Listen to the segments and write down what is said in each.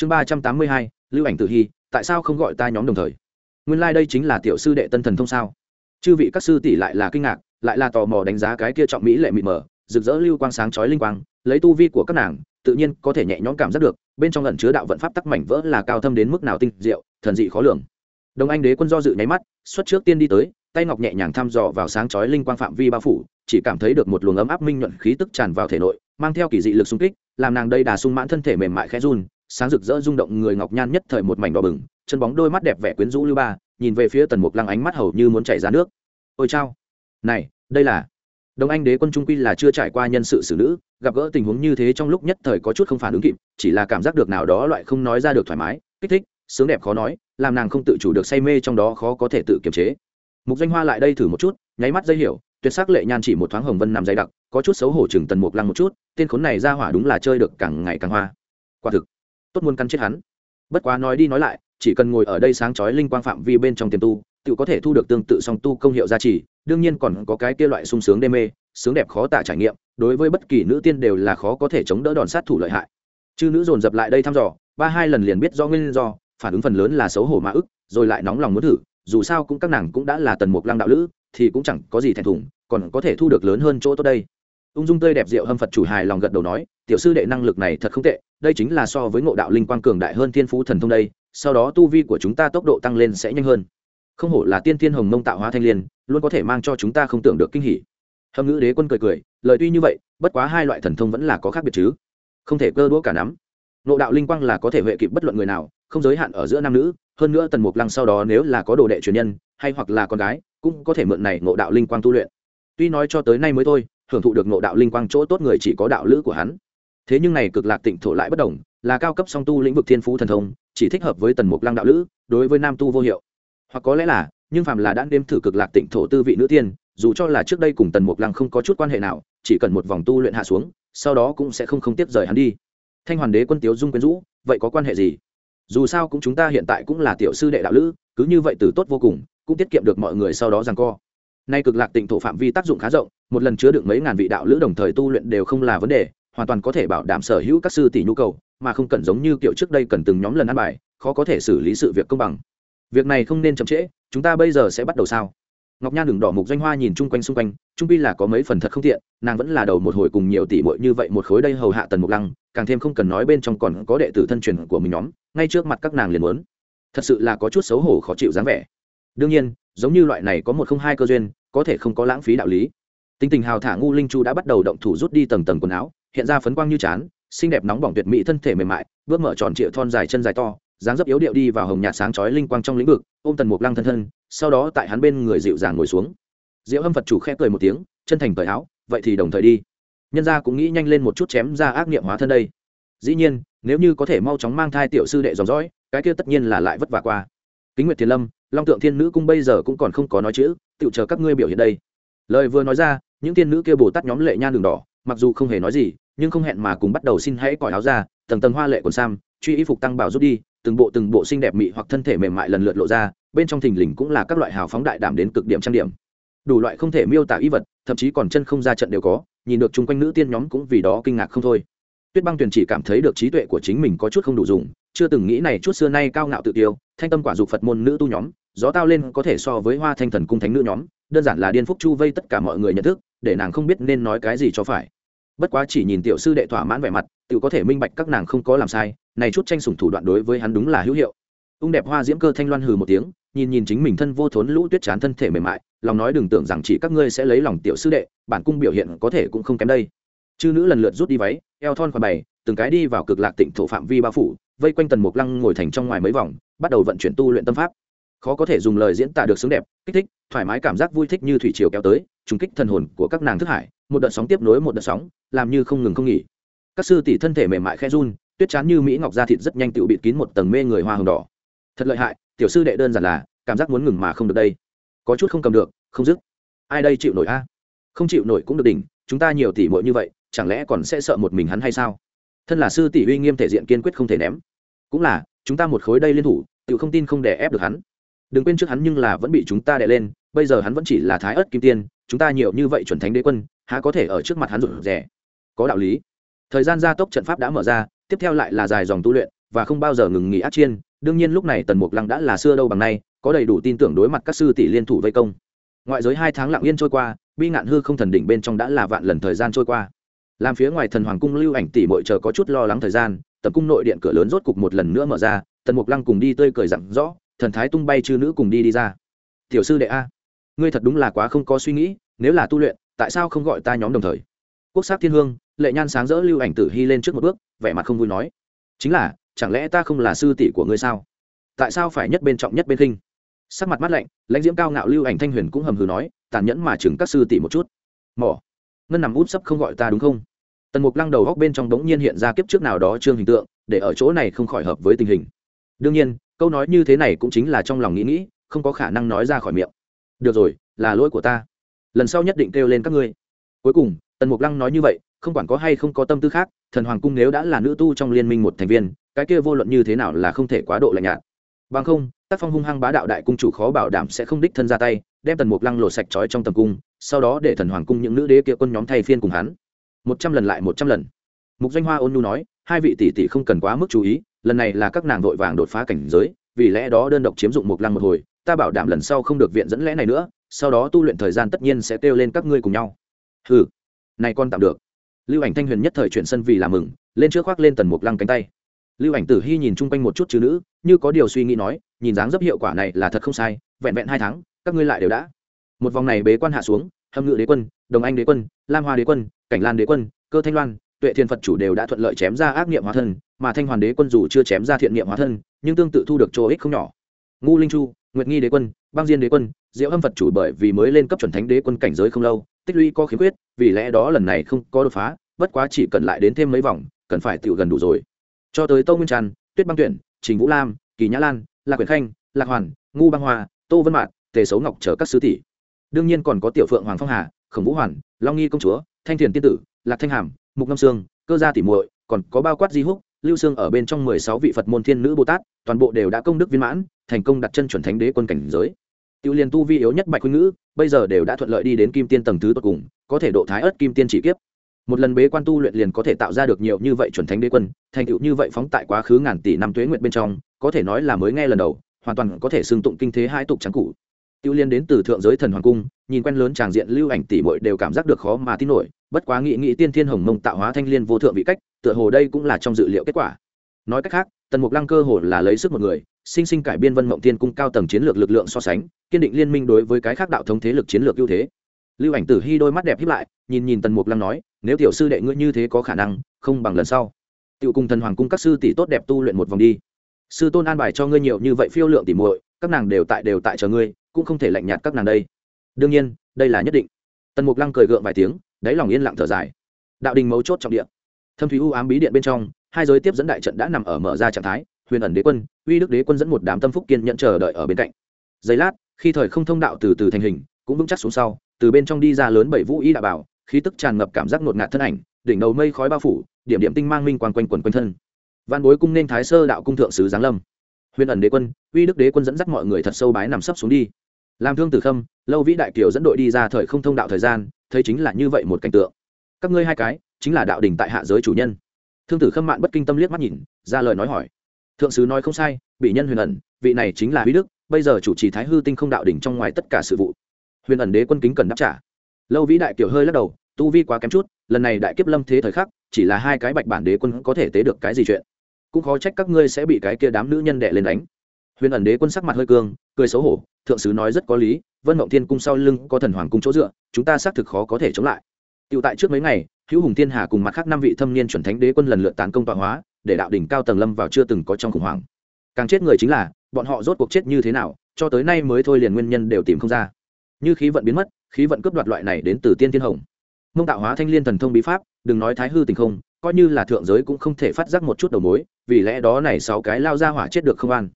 chương ba trăm tám mươi hai, lưu ảnh tử hy, tại sao không gọi ta nhóm đồng thời? Nguyên lai、like、đây chính là tiểu sư đệ tân thần thông sao? Chư vị các sư tỷ lại là kinh ngạc, lại là tò mò đánh giá cái kia trọng mỹ lệ mịt mờ, rực rỡ lưu quang sáng chói linh quang, lấy tu vi của các nàng, tự nhiên có thể nhẹ nhõm cảm giác được, bên trong lần chứa đạo vận pháp tắc mảnh vỡ là cao thâm đến mức nào tinh diệu, thần dị khó lường. Đồng anh đế quân do dự nháy mắt, xuất trước tiên đi tới, tay ngọc nhẹ nhàng thăm dò vào sáng chói linh quang phạm vi bao phủ, chỉ cảm thấy được một luồng ấm áp minh nhuận khí tức tràn vào thể nội, mang theo kỳ dị lực xung kích, làm nàng đây đà sung mãn thân thể mềm mại khẽ run sáng rực rỡ rung động người ngọc nhan nhất thời một mảnh đỏ bừng, chân bóng đôi mắt đẹp vẻ quyến rũ lưu ba, nhìn về phía tần mục lăng ánh mắt hầu như muốn chảy ra nước. Ôi chao. Này, đây là đồng anh đế quân trung quy là chưa trải qua nhân sự xử nữ, gặp gỡ tình huống như thế trong lúc nhất thời có chút không phản ứng kịp, chỉ là cảm giác được nào đó loại không nói ra được thoải mái, kích thích, sướng đẹp khó nói, làm nàng không tự chủ được say mê trong đó khó có thể tự kiềm chế. Mục danh hoa lại đây thử một chút, nháy mắt dây hiểu, tuyệt sắc lệ nhan chỉ một thoáng hồng vân nằm dày đặc, có chút xấu hổ chừng tần mục lăng một chút, tên khốn này ra hỏa đúng là chơi được càng ngày càng hoa. Quả thực tốt muốn căn chết hắn. Bất quá nói đi nói lại, chỉ cần ngồi ở đây sáng chói linh quang phạm vi bên trong tiềm tu, tự có thể thu được tương tự song tu công hiệu gia trì, đương nhiên còn có cái kia loại sung sướng đê mê, sướng đẹp khó tả trải nghiệm, đối với bất kỳ nữ tiên đều là khó có thể chống đỡ đòn sát thủ lợi hại. Chư nữ dồn dập lại đây thăm dò, ba hai lần liền biết do nguyên do, phản ứng phần lớn là xấu hổ mã ức, rồi lại nóng lòng muốn thử, dù sao cũng các nàng cũng đã là tần mục lăng đạo lữ, thì cũng chẳng có gì thèm thùng, còn có thể thu được lớn hơn chỗ tốt đây. Ung dung tươi đẹp rượu hâm phật chủ hài lòng gật đầu nói tiểu sư đệ năng lực này thật không tệ, đây chính là so với ngộ đạo linh quang cường đại hơn thiên phú thần thông đây, sau đó tu vi của chúng ta tốc độ tăng lên sẽ nhanh hơn. Không hổ là tiên thiên hồng mông tạo hóa thanh liên, luôn có thể mang cho chúng ta không tưởng được kinh hỉ. Hâm ngữ đế quân cười cười, lời tuy như vậy, bất quá hai loại thần thông vẫn là có khác biệt chứ. Không thể cơ đũa cả nắm. Ngộ đạo linh quang là có thể huệ kịp bất luận người nào, không giới hạn ở giữa nam nữ, hơn nữa tần mục lăng sau đó nếu là có đồ đệ truyền nhân, hay hoặc là con gái, cũng có thể mượn này ngộ đạo linh quang tu luyện. Tuy nói cho tới nay mới thôi, hưởng thụ được ngộ đạo linh quang chỗ tốt người chỉ có đạo lữ của hắn thế nhưng này cực lạc tịnh thổ lại bất đồng, là cao cấp song tu lĩnh vực thiên phú thần thông, chỉ thích hợp với tần mục lăng đạo lữ, đối với nam tu vô hiệu. Hoặc có lẽ là, nhưng phàm là đã đêm thử cực lạc tịnh thổ tư vị nữ tiên, dù cho là trước đây cùng tần mục lăng không có chút quan hệ nào, chỉ cần một vòng tu luyện hạ xuống, sau đó cũng sẽ không không tiếp rời hắn đi. Thanh hoàn đế quân tiếu dung quyến rũ, vậy có quan hệ gì? Dù sao cũng chúng ta hiện tại cũng là tiểu sư đệ đạo lữ, cứ như vậy từ tốt vô cùng, cũng tiết kiệm được mọi người sau đó rằng co. Nay cực lạc tịnh thổ phạm vi tác dụng khá rộng, một lần chứa được mấy ngàn vị đạo lữ đồng thời tu luyện đều không là vấn đề hoàn toàn có thể bảo đảm sở hữu các sư tỷ nhu cầu, mà không cần giống như kiểu trước đây cần từng nhóm lần ăn bài, khó có thể xử lý sự việc công bằng. Việc này không nên chậm trễ, chúng ta bây giờ sẽ bắt đầu sao? Ngọc nhan đứng đỏ mục doanh hoa nhìn chung quanh xung quanh trung pi là có mấy phần thật không tiện, nàng vẫn là đầu một hồi cùng nhiều tỷ bội như vậy một khối đây hầu hạ tần mục lăng, càng thêm không cần nói bên trong còn có đệ tử thân truyền của mình nhóm, ngay trước mặt các nàng liền muốn. Thật sự là có chút xấu hổ khó chịu dáng vẻ. Đương nhiên, giống như loại này có một không hai cơ duyên, có thể không có lãng phí đạo lý. Tính tình hào thả ngu linh chu đã bắt đầu động thủ rút đi tầng tầng quần áo hiện ra phấn quang như chán, xinh đẹp nóng bỏng tuyệt mỹ thân thể mềm mại, bước mở tròn trịa thon dài chân dài to, dáng dấp yếu điệu đi vào hồng nhạt sáng chói linh quang trong lĩnh vực, ôm tần mục lăng thân thân, sau đó tại hắn bên người dịu dàng ngồi xuống. Diệu hâm phật chủ khẽ cười một tiếng, chân thành cởi áo, vậy thì đồng thời đi. Nhân gia cũng nghĩ nhanh lên một chút chém ra ác niệm hóa thân đây. Dĩ nhiên, nếu như có thể mau chóng mang thai tiểu sư đệ dòng dõi, cái kia tất nhiên là lại vất vả qua. Kính nguyệt thiền lâm, long tượng thiên nữ cung bây giờ cũng còn không có nói chữ, tự chờ các ngươi biểu hiện đây. Lời vừa nói ra, những thiên nữ kia bồ tát nhóm lệ nhan đường đỏ, mặc dù không hề nói gì nhưng không hẹn mà cùng bắt đầu xin hãy cởi áo ra, tầng tầng hoa lệ quần sam, truy y phục tăng bảo rút đi, từng bộ từng bộ xinh đẹp mị hoặc thân thể mềm mại lần lượt lộ ra, bên trong thình lình cũng là các loại hào phóng đại đảm đến cực điểm trang điểm. Đủ loại không thể miêu tả y vật, thậm chí còn chân không ra trận đều có, nhìn được chung quanh nữ tiên nhóm cũng vì đó kinh ngạc không thôi. Tuyết băng tuyền chỉ cảm thấy được trí tuệ của chính mình có chút không đủ dùng, chưa từng nghĩ này chút xưa nay cao ngạo tự tiêu, thanh tâm quả dục phật môn nữ tu nhóm, gió tao lên có thể so với hoa thanh thần cung thánh nữ nhóm, đơn giản là điên phúc chu vây tất cả mọi người nhận thức, để nàng không biết nên nói cái gì cho phải bất quá chỉ nhìn tiểu sư đệ thỏa mãn vẻ mặt tự có thể minh bạch các nàng không có làm sai, này chút tranh sủng thủ đoạn đối với hắn đúng là hữu hiệu. Ung đẹp hoa diễm cơ thanh loan hừ một tiếng, nhìn nhìn chính mình thân vô thốn lũ tuyết chán thân thể mềm mại, lòng nói đừng tưởng rằng chỉ các ngươi sẽ lấy lòng tiểu sư đệ, bản cung biểu hiện có thể cũng không kém đây. Chư nữ lần lượt rút đi váy, eo thon khoản bày, từng cái đi vào cực lạc tịnh thổ phạm vi bao phủ, vây quanh tần mục lăng ngồi thành trong ngoài mấy vòng, bắt đầu vận chuyển tu luyện tâm pháp khó có thể dùng lời diễn tả được xứng đẹp, kích thích, thoải mái cảm giác vui thích như thủy triều kéo tới, trùng kích thần hồn của các nàng thức hải, một đợt sóng tiếp nối một đợt sóng, làm như không ngừng không nghỉ. Các sư tỷ thân thể mềm mại khe run, tuyết chán như mỹ ngọc da thịt rất nhanh tự bịt kín một tầng mê người hoa hồng đỏ. Thật lợi hại, tiểu sư đệ đơn giản là, cảm giác muốn ngừng mà không được đây. Có chút không cầm được, không dứt. Ai đây chịu nổi a? Không chịu nổi cũng được đỉnh, chúng ta nhiều tỷ muội như vậy, chẳng lẽ còn sẽ sợ một mình hắn hay sao? Thân là sư tỷ uy nghiêm thể diện kiên quyết không thể ném. Cũng là, chúng ta một khối đây liên thủ tự không tin không để ép được hắn đừng quên trước hắn nhưng là vẫn bị chúng ta đè lên, bây giờ hắn vẫn chỉ là thái ớt kim tiên, chúng ta nhiều như vậy chuẩn thánh đế quân, há có thể ở trước mặt hắn rụt rẻ có đạo lý. Thời gian gia tốc trận pháp đã mở ra, tiếp theo lại là dài dòng tu luyện, và không bao giờ ngừng nghỉ ác chiên. Đương nhiên lúc này tần mục lăng đã là xưa đâu bằng nay, có đầy đủ tin tưởng đối mặt các sư tỷ liên thủ vây công. Ngoại giới hai tháng lặng yên trôi qua, bi ngạn hư không thần đỉnh bên trong đã là vạn lần thời gian trôi qua. Làm phía ngoài thần hoàng cung lưu ảnh tỷ mội chờ có chút lo lắng thời gian, tập cung nội điện cửa lớn rốt cục một lần nữa mở ra, tần mục lăng cùng đi tươi cười rặng rõ thần thái tung bay chư nữ cùng đi đi ra. Tiểu sư đệ a, ngươi thật đúng là quá không có suy nghĩ, nếu là tu luyện, tại sao không gọi ta nhóm đồng thời? Quốc sắc thiên hương, lệ nhan sáng rỡ lưu ảnh tử hy lên trước một bước, vẻ mặt không vui nói. Chính là, chẳng lẽ ta không là sư tỷ của ngươi sao? Tại sao phải nhất bên trọng nhất bên khinh? Sắc mặt mắt lạnh, lãnh diễm cao ngạo lưu ảnh thanh huyền cũng hầm hừ nói, tàn nhẫn mà chừng các sư tỷ một chút. Mỏ, ngân nằm út sấp không gọi ta đúng không? Tần mục lăng đầu góc bên trong đống nhiên hiện ra kiếp trước nào đó trương hình tượng, để ở chỗ này không khỏi hợp với tình hình đương nhiên, câu nói như thế này cũng chính là trong lòng nghĩ nghĩ, không có khả năng nói ra khỏi miệng. Được rồi, là lỗi của ta. Lần sau nhất định kêu lên các ngươi. Cuối cùng, tần mục lăng nói như vậy, không quản có hay không có tâm tư khác, thần hoàng cung nếu đã là nữ tu trong liên minh một thành viên, cái kia vô luận như thế nào là không thể quá độ lạnh nhạt. Bằng không tác phong hung hăng bá đạo đại cung chủ khó bảo đảm sẽ không đích thân ra tay, đem tần mục lăng lột sạch trói trong tầm cung, sau đó để thần hoàng cung những nữ đế kia quân nhóm thay phiên cùng hắn. Một trăm lần lại một trăm lần. Mục doanh hoa ôn nhu nói, hai vị tỷ tỷ không cần quá mức chú ý lần này là các nàng vội vàng đột phá cảnh giới, vì lẽ đó đơn độc chiếm dụng mục lăng một hồi, ta bảo đảm lần sau không được viện dẫn lẽ này nữa, sau đó tu luyện thời gian tất nhiên sẽ kêu lên các ngươi cùng nhau. Ừ này con tạm được. Lưu ảnh thanh huyền nhất thời chuyển sân vì làm mừng, lên trước khoác lên tần mục lăng cánh tay. Lưu ảnh tử hy nhìn chung quanh một chút chữ nữ, như có điều suy nghĩ nói, nhìn dáng dấp hiệu quả này là thật không sai, vẹn vẹn hai tháng, các ngươi lại đều đã. Một vòng này bế quan hạ xuống, hâm ngự đế quân, đồng anh đế quân, lam hoa đế quân, cảnh lan đế quân, cơ thanh loan tuệ thiên phật chủ đều đã thuận lợi chém ra ác niệm hóa thân, mà thanh hoàn đế quân dù chưa chém ra thiện niệm hóa thân, nhưng tương tự thu được chỗ ích không nhỏ. Ngu linh chu, nguyệt nghi đế quân, băng diên đế quân, diệu hâm phật chủ bởi vì mới lên cấp chuẩn thánh đế quân cảnh giới không lâu, tích lũy có khiếm khuyết, vì lẽ đó lần này không có đột phá, bất quá chỉ cần lại đến thêm mấy vòng, cần phải tự gần đủ rồi. Cho tới tô nguyên tràn tuyết băng tuyển, trình vũ lam, kỳ nhã lan, lạc quyền khanh, lạc hoàn, ngu băng hoa, tô vân mạn tề xấu ngọc chờ các sứ tỷ. Đương nhiên còn có tiểu phượng hoàng phong hà, khổng vũ hoàn, long nghi công chúa, thanh thiền tiên tử, lạc thanh hàm mục ngâm sương cơ gia tỷ muội, còn có bao quát di húc, lưu sương ở bên trong mười sáu vị phật môn thiên nữ bồ tát, toàn bộ đều đã công đức viên mãn, thành công đặt chân chuẩn thánh đế quân cảnh giới. Tiêu liên tu vi yếu nhất bạch khuynh ngữ, bây giờ đều đã thuận lợi đi đến kim tiên tầng thứ tột cùng, có thể độ thái ớt kim tiên chỉ kiếp. Một lần bế quan tu luyện liền có thể tạo ra được nhiều như vậy chuẩn thánh đế quân, thành tựu như vậy phóng tại quá khứ ngàn tỷ năm tuế nguyện bên trong, có thể nói là mới nghe lần đầu, hoàn toàn có thể xưng tụng kinh thế hai tục trắng cụ tiêu liên đến từ thượng giới thần hoàng cung, nhìn quen lớn tràng diện lưu ảnh tỷ muội đều cảm giác được khó mà tin nổi, bất quá nghị nghị tiên thiên hồng mông tạo hóa thanh liên vô thượng vị cách, tựa hồ đây cũng là trong dự liệu kết quả. Nói cách khác, tần mục lăng cơ hồ là lấy sức một người, sinh sinh cải biên vân mộng tiên cung cao tầng chiến lược lực lượng so sánh, kiên định liên minh đối với cái khác đạo thống thế lực chiến lược ưu thế. Lưu ảnh tử hy đôi mắt đẹp hiếp lại, nhìn nhìn tần mục lăng nói, nếu tiểu sư đệ ngươi như thế có khả năng, không bằng lần sau. Tiểu cùng thần hoàng cung các sư tỷ tốt đẹp tu luyện một vòng đi. Sư tôn an bài cho ngươi nhiều như vậy phiêu lượng tỉ muội các nàng đều tại đều tại chờ ngươi, cũng không thể lạnh nhạt các nàng đây. Đương nhiên, đây là nhất định. Tần mục lăng cười gượng vài tiếng, đáy lòng yên lặng thở dài. Đạo đình mấu chốt trọng điện thâm thúy u ám bí điện bên trong, hai giới tiếp dẫn đại trận đã nằm ở mở ra trạng thái, huyền ẩn đế quân, uy đức đế quân dẫn một đám tâm phúc kiên nhận chờ đợi ở bên cạnh. Giây lát, khi thời không thông đạo từ từ thành hình, cũng vững chắc xuống sau, từ bên trong đi ra lớn bảy vũ y đạo bảo, khí tức tràn ngập cảm giác ngột ngạt thân ảnh, đỉnh đầu mây khói bao phủ, điểm điểm tinh mang minh quang quanh quần quanh thân. Văn bối cung nên thái sơ đạo cung thượng sứ giáng lâm huyền ẩn đế quân, uy đức đế quân dẫn dắt mọi người thật sâu bái nằm sấp xuống đi. Làm thương tử khâm, lâu vĩ đại kiều dẫn đội đi ra thời không thông đạo thời gian, thấy chính là như vậy một cảnh tượng. Các ngươi hai cái, chính là đạo đình tại hạ giới chủ nhân. Thương tử khâm mạn bất kinh tâm liếc mắt nhìn, ra lời nói hỏi. Thượng sứ nói không sai, bị nhân huyền ẩn, vị này chính là uy đức, bây giờ chủ trì thái hư tinh không đạo đỉnh trong ngoài tất cả sự vụ. Huyền ẩn đế quân kính cần đáp trả. Lâu vĩ đại kiều hơi lắc đầu, tu vi quá kém chút, lần này đại kiếp lâm thế thời khắc, chỉ là hai cái bạch bản đế quân có thể tế được cái gì chuyện cũng khó trách các ngươi sẽ bị cái kia đám nữ nhân đệ lên đánh. Huyền ẩn đế quân sắc mặt hơi cương, cười xấu hổ, thượng sứ nói rất có lý, vân mộng thiên cung sau lưng có thần hoàng cung chỗ dựa, chúng ta xác thực khó có thể chống lại. Tựu tại trước mấy ngày, hữu hùng thiên hà cùng mặt khác năm vị thâm niên chuẩn thánh đế quân lần lượt tán công tọa hóa, để đạo đỉnh cao tầng lâm vào chưa từng có trong khủng hoảng. Càng chết người chính là, bọn họ rốt cuộc chết như thế nào, cho tới nay mới thôi liền nguyên nhân đều tìm không ra. Như khí vận biến mất, khí vận cướp đoạt loại này đến từ tiên thiên hồng. Mông tạo hóa thanh liên thần thông bí pháp, đừng nói thái hư tình không, coi như là thượng giới cũng không thể phát giác một chút đầu mối vì lẽ đó này sáu cái lao ra hỏa chết được không an.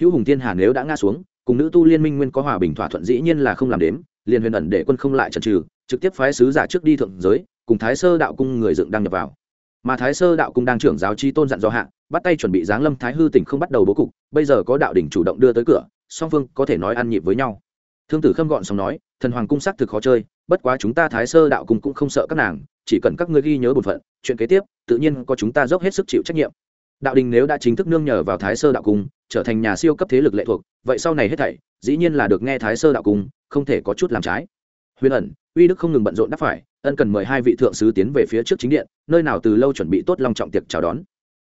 Hữu hùng thiên hà nếu đã ngã xuống, cùng nữ tu liên minh nguyên có hòa bình thỏa thuận dĩ nhiên là không làm đếm, liền huyền ẩn để quân không lại trần trừ trực tiếp phái sứ giả trước đi thượng giới, cùng thái sơ đạo cung người dựng đăng nhập vào. Mà thái sơ đạo cung đang trưởng giáo chi tôn dặn do hạ, bắt tay chuẩn bị giáng lâm thái hư tỉnh không bắt đầu bố cục, bây giờ có đạo đỉnh chủ động đưa tới cửa, song phương có thể nói ăn nhịp với nhau. Thương tử khâm gọn xong nói, thần hoàng cung xác thực khó chơi, bất quá chúng ta thái sơ đạo cung cũng không sợ các nàng, chỉ cần các ngươi ghi nhớ bổn phận, chuyện kế tiếp, tự nhiên có chúng ta dốc hết sức chịu trách nhiệm đạo đình nếu đã chính thức nương nhờ vào thái sơ đạo cung, trở thành nhà siêu cấp thế lực lệ thuộc, vậy sau này hết thảy, dĩ nhiên là được nghe thái sơ đạo cung, không thể có chút làm trái. Huyền ẩn, uy đức không ngừng bận rộn đáp phải, ân cần mời hai vị thượng sứ tiến về phía trước chính điện, nơi nào từ lâu chuẩn bị tốt long trọng tiệc chào đón.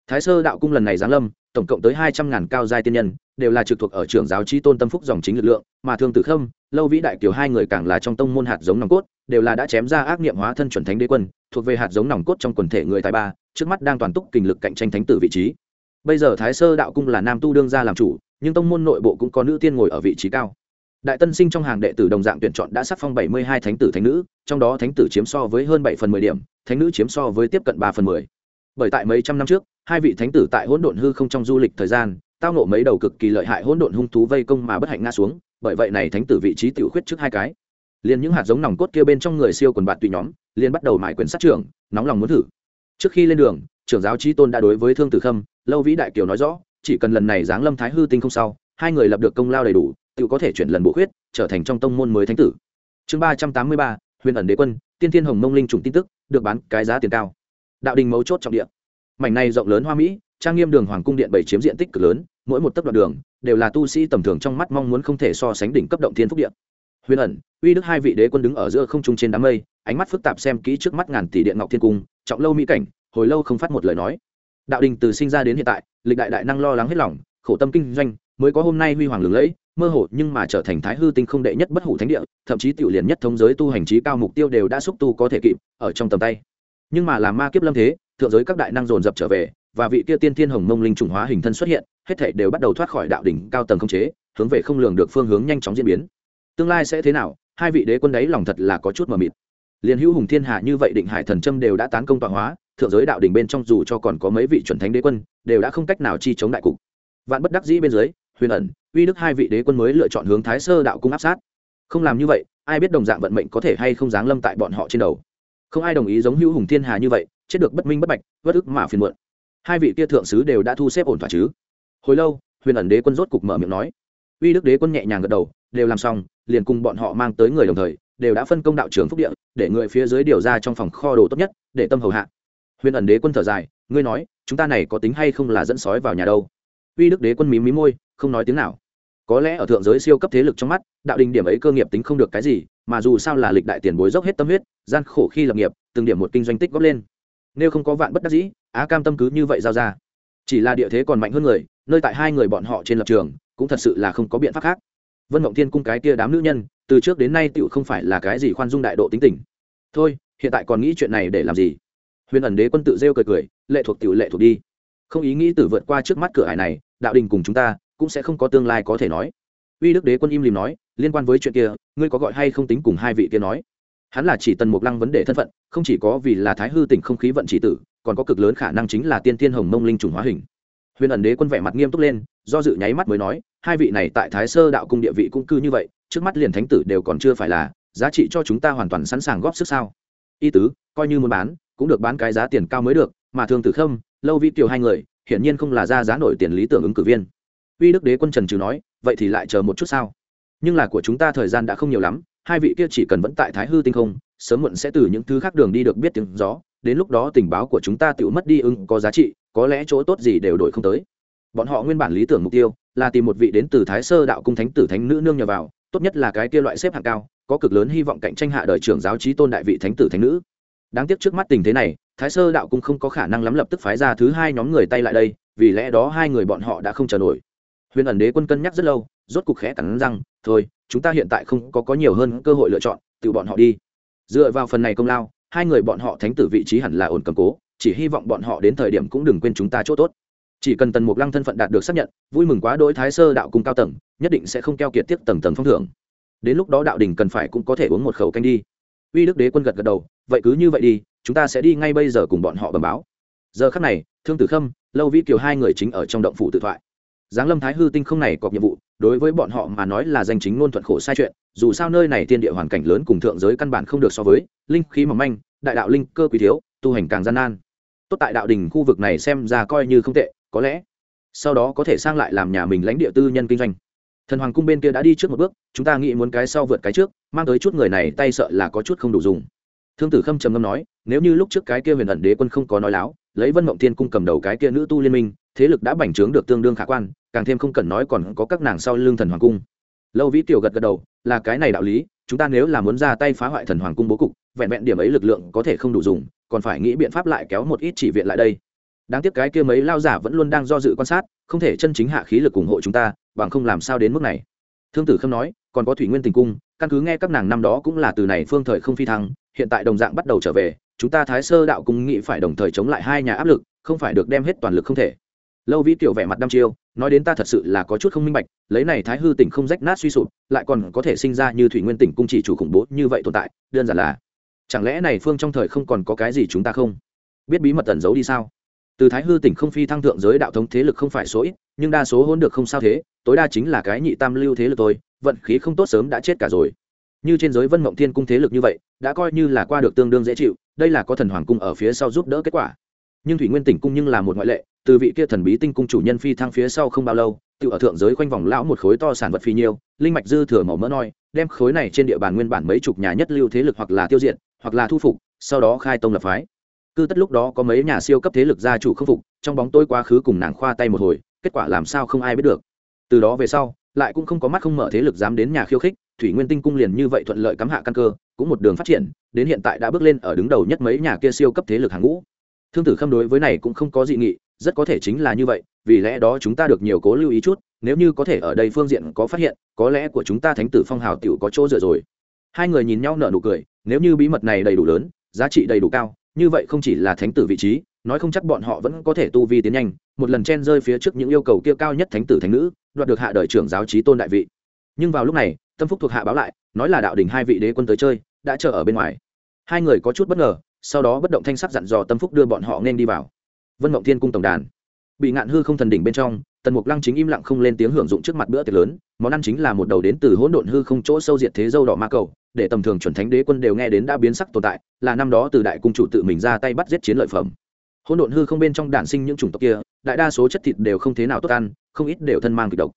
Thái sơ đạo cung lần này giáng lâm, tổng cộng tới hai trăm ngàn cao giai tiên nhân, đều là trực thuộc ở trưởng giáo trí tôn tâm phúc dòng chính lực lượng, mà thương tử khâm, lâu vĩ đại kiều hai người càng là trong tông môn hạt giống nòng cốt, đều là đã chém ra ác niệm hóa thân chuẩn thánh đế quân, thuộc về hạt giống nòng cốt trong quần thể người tài ba trước mắt đang toàn túc kình lực cạnh tranh thánh tử vị trí. Bây giờ thái sơ đạo cung là nam tu đương gia làm chủ, nhưng tông môn nội bộ cũng có nữ tiên ngồi ở vị trí cao. Đại tân sinh trong hàng đệ tử đồng dạng tuyển chọn đã sắc phong bảy mươi hai thánh tử thánh nữ, trong đó thánh tử chiếm so với hơn bảy phần mười điểm, thánh nữ chiếm so với tiếp cận ba phần mười. Bởi tại mấy trăm năm trước, hai vị thánh tử tại hỗn độn hư không trong du lịch thời gian, tao nộ mấy đầu cực kỳ lợi hại hỗn độn hung thú vây công mà bất hạnh ngã xuống, bởi vậy này thánh tử vị trí tiểu khuyết trước hai cái. Liền những hạt giống nòng cốt kia bên trong người siêu quần bạn tùy nhóm, liền bắt đầu mải quyền sát trưởng, nóng lòng muốn thử trước khi lên đường, trưởng giáo trí tôn đã đối với thương tử khâm, lâu vĩ đại kiều nói rõ, chỉ cần lần này giáng lâm thái hư tinh không sau, hai người lập được công lao đầy đủ tự có thể chuyển lần bộ khuyết, trở thành trong tông môn mới thánh tử. Chương ba trăm tám mươi ba, huyền ẩn đế quân, tiên thiên hồng mông linh trùng tin tức, được bán cái giá tiền cao. Đạo đình mấu chốt trọng địa. Mảnh này rộng lớn hoa mỹ, trang nghiêm đường hoàng cung điện bảy chiếm diện tích cực lớn, mỗi một tấc đoạn đường đều là tu sĩ tầm thường trong mắt mong muốn không thể so sánh đỉnh cấp động thiên phúc điện huyền ẩn, uy đức hai vị đế quân đứng ở giữa không trung trên đám mây, ánh mắt phức tạp xem kỹ trước mắt ngàn tỷ điện ngọc thiên cung trọng lâu mỹ cảnh, hồi lâu không phát một lời nói. Đạo đình từ sinh ra đến hiện tại, lịch đại đại năng lo lắng hết lòng, khổ tâm kinh doanh, mới có hôm nay huy hoàng lừng lẫy, mơ hồ nhưng mà trở thành thái hư tinh không đệ nhất bất hủ thánh địa, thậm chí tiểu liền nhất thống giới tu hành trí cao mục tiêu đều đã xúc tu có thể kịp, ở trong tầm tay. Nhưng mà làm ma kiếp lâm thế, thượng giới các đại năng dồn dập trở về, và vị kia tiên thiên hồng mông linh trùng hóa hình thân xuất hiện, hết thảy đều bắt đầu thoát khỏi đạo đỉnh cao tầng không chế, hướng về không lường được phương hướng nhanh chóng diễn biến. Tương lai sẽ thế nào, hai vị đế quân đấy lòng thật là có chút mờ mịt liền hữu hùng thiên hạ như vậy định hải thần trâm đều đã tán công tọa hóa, thượng giới đạo đỉnh bên trong dù cho còn có mấy vị chuẩn thánh đế quân, đều đã không cách nào chi chống đại cục. Vạn bất đắc dĩ bên dưới, huyền ẩn, uy đức hai vị đế quân mới lựa chọn hướng thái sơ đạo cung áp sát. Không làm như vậy, ai biết đồng dạng vận mệnh có thể hay không giáng lâm tại bọn họ trên đầu. Không ai đồng ý giống hữu hùng thiên hà như vậy, chết được bất minh bất bạch, bất ức mà phiền muộn. Hai vị kia thượng sứ đều đã thu xếp ổn thỏa chứ. Hồi lâu, huyền ẩn đế quân rốt cục mở miệng nói. Uy đức đế quân nhẹ nhàng gật đầu, đều làm xong, liền cùng bọn họ mang tới người đồng thời đều đã phân công đạo trưởng phúc địa, để người phía dưới điều ra trong phòng kho đồ tốt nhất, để tâm hầu hạ. Huyền ẩn đế quân thở dài, ngươi nói, chúng ta này có tính hay không là dẫn sói vào nhà đâu? Uy đức đế quân mí mí môi, không nói tiếng nào. Có lẽ ở thượng giới siêu cấp thế lực trong mắt, đạo đình điểm ấy cơ nghiệp tính không được cái gì, mà dù sao là lịch đại tiền bối dốc hết tâm huyết, gian khổ khi lập nghiệp, từng điểm một kinh doanh tích góp lên. Nếu không có vạn bất đắc dĩ, á cam tâm cứ như vậy giao ra. Chỉ là địa thế còn mạnh hơn người, nơi tại hai người bọn họ trên lập trường, cũng thật sự là không có biện pháp khác. Vân mộng thiên cung cái kia đám nữ nhân từ trước đến nay tựu không phải là cái gì khoan dung đại độ tính tình. Thôi, hiện tại còn nghĩ chuyện này để làm gì? Huyền ẩn đế quân tự rêu cười cười, lệ thuộc tiểu lệ thuộc đi. Không ý nghĩ tử vượt qua trước mắt cửa hải này, đạo đình cùng chúng ta cũng sẽ không có tương lai có thể nói. Uy đức đế quân im lìm nói, liên quan với chuyện kia, ngươi có gọi hay không tính cùng hai vị kia nói. Hắn là chỉ tần mục lăng vấn đề thân phận, không chỉ có vì là thái hư tỉnh không khí vận chỉ tử, còn có cực lớn khả năng chính là tiên tiên hồng mông linh trùng hóa hình huyền ẩn đế quân vẻ mặt nghiêm túc lên, do dự nháy mắt mới nói, hai vị này tại thái sơ đạo cung địa vị cũng cư như vậy, trước mắt liền thánh tử đều còn chưa phải là, giá trị cho chúng ta hoàn toàn sẵn sàng góp sức sao? Y tứ, coi như muốn bán, cũng được bán cái giá tiền cao mới được, mà thường tử khâm, lâu vi kiều hai người, hiển nhiên không là ra giá nổi tiền lý tưởng ứng cử viên. Uy đức đế quân trần trừ nói, vậy thì lại chờ một chút sao? Nhưng là của chúng ta thời gian đã không nhiều lắm, hai vị kia chỉ cần vẫn tại thái hư tinh không, sớm muộn sẽ từ những thứ khác đường đi được biết tiếng gió, đến lúc đó tình báo của chúng ta tự mất đi ưng có giá trị có lẽ chỗ tốt gì đều đổi không tới. Bọn họ nguyên bản lý tưởng mục tiêu là tìm một vị đến từ thái sơ đạo cung thánh tử thánh nữ nương nhờ vào, tốt nhất là cái kia loại xếp hạng cao, có cực lớn hy vọng cạnh tranh hạ đời trưởng giáo trí tôn đại vị thánh tử thánh nữ. Đáng tiếc trước mắt tình thế này, thái sơ đạo cung không có khả năng lắm lập tức phái ra thứ hai nhóm người tay lại đây, vì lẽ đó hai người bọn họ đã không chờ nổi. Huyền ẩn đế quân cân nhắc rất lâu, rốt cục khẽ cắn răng, thôi, chúng ta hiện tại không có có nhiều hơn cơ hội lựa chọn, tự bọn họ đi. Dựa vào phần này công lao, hai người bọn họ thánh tử vị trí hẳn là ổn cầm cố chỉ hy vọng bọn họ đến thời điểm cũng đừng quên chúng ta chỗ tốt. Chỉ cần tần mục lăng thân phận đạt được xác nhận, vui mừng quá đỗi thái sơ đạo cung cao tầng, nhất định sẽ không keo kiệt tiếp tầng tầng phong thưởng. Đến lúc đó đạo đình cần phải cũng có thể uống một khẩu canh đi. Uy đức đế quân gật gật đầu, vậy cứ như vậy đi, chúng ta sẽ đi ngay bây giờ cùng bọn họ bầm báo. Giờ khắc này, thương tử khâm, lâu vĩ kiều hai người chính ở trong động phủ tự thoại. Giáng lâm thái hư tinh không này có nhiệm vụ, đối với bọn họ mà nói là danh chính ngôn thuận khổ sai chuyện, dù sao nơi này tiên địa hoàn cảnh lớn cùng thượng giới căn bản không được so với, linh khí mỏng manh, đại đạo linh cơ quý thiếu, tu hành càng gian nan tốt tại đạo đình khu vực này xem ra coi như không tệ, có lẽ sau đó có thể sang lại làm nhà mình lãnh địa tư nhân kinh doanh. Thần hoàng cung bên kia đã đi trước một bước, chúng ta nghĩ muốn cái sau vượt cái trước, mang tới chút người này tay sợ là có chút không đủ dùng. Thương tử khâm trầm ngâm nói, nếu như lúc trước cái kia huyền ẩn đế quân không có nói láo, lấy vân mộng thiên cung cầm đầu cái kia nữ tu liên minh, thế lực đã bành trướng được tương đương khả quan, càng thêm không cần nói còn có các nàng sau lương thần hoàng cung. Lâu vĩ tiểu gật gật đầu, là cái này đạo lý, chúng ta nếu là muốn ra tay phá hoại thần hoàng cung bố cục vẹn vẹn điểm ấy lực lượng có thể không đủ dùng, còn phải nghĩ biện pháp lại kéo một ít chỉ viện lại đây. Đáng tiếc cái kia mấy lao giả vẫn luôn đang do dự quan sát, không thể chân chính hạ khí lực ủng hộ chúng ta, bằng không làm sao đến mức này. Thương tử không nói, còn có thủy nguyên tình cung, căn cứ nghe các nàng năm đó cũng là từ này phương thời không phi thăng, hiện tại đồng dạng bắt đầu trở về, chúng ta thái sơ đạo cung nghĩ phải đồng thời chống lại hai nhà áp lực, không phải được đem hết toàn lực không thể. Lâu vĩ tiểu vẻ mặt đăm chiêu, nói đến ta thật sự là có chút không minh bạch, lấy này thái hư tỉnh không rách nát suy sụp, lại còn có thể sinh ra như thủy nguyên tỉnh cung chỉ chủ khủng bố như vậy tồn tại, đơn giản là chẳng lẽ này phương trong thời không còn có cái gì chúng ta không? Biết bí mật tẩn giấu đi sao? Từ thái hư tỉnh không phi thăng thượng giới đạo thống thế lực không phải số ít, nhưng đa số hôn được không sao thế, tối đa chính là cái nhị tam lưu thế lực thôi, vận khí không tốt sớm đã chết cả rồi. Như trên giới vân mộng thiên cung thế lực như vậy, đã coi như là qua được tương đương dễ chịu, đây là có thần hoàng cung ở phía sau giúp đỡ kết quả. Nhưng thủy nguyên tỉnh cung nhưng là một ngoại lệ, từ vị kia thần bí tinh cung chủ nhân phi thăng phía sau không bao lâu, tự ở thượng giới khoanh vòng lão một khối to sản vật phi nhiêu, linh mạch dư thừa màu mỡ noi, đem khối này trên địa bàn nguyên bản mấy chục nhà nhất lưu thế lực hoặc là tiêu diệt hoặc là thu phục, sau đó khai tông lập phái. Cứ tất lúc đó có mấy nhà siêu cấp thế lực gia chủ khâm phục, trong bóng tôi quá khứ cùng nàng khoa tay một hồi, kết quả làm sao không ai biết được. Từ đó về sau, lại cũng không có mắt không mở thế lực dám đến nhà khiêu khích, thủy nguyên tinh cung liền như vậy thuận lợi cắm hạ căn cơ, cũng một đường phát triển, đến hiện tại đã bước lên ở đứng đầu nhất mấy nhà kia siêu cấp thế lực hàng ngũ. Thương tử khâm đối với này cũng không có dị nghị, rất có thể chính là như vậy, vì lẽ đó chúng ta được nhiều cố lưu ý chút, nếu như có thể ở đây phương diện có phát hiện, có lẽ của chúng ta thánh tử phong hào tiểu có chỗ dựa rồi. Hai người nhìn nhau nở nụ cười nếu như bí mật này đầy đủ lớn, giá trị đầy đủ cao, như vậy không chỉ là thánh tử vị trí, nói không chắc bọn họ vẫn có thể tu vi tiến nhanh. Một lần chen rơi phía trước những yêu cầu kia cao nhất thánh tử thánh nữ, đoạt được hạ đời trưởng giáo trí tôn đại vị. Nhưng vào lúc này, tâm phúc thuộc hạ báo lại, nói là đạo đình hai vị đế quân tới chơi, đã chờ ở bên ngoài. Hai người có chút bất ngờ, sau đó bất động thanh sắc dặn dò tâm phúc đưa bọn họ nên đi vào. Vân mộng thiên cung tổng đàn. Bị ngạn hư không thần đỉnh bên trong, tần mục lăng chính im lặng không lên tiếng hưởng dụng trước mặt bữa tiệc lớn món ăn chính là một đầu đến từ hỗn độn hư không chỗ sâu diệt thế dâu đỏ ma cầu, để tầm thường chuẩn thánh đế quân đều nghe đến đã biến sắc tồn tại, là năm đó từ đại cung chủ tự mình ra tay bắt giết chiến lợi phẩm. Hỗn độn hư không bên trong đản sinh những chủng tộc kia, đại đa số chất thịt đều không thế nào tốt ăn, không ít đều thân mang kịch độc.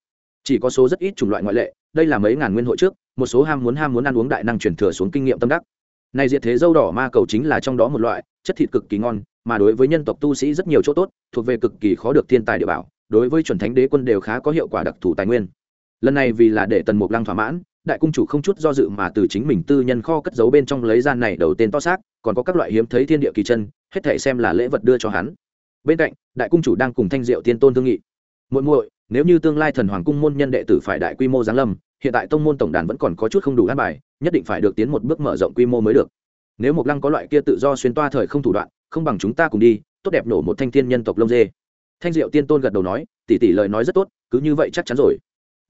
Chỉ có số rất ít chủng loại ngoại lệ, đây là mấy ngàn nguyên hội trước, một số ham muốn ham muốn ăn uống đại năng truyền thừa xuống kinh nghiệm tâm đắc. Này diệt thế dâu đỏ ma cầu chính là trong đó một loại, chất thịt cực kỳ ngon, mà đối với nhân tộc tu sĩ rất nhiều chỗ tốt, thuộc về cực kỳ khó được thiên tài địa bảo, đối với chuẩn thánh đế quân đều khá có hiệu quả đặc thù tài nguyên lần này vì là để tần mục lăng thỏa mãn, đại cung chủ không chút do dự mà từ chính mình tư nhân kho cất giấu bên trong lấy gian này đầu tên to xác, còn có các loại hiếm thấy thiên địa kỳ chân, hết thể xem là lễ vật đưa cho hắn. Bên cạnh, đại cung chủ đang cùng thanh diệu tiên tôn thương nghị. Muội muội, nếu như tương lai thần hoàng cung môn nhân đệ tử phải đại quy mô giáng lâm, hiện tại tông môn tổng đàn vẫn còn có chút không đủ an bài, nhất định phải được tiến một bước mở rộng quy mô mới được. Nếu mục lăng có loại kia tự do xuyên toa thời không thủ đoạn, không bằng chúng ta cùng đi, tốt đẹp nổ một thanh thiên nhân tộc lông dê. Thanh diệu tiên tôn gật đầu nói, tỷ tỷ lời nói rất tốt, cứ như vậy chắc chắn rồi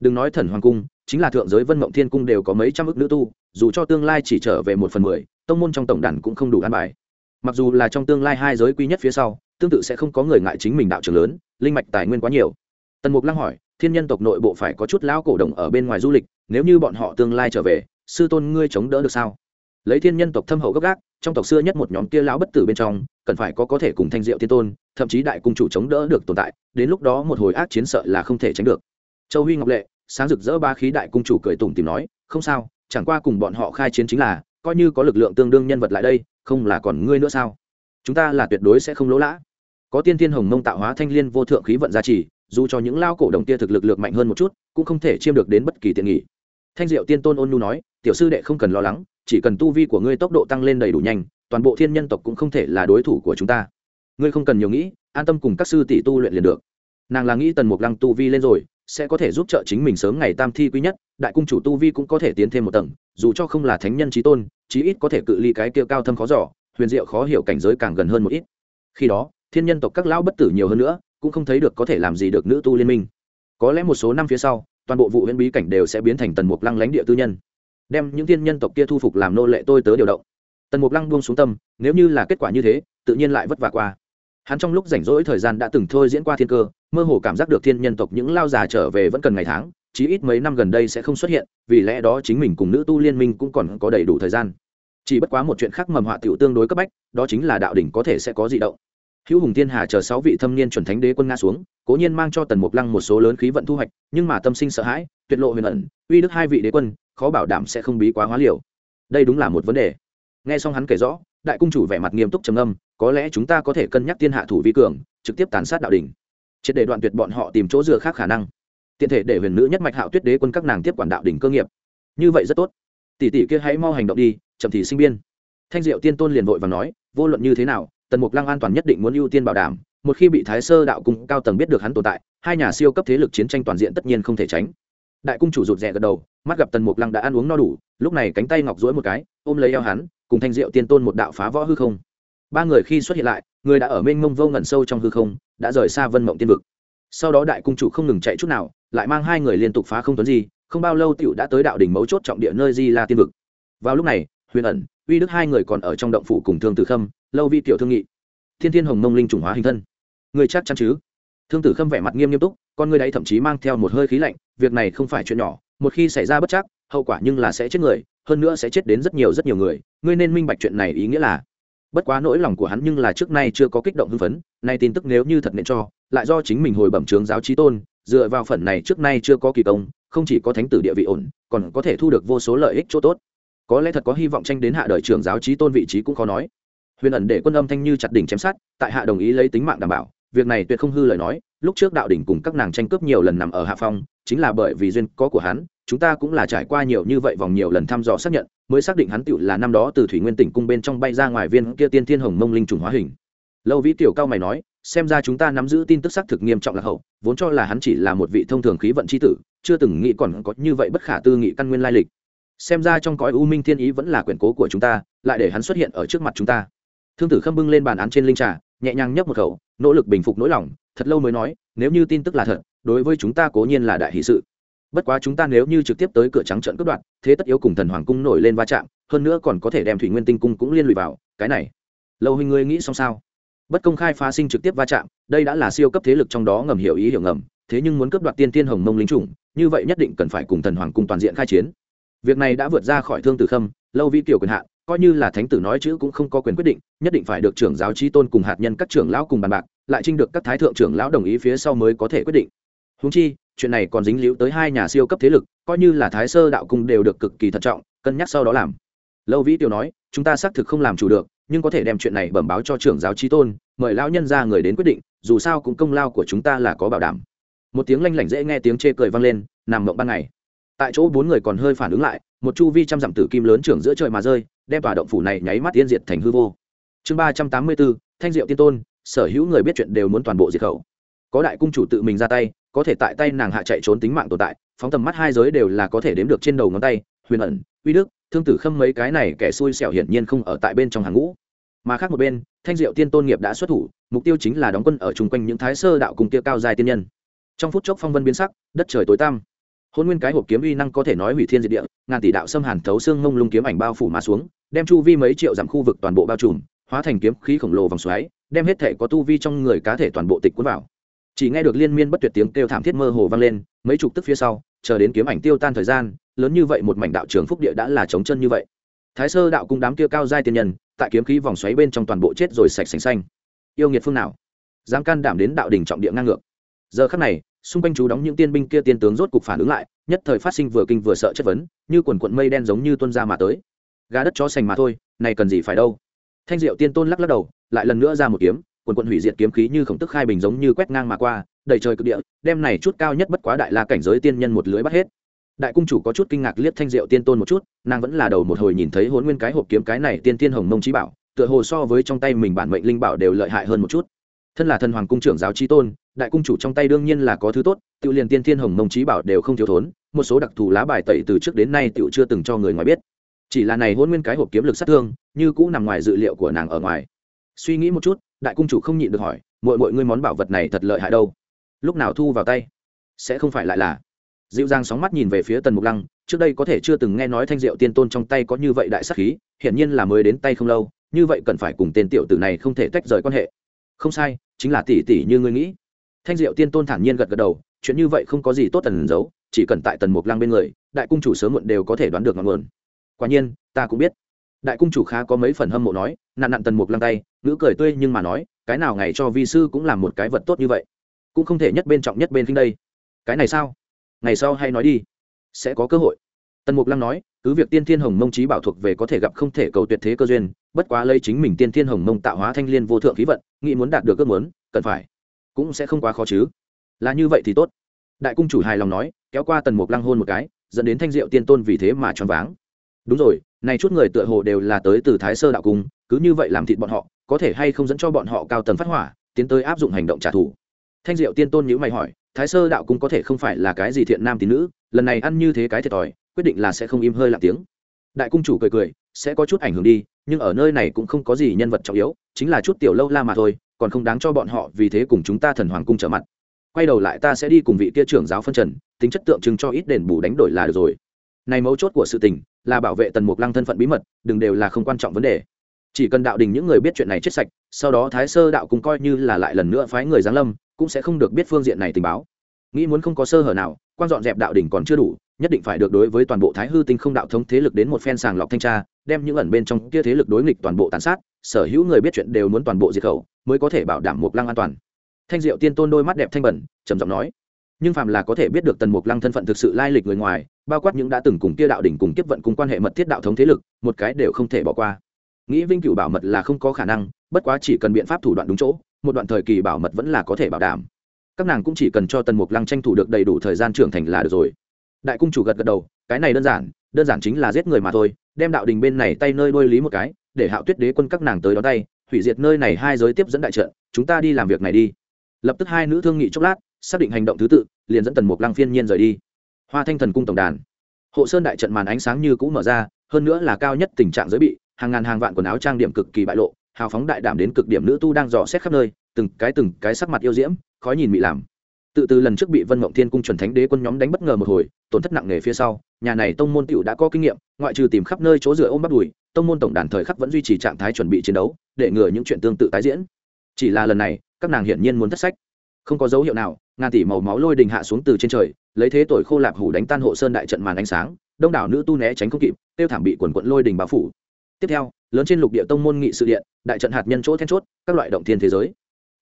đừng nói thần hoàng cung, chính là thượng giới vân mộng thiên cung đều có mấy trăm ước nữ tu, dù cho tương lai chỉ trở về một phần mười, tông môn trong tổng đàn cũng không đủ an bài. Mặc dù là trong tương lai hai giới quy nhất phía sau, tương tự sẽ không có người ngại chính mình đạo trưởng lớn, linh mạch tài nguyên quá nhiều. Tần mục lăng hỏi, thiên nhân tộc nội bộ phải có chút lão cổ đồng ở bên ngoài du lịch, nếu như bọn họ tương lai trở về, sư tôn ngươi chống đỡ được sao? Lấy thiên nhân tộc thâm hậu gấp gác, trong tộc xưa nhất một nhóm kia lão bất tử bên trong, cần phải có có thể cùng thanh diệu thiên tôn, thậm chí đại cung chủ chống đỡ được tồn tại, đến lúc đó một hồi ác chiến sợ là không thể tránh được châu huy ngọc lệ, sáng rực rỡ ba khí đại cung chủ cười tủm tìm nói, không sao, chẳng qua cùng bọn họ khai chiến chính là, coi như có lực lượng tương đương nhân vật lại đây, không là còn ngươi nữa sao? Chúng ta là tuyệt đối sẽ không lỗ lã. Có tiên thiên hồng mông tạo hóa thanh liên vô thượng khí vận gia trì, dù cho những lao cổ đồng tia thực lực lượng mạnh hơn một chút, cũng không thể chiêm được đến bất kỳ tiện nghỉ thanh diệu tiên tôn ôn Nu nói, tiểu sư đệ không cần lo lắng, chỉ cần tu vi của ngươi tốc độ tăng lên đầy đủ nhanh, toàn bộ thiên nhân tộc cũng không thể là đối thủ của chúng ta. Ngươi không cần nhiều nghĩ, an tâm cùng các sư tỷ tu luyện liền được. Nàng là nghĩ tần mục lăng tu vi lên rồi sẽ có thể giúp trợ chính mình sớm ngày tam thi quý nhất, đại cung chủ tu vi cũng có thể tiến thêm một tầng, dù cho không là thánh nhân trí tôn, chí ít có thể cự ly cái kia cao thâm khó giỏ huyền diệu khó hiểu cảnh giới càng gần hơn một ít. Khi đó, thiên nhân tộc các lão bất tử nhiều hơn nữa, cũng không thấy được có thể làm gì được nữ tu liên minh. Có lẽ một số năm phía sau, toàn bộ vụ huyễn bí cảnh đều sẽ biến thành tần mục lăng lãnh địa tư nhân. Đem những thiên nhân tộc kia thu phục làm nô lệ tôi tớ điều động. Tần mục lăng buông xuống tâm, nếu như là kết quả như thế, tự nhiên lại vất vả qua hắn trong lúc rảnh rỗi thời gian đã từng thôi diễn qua thiên cơ, mơ hồ cảm giác được thiên nhân tộc những lao già trở về vẫn cần ngày tháng, chí ít mấy năm gần đây sẽ không xuất hiện, vì lẽ đó chính mình cùng nữ tu liên minh cũng còn có đầy đủ thời gian. Chỉ bất quá một chuyện khác mầm họa tiểu tương đối cấp bách, đó chính là đạo đỉnh có thể sẽ có dị động. Hữu hùng thiên hà chờ sáu vị thâm niên chuẩn thánh đế quân nga xuống, cố nhiên mang cho tần mục lăng một số lớn khí vận thu hoạch, nhưng mà tâm sinh sợ hãi, tuyệt lộ huyền ẩn, uy đức hai vị đế quân, khó bảo đảm sẽ không bí quá hóa liều. Đây đúng là một vấn đề. Nghe xong hắn kể rõ, đại cung chủ vẻ mặt nghiêm túc trầm âm có lẽ chúng ta có thể cân nhắc tiên hạ thủ vi cường, trực tiếp tàn sát đạo đình triệt để đoạn tuyệt bọn họ tìm chỗ dựa khác khả năng. Tiện thể để huyền nữ nhất mạch hạo tuyết đế quân các nàng tiếp quản đạo đỉnh cơ nghiệp. Như vậy rất tốt. Tỷ tỷ kia hãy mau hành động đi, chậm thì sinh biên. Thanh diệu tiên tôn liền vội và nói, vô luận như thế nào, tần mục lăng an toàn nhất định muốn ưu tiên bảo đảm, một khi bị thái sơ đạo cung cao tầng biết được hắn tồn tại, hai nhà siêu cấp thế lực chiến tranh toàn diện tất nhiên không thể tránh. Đại cung chủ rụt rè gật đầu, mắt gặp tần mục lăng đã ăn uống no đủ, lúc này cánh tay ngọc duỗi một cái, ôm lấy eo hắn, cùng thanh diệu tiên tôn một đạo phá võ hư không ba người khi xuất hiện lại, người đã ở mênh mông vô ngẩn sâu trong hư không, đã rời xa vân mộng tiên vực. Sau đó đại cung chủ không ngừng chạy chút nào, lại mang hai người liên tục phá không tuấn gì không bao lâu tiểu đã tới đạo đỉnh mấu chốt trọng địa nơi di la tiên vực. Vào lúc này, huyền ẩn, uy đức hai người còn ở trong động phủ cùng thương tử khâm, lâu vi tiểu thương nghị, thiên thiên hồng mông linh chủng hóa hình thân. Người chắc chắn chứ? Thương tử khâm vẻ mặt nghiêm nghiêm túc, con người đấy thậm chí mang theo một hơi khí lạnh, việc này không phải chuyện nhỏ, một khi xảy ra bất chắc, hậu quả nhưng là sẽ chết người, hơn nữa sẽ chết đến rất nhiều rất nhiều người, ngươi nên minh bạch chuyện này ý nghĩa là bất quá nỗi lòng của hắn nhưng là trước nay chưa có kích động hưng phấn, nay tin tức nếu như thật nên cho, lại do chính mình hồi bẩm trướng giáo trí tôn, dựa vào phần này trước nay chưa có kỳ công, không chỉ có thánh tử địa vị ổn, còn có thể thu được vô số lợi ích chỗ tốt. Có lẽ thật có hy vọng tranh đến hạ đời trưởng giáo trí tôn vị trí cũng khó nói. Huyền ẩn để quân âm thanh như chặt đỉnh chém sát tại hạ đồng ý lấy tính mạng đảm bảo, việc này tuyệt không hư lời nói, lúc trước đạo đỉnh cùng các nàng tranh cướp nhiều lần nằm ở hạ phong chính là bởi vì duyên có của hắn, chúng ta cũng là trải qua nhiều như vậy vòng nhiều lần thăm dò xác nhận, mới xác định hắn tựu là năm đó từ thủy nguyên tỉnh cung bên trong bay ra ngoài viên kia tiên thiên hồng mông linh trùng hóa hình. Lâu vĩ tiểu cao mày nói, xem ra chúng ta nắm giữ tin tức xác thực nghiêm trọng là hậu, vốn cho là hắn chỉ là một vị thông thường khí vận c h i tử, chưa từng nghĩ còn có như vậy bất khả tư nghị căn nguyên lai lịch. Xem ra trong cõi u minh thiên ý vẫn là quyển cố của chúng ta, lại để hắn xuất hiện ở trước mặt chúng ta. Thương tử khâm bưng lên bàn án trên linh trà, nhẹ nhàng nhấp một khẩu, nỗ lực bình phục nỗi lòng, thật lâu mới nói, nếu như tin tức là thật đối với chúng ta cố nhiên là đại hỷ sự. Bất quá chúng ta nếu như trực tiếp tới cửa trắng trận cướp đoạt, thế tất yếu cùng thần hoàng cung nổi lên va chạm, hơn nữa còn có thể đem thủy nguyên tinh cung cũng liên lụy vào, cái này. Lâu hình ngươi nghĩ xong sao? Bất công khai phá sinh trực tiếp va chạm, đây đã là siêu cấp thế lực trong đó ngầm hiểu ý hiểu ngầm, thế nhưng muốn cướp đoạt tiên tiên hồng mông lính chủng, như vậy nhất định cần phải cùng thần hoàng cung toàn diện khai chiến. Việc này đã vượt ra khỏi thương tử khâm, lâu vi tiểu quyền hạn, coi như là thánh tử nói chữ cũng không có quyền quyết định, nhất định phải được trưởng giáo trí tôn cùng hạt nhân các trưởng lão cùng bàn bạc, lại trinh được các thái thượng trưởng lão đồng ý phía sau mới có thể quyết định. Huống chi, chuyện này còn dính líu tới hai nhà siêu cấp thế lực, coi như là thái sơ đạo cung đều được cực kỳ thận trọng, cân nhắc sau đó làm. Lâu vĩ tiểu nói, chúng ta xác thực không làm chủ được, nhưng có thể đem chuyện này bẩm báo cho trưởng giáo chí tôn, mời lão nhân ra người đến quyết định, dù sao cũng công lao của chúng ta là có bảo đảm. Một tiếng lanh lảnh dễ nghe tiếng chê cười vang lên, nằm mộng ban ngày. Tại chỗ bốn người còn hơi phản ứng lại, một chu vi trăm dặm tử kim lớn trưởng giữa trời mà rơi, đem tòa động phủ này nháy mắt tiên diệt thành hư vô. Chương ba trăm tám mươi bốn thanh diệu tiên tôn, sở hữu người biết chuyện đều muốn toàn bộ diệt khẩu. Có đại cung chủ tự mình ra tay có thể tại tay nàng hạ chạy trốn tính mạng tồn tại, phóng tầm mắt hai giới đều là có thể đếm được trên đầu ngón tay, huyền ẩn, uy đức, thương tử khâm mấy cái này kẻ xui xẻo hiển nhiên không ở tại bên trong hàng ngũ. Mà khác một bên, thanh diệu tiên tôn nghiệp đã xuất thủ, mục tiêu chính là đóng quân ở chung quanh những thái sơ đạo cùng kia cao dài tiên nhân. Trong phút chốc phong vân biến sắc, đất trời tối tăm. Hôn nguyên cái hộp kiếm uy năng có thể nói hủy thiên diệt địa, ngàn tỷ đạo xâm hàn thấu xương ngông lung kiếm ảnh bao phủ mà xuống, đem chu vi mấy triệu dặm khu vực toàn bộ bao trùm, hóa thành kiếm khí khổng lồ vòng xoáy, đem hết thể có tu vi trong người cá thể toàn bộ tịch cuốn vào chỉ nghe được liên miên bất tuyệt tiếng kêu thảm thiết mơ hồ vang lên, mấy chục tức phía sau, chờ đến kiếm ảnh tiêu tan thời gian, lớn như vậy một mảnh đạo trường phúc địa đã là trống chân như vậy. Thái sơ đạo cung đám kia cao giai tiên nhân, tại kiếm khí vòng xoáy bên trong toàn bộ chết rồi sạch sành xanh. Yêu nghiệt phương nào? Dám can đảm đến đạo đỉnh trọng địa ngang ngược. Giờ khắc này, xung quanh chú đóng những tiên binh kia tiên tướng rốt cục phản ứng lại, nhất thời phát sinh vừa kinh vừa sợ chất vấn, như quần quận mây đen giống như tuân ra mà tới. Gà đất chó sành mà thôi, này cần gì phải đâu? Thanh diệu tiên tôn lắc lắc đầu, lại lần nữa ra một kiếm quần quần hủy diệt kiếm khí như khổng tức khai bình giống như quét ngang mà qua, đầy trời cực địa, đem này chút cao nhất bất quá đại la cảnh giới tiên nhân một lưới bắt hết. Đại cung chủ có chút kinh ngạc liếc thanh diệu tiên tôn một chút, nàng vẫn là đầu một hồi nhìn thấy hôn nguyên cái hộp kiếm cái này tiên tiên hồng mông trí bảo, tựa hồ so với trong tay mình bản mệnh linh bảo đều lợi hại hơn một chút. Thân là thần hoàng cung trưởng giáo trí tôn, đại cung chủ trong tay đương nhiên là có thứ tốt tự liền tiên tiên hồng mông trí bảo đều không thiếu thốn, một số đặc thù lá bài tẩy từ trước đến nay tự chưa từng cho người ngoài biết. Chỉ là này hôn nguyên cái hộp kiếm lực sát thương, như cũ nằm ngoài dự liệu của nàng ở ngoài. Suy nghĩ một chút đại cung chủ không nhịn được hỏi mọi mọi ngươi món bảo vật này thật lợi hại đâu? Lúc nào thu vào tay? Sẽ không phải lại là? Dịu dàng sóng mắt nhìn về phía tần mục lăng, trước đây có thể chưa từng nghe nói thanh diệu tiên tôn trong tay có như vậy đại sắc khí, hiển nhiên là mới đến tay không lâu, như vậy cần phải cùng tên tiểu tử này không thể tách rời quan hệ. Không sai, chính là tỷ tỷ như ngươi nghĩ. Thanh diệu tiên tôn thản nhiên gật gật đầu, chuyện như vậy không có gì tốt tần giấu, chỉ cần tại tần mục lăng bên người, đại cung chủ sớm muộn đều có thể đoán được ngọn nguồn. Quả nhiên, ta cũng biết. Đại cung chủ khá có mấy phần hâm mộ nói nạn nạn tần mục lăng tay ngữ cười tươi nhưng mà nói, cái nào ngày cho vi sư cũng làm một cái vật tốt như vậy. Cũng không thể nhất bên trọng nhất bên kinh đây. Cái này sao? Ngày sau hay nói đi. Sẽ có cơ hội. Tần mục lăng nói, cứ việc tiên thiên hồng mông trí bảo thuộc về có thể gặp không thể cầu tuyệt thế cơ duyên, bất quá lấy chính mình tiên thiên hồng mông tạo hóa thanh liên vô thượng khí vận, nghĩ muốn đạt được ước muốn, cần phải, cũng sẽ không quá khó chứ. Là như vậy thì tốt. Đại cung chủ hài lòng nói, kéo qua tần mục lăng hôn một cái, dẫn đến thanh diệu tiên tôn vì thế mà choáng váng. Đúng rồi, này chút người tựa hồ đều là tới từ thái sơ đạo cung, cứ như vậy làm thịt bọn họ có thể hay không dẫn cho bọn họ cao tầng phát hỏa, tiến tới áp dụng hành động trả thù. Thanh diệu tiên tôn nhữ mày hỏi, thái sơ đạo cung có thể không phải là cái gì thiện nam tín nữ, lần này ăn như thế cái thiệt thòi, quyết định là sẽ không im hơi lặng tiếng. Đại cung chủ cười cười, sẽ có chút ảnh hưởng đi, nhưng ở nơi này cũng không có gì nhân vật trọng yếu, chính là chút tiểu lâu la mà thôi, còn không đáng cho bọn họ vì thế cùng chúng ta thần hoàng cung trở mặt. Quay đầu lại ta sẽ đi cùng vị kia trưởng giáo phân trần, tính chất tượng trưng cho ít đền bù đánh đổi là được rồi. Này mấu chốt của sự tình, là bảo vệ tần mục lăng thân phận bí mật, đừng đều là không quan trọng vấn đề chỉ cần đạo đình những người biết chuyện này chết sạch, sau đó thái sơ đạo cũng coi như là lại lần nữa phái người giáng lâm, cũng sẽ không được biết phương diện này tình báo. Nghĩ muốn không có sơ hở nào, quan dọn dẹp đạo đình còn chưa đủ, nhất định phải được đối với toàn bộ thái hư tinh không đạo thống thế lực đến một phen sàng lọc thanh tra, đem những ẩn bên trong kia thế lực đối nghịch toàn bộ tàn sát, sở hữu người biết chuyện đều muốn toàn bộ diệt khẩu, mới có thể bảo đảm mục lăng an toàn. Thanh diệu tiên tôn đôi mắt đẹp thanh bẩn, trầm giọng nói, nhưng phàm là có thể biết được tần mục lăng thân phận thực sự lai lịch người ngoài, bao quát những đã từng cùng kia đạo đỉnh cùng kiếp vận cùng quan hệ mật thiết đạo thống thế lực, một cái đều không thể bỏ qua nghĩ vinh cửu bảo mật là không có khả năng, bất quá chỉ cần biện pháp thủ đoạn đúng chỗ, một đoạn thời kỳ bảo mật vẫn là có thể bảo đảm. Các nàng cũng chỉ cần cho tần mục lăng tranh thủ được đầy đủ thời gian trưởng thành là được rồi. Đại cung chủ gật gật đầu, cái này đơn giản đơn giản chính là giết người mà thôi, đem đạo đình bên này tay nơi đôi lý một cái, để hạo tuyết đế quân các nàng tới đó tay, hủy diệt nơi này hai giới tiếp dẫn đại trận, chúng ta đi làm việc này đi. Lập tức hai nữ thương nghị chốc lát, xác định hành động thứ tự, liền dẫn tần mục lăng phiên nhiên rời đi. Hoa thanh thần cung tổng đàn. Hộ sơn đại trận màn ánh sáng như cũ mở ra, hơn nữa là cao nhất tình trạng giới bị hàng ngàn hàng vạn quần áo trang điểm cực kỳ bại lộ, hào phóng đại đảm đến cực điểm nữ tu đang dò xét khắp nơi, từng cái từng cái sắc mặt yêu diễm, khói nhìn bị làm. Tự từ lần trước bị vân mộng thiên cung chuẩn thánh đế quân nhóm đánh bất ngờ một hồi, tổn thất nặng nề phía sau, nhà này tông môn tựu đã có kinh nghiệm, ngoại trừ tìm khắp nơi chỗ dựa ôm bắt đùi, tông môn tổng đàn thời khắc vẫn duy trì trạng thái chuẩn bị chiến đấu, để ngừa những chuyện tương tự tái diễn. Chỉ là lần này, các nàng hiển nhiên muốn thất sách. Không có dấu hiệu nào, ngàn tỷ màu máu lôi đình hạ xuống từ trên trời, lấy thế tội khô lạp hủ đánh tan hộ sơn đại trận màn ánh sáng, đông đảo nữ tu né tránh không kịp, tiêu thảm bị quần quận lôi đình bao phủ tiếp theo, lớn trên lục địa tông môn nghị sự điện, đại trận hạt nhân chỗ then chốt, các loại động thiên thế giới.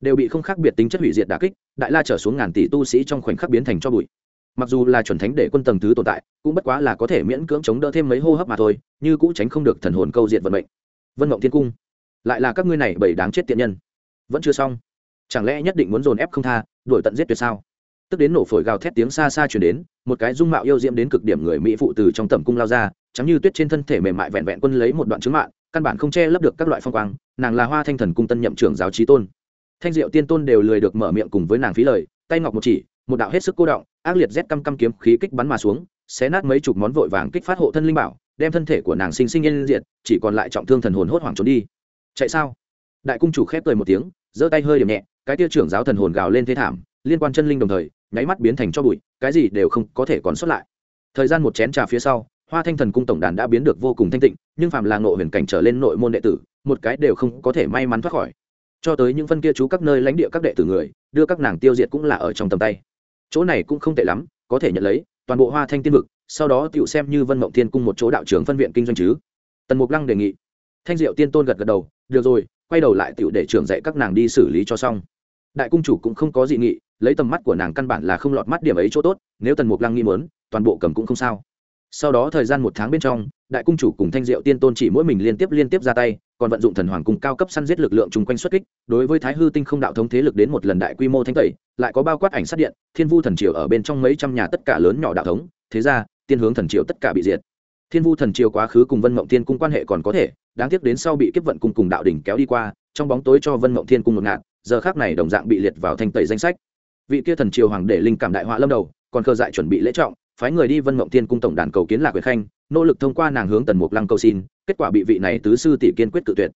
Đều bị không khác biệt tính chất hủy diệt đà kích, đại la trở xuống ngàn tỷ tu sĩ trong khoảnh khắc biến thành cho bụi. Mặc dù là chuẩn thánh để quân tầng thứ tồn tại, cũng bất quá là có thể miễn cưỡng chống đỡ thêm mấy hô hấp mà thôi, như cũ tránh không được thần hồn câu diệt vận mệnh. Vân mộng thiên cung. Lại là các ngươi này bảy đáng chết tiện nhân. Vẫn chưa xong. Chẳng lẽ nhất định muốn dồn ép không tha, đuổi tận giết tuyệt sao? Tức đến nổ phổi gào thét tiếng xa xa chuyển đến, một cái dung mạo yêu diễm đến cực điểm người mỹ phụ từ trong tầm cung lao ra chẳng như tuyết trên thân thể mềm mại vẹn vẹn quân lấy một đoạn chứng mạng căn bản không che lấp được các loại phong quang, nàng là hoa thanh thần cung tân nhậm trưởng giáo trí tôn. Thanh diệu tiên tôn đều lười được mở miệng cùng với nàng phí lời, tay ngọc một chỉ, một đạo hết sức cô động, ác liệt rét căm căm kiếm khí kích bắn mà xuống, xé nát mấy chục món vội vàng kích phát hộ thân linh bảo, đem thân thể của nàng sinh sinh yên diệt, chỉ còn lại trọng thương thần hồn hốt hoảng trốn đi. Chạy sao? Đại cung chủ khép cười một tiếng, giơ tay hơi điểm nhẹ, cái tia trưởng giáo thần hồn gào lên thế thảm, liên quan chân linh đồng thời, nháy mắt biến thành cho bụi, cái gì đều không có thể còn xuất lại. Thời gian một chén trà phía sau hoa thanh thần cung tổng đàn đã biến được vô cùng thanh tịnh, nhưng phạm là ngộ huyền cảnh trở lên nội môn đệ tử, một cái đều không có thể may mắn thoát khỏi. Cho tới những phân kia chú các nơi lãnh địa các đệ tử người, đưa các nàng tiêu diệt cũng là ở trong tầm tay. Chỗ này cũng không tệ lắm, có thể nhận lấy, toàn bộ hoa thanh tiên vực, sau đó tựu xem như vân mộng thiên cung một chỗ đạo trưởng phân viện kinh doanh chứ. Tần mục lăng đề nghị. Thanh diệu tiên tôn gật gật đầu, được rồi, quay đầu lại tựu để trưởng dạy các nàng đi xử lý cho xong. Đại cung chủ cũng không có dị nghị, lấy tầm mắt của nàng căn bản là không lọt mắt điểm ấy chỗ tốt, nếu tần mục lăng nghi mớn toàn bộ cầm cũng không sao sau đó thời gian một tháng bên trong, đại cung chủ cùng thanh diệu tiên tôn chỉ mỗi mình liên tiếp liên tiếp ra tay, còn vận dụng thần hoàng cung cao cấp săn giết lực lượng chung quanh xuất kích, đối với thái hư tinh không đạo thống thế lực đến một lần đại quy mô thanh tẩy, lại có bao quát ảnh sát điện, thiên vu thần triều ở bên trong mấy trăm nhà tất cả lớn nhỏ đạo thống, thế ra, tiên hướng thần triều tất cả bị diệt. Thiên vu thần triều quá khứ cùng vân mộng tiên cung quan hệ còn có thể, đáng tiếc đến sau bị kiếp vận cung cùng đạo đỉnh kéo đi qua, trong bóng tối cho vân mộng thiên cung một ngạn giờ khác này đồng dạng bị liệt vào thanh tẩy danh sách. Vị kia thần triều hoàng để linh cảm đại họa lâm đầu, còn cơ dại chuẩn bị lễ trọng phái người đi vân mộng thiên cung tổng đàn cầu kiến lạc quyền khanh, nỗ lực thông qua nàng hướng tần mục lăng cầu xin, kết quả bị vị này tứ sư tỷ kiên quyết cự tuyệt.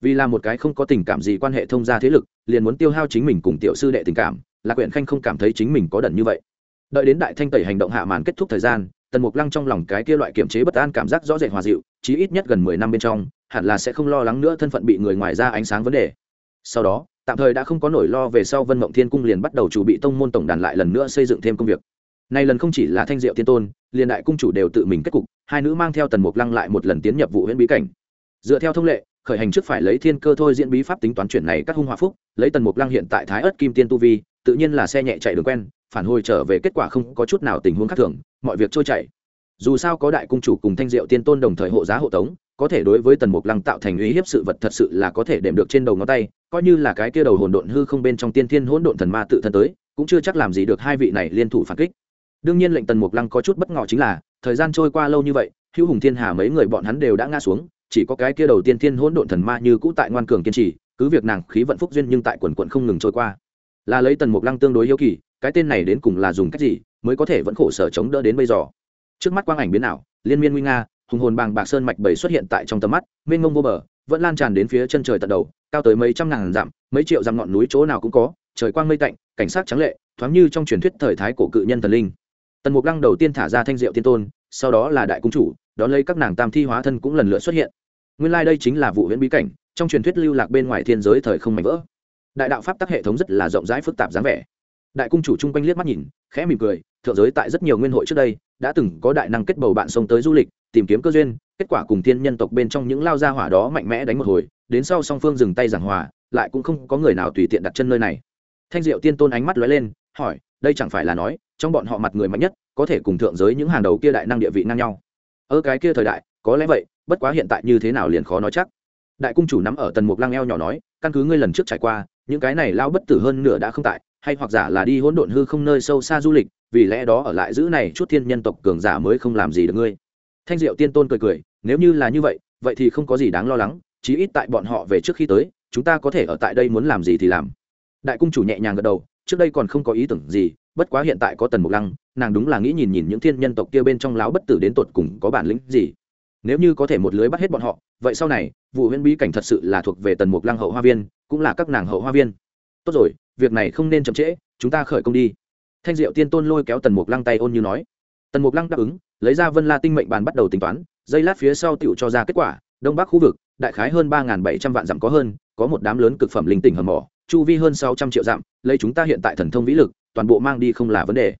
Vì là một cái không có tình cảm gì quan hệ thông gia thế lực, liền muốn tiêu hao chính mình cùng tiểu sư đệ tình cảm, lạc quyển khanh không cảm thấy chính mình có đần như vậy. Đợi đến đại thanh tẩy hành động hạ màn kết thúc thời gian, tần mục lăng trong lòng cái kia loại kiểm chế bất an cảm giác rõ rệt hòa dịu, chí ít nhất gần mười năm bên trong, hẳn là sẽ không lo lắng nữa thân phận bị người ngoài ra ánh sáng vấn đề. Sau đó, tạm thời đã không có nỗi lo về sau vân mộng thiên cung liền bắt đầu chủ bị tông môn tổng đàn lại lần nữa xây dựng thêm công việc này lần không chỉ là thanh diệu thiên tôn, liền đại cung chủ đều tự mình kết cục, hai nữ mang theo tần mục lăng lại một lần tiến nhập vụ huyện bí cảnh. Dựa theo thông lệ, khởi hành trước phải lấy thiên cơ thôi diễn bí pháp tính toán chuyển này các hung hòa phúc, lấy tần mục lăng hiện tại thái ớt kim tiên tu vi, tự nhiên là xe nhẹ chạy đường quen, phản hồi trở về kết quả không có chút nào tình huống khác thường, mọi việc trôi chảy. Dù sao có đại cung chủ cùng thanh diệu tiên tôn đồng thời hộ giá hộ tống, có thể đối với tần mục lăng tạo thành uy hiếp sự vật thật sự là có thể đệm được trên đầu ngón tay, coi như là cái kia đầu hồn độn hư không bên trong tiên thiên hỗn độn thần ma tự thân tới, cũng chưa chắc làm gì được hai vị này liên thủ phản kích đương nhiên lệnh tần mục lăng có chút bất ngờ chính là, thời gian trôi qua lâu như vậy, hữu hùng thiên hà mấy người bọn hắn đều đã ngã xuống, chỉ có cái kia đầu tiên thiên hỗn độn thần ma như cũ tại ngoan cường kiên trì, cứ việc nàng khí vận phúc duyên nhưng tại quần quận không ngừng trôi qua. Là lấy tần mục lăng tương đối hiếu kỳ, cái tên này đến cùng là dùng cách gì, mới có thể vẫn khổ sở chống đỡ đến bây giờ. Trước mắt quang ảnh biến ảo, liên miên nguy nga, hùng hồn bàng bạc sơn mạch bảy xuất hiện tại trong tầm mắt, mênh mông vô bờ, vẫn lan tràn đến phía chân trời tận đầu, cao tới mấy trăm ngàn dặm, mấy triệu dặm ngọn núi chỗ nào cũng có, trời quang mây tạnh, cảnh sát trắng lệ, thoáng như trong truyền thuyết thời thái cổ cự nhân thần linh tần mục lăng đầu tiên thả ra thanh diệu tiên tôn, sau đó là đại cung chủ, đón lấy các nàng tam thi hóa thân cũng lần lượt xuất hiện. Nguyên lai、like、đây chính là vụ huyễn bí cảnh, trong truyền thuyết lưu lạc bên ngoài thiên giới thời không mảnh vỡ. Đại đạo pháp tắc hệ thống rất là rộng rãi phức tạp dáng vẻ. Đại cung chủ chung quanh liếc mắt nhìn, khẽ mỉm cười, thượng giới tại rất nhiều nguyên hội trước đây, đã từng có đại năng kết bầu bạn sông tới du lịch, tìm kiếm cơ duyên, kết quả cùng thiên nhân tộc bên trong những lao gia hỏa đó mạnh mẽ đánh một hồi, đến sau song phương dừng tay giảng hòa, lại cũng không có người nào tùy tiện đặt chân nơi này. Thanh diệu tiên tôn ánh mắt lóe lên, hỏi, đây chẳng phải là nói trong bọn họ mặt người mạnh nhất, có thể cùng thượng giới những hàng đầu kia đại năng địa vị ngang nhau. Ở cái kia thời đại, có lẽ vậy, bất quá hiện tại như thế nào liền khó nói chắc. Đại cung chủ nắm ở tần mục lăng eo nhỏ nói, căn cứ ngươi lần trước trải qua, những cái này lao bất tử hơn nửa đã không tại, hay hoặc giả là đi hỗn độn hư không nơi sâu xa du lịch, vì lẽ đó ở lại giữ này chút thiên nhân tộc cường giả mới không làm gì được ngươi. Thanh diệu tiên tôn cười cười, nếu như là như vậy vậy thì không có gì đáng lo lắng, chí ít tại bọn họ về trước khi tới, chúng ta có thể ở tại đây muốn làm gì thì làm. Đại cung chủ nhẹ nhàng gật đầu, trước đây còn không có ý tưởng gì bất quá hiện tại có tần mục lăng, nàng đúng là nghĩ nhìn nhìn những thiên nhân tộc kia bên trong láo bất tử đến tột cùng có bản lĩnh gì. Nếu như có thể một lưới bắt hết bọn họ, vậy sau này, vụ huyễn bí cảnh thật sự là thuộc về tần mục lăng hậu hoa viên, cũng là các nàng hậu hoa viên. Tốt rồi, việc này không nên chậm trễ, chúng ta khởi công đi. Thanh diệu tiên tôn lôi kéo tần mục lăng tay ôn như nói. Tần mục lăng đáp ứng, lấy ra vân la tinh mệnh bàn bắt đầu tính toán dây lát phía sau tựu cho ra kết quả, đông bắc khu vực, đại khái hơn ba bảy trăm vạn dặm có hơn, có một đám lớn cực phẩm linh tỉnh hầm mỏ, chu vi hơn sáu trăm triệu dặm, lấy chúng ta hiện tại thần thông vĩ lực toàn bộ mang đi không là vấn đề.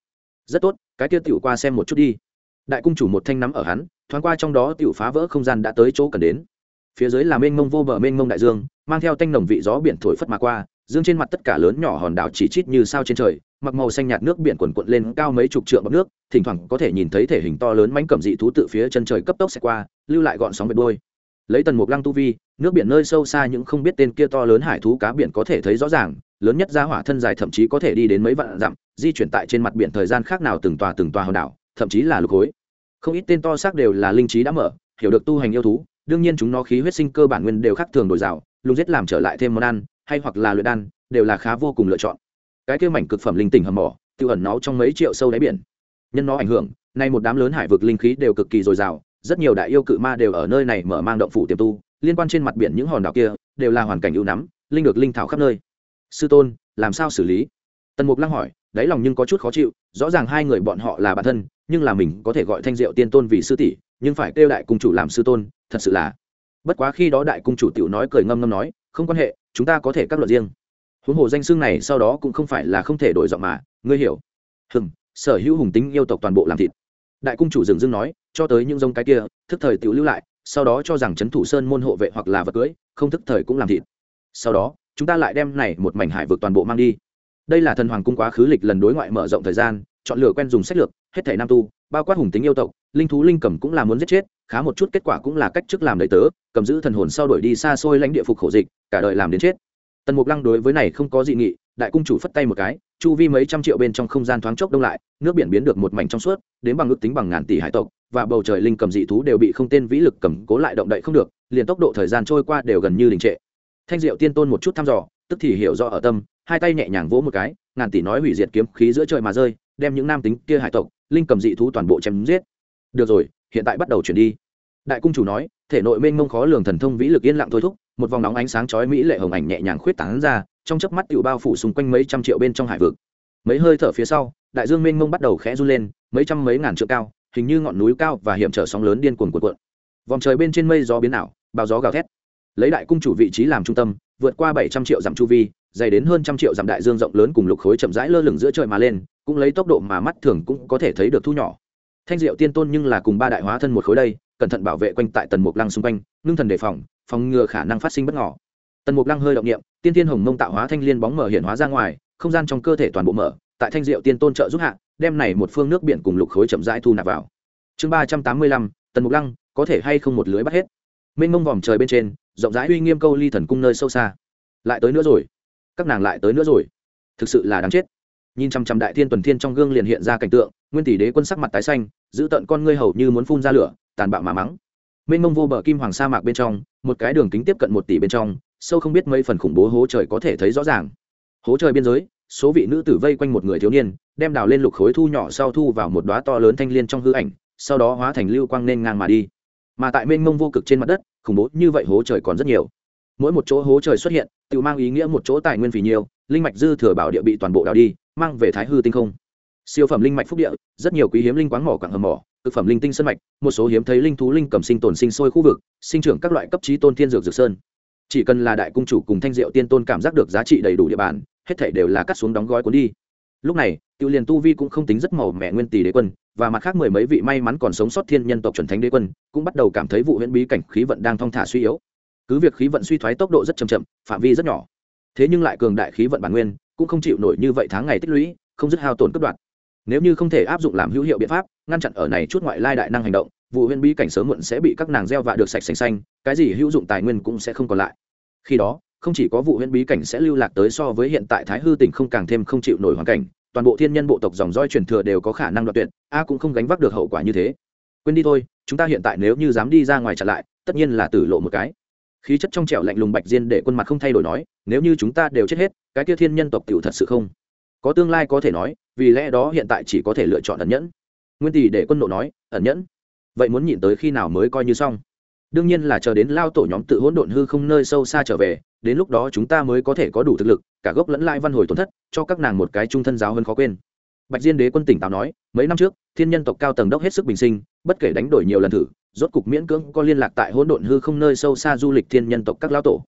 Rất tốt, cái kia tựu qua xem một chút đi. Đại cung chủ một thanh nắm ở hắn, thoáng qua trong đó tựu phá vỡ không gian đã tới chỗ cần đến. Phía dưới là mênh mông vô bờ mênh mông đại dương, mang theo tanh nồng vị gió biển thổi phất mà qua, dương trên mặt tất cả lớn nhỏ hòn đảo chỉ chít như sao trên trời, mặc màu xanh nhạt nước biển quần quận lên cao mấy chục trượng bọc nước, thỉnh thoảng có thể nhìn thấy thể hình to lớn mánh cẩm dị thú tự phía chân trời cấp tốc xẹt qua, lưu lại gọn sóng bệt đôi. Lấy tần mục lăng tu vi, nước biển nơi sâu xa những không biết tên kia to lớn hải thú cá biển có thể thấy rõ ràng lớn nhất ra hỏa thân dài thậm chí có thể đi đến mấy vạn dặm, di chuyển tại trên mặt biển thời gian khác nào từng tòa từng tòa hòn đảo, thậm chí là lục khối. Không ít tên to xác đều là linh trí đã mở, hiểu được tu hành yêu thú, đương nhiên chúng nó khí huyết sinh cơ bản nguyên đều khác thường đổi rào, lùng giết làm trở lại thêm món ăn, hay hoặc là luyện đan, đều là khá vô cùng lựa chọn. Cái kia mảnh cực phẩm linh tỉnh hầm mỏ, tiêu ẩn nó trong mấy triệu sâu đáy biển. Nhân nó ảnh hưởng, nay một đám lớn hải vực linh khí đều cực kỳ dồi dào, rất nhiều đại yêu cự ma đều ở nơi này mở mang động phủ tiềm tu, liên quan trên mặt biển những hòn đảo kia, đều là hoàn cảnh ưu nắm, linh được linh thảo khắp nơi sư tôn, làm sao xử lý? Tần mục lăng hỏi, đáy lòng nhưng có chút khó chịu, rõ ràng hai người bọn họ là bạn thân, nhưng là mình có thể gọi thanh diệu tiên tôn vì sư tỷ, nhưng phải kêu đại cung chủ làm sư tôn, thật sự là. Bất quá khi đó đại cung chủ tiểu nói cười ngâm ngâm nói, không quan hệ, chúng ta có thể các luật riêng. Huống hồ danh xương này sau đó cũng không phải là không thể đổi giọng mà, ngươi hiểu. Hừng sở hữu hùng tính yêu tộc toàn bộ làm thịt. Đại cung chủ dừng dưng nói, cho tới những dông cái kia, thức thời tự lưu lại, sau đó cho rằng trấn thủ sơn môn hộ vệ hoặc là vật cưới, không thức thời cũng làm thịt. Sau đó chúng ta lại đem này một mảnh hải vực toàn bộ mang đi. Đây là thần hoàng cung quá khứ lịch lần đối ngoại mở rộng thời gian, chọn lựa quen dùng sách lược, hết thảy nam tu, bao quát hùng tính yêu tộc, linh thú linh cầm cũng là muốn giết chết, khá một chút kết quả cũng là cách chức làm đầy tớ, cầm giữ thần hồn sau đổi đi xa xôi lãnh địa phục khổ dịch, cả đời làm đến chết. Tần mục lăng đối với này không có dị nghị, đại cung chủ phất tay một cái, chu vi mấy trăm triệu bên trong không gian thoáng chốc đông lại, nước biển biến được một mảnh trong suốt, đến bằng ước tính bằng ngàn tỷ hải tộc, và bầu trời linh cầm dị thú đều bị không tên vĩ lực cầm cố lại động đậy không được, liền tốc độ thời gian trôi qua đều gần như đình trệ thanh diệu tiên tôn một chút thăm dò, tức thì hiểu rõ ở tâm, hai tay nhẹ nhàng vỗ một cái, ngàn tỷ nói hủy diệt kiếm khí giữa trời mà rơi, đem những nam tính kia hải tộc, linh cầm dị thú toàn bộ chém giết. Được rồi, hiện tại bắt đầu chuyển đi. Đại cung chủ nói, thể nội mênh mông khó lường thần thông vĩ lực yên lặng thôi thúc, một vòng nóng ánh sáng chói mỹ lệ hồng ảnh nhẹ nhàng khuyết tán ra, trong chớp mắt tựu bao phủ xung quanh mấy trăm triệu bên trong hải vực. Mấy hơi thở phía sau, đại dương mênh mông bắt đầu khẽ run lên, mấy trăm mấy ngàn trượng cao, hình như ngọn núi cao và hiểm trở sóng lớn điên cuồng cuộn cuộn. Vòng trời bên trên mây gió biến ảo bao gió gào thét lấy đại cung chủ vị trí làm trung tâm, vượt qua bảy trăm triệu dặm chu vi, dày đến hơn trăm triệu dặm đại dương rộng lớn cùng lục khối chậm rãi lơ lửng giữa trời mà lên, cũng lấy tốc độ mà mắt thường cũng có thể thấy được thu nhỏ. Thanh diệu tiên tôn nhưng là cùng ba đại hóa thân một khối đây, cẩn thận bảo vệ quanh tại tần mục lăng xung quanh, ngưng thần đề phòng phòng ngừa khả năng phát sinh bất ngỏ tần mục lăng hơi động niệm, tiên tiên hồng mông tạo hóa thanh liên bóng mở hiện hóa ra ngoài, không gian trong cơ thể toàn bộ mở, tại thanh diệu tiên tôn trợ giúp hạ, đem này một phương nước biển cùng lục khối chậm rãi thu nạp vào. Chương ba trăm tám mươi lăm, tần mục lăng, có thể hay không một lưới bắt hết? Mênh mông vòm trời bên trên rộng rãi uy nghiêm câu ly thần cung nơi sâu xa. Lại tới nữa rồi. Các nàng lại tới nữa rồi. Thực sự là đáng chết. Nhìn chăm chăm đại thiên tuần thiên trong gương liền hiện ra cảnh tượng, nguyên tỷ đế quân sắc mặt tái xanh, giữ tận con ngươi hầu như muốn phun ra lửa, tàn bạo mà mắng. Mênh mông vô bờ kim hoàng sa mạc bên trong, một cái đường kính tiếp cận một tỷ bên trong, sâu không biết mấy phần khủng bố hố trời có thể thấy rõ ràng. Hố trời biên giới, số vị nữ tử vây quanh một người thiếu niên, đem đào lên lục khối thu nhỏ sau thu vào một đoá to lớn thanh liên trong hư ảnh, sau đó hóa thành lưu quang nên ngang mà đi. Mà tại mênh mông vô cực trên mặt đất khủng bố như vậy hố trời còn rất nhiều. Mỗi một chỗ hố trời xuất hiện, tự mang ý nghĩa một chỗ tài nguyên phì nhiều linh mạch dư thừa bảo địa bị toàn bộ đào đi, mang về thái hư tinh không. Siêu phẩm linh mạch phúc địa, rất nhiều quý hiếm linh quáng mỏ quảng hầm mỏ thực phẩm linh tinh sân mạch, một số hiếm thấy linh thú linh cầm sinh tồn sinh sôi khu vực, sinh trưởng các loại cấp trí tôn thiên dược dược sơn. Chỉ cần là đại cung chủ cùng thanh diệu tiên tôn cảm giác được giá trị đầy đủ địa bàn, hết thảy đều là cắt xuống đóng gói cuốn đi lúc này tiêu liền tu vi cũng không tính rất màu mẹ nguyên tỷ đế quân, và mặt khác mười mấy vị may mắn còn sống sót thiên nhân tộc chuẩn thánh đế quân, cũng bắt đầu cảm thấy vụ huyễn bí cảnh khí vận đang thong thả suy yếu. Cứ việc khí vận suy thoái tốc độ rất chậm chậm, phạm vi rất nhỏ. Thế nhưng lại cường đại khí vận bản nguyên, cũng không chịu nổi như vậy tháng ngày tích lũy, không dứt hao tổn cấp đoạn nếu như không thể áp dụng làm hữu hiệu biện pháp, ngăn chặn ở này chút ngoại lai đại năng hành động, vụ huyễn bí cảnh sớm muộn sẽ bị các nàng gieo vạ được sạch xanh xanh, cái gì hữu dụng tài nguyên cũng sẽ không còn lại. Khi đó, không chỉ có vụ huyễn bí cảnh sẽ lưu lạc tới so với hiện tại thái hư tỉnh không càng thêm không chịu nổi hoàn cảnh toàn bộ thiên nhân bộ tộc dòng roi truyền thừa đều có khả năng đoạt tuyệt, a cũng không gánh vác được hậu quả như thế. Quên đi thôi, chúng ta hiện tại nếu như dám đi ra ngoài trả lại, tất nhiên là tử lộ một cái. Khí chất trong trẻo lạnh lùng bạch diên để quân mặt không thay đổi nói, nếu như chúng ta đều chết hết, cái kia thiên nhân tộc tiểu thật sự không? Có tương lai có thể nói, vì lẽ đó hiện tại chỉ có thể lựa chọn ẩn nhẫn. Nguyên tỷ để quân nộ nói, ẩn nhẫn? Vậy muốn nhịn tới khi nào mới coi như xong? Đương nhiên là chờ đến lao tổ nhóm tự hỗn độn hư không nơi sâu xa trở về đến lúc đó chúng ta mới có thể có đủ thực lực, cả gốc lẫn lai văn hồi tổn thất, cho các nàng một cái trung thân giáo hơn khó quên. Bạch diên đế quân tỉnh táo nói, mấy năm trước, thiên nhân tộc cao tầng đốc hết sức bình sinh, bất kể đánh đổi nhiều lần thử, rốt cục miễn cưỡng có liên lạc tại hỗn độn hư không nơi sâu xa du lịch thiên nhân tộc các lao tổ.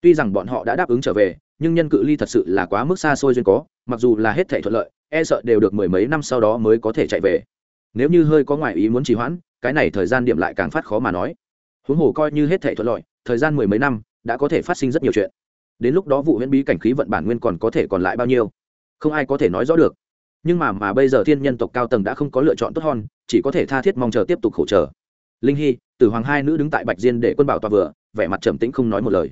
Tuy rằng bọn họ đã đáp ứng trở về, nhưng nhân cự ly thật sự là quá mức xa xôi duyên có, mặc dù là hết thể thuận lợi e sợ đều được mười mấy năm sau đó mới có thể chạy về. Nếu như hơi có ngoại ý muốn trì hoãn, cái này thời gian điểm lại càng phát khó mà nói. Huống hồ coi như hết thể thuận lợi, thời gian mười mấy năm đã có thể phát sinh rất nhiều chuyện. Đến lúc đó vụ huyễn bí cảnh khí vận bản nguyên còn có thể còn lại bao nhiêu, không ai có thể nói rõ được. Nhưng mà mà bây giờ thiên nhân tộc cao tầng đã không có lựa chọn tốt hơn, chỉ có thể tha thiết mong chờ tiếp tục khổ chờ. Linh hy, tử hoàng hai nữ đứng tại bạch diên để quân bảo tòa vừa, vẻ mặt trầm tĩnh không nói một lời.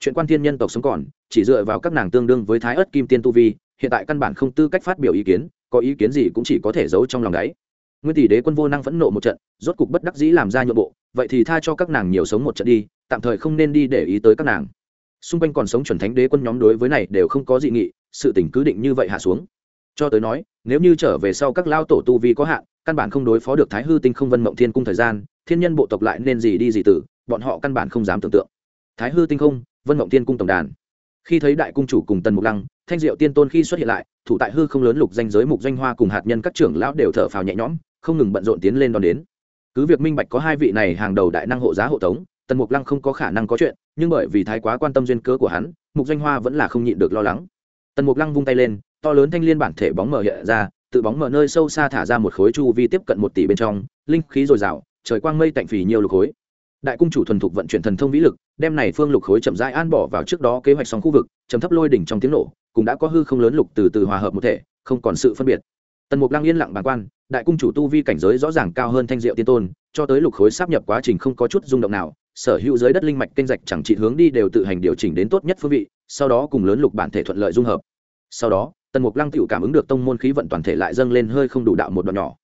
Chuyện quan thiên nhân tộc sống còn, chỉ dựa vào các nàng tương đương với thái ớt kim tiên tu vi, hiện tại căn bản không tư cách phát biểu ý kiến, có ý kiến gì cũng chỉ có thể giấu trong lòng đáy. Nguyên tỷ đế quân vô năng phẫn nộ một trận, rốt cục bất đắc dĩ làm ra nhượng bộ, vậy thì tha cho các nàng nhiều sống một trận đi tạm thời không nên đi để ý tới các nàng. Xung quanh còn sống chuẩn thánh đế quân nhóm đối với này đều không có dị nghị, sự tỉnh cứ định như vậy hạ xuống. Cho tới nói, nếu như trở về sau các lao tổ tu vi có hạn, căn bản không đối phó được thái hư tinh không vân mộng thiên cung thời gian, thiên nhân bộ tộc lại nên gì đi gì tử, bọn họ căn bản không dám tưởng tượng. Thái hư tinh không, vân mộng thiên cung tổng đàn. Khi thấy đại cung chủ cùng tần mục lăng, thanh diệu tiên tôn khi xuất hiện lại, thủ tại hư không lớn lục danh giới mục danh hoa cùng hạt nhân các trưởng lão đều thở phào nhẹ nhõm, không ngừng bận rộn tiến lên đón đến. Cứ việc minh bạch có hai vị này hàng đầu đại năng hộ giá hộ tống tần mục lăng không có khả năng có chuyện, nhưng bởi vì thái quá quan tâm duyên cớ của hắn, mục danh hoa vẫn là không nhịn được lo lắng. Tần mục lăng vung tay lên, to lớn thanh liên bản thể bóng mở hiện ra, tự bóng mở nơi sâu xa thả ra một khối chu vi tiếp cận một tỷ bên trong, linh khí dồi dào, trời quang mây tạnh phì nhiều lục khối. Đại cung chủ thuần thục vận chuyển thần thông vĩ lực, đem này phương lục khối chậm rãi an bỏ vào trước đó kế hoạch xong khu vực, chấm thấp lôi đỉnh trong tiếng nổ, cũng đã có hư không lớn lục từ từ hòa hợp một thể, không còn sự phân biệt. Tần mục lăng yên lặng bàng quan, đại cung chủ tu vi cảnh giới rõ ràng cao hơn thanh diệu tiên tôn, cho tới lục khối sắp nhập quá trình không có chút rung động nào sở hữu dưới đất linh mạch kênh rạch chẳng trị hướng đi đều tự hành điều chỉnh đến tốt nhất phương vị, sau đó cùng lớn lục bản thể thuận lợi dung hợp. Sau đó, tần mục lăng tựu cảm ứng được tông môn khí vận toàn thể lại dâng lên hơi không đủ đạo một đoạn nhỏ.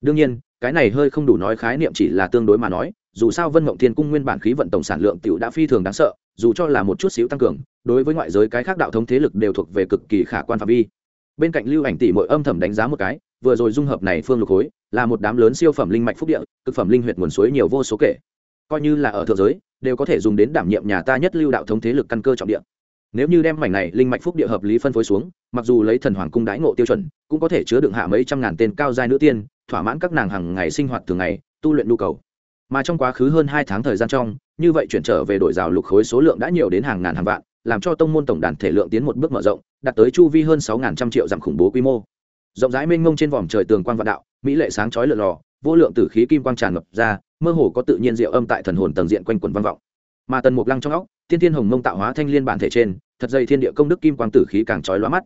Đương nhiên, cái này hơi không đủ nói khái niệm chỉ là tương đối mà nói, dù sao vân mộng thiên cung nguyên bản khí vận tổng sản lượng tựu đã phi thường đáng sợ, dù cho là một chút xíu tăng cường, đối với ngoại giới cái khác đạo thống thế lực đều thuộc về cực kỳ khả quan phạm vi. Bên cạnh lưu ảnh tỷ mỗi âm thầm đánh giá một cái, vừa rồi dung hợp này phương lục khối, là một đám lớn siêu phẩm linh mạch phúc địa, cực phẩm linh huyệt nguồn suối nhiều vô số kể coi như là ở thượng giới, đều có thể dùng đến đảm nhiệm nhà ta nhất lưu đạo thống thế lực căn cơ trọng địa. Nếu như đem mảnh này linh mạch phúc địa hợp lý phân phối xuống, mặc dù lấy thần hoàng cung đái ngộ tiêu chuẩn, cũng có thể chứa đựng hạ mấy trăm ngàn tên cao giai nữ tiên, thỏa mãn các nàng hàng ngày sinh hoạt thường ngày, tu luyện nhu cầu. Mà trong quá khứ hơn hai tháng thời gian trong, như vậy chuyển trở về đổi rào lục khối số lượng đã nhiều đến hàng ngàn hàng vạn, làm cho tông môn tổng đàn thể lượng tiến một bước mở rộng, đạt tới chu vi hơn sáu ngàn trăm triệu dặm khủng bố quy mô. Rộng rãi mênh mông trên vòm trời tường quan vạn đạo, mỹ lệ sáng chói lượn lò vô lượng tử khí kim quang tràn ngập ra mơ hồ có tự nhiên diệu âm tại thần hồn tầng diện quanh quần văn vọng. Mà tần mục lăng trong óc, thiên thiên hồng mông tạo hóa thanh liên bản thể trên, thật dây thiên địa công đức kim quang tử khí càng trói lóa mắt.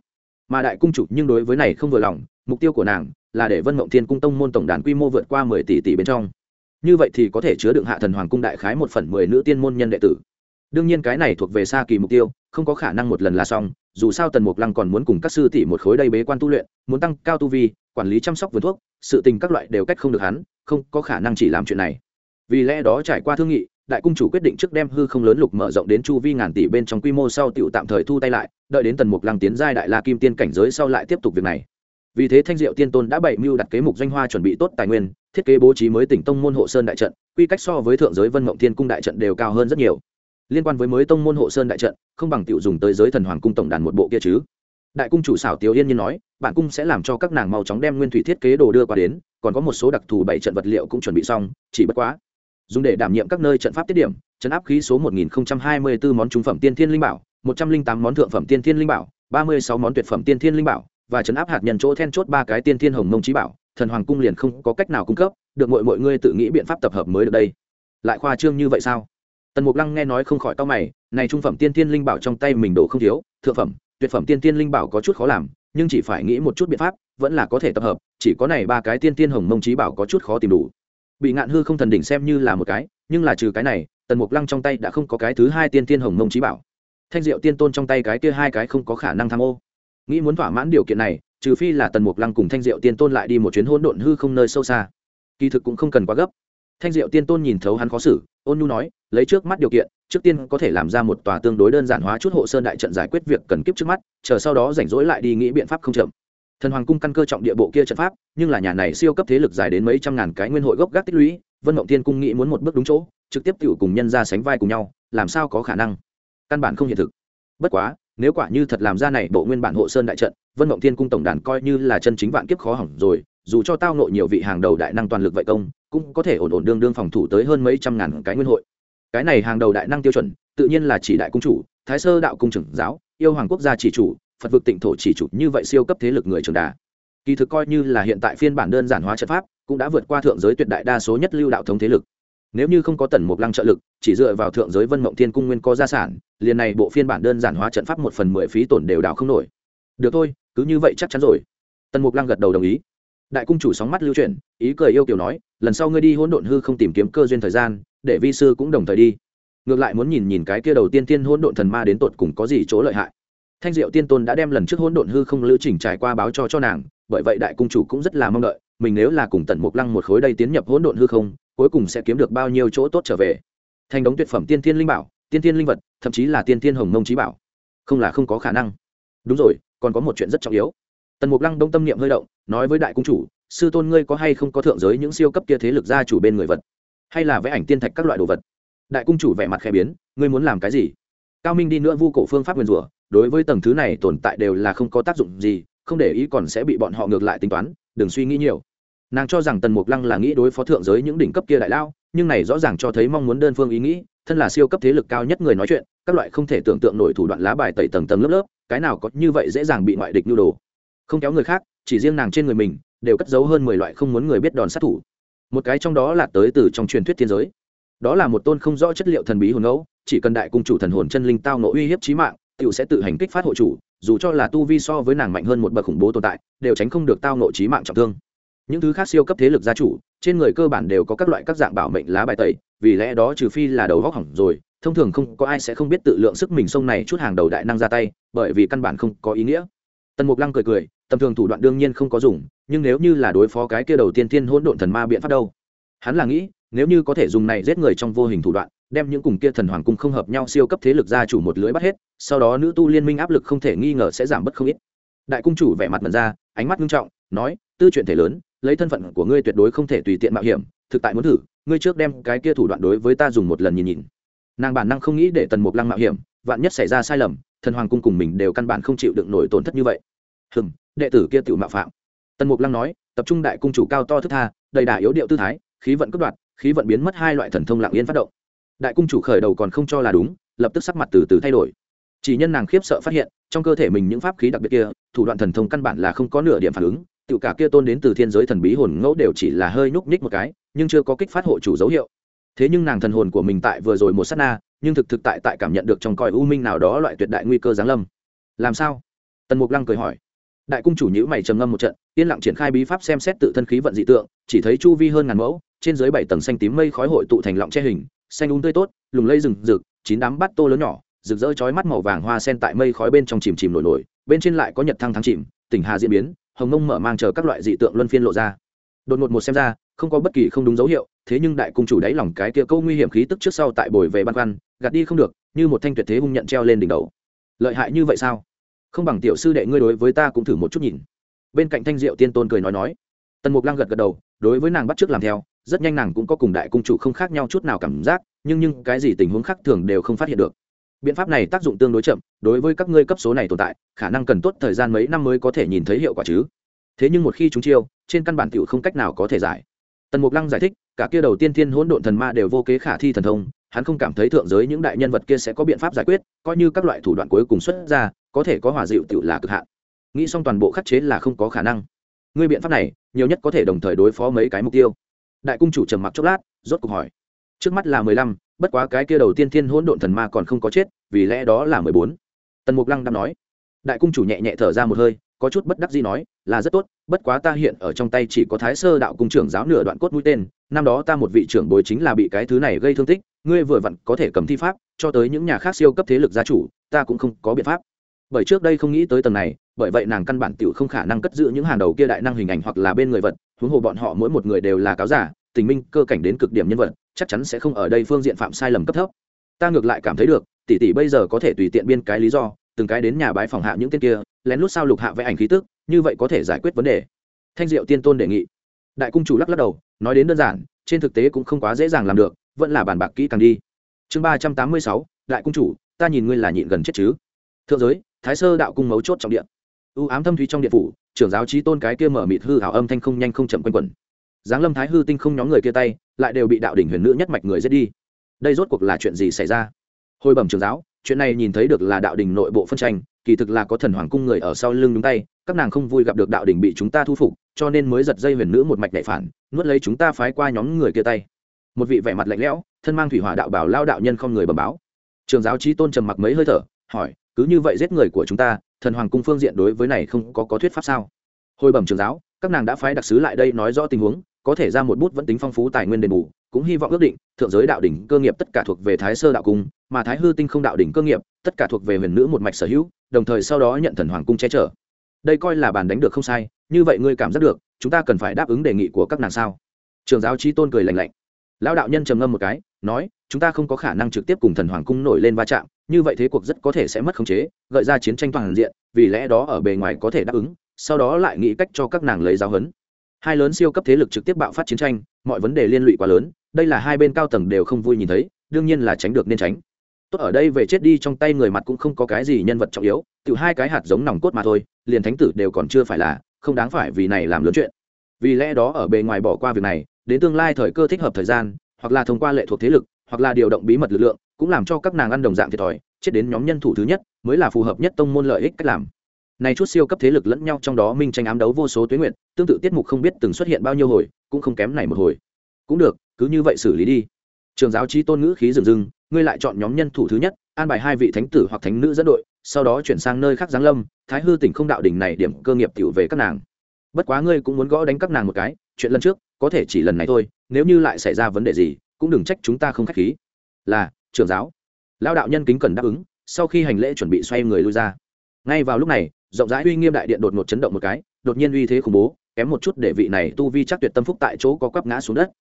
Mà đại cung chủ nhưng đối với này không vừa lòng, mục tiêu của nàng là để vân mộng thiên cung tông môn tổng đàn quy mô vượt qua mười tỷ tỷ bên trong. Như vậy thì có thể chứa đựng hạ thần hoàng cung đại khái một phần mười nữ tiên môn nhân đệ tử. Đương nhiên cái này thuộc về xa kỳ mục tiêu, không có khả năng một lần là xong, dù sao tần mục lăng còn muốn cùng các sư tỷ một khối đây bế quan tu luyện, muốn tăng cao tu vi quản lý chăm sóc vườn thuốc, sự tình các loại đều cách không được hắn, không có khả năng chỉ làm chuyện này. Vì lẽ đó trải qua thương nghị, đại cung chủ quyết định trước đem hư không lớn lục mở rộng đến chu vi ngàn tỷ bên trong quy mô sau tiểu tạm thời thu tay lại, đợi đến tần mục lăng tiến giai đại la kim tiên cảnh giới sau lại tiếp tục việc này. Vì thế thanh diệu tiên tôn đã bày mưu đặt kế mục doanh hoa chuẩn bị tốt tài nguyên, thiết kế bố trí mới tỉnh tông môn hộ sơn đại trận, quy cách so với thượng giới vân mộng thiên cung đại trận đều cao hơn rất nhiều. Liên quan với mới tông môn hộ sơn đại trận, không bằng tiểu dùng tới giới thần hoàng cung tổng đàn một bộ kia chứ đại cung chủ xảo tiểu yên nhiên nói, bản cung sẽ làm cho các nàng mau chóng đem nguyên thủy thiết kế đồ đưa qua đến, còn có một số đặc thù bảy trận vật liệu cũng chuẩn bị xong, chỉ bất quá, dùng để đảm nhiệm các nơi trận pháp tiết điểm, trận áp khí số 1024 món trung phẩm tiên thiên linh bảo 108 món thượng phẩm tiên thiên linh bảo 36 món tuyệt phẩm tiên thiên linh bảo, và trận áp hạt nhân chỗ then chốt ba cái tiên thiên hồng mông trí bảo, thần hoàng cung liền không có cách nào cung cấp, được mọi mọi ngươi tự nghĩ biện pháp tập hợp mới được đây. Lại khoa trương như vậy sao? Tần mục lăng nghe nói không khỏi to mày, này trung phẩm tiên thiên linh bảo trong tay mình đổ không thiếu, thượng phẩm tuyệt phẩm tiên tiên linh bảo có chút khó làm, nhưng chỉ phải nghĩ một chút biện pháp, vẫn là có thể tập hợp, chỉ có này ba cái tiên tiên hồng mông trí bảo có chút khó tìm đủ. Bị ngạn hư không thần đỉnh xem như là một cái, nhưng là trừ cái này, tần mục lăng trong tay đã không có cái thứ hai tiên tiên hồng mông trí bảo. Thanh diệu tiên tôn trong tay cái kia hai cái không có khả năng tham ô. Nghĩ muốn thỏa mãn điều kiện này, trừ phi là tần mục lăng cùng thanh diệu tiên tôn lại đi một chuyến hỗn độn hư không nơi sâu xa. Kỳ thực cũng không cần quá gấp. Thanh diệu tiên tôn nhìn thấu hắn khó xử ôn nhu nói, lấy trước mắt điều kiện, trước tiên có thể làm ra một tòa tương đối đơn giản hóa chút hộ sơn đại trận giải quyết việc cần kiếp trước mắt, chờ sau đó rảnh rỗi lại đi nghĩ biện pháp không chậm. Thần hoàng cung căn cơ trọng địa bộ kia trận pháp, nhưng là nhà này siêu cấp thế lực dài đến mấy trăm ngàn cái nguyên hội gốc gác tích lũy, vân mộng tiên cung nghĩ muốn một bước đúng chỗ, trực tiếp cựu cùng nhân ra sánh vai cùng nhau, làm sao có khả năng? Căn bản không hiện thực. Bất quá, nếu quả như thật làm ra này bộ nguyên bản hộ sơn đại trận, vân mộng thiên cung tổng đàn coi như là chân chính vạn kiếp khó hỏng rồi dù cho tao nội nhiều vị hàng đầu đại năng toàn lực vậy công, cũng có thể ổn ổn đương đương phòng thủ tới hơn mấy trăm ngàn cái nguyên hội. Cái này hàng đầu đại năng tiêu chuẩn, tự nhiên là chỉ đại cung chủ, thái sơ đạo cung trưởng giáo, yêu hoàng quốc gia chỉ chủ, phật vực tịnh thổ chỉ chủ, như vậy siêu cấp thế lực người trường đà. Kỳ thực coi như là hiện tại phiên bản đơn giản hóa trận pháp, cũng đã vượt qua thượng giới tuyệt đại đa số nhất lưu đạo thống thế lực. Nếu như không có tần mục lăng trợ lực, chỉ dựa vào thượng giới vân mộng thiên cung nguyên có gia sản, liền này bộ phiên bản đơn giản hóa trận pháp một phần mười phí tổn đều đào không nổi. Được thôi, cứ như vậy chắc chắn rồi. Tần mục lăng gật đầu đồng ý đại cung chủ sóng mắt lưu chuyển, ý cười yêu kiểu nói, lần sau ngươi đi hỗn độn hư không tìm kiếm cơ duyên thời gian, để vi sư cũng đồng thời đi. Ngược lại muốn nhìn nhìn cái kia đầu tiên tiên hỗn độn thần ma đến tột cùng có gì chỗ lợi hại. Thanh diệu tiên tôn đã đem lần trước hỗn độn hư không lữ trình trải qua báo cho cho nàng, bởi vậy đại cung chủ cũng rất là mong đợi, mình nếu là cùng tần mục lăng một khối đây tiến nhập hỗn độn hư không, cuối cùng sẽ kiếm được bao nhiêu chỗ tốt trở về. Thành đống tuyệt phẩm tiên thiên linh bảo, tiên thiên linh vật, thậm chí là tiên thiên hồng mông trí bảo. Không là không có khả năng. Đúng rồi, còn có một chuyện rất trọng yếu tần mục lăng đông tâm niệm hơi động, nói với đại cung chủ, sư tôn ngươi có hay không có thượng giới những siêu cấp kia thế lực gia chủ bên người vật? Hay là vẽ ảnh tiên thạch các loại đồ vật? Đại cung chủ vẻ mặt khẽ biến, ngươi muốn làm cái gì? Cao minh đi nữa vu cổ phương pháp nguyên rủa, đối với tầng thứ này tồn tại đều là không có tác dụng gì, không để ý còn sẽ bị bọn họ ngược lại tính toán, đừng suy nghĩ nhiều. Nàng cho rằng tần mục lăng là nghĩ đối phó thượng giới những đỉnh cấp kia đại lao, nhưng này rõ ràng cho thấy mong muốn đơn phương ý nghĩ, thân là siêu cấp thế lực cao nhất người nói chuyện, các loại không thể tưởng tượng nổi thủ đoạn lá bài tẩy tầng tầng lớp lớp, cái nào có như vậy dễ dàng bị ngoại địch nhu đồ không kéo người khác, chỉ riêng nàng trên người mình, đều cất giấu hơn mười loại không muốn người biết đòn sát thủ. Một cái trong đó là tới từ trong truyền thuyết thiên giới. Đó là một tôn không rõ chất liệu thần bí hồn ngẫu, chỉ cần đại cung chủ thần hồn chân linh tao nộ uy hiếp trí mạng t sẽ tự hành kích phát hộ chủ, dù cho là tu vi so với nàng mạnh hơn một bậc khủng bố tồn tại, đều tránh không được tao nộ trí mạng trọng thương. Những thứ khác siêu cấp thế lực gia chủ, trên người cơ bản đều có các loại các dạng bảo mệnh lá bài tẩy, vì lẽ đó trừ phi là đầu góc hỏng rồi, thông thường không có ai sẽ không biết tự lượng sức mình sông này chút hàng đầu đại năng ra tay, bởi vì căn bản không có ý nghĩa tần mục lăng cười cười, tầm thường thủ đoạn đương nhiên không có dùng, nhưng nếu như là đối phó cái kia đầu tiên thiên hỗn độn thần ma biện pháp đâu? Hắn là nghĩ, nếu như có thể dùng này giết người trong vô hình thủ đoạn, đem những cùng kia thần hoàng cung không hợp nhau siêu cấp thế lực gia chủ một lưới bắt hết, sau đó nữ tu liên minh áp lực không thể nghi ngờ sẽ giảm bớt không ít. Đại cung chủ vẻ mặt mật ra, ánh mắt nghiêm trọng, nói, tư chuyện thể lớn, lấy thân phận của ngươi tuyệt đối không thể tùy tiện mạo hiểm, thực tại muốn thử, ngươi trước đem cái kia thủ đoạn đối với ta dùng một lần nhìn nhìn. Nàng bản năng không nghĩ để tần mục lăng mạo hiểm, vạn nhất xảy ra sai lầm, thần hoàng cung cùng mình đều căn bản không chịu đựng nổi tổn thất như vậy hừm, đệ tử kia tự mạo phạm. Tần mục lăng nói, tập trung đại cung chủ cao to thức tha, đầy đà yếu điệu tư thái, khí vận cất đoạt, khí vận biến mất hai loại thần thông lạng yên phát động. Đại cung chủ khởi đầu còn không cho là đúng, lập tức sắc mặt từ từ thay đổi. Chỉ nhân nàng khiếp sợ phát hiện, trong cơ thể mình những pháp khí đặc biệt kia, thủ đoạn thần thông căn bản là không có nửa điểm phản ứng tự cả kia tôn đến từ thiên giới thần bí hồn ngẫu đều chỉ là hơi nhúc nhích một cái, nhưng chưa có kích phát hộ chủ dấu hiệu. Thế nhưng nàng thần hồn của mình tại vừa rồi một sát na, nhưng thực thực tại tại cảm nhận được trong cõi u minh nào đó loại tuyệt đại nguy cơ giáng lâm. Làm sao? Tần mục lăng cười hỏi đại cung chủ nhữ mày trầm ngâm một trận, yên lặng triển khai bí pháp xem xét tự thân khí vận dị tượng, chỉ thấy chu vi hơn ngàn mẫu, trên dưới bảy tầng xanh tím mây khói hội tụ thành lọng che hình, xanh úng tươi tốt, lùng lây rừng rực, chín đám bát tô lớn nhỏ, rực rỡ chói mắt màu vàng hoa sen tại mây khói bên trong chìm chìm nổi nổi, bên trên lại có nhật thăng thắng chìm, tỉnh hà diễn biến, hồng mông mở mang chờ các loại dị tượng luân phiên lộ ra. Đột ngột một xem ra, không có bất kỳ không đúng dấu hiệu, thế nhưng đại cung chủ đáy lòng cái kia câu nguy hiểm khí tức trước sau tại bồi về băn khoăn, gạt đi không được, như một thanh tuyệt thế hung nhận treo lên đỉnh đầu. Lợi hại như vậy sao? Không bằng tiểu sư đệ ngươi đối với ta cũng thử một chút nhìn. Bên cạnh thanh diệu tiên tôn cười nói nói. Tần mục lăng gật gật đầu, đối với nàng bắt t r ư ớ c làm theo, rất nhanh nàng cũng có cùng đại cung chủ không khác nhau chút nào cảm giác, nhưng nhưng cái gì tình huống khác thường đều không phát hiện được. Biện pháp này tác dụng tương đối chậm, đối với các ngươi cấp số này tồn tại, khả năng cần tốt thời gian mấy năm mới có thể nhìn thấy hiệu quả chứ. Thế nhưng một khi chúng chiêu, trên căn bản t không cách nào có thể giải. Tần mục lăng giải thích, cả kia đầu tiên thiên hỗn độn thần ma đều vô kế khả thi thần thông, hắn không cảm thấy thượng giới những đại nhân vật kia sẽ có biện pháp giải quyết, coi như các loại thủ đoạn cuối cùng xuất ra có thể có hòa dịu tự là cực hạn. Nghĩ xong toàn bộ khắc chế là không có khả năng. Ngươi biện pháp này, nhiều nhất có thể đồng thời đối phó mấy cái mục tiêu. Đại cung chủ trầm mặc chốc lát, rốt cuộc hỏi. Trước mắt là mười lăm, bất quá cái kia đầu tiên thiên hỗn độn thần ma còn không có chết, vì lẽ đó là mười bốn. Tần mục lăng đang nói. Đại cung chủ nhẹ nhẹ thở ra một hơi, có chút bất đắc gì nói, là rất tốt, bất quá ta hiện ở trong tay chỉ có thái sơ đạo cung trưởng giáo nửa đoạn cốt mũi tên, năm đó ta một vị trưởng bồi chính là bị cái thứ này gây thương tích, ngươi vừa vặn có thể cầm thi pháp, cho tới những nhà khác siêu cấp thế lực gia chủ, ta cũng không có biện pháp bởi trước đây không nghĩ tới tầng này, bởi vậy nàng căn bản tiểu không khả năng cất giữ những hàng đầu kia đại năng hình ảnh hoặc là bên người vật, huống hồ bọn họ mỗi một người đều là cáo giả, tình minh, cơ cảnh đến cực điểm nhân vật, chắc chắn sẽ không ở đây phương diện phạm sai lầm cấp thấp. Ta ngược lại cảm thấy được, tỷ tỷ bây giờ có thể tùy tiện biên cái lý do, từng cái đến nhà bái phòng hạ những tên kia, lén lút sao lục hạ vẽ ảnh khí tức, như vậy có thể giải quyết vấn đề. Thanh diệu tiên tôn đề nghị. Đại cung chủ lắc lắc đầu, nói đến đơn giản, trên thực tế cũng không quá dễ dàng làm được, vẫn là bàn bạc kỹ càng đi. Chương ba trăm tám mươi sáu, đại cung chủ, ta nhìn ngươi là nhịn gần chết chứ. Thượng giới thái sơ đạo cung mấu chốt trọng điện ưu ám thâm thúy trong điện phủ, trưởng giáo trí tôn cái kia mở mịt hư hảo âm thanh không nhanh không chậm quanh quẩn. Giáng lâm thái hư tinh không nhóm người kia tay, lại đều bị đạo đỉnh huyền nữ nhất mạch người giết đi. Đây rốt cuộc là chuyện gì xảy ra? Hồi bẩm trưởng giáo, chuyện này nhìn thấy được là đạo đình nội bộ phân tranh, kỳ thực là có thần hoàng cung người ở sau lưng đúng tay, các nàng không vui gặp được đạo đình bị chúng ta thu phục, cho nên mới giật dây huyền nữ một mạch đại phản, nuốt lấy chúng ta phái qua nhóm người kia tay. Một vị vẻ mặt lạnh lẽo, thân mang thủy hỏa đạo bảo lao đạo nhân không người bẩm báo. Trường giáo trí tôn trầm mặc mấy hơi thở, hỏi cứ như vậy giết người của chúng ta, thần hoàng cung phương diện đối với này không có có thuyết pháp sao? Hồi bẩm trường giáo, các nàng đã phái đặc sứ lại đây nói rõ tình huống, có thể ra một bút vẫn tính phong phú tài nguyên đền bù, cũng hy vọng ước định, thượng giới đạo đỉnh cơ nghiệp tất cả thuộc về thái sơ đạo cung, mà thái hư tinh không đạo đỉnh cơ nghiệp, tất cả thuộc về huyền nữ một mạch sở hữu, đồng thời sau đó nhận thần hoàng cung che chở. Đây coi là bàn đánh được không sai, như vậy ngươi cảm giác được, chúng ta cần phải đáp ứng đề nghị của các nàng sao? Trường giáo trí tôn cười lạnh lạnh. Lão đạo nhân trầm ngâm một cái, nói chúng ta không có khả năng trực tiếp cùng thần hoàng cung nổi lên va chạm, như vậy thế cuộc rất có thể sẽ mất khống chế, gợi ra chiến tranh toàn diện, vì lẽ đó ở bề ngoài có thể đáp ứng, sau đó lại nghĩ cách cho các nàng lấy giáo huấn. Hai lớn siêu cấp thế lực trực tiếp bạo phát chiến tranh, mọi vấn đề liên lụy quá lớn, đây là hai bên cao tầng đều không vui nhìn thấy, đương nhiên là tránh được nên tránh. Tốt ở đây về chết đi trong tay người mặt cũng không có cái gì nhân vật trọng yếu tự hai cái hạt giống nòng cốt mà thôi, liền thánh tử đều còn chưa phải là, không đáng phải vì này làm lớn chuyện. Vì lẽ đó ở bề ngoài bỏ qua việc này, đến tương lai thời cơ thích hợp thời gian, hoặc là thông qua lệ thuộc thế lực hoặc là điều động bí mật lực lượng, cũng làm cho các nàng ăn đồng dạng thiệt thòi, chết đến nhóm nhân thủ thứ nhất, mới là phù hợp nhất tông môn lợi ích cách làm. Này chút siêu cấp thế lực lẫn nhau trong đó minh tranh ám đấu vô số tuyến nguyện, tương tự tiết mục không biết từng xuất hiện bao nhiêu hồi, cũng không kém này một hồi. Cũng được, cứ như vậy xử lý đi. Trường giáo trí tôn ngữ khí rừng rừng, ngươi lại chọn nhóm nhân thủ thứ nhất, an bài hai vị thánh tử hoặc thánh nữ dẫn đội, sau đó chuyển sang nơi khác giáng lâm, thái hư tỉnh không đạo đỉnh này điểm cơ nghiệp tiểu về các nàng. Bất quá ngươi cũng muốn gõ đánh các nàng một cái, chuyện lần trước, có thể chỉ lần này thôi, nếu như lại xảy ra vấn đề gì cũng đừng trách chúng ta không khách khí. Là, trưởng giáo. Lao đạo nhân kính cần đáp ứng, sau khi hành lễ chuẩn bị xoay người lui ra. Ngay vào lúc này, rộng rãi uy nghiêm đại điện đột ngột chấn động một cái, đột nhiên uy thế khủng bố, kém một chút để vị này tu vi chắc tuyệt tâm phúc tại chỗ có quắp ngã xuống đất.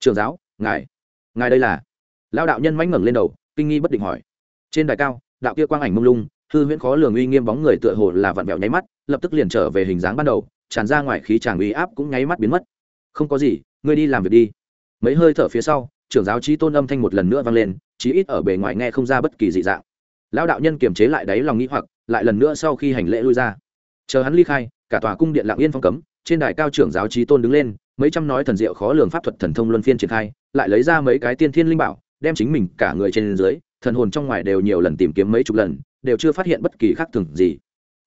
Trường giáo, ngài ngài đây là? Lao đạo nhân mánh ngẩng lên đầu, kinh nghi bất định hỏi. Trên đài cao, đạo kia quang ảnh mông lung, hư huyễn khó lường uy nghiêm bóng người tựa hồ là vặn vẹo nháy mắt, lập tức liền trở về hình dáng ban đầu, tràn ra ngoài khí tràng uy áp cũng nháy mắt biến mất. Không có gì, ngươi đi làm việc đi. Mấy hơi thở phía sau trưởng giáo trí tôn âm thanh một lần nữa vang lên, chí ít ở bề ngoài nghe không ra bất kỳ dị dạng. Lão đạo nhân kiềm chế lại đáy lòng nghĩ hoặc, lại lần nữa sau khi hành lễ lui ra. Chờ hắn ly khai, cả tòa cung điện lạng yên phong cấm, trên đài cao trưởng giáo trí tôn đứng lên, mấy trăm nói thần diệu khó lường pháp thuật thần thông luân phiên triển khai, lại lấy ra mấy cái tiên thiên linh bảo, đem chính mình cả người trên dưới, thần hồn trong ngoài đều nhiều lần tìm kiếm mấy chục lần, đều chưa phát hiện bất kỳ khác thường gì.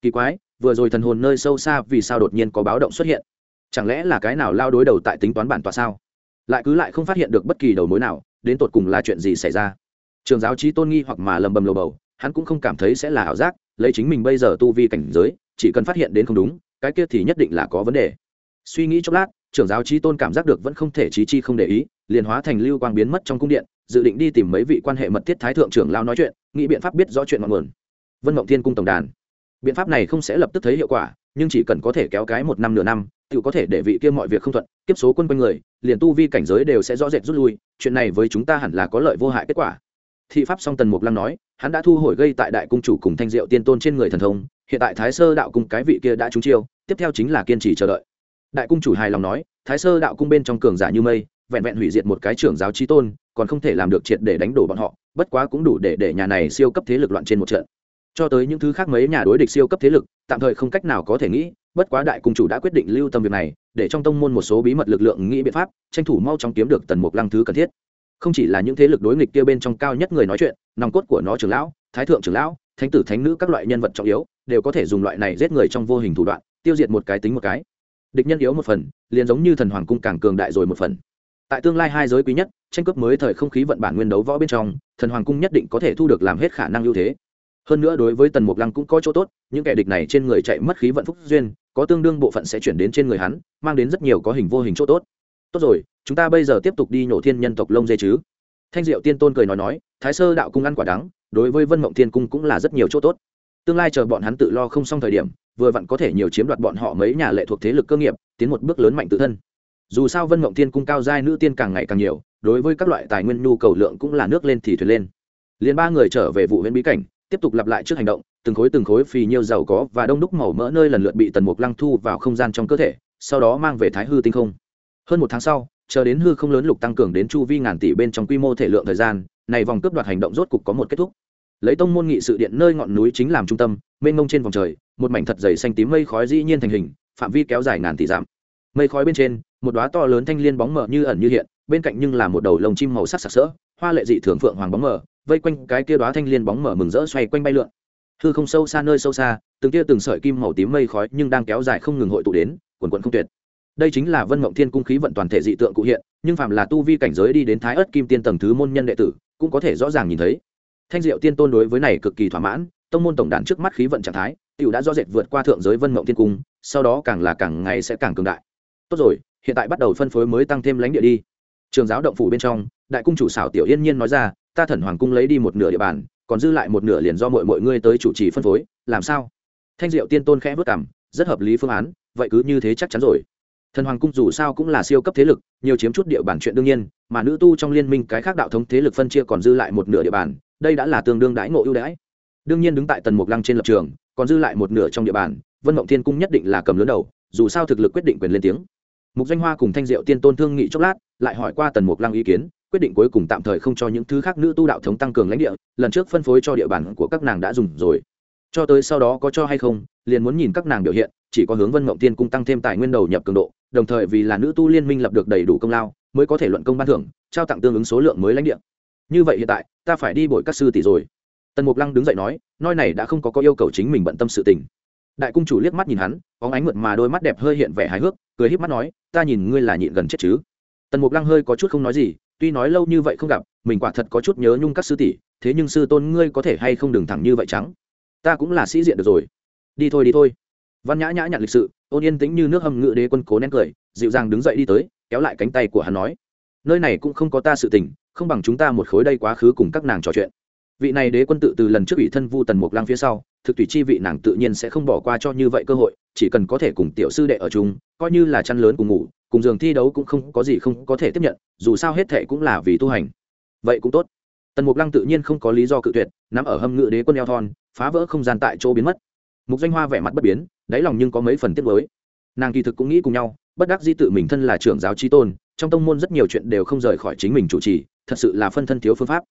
Kỳ quái, vừa rồi thần hồn nơi sâu xa vì sao đột nhiên có báo động xuất hiện? Chẳng lẽ là cái nào lao đối đầu tại tính toán bản tòa sao? Lại cứ lại không phát hiện được bất kỳ đầu mối nào, đến tột cùng là chuyện gì xảy ra. Trường giáo trí tôn nghi hoặc mà lầm bầm lầu bầu, hắn cũng không cảm thấy sẽ là ảo giác, lấy chính mình bây giờ tu vi cảnh giới, chỉ cần phát hiện đến không đúng, cái kia thì nhất định là có vấn đề. Suy nghĩ chốc lát trưởng giáo trí tôn cảm giác được vẫn không thể trí chi không để ý, liền hóa thành lưu quang biến mất trong cung điện, dự định đi tìm mấy vị quan hệ mật thiết thái thượng trưởng lao nói chuyện, nghĩ biện pháp biết rõ chuyện ngọn nguồn. Vân mộng thiên cung tổng đàn. Biện pháp này không sẽ lập tức thấy hiệu quả nhưng chỉ cần có thể kéo cái một năm nửa năm tự có thể để vị kia mọi việc không thuận tiếp số quân quanh người, liền tu vi cảnh giới đều sẽ rõ rệt rút lui, chuyện này với chúng ta hẳn là có lợi vô hại kết quả. Thị pháp song tần mục lăng nói, hắn đã thu hồi gây tại đại cung chủ cùng thanh diệu tiên tôn trên người thần thông, hiện tại thái sơ đạo cung cái vị kia đã trúng chiêu, tiếp theo chính là kiên trì chờ đợi. Đại cung chủ hài lòng nói, thái sơ đạo cung bên trong cường giả như mây, vẹn vẹn hủy diệt một cái trưởng giáo trí tôn, còn không thể làm được triệt để đánh đổ bọn họ, bất quá cũng đủ để để nhà này siêu cấp thế lực loạn trên một trận cho tới những thứ khác mấy nhà đối địch siêu cấp thế lực, tạm thời không cách nào có thể nghĩ, bất quá đại cung chủ đã quyết định lưu tâm việc này, để trong tông môn một số bí mật lực lượng nghĩ biện pháp, tranh thủ mau chóng kiếm được tần mục lăng thứ cần thiết. Không chỉ là những thế lực đối nghịch kia bên trong cao nhất người nói chuyện, nòng cốt của nó trưởng lão, thái thượng trưởng lão, thánh tử thánh nữ các loại nhân vật trọng yếu, đều có thể dùng loại này giết người trong vô hình thủ đoạn, tiêu diệt một cái tính một cái. Địch nhân yếu một phần, liền giống như thần hoàng cung càng cường đại rồi một phần. Tại tương lai hai giới quý nhất, tranh cướp mới thời không khí vận bản nguyên đấu võ bên trong, thần hoàng cung nhất định có thể thu được làm hết khả năng ưu thế hơn nữa đối với tần mục lăng cũng có chỗ tốt, những kẻ địch này trên người chạy mất khí vận phúc duyên, có tương đương bộ phận sẽ chuyển đến trên người hắn, mang đến rất nhiều có hình vô hình chỗ tốt. Tốt rồi, chúng ta bây giờ tiếp tục đi nhổ thiên nhân tộc lông dê chứ? Thanh diệu tiên tôn cười nói nói, thái sơ đạo cung ăn quả đắng, đối với vân mộng thiên cung cũng là rất nhiều chỗ tốt. Tương lai chờ bọn hắn tự lo không xong thời điểm, vừa vặn có thể nhiều chiếm đoạt bọn họ mấy nhà lệ thuộc thế lực cơ nghiệp, tiến một bước lớn mạnh tự thân. Dù sao vân mộng thiên cung cao giai nữ tiên càng ngày càng nhiều, đối với các loại tài nguyên nhu cầu lượng cũng là nước lên thì thuyền lên. Liền ba người trở về vụ huyện bí cảnh tiếp tục lặp lại trước hành động, từng khối từng khối phì nhiêu giàu có và đông đúc màu mỡ nơi lần lượt bị tần mục lăng thu vào không gian trong cơ thể, sau đó mang về thái hư tinh không. Hơn một tháng sau, chờ đến hư không lớn lục tăng cường đến chu vi ngàn tỷ bên trong quy mô thể lượng thời gian, này vòng cướp đoạt hành động rốt cục có một kết thúc. Lấy tông môn nghị sự điện nơi ngọn núi chính làm trung tâm, mênh mông trên vòng trời, một mảnh thật dày xanh tím mây khói dĩ nhiên thành hình, phạm vi kéo dài ngàn tỷ giảm mây khói bên trên, một đóa to lớn thanh liên bóng mờ như ẩn như hiện, bên cạnh nhưng là một đầu lồng chim màu sắc sặc sỡ, hoa lệ dị thường phượng hoàng bóng mờ vây quanh cái kia đóa thanh liên bóng mở mừng rỡ xoay quanh bay lượn. Hư không sâu xa nơi sâu xa, từng tia từng sợi kim màu tím mây khói nhưng đang kéo dài không ngừng hội tụ đến, quần quần không tuyệt. Đây chính là vân mộng thiên cung khí vận toàn thể dị tượng cụ hiện, nhưng phạm là tu vi cảnh giới đi đến thái ất kim tiên tầng thứ môn nhân đệ tử, cũng có thể rõ ràng nhìn thấy. Thanh diệu tiên tôn đối với này cực kỳ thỏa mãn, tông môn tổng đàn trước mắt khí vận trạng thái, tiểu đã rõ rệt vượt qua thượng giới vân mộng thiên cung, sau đó càng là càng ngày sẽ càng cường đại. Tốt rồi, hiện tại bắt đầu phân phối mới tăng thêm lãnh địa đi. Trường giáo động phủ bên trong, đại cung chủ xảo tiểu yên nhiên nói ra ta thần hoàng cung lấy đi một nửa địa bàn, còn dư lại một nửa liền do mọi mọi ngươi tới chủ trì phân phối, làm sao? Thanh diệu tiên tôn khẽ vất cảm rất hợp lý phương án, vậy cứ như thế chắc chắn rồi. Thần hoàng cung dù sao cũng là siêu cấp thế lực, nhiều chiếm chút địa bàn chuyện đương nhiên, mà nữ tu trong liên minh cái khác đạo thống thế lực phân chia còn dư lại một nửa địa bàn, đây đã là tương đương đãi ngộ ưu đãi. Đương nhiên đứng tại tần mục lăng trên lập trường, còn dư lại một nửa trong địa bàn, vân mộng thiên cung nhất định là cầm lớn đầu, dù sao thực lực quyết định quyền lên tiếng. Mục danh hoa cùng thanh diệu tiên tôn thương nghị chốc lát, lại hỏi qua tần mục lăng ý kiến quyết định cuối cùng tạm thời không cho những thứ khác nữ tu đạo thống tăng cường lãnh địa, lần trước phân phối cho địa bàn của các nàng đã dùng rồi. Cho tới sau đó có cho hay không, liền muốn nhìn các nàng biểu hiện, chỉ có hướng vân mộng tiên cung tăng thêm tài nguyên đầu nhập cường độ, đồng thời vì là nữ tu liên minh lập được đầy đủ công lao, mới có thể luận công ban thưởng, trao tặng tương ứng số lượng mới lãnh địa. Như vậy hiện tại, ta phải đi bội các sư tỷ rồi. Tần mục lăng đứng dậy nói nói này đã không có có yêu cầu chính mình bận tâm sự tình. Đại cung chủ liếc mắt nhìn hắn có ánh mượt mà đôi mắt đẹp hơi hiện vẻ hài hước, cười híp mắt nói, ta nhìn ngươi là nhịn gần chết chứ. Tần mục lăng hơi có chút không nói gì tuy nói lâu như vậy không gặp, mình quả thật có chút nhớ nhung các sư tỷ, thế nhưng sư tôn ngươi có thể hay không đừng thẳng như vậy trắng ta cũng là sĩ diện được rồi. Đi thôi đi thôi. Văn nhã nhã nhặn lịch sự, ôn yên tĩnh như nước hầm ngự đế quân cố nén cười, dịu dàng đứng dậy đi tới, kéo lại cánh tay của hắn nói. Nơi này cũng không có ta sự tình, không bằng chúng ta một khối đây quá khứ cùng các nàng trò chuyện. Vị này đế quân tự từ lần trước ủy thân vu tần mục lang phía sau, thực thủy chi vị nàng tự nhiên sẽ không bỏ qua cho như vậy cơ hội, chỉ cần có thể cùng tiểu sư đệ ở chung, coi như là chăn lớn cùng ngủ cùng giường thi đấu cũng không có gì không có thể tiếp nhận, dù sao hết thệ cũng là vì tu hành. Vậy cũng tốt. Tần mục lăng tự nhiên không có lý do cự tuyệt, nắm ở hâm ngự đế quân eo thon, phá vỡ không gian tại chỗ biến mất. Mục danh hoa vẻ mặt bất biến, đáy lòng nhưng có mấy phần tiết mới nàng kỳ thực cũng nghĩ cùng nhau, bất đắc di tự mình thân là trưởng giáo tri tôn, trong tông môn rất nhiều chuyện đều không rời khỏi chính mình chủ trì, thật sự là phân thân thiếu phương pháp.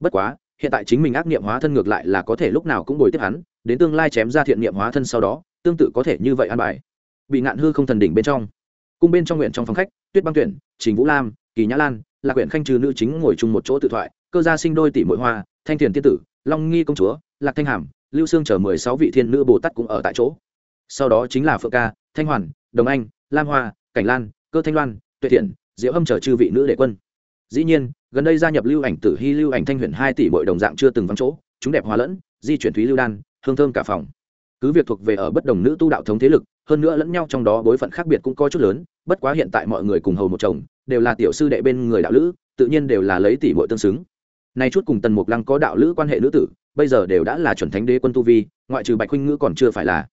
Bất quá, hiện tại chính mình ác niệm hóa thân ngược lại là có thể lúc nào cũng bồi tiếp hắn, đến tương lai chém ra thiện niệm hóa thân sau đó, tương tự có thể như vậy an bài. Bị ngạn hư không thần đỉnh bên trong cung bên trong nguyện trong phòng khách, tuyết băng tuyển, trình vũ lam, kỳ nhã lan là quyển khanh trừ nữ chính ngồi chung một chỗ tự thoại, cơ gia sinh đôi tỷ mội hoa, thanh thiền tiên tử, long nghi công chúa, lạc thanh hàm, lưu sương chờ mười sáu vị thiên nữ bồ tát cũng ở tại chỗ. Sau đó chính là phượng ca, thanh hoàn, đồng anh, lam hoa, cảnh lan, cơ thanh loan, tuệ thiện diễu hâm chờ chư vị nữ đệ quân. Dĩ nhiên, gần đây gia nhập lưu ảnh tử hy, lưu ảnh thanh huyền hai tỷ bội đồng dạng chưa từng vắng chỗ, chúng đẹp hòa lẫn, di chuyển thúy lưu đan, hương thơm cả phòng. Cứ việc thuộc về ở bất đồng nữ tu đạo thống thế lực hơn nữa lẫn nhau trong đó bối phận khác biệt cũng có chút lớn, bất quá hiện tại mọi người cùng hầu một chồng, đều là tiểu sư đệ bên người đạo lữ, tự nhiên đều là lấy tỷ muội tương xứng. Nay chút cùng tần mục lăng có đạo lữ quan hệ nữ tử, bây giờ đều đã là chuẩn thánh đế quân tu vi, ngoại trừ bạch huynh ngữ còn chưa phải là.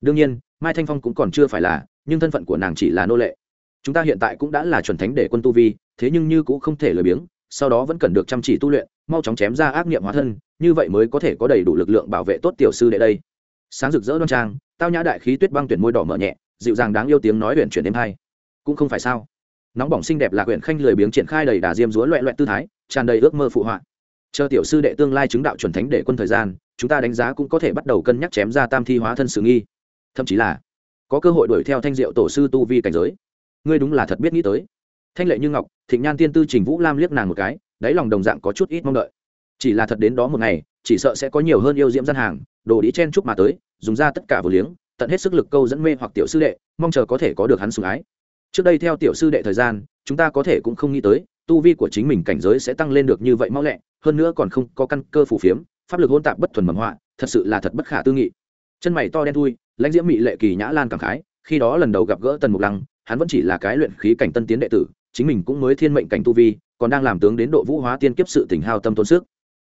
Đương nhiên, mai thanh phong cũng còn chưa phải là, nhưng thân phận của nàng chỉ là nô lệ. Chúng ta hiện tại cũng đã là chuẩn thánh đế quân tu vi, thế nhưng như cũng không thể lười biếng, sau đó vẫn cần được chăm chỉ tu luyện, mau chóng chém ra ác nghiệm hóa thân, như vậy mới có thể có đầy đủ lực lượng bảo vệ tốt tiểu sư đệ đây sáng rực rỡ đoan trang, tao nhã đại khí tuyết băng tuyển môi đỏ mở nhẹ, dịu dàng đáng yêu tiếng nói huyện chuyển đêm hai cũng không phải sao. Nóng bỏng xinh đẹp là huyện khanh lười biếng triển khai đầy đà diêm dúa loẹ loẹt tư thái, tràn đầy ước mơ phụ họa. Chờ tiểu sư đệ tương lai chứng đạo chuẩn thánh để quân thời gian, chúng ta đánh giá cũng có thể bắt đầu cân nhắc chém ra tam thi hóa thân sự nghi. Thậm chí là, có cơ hội đuổi theo thanh diệu tổ sư tu vi cảnh giới. Ngươi đúng là thật biết nghĩ tới. Thanh lệ như ngọc, thịnh nhan tiên tư trình vũ lam liếc nàng một cái, đáy lòng đồng dạng có chút ít mong đợi. Chỉ là thật đến đó một ngày, chỉ sợ sẽ có nhiều hơn yêu diễm gian hàng đồ đĩ chen chúc mà tới, dùng ra tất cả vừa liếng, tận hết sức lực câu dẫn mê hoặc tiểu sư đệ, mong chờ có thể có được hắn sủng ái. Trước đây theo tiểu sư đệ thời gian, chúng ta có thể cũng không nghĩ tới, tu vi của chính mình cảnh giới sẽ tăng lên được như vậy mau lẹ, hơn nữa còn không có căn cơ phù phiếm, pháp lực hôn tạp bất thuần mầm họa, thật sự là thật bất khả tư nghị. Chân mày to đen thui, lãnh diễm mị lệ kỳ nhã lan cảm khái, khi đó lần đầu gặp gỡ tần mục lăng, hắn vẫn chỉ là cái luyện khí cảnh tân tiến đệ tử, chính mình cũng mới thiên mệnh cảnh tu vi, còn đang làm tướng đến độ vũ hóa tiên kiếp sự tỉnh hao tâm tốn sức.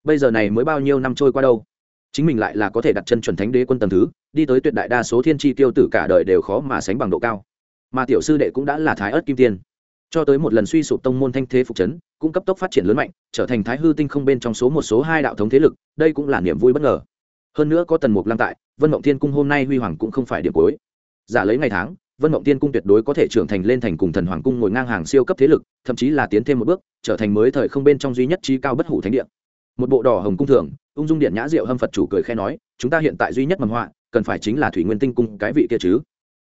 Bây giờ này mới bao nhiêu năm trôi qua đâu? Chính mình lại là có thể đặt chân chuẩn thánh đế quân tầng thứ, đi tới tuyệt đại đa số thiên tri tiêu tử cả đời đều khó mà sánh bằng độ cao. Mà tiểu sư đệ cũng đã là thái ớt kim tiên. Cho tới một lần suy sụp tông môn thanh thế phục chấn, cũng cấp tốc phát triển lớn mạnh, trở thành thái hư tinh không bên trong số một số hai đạo thống thế lực, đây cũng là niềm vui bất ngờ. Hơn nữa có tần mục lăng tại, vân mộng thiên cung hôm nay huy hoàng cũng không phải điểm cuối. Giả lấy ngày tháng, vân mộng tiên cung tuyệt đối có thể trưởng thành lên thành cùng thần hoàng cung ngồi ngang hàng siêu cấp thế lực, thậm chí là tiến thêm một bước, trở thành mới thời không bên trong duy nhất trí cao bất hủ thánh địa. Một bộ đỏ hồng cung thường ung dung điện nhã diệu hâm phật chủ cười khe nói, chúng ta hiện tại duy nhất mầm họa, cần phải chính là thủy nguyên tinh cung cái vị kia chứ.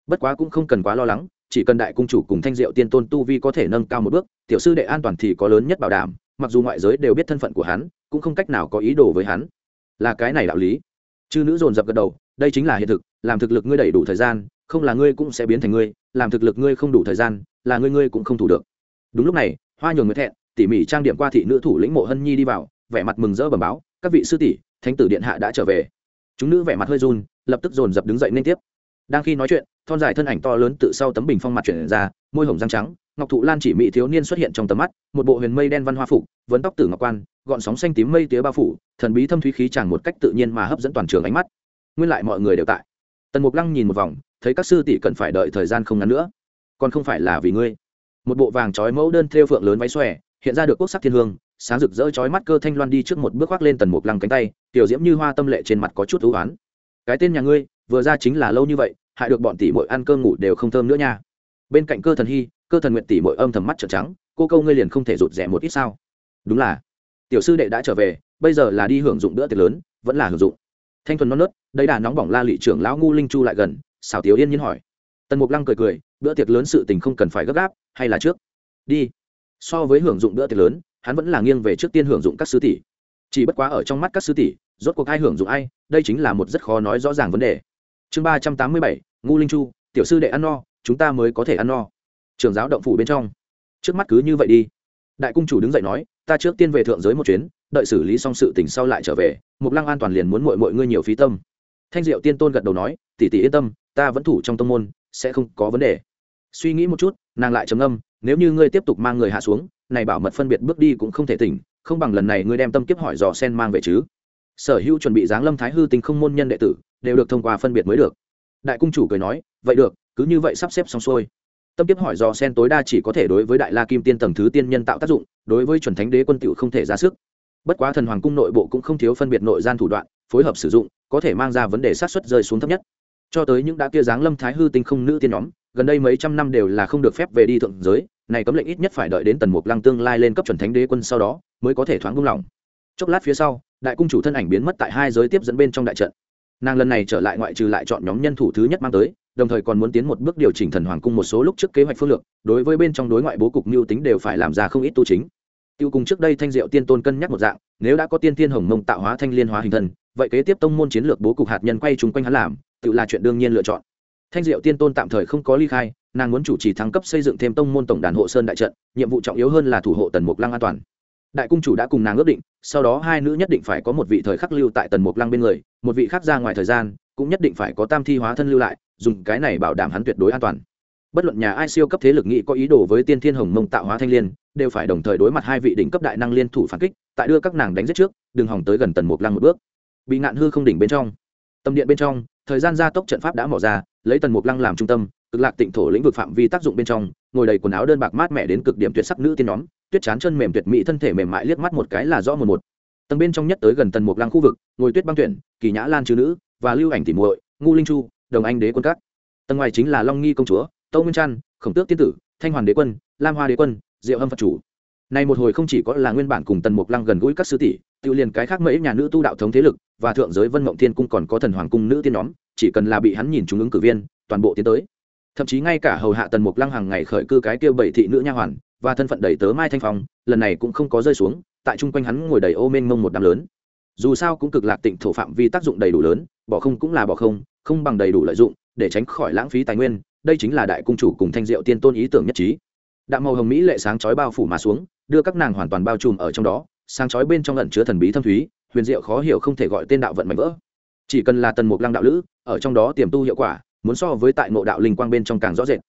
Bất quá cũng không cần quá lo lắng, chỉ cần đại cung chủ cùng thanh diệu tiên tôn tu vi có thể nâng cao một bước, tiểu sư đệ an toàn thì có lớn nhất bảo đảm, mặc dù ngoại giới đều biết thân phận của hắn, cũng không cách nào có ý đồ với hắn. Là cái này đạo lý. Chư nữ dồn dập gật đầu, đây chính là hiện thực, làm thực lực ngươi đầy đủ thời gian, không là ngươi cũng sẽ biến thành ngươi, làm thực lực ngươi không đủ thời gian, là ngươi ngươi cũng không thủ được. Đúng lúc này, hoa nhường người thẹn, tỉ mỉ trang điểm qua thị nữ thủ lĩnh mộ hân nhi đi vào, vẻ mặt mừng rỡ bẩm báo các vị sư tỷ, thánh tử điện hạ đã trở về. Chúng nữ vẻ mặt hơi run, lập tức dồn dập đứng dậy nên tiếp. Đang khi nói chuyện, thon dài thân ảnh to lớn tự sau tấm bình phong mặt chuyển ra, môi hồng răng trắng, ngọc thụ lan chỉ mỹ thiếu niên xuất hiện trong tầm mắt, một bộ huyền mây đen văn hoa phục vấn tóc tử ngọc quan, gọn sóng xanh tím mây tía bao phủ, thần bí thâm thúy khí chàng một cách tự nhiên mà hấp dẫn toàn trường ánh mắt. Nguyên lại mọi người đều tại. Tần mục lăng nhìn một vòng, thấy các sư tỷ cần phải đợi thời gian không ngắn nữa. Còn không phải là vì ngươi. Một bộ vàng trói mẫu đơn thêu phượng lớn váy xòe, hiện ra được quốc sắc thiên hương sáng rực rỡ chói mắt cơ thanh loan đi trước một bước khoác lên tần mục lăng cánh tay, tiểu diễm như hoa tâm lệ trên mặt có chút thú oán cái tên nhà ngươi, vừa ra chính là lâu như vậy, hại được bọn tỷ muội ăn cơm ngủ đều không thơm nữa nha. Bên cạnh cơ thần hy, cơ thần nguyện tỷ muội âm thầm mắt trợn trắng, cô câu ngươi liền không thể rụt rẻ một ít sao? Đúng là. Tiểu sư đệ đã trở về, bây giờ là đi hưởng dụng bữa tiệc lớn, vẫn là hưởng dụng. Thanh thuần non nớt đây đà nóng bỏng la lị trưởng lão ngu linh chu lại gần, xảo Tiểu yên nhiên hỏi. Tần mục lăng cười cười, bữa tiệc lớn sự tình không cần phải gấp gáp, hay là trước? Đi. So với hưởng dụng bữa tiệc lớn hắn vẫn là nghiêng về trước tiên hưởng dụng các sư tỷ. Chỉ bất quá ở trong mắt các sư tỷ, rốt cuộc ai hưởng dụng ai, đây chính là một rất khó nói rõ ràng vấn đề. Chương ba trăm tám mươi bảy ngu linh chu, tiểu sư đệ ăn no, chúng ta mới có thể ăn no. Trường giáo động phủ bên trong. Trước mắt cứ như vậy đi. Đại cung chủ đứng dậy nói, ta trước tiên về thượng giới một chuyến, đợi xử lý xong sự tình sau lại trở về, mục lăng an toàn liền muốn mội mội ngươi nhiều phí tâm. Thanh diệu tiên tôn gật đầu nói, tỷ tỷ yên tâm, ta vẫn thủ trong tông môn, sẽ không có vấn đề. Suy nghĩ một chút, nàng lại trầm âm nếu như ngươi tiếp tục mang người hạ xuống này bảo mật phân biệt bước đi cũng không thể tỉnh, không bằng lần này ngươi đem tâm kiếp hỏi dò sen mang về chứ. Sở hữu chuẩn bị giáng lâm thái hư tình không môn nhân đệ tử, đều được thông qua phân biệt mới được. Đại cung chủ cười nói, vậy được, cứ như vậy sắp xếp xong xuôi. Tâm kiếp hỏi dò sen tối đa chỉ có thể đối với đại la kim tiên tầng thứ tiên nhân tạo tác dụng, đối với chuẩn thánh đế quân tiểu không thể ra sức. Bất quá thần hoàng cung nội bộ cũng không thiếu phân biệt nội gian thủ đoạn, phối hợp sử dụng, có thể mang ra vấn đề sát xuất rơi xuống thấp nhất. Cho tới những đã kia giáng lâm thái hư tinh không nữ tiên nhóm, gần đây mấy trăm năm đều là không được phép về đi thượng giới này cấm lệnh ít nhất phải đợi đến tần mục lăng tương lai lên cấp chuẩn thánh đế quân sau đó, mới có thể thoáng buông lỏng. Chốc lát phía sau, đại cung chủ thân ảnh biến mất tại hai giới tiếp dẫn bên trong đại trận. Nàng lần này trở lại ngoại trừ lại chọn nhóm nhân thủ thứ nhất mang tới, đồng thời còn muốn tiến một bước điều chỉnh thần hoàng cung một số lúc trước kế hoạch phương lược, đối với bên trong đối ngoại bố cục mưu tính đều phải làm ra không ít tu chính. Tiêu cùng trước đây thanh diệu tiên tôn cân nhắc một dạng, nếu đã có tiên thiên hồng mông tạo hóa thanh liên hóa hình thần, vậy kế tiếp tông môn chiến lược bố cục hạt nhân quay chung quanh hắn làm, tự là chuyện đương nhiên lựa chọn. Thanh diệu tiên tôn tạm thời không có ly khai nàng muốn chủ trì thăng cấp xây dựng thêm tông môn tổng đàn hộ sơn đại trận, nhiệm vụ trọng yếu hơn là thủ hộ tần mục lăng an toàn. Đại cung chủ đã cùng nàng ước định, sau đó hai nữ nhất định phải có một vị thời khắc lưu tại tần mục lăng bên người, một vị khác ra ngoài thời gian, cũng nhất định phải có tam thi hóa thân lưu lại, dùng cái này bảo đảm hắn tuyệt đối an toàn. Bất luận nhà ai siêu cấp thế lực nghị có ý đồ với tiên thiên hồng mông tạo hóa thanh liên, đều phải đồng thời đối mặt hai vị đỉnh cấp đại năng liên thủ phản kích, tại đưa các nàng đánh giết trước, đừng hỏng tới gần tần mục lăng một bước. Bị ngạn hư không đỉnh bên trong. Tâm điện bên trong, thời gian gia tốc trận pháp đã mở ra, lấy tần mục lăng làm trung tâm cực lạc tịnh thổ lĩnh vực phạm vi tác dụng bên trong, ngồi đầy quần áo đơn bạc mát mẻ đến cực điểm tuyệt sắc nữ tiên nhóm, tuyết chán chân mềm tuyệt mỹ thân thể mềm mại liếc mắt một cái là rõ một một. Tầng bên trong nhất tới gần tần mục lăng khu vực, ngồi tuyết băng tuyển, kỳ nhã lan chư nữ, và lưu ảnh tỉ muội, ngu linh chu, đồng anh đế quân các. Tầng ngoài chính là long nghi công chúa tâu nguyên trăn, khổng tước tiên tử, thanh hoàn đế quân, lam hoa đế quân, diệu hâm phật chủ. Này một hồi không chỉ có là nguyên bản cùng tần mục lăng gần gũi các sư tỷ, tự liền cái khác mấy nhà nữ tu đạo thống thế lực, và thượng giới vân mộng thiên cung còn có thần hoàng cung nữ tiên nhóm, chỉ cần là bị hắn nhìn chúng ứng cử viên, toàn bộ tiến tới thậm chí ngay cả hầu hạ tần mục lăng hàng ngày khởi cư cái kia bảy thị nữ nha hoàn và thân phận đầy tớ mai thanh phong, lần này cũng không có rơi xuống, tại chung quanh hắn ngồi đầy ô mênh mông một đám lớn. Dù sao cũng cực lạc tịnh thổ phạm vi tác dụng đầy đủ lớn, bỏ không cũng là bỏ không không bằng đầy đủ lợi dụng, để tránh khỏi lãng phí tài nguyên, đây chính là đại cung chủ cùng thanh diệu tiên tôn ý tưởng nhất trí. Đạm màu hồng mỹ lệ sáng chói bao phủ mà xuống, đưa các nàng hoàn toàn bao trùm ở trong đó, sáng chói bên trong lẩn chứa thần bí thâm thúy, huyền diệu khó hiểu không thể gọi tên đạo vận mạnh vỡ. Chỉ cần là tần mục lăng đạo lữ, ở trong đó tiềm tu hiệu quả muốn so với tại ngộ đạo linh quang bên trong càng rõ rệt.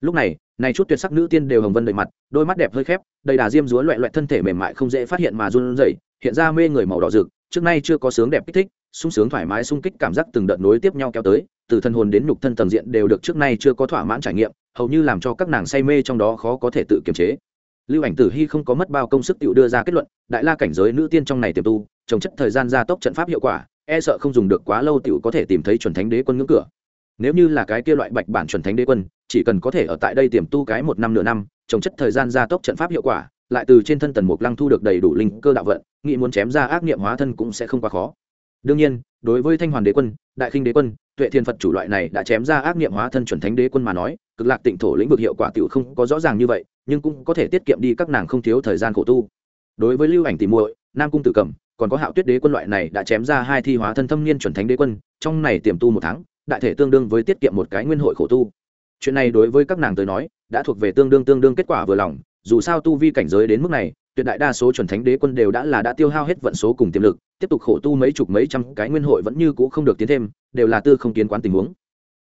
Lúc này này chút tuyệt sắc nữ tiên đều hồng vân đầy mặt, đôi mắt đẹp hơi khép, đầy đà diêm dúa loẹ loẹt thân thể mềm mại không dễ phát hiện mà run rẩy, hiện ra mê người màu đỏ rực, trước nay chưa có sướng đẹp kích thích, sung sướng thoải mái sung kích cảm giác từng đợt nối tiếp nhau kéo tới, từ thân hồn đến nhục thân tầng diện đều được trước nay chưa có thỏa mãn trải nghiệm, hầu như làm cho các nàng say mê trong đó khó có thể tự kiềm chế. Lưu ảnh tử hy không có mất bao công sức tự đưa ra kết luận, đại la cảnh giới nữ tiên trong này tiềm tu, trồng chất thời gian gia tốc trận pháp hiệu quả e sợ không dùng được quá lâu tiểu có thể tìm thấy chuẩn thánh đế quân ngưỡng cửa nếu như là cái kia loại bạch bản chuẩn thánh đế quân, chỉ cần có thể ở tại đây tiềm tu cái một năm nửa năm, trồng chất thời gian gia tốc trận pháp hiệu quả, lại từ trên thân tần mục lăng thu được đầy đủ linh cơ đạo vận, nghĩ muốn chém ra ác niệm hóa thân cũng sẽ không quá khó. Đương nhiên, đối với thanh hoàn đế quân, đại khinh đế quân, tuệ thiên phật chủ loại này đã chém ra ác niệm hóa thân chuẩn thánh đế quân mà nói, cực lạc tịnh thổ lĩnh vực hiệu quả tiểu không có rõ ràng như vậy, nhưng cũng có thể tiết kiệm đi các nàng không thiếu thời gian khổ tu. Đối với lưu ảnh tìm muội, nam cung tử cầm, còn có hạo tuyết đế quân loại này đã chém ra hai thi hóa thân thâm niên chuẩn thánh đế quân, trong này tiềm tu một tháng đại thể tương đương với tiết kiệm một cái nguyên hội khổ tu. Chuyện này đối với các nàng tới nói, đã thuộc về tương đương tương đương kết quả vừa lòng, dù sao tu vi cảnh giới đến mức này, tuyệt đại đa số chuẩn thánh đế quân đều đã là đã tiêu hao hết vận số cùng tiềm lực, tiếp tục khổ tu mấy chục mấy trăm cái nguyên hội vẫn như cũ không được tiến thêm, đều là tư không kiến quán tình huống.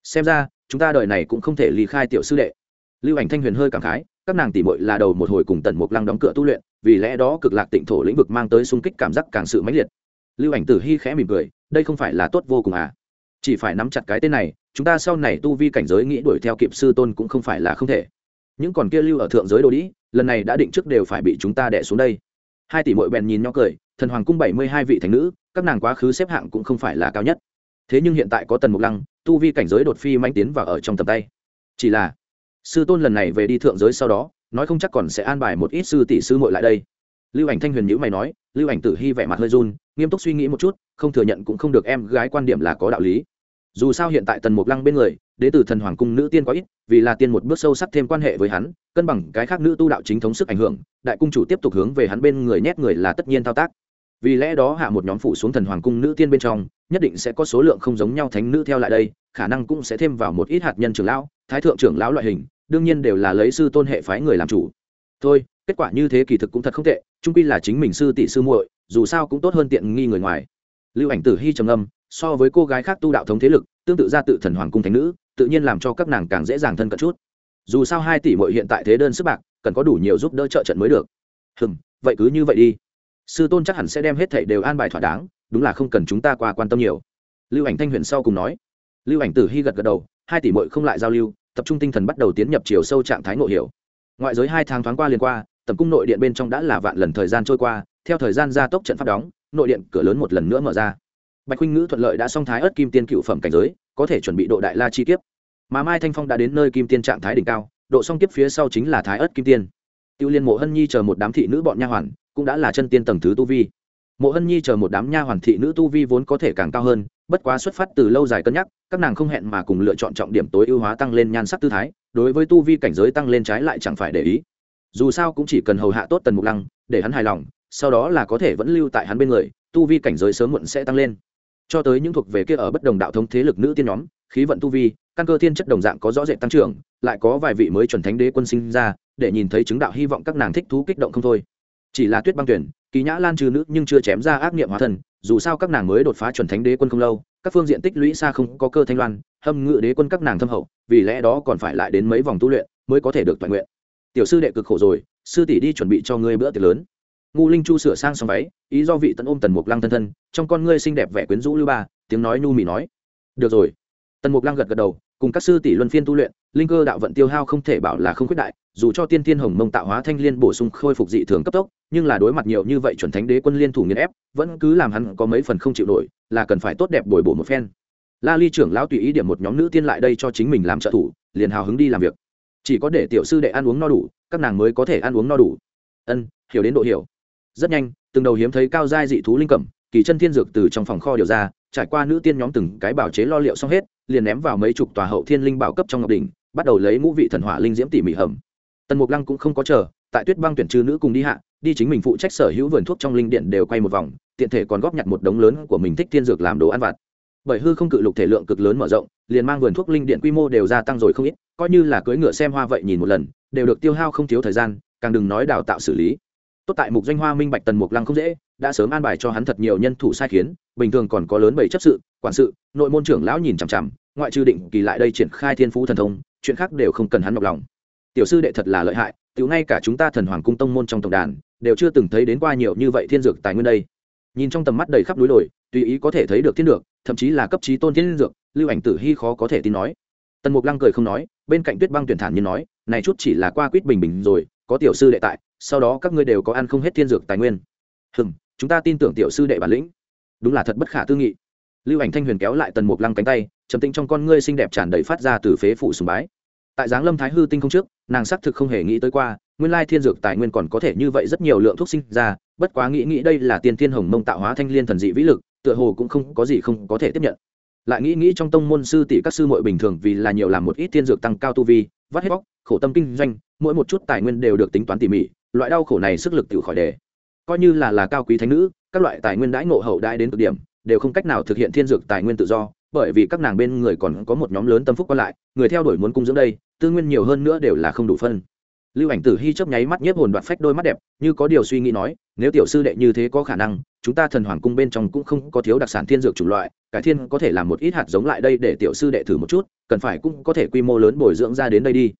Xem ra, chúng ta đời này cũng không thể lý khai tiểu sư đệ. Lưu ảnh thanh huyền hơi cảm khái, các nàng tỉ mội là đầu một hồi cùng tần mục lăng đóng cửa tu luyện, vì lẽ đó cực lạc tịnh thổ lĩnh vực mang tới sung kích cảm giác càng sự mãnh liệt. Lưu ảnh tử hy khẽ mỉm cười, đây không phải là tốt vô cùng à? Chỉ phải nắm chặt cái tên này, chúng ta sau này tu vi cảnh giới nghĩ đuổi theo kịp sư tôn cũng không phải là không thể. Những còn kia lưu ở thượng giới đồ đĩ, lần này đã định trước đều phải bị chúng ta đẻ xuống đây. Hai tỷ mội bèn nhìn nhau cười, thần hoàng cung bảy mươi hai vị thành nữ, các nàng quá khứ xếp hạng cũng không phải là cao nhất. Thế nhưng hiện tại có tần mục lăng, tu vi cảnh giới đột phi manh tiến và ở trong tầm tay. Chỉ là, sư tôn lần này về đi thượng giới sau đó, nói không chắc còn sẽ an bài một ít sư tỷ sư muội lại đây. Lưu ảnh thanh huyền nhữ mày nói, lưu ảnh tử hy vẻ mặt hơi run, nghiêm túc suy nghĩ một chút, không thừa nhận cũng không được em gái quan điểm là có đạo lý dù sao hiện tại tần mục lăng bên người, đế tử thần hoàng cung nữ tiên có ít, vì là tiên một bước sâu sắc thêm quan hệ với hắn, cân bằng cái khác nữ tu đạo chính thống sức ảnh hưởng, đại cung chủ tiếp tục hướng về hắn bên người nhét người là tất nhiên thao tác. Vì lẽ đó hạ một nhóm phụ xuống thần hoàng cung nữ tiên bên trong, nhất định sẽ có số lượng không giống nhau thánh nữ theo lại đây, khả năng cũng sẽ thêm vào một ít hạt nhân trưởng lão, thái thượng trưởng lão loại hình, đương nhiên đều là lấy sư tôn hệ phái người làm chủ. Thôi, kết quả như thế kỳ thực cũng thật không tệ trung quy là chính mình sư tỷ sư muội, dù sao cũng tốt hơn tiện nghi người ngoài. Lưu ảnh tử hy trầm âm so với cô gái khác tu đạo thống thế lực, tương tự ra tự thần hoàng cung thánh nữ, tự nhiên làm cho các nàng càng dễ dàng thân cận chút. Dù sao hai tỷ muội hiện tại thế đơn sức bạc, cần có đủ nhiều giúp đỡ trợ trận mới được. Hừm, vậy cứ như vậy đi. Sư tôn chắc hẳn sẽ đem hết thảy đều an bài thỏa đáng, đúng là không cần chúng ta qua quan tâm nhiều. Lưu ảnh thanh huyền sau cùng nói. Lưu ảnh tử hy gật gật đầu, hai tỷ muội không lại giao lưu, tập trung tinh thần bắt đầu tiến nhập chiều sâu trạng thái ngộ hiểu. Ngoại giới hai tháng thoáng qua liền qua, tầm cung nội điện bên trong đã là vạn lần thời gian trôi qua, theo thời gian gia tốc trận phát đóng, nội điện cửa lớn một lần nữa mở ra bạch huynh ngữ thuận lợi đã xong thái ớt kim tiên cựu phẩm cảnh giới, có thể chuẩn bị độ đại la chi kiếp. Mà mai thanh phong đã đến nơi kim tiên trạng thái đỉnh cao, độ song kiếp phía sau chính là thái ớt kim tiên. Tiêu liên mộ hân nhi chờ một đám thị nữ bọn nha hoàn, cũng đã là chân tiên tầng thứ tu vi. Mộ hân nhi chờ một đám nha hoàn thị nữ tu vi vốn có thể càng cao hơn, bất quá xuất phát từ lâu dài cân nhắc, các nàng không hẹn mà cùng lựa chọn trọng điểm tối ưu hóa tăng lên nhan sắc tư thái, đối với tu vi cảnh giới tăng lên trái lại chẳng phải để ý. Dù sao cũng chỉ cần hầu hạ tốt tần mục lăng, để hắn hài lòng, sau đó là có thể vẫn lưu tại hắn bên người, tu vi cảnh giới sớm muộn sẽ tăng lên cho tới những thuộc về kia ở bất đồng đạo thống thế lực nữ tiên nhóm, khí vận tu vi, căn cơ thiên chất đồng dạng có rõ rệt tăng trưởng, lại có vài vị mới chuẩn thánh đế quân sinh ra, để nhìn thấy chứng đạo hy vọng các nàng thích thú kích động không thôi. Chỉ là tuyết băng tuyển, kỳ nhã lan trừ nữ nhưng chưa chém ra ác niệm hóa thần, dù sao các nàng mới đột phá chuẩn thánh đế quân không lâu, các phương diện tích lũy xa không có cơ thanh loan, hâm ngự đế quân các nàng thâm hậu, vì lẽ đó còn phải lại đến mấy vòng tu luyện mới có thể được toàn nguyện. Tiểu sư đệ cực khổ rồi, sư tỷ đi chuẩn bị cho ngươi bữa tiệc lớn ngu linh chu sửa sang xong váy, ý do vị tận ôm tần mục lăng thân thân, trong con ngươi xinh đẹp vẻ quyến rũ lưu ba, tiếng nói nhu mì nói. Được rồi. Tần mục lăng gật gật đầu, cùng các sư tỷ luân phiên tu luyện, linh cơ đạo vận tiêu hao không thể bảo là không khuyết đại, dù cho tiên tiên hồng mông tạo hóa thanh liên bổ sung khôi phục dị thường cấp tốc, nhưng là đối mặt nhiều như vậy chuẩn thánh đế quân liên thủ nghiền ép, vẫn cứ làm hắn có mấy phần không chịu nổi, là cần phải tốt đẹp bồi bổ một phen. La ly trưởng lão tùy ý điểm một nhóm nữ tiên lại đây cho chính mình làm trợ thủ, liền hào hứng đi làm việc. Chỉ có để tiểu sư đệ ăn uống no đủ, các nàng mới có thể ăn uống no đủ. Ân, hiểu đến độ hiểu rất nhanh, từng đầu hiếm thấy cao giai dị thú linh cẩm, kỳ chân thiên dược từ trong phòng kho điều ra, trải qua nữ tiên nhóm từng cái bảo chế lo liệu xong hết, liền ném vào mấy chục tòa hậu thiên linh bảo cấp trong ngọc đỉnh, bắt đầu lấy ngũ vị thần hỏa linh diễm tỉ mỉ hầm. Tần mục lăng cũng không có chờ, tại tuyết băng tuyển trư nữ cùng đi hạ, đi chính mình phụ trách sở hữu vườn thuốc trong linh điện đều quay một vòng, tiện thể còn góp nhặt một đống lớn của mình thích thiên dược làm đồ ăn vặt. Bởi hư không cự lục thể lượng cực lớn mở rộng, liền mang vườn thuốc linh điện quy mô đều gia tăng rồi không ít, coi như là cưỡi ngựa xem hoa vậy nhìn một lần, đều được tiêu hao không thiếu thời gian, càng đừng nói đào tạo xử lý tốt tại mục doanh hoa minh bạch tần mục lăng không dễ, đã sớm an bài cho hắn thật nhiều nhân thủ sai khiến, bình thường còn có lớn bảy chấp sự, quản sự, nội môn trưởng lão nhìn chằm chằm, ngoại trừ định kỳ lại đây triển khai thiên phú thần thông, chuyện khác đều không cần hắn nhọc lòng. Tiểu sư đệ thật là lợi hại, tiểu ngay cả chúng ta thần hoàng cung tông môn trong tổng đàn, đều chưa từng thấy đến qua nhiều như vậy thiên dược tài nguyên đây. Nhìn trong tầm mắt đầy khắp núi đồi, tùy ý có thể thấy được thiên dược, thậm chí là cấp trí tôn thiên dược, lưu ảnh tử hy khó có thể tin nói. Tần mục lăng cười không nói, bên cạnh tuyết băng tuyển thản như nói, này chút chỉ là qua quýt bình bình rồi, có tiểu sư đệ tại sau đó các ngươi đều có ăn không hết thiên dược tài nguyên. Hừng chúng ta tin tưởng tiểu sư đệ bản lĩnh. Đúng là thật bất khả tư nghị. Lưu ảnh thanh huyền kéo lại tần mục lăng cánh tay, trầm tinh trong con ngươi xinh đẹp tràn đầy phát ra từ phế phủ sùng bái. Tại giáng lâm thái hư tinh không trước, nàng xác thực không hề nghĩ tới qua, nguyên lai thiên dược tài nguyên còn có thể như vậy rất nhiều lượng thuốc sinh ra, bất quá nghĩ nghĩ đây là tiên thiên hồng mông tạo hóa thanh liên thần dị vĩ lực, tựa hồ cũng không có gì không có thể tiếp nhận. Lại nghĩ nghĩ trong tông môn sư tỷ các sư muội bình thường vì là nhiều làm một ít thiên dược tăng cao tu vi, vắt hết bóc, khổ tâm kinh doanh, mỗi một chút tài nguyên đều được tính toán tỉ mỉ loại đau khổ này sức lực tự khỏi đề. Coi như là là cao quý thánh nữ, các loại tài nguyên đãi ngộ hậu đãi đến cực điểm, đều không cách nào thực hiện thiên dược tài nguyên tự do, bởi vì các nàng bên người còn có một nhóm lớn tâm phúc còn lại, người theo đuổi muốn cung dưỡng đây, tư nguyên nhiều hơn nữa đều là không đủ phân. Lưu ảnh tử hy chấp nháy mắt nhiếp hồn đoạt phách đôi mắt đẹp, như có điều suy nghĩ nói, nếu tiểu sư đệ như thế có khả năng, chúng ta thần hoàng cung bên trong cũng không có thiếu đặc sản thiên dược chủng loại, cải thiên có thể làm một ít hạt giống lại đây để tiểu sư đệ thử một chút, cần phải cũng có thể quy mô lớn bồi dưỡng ra đến đây đi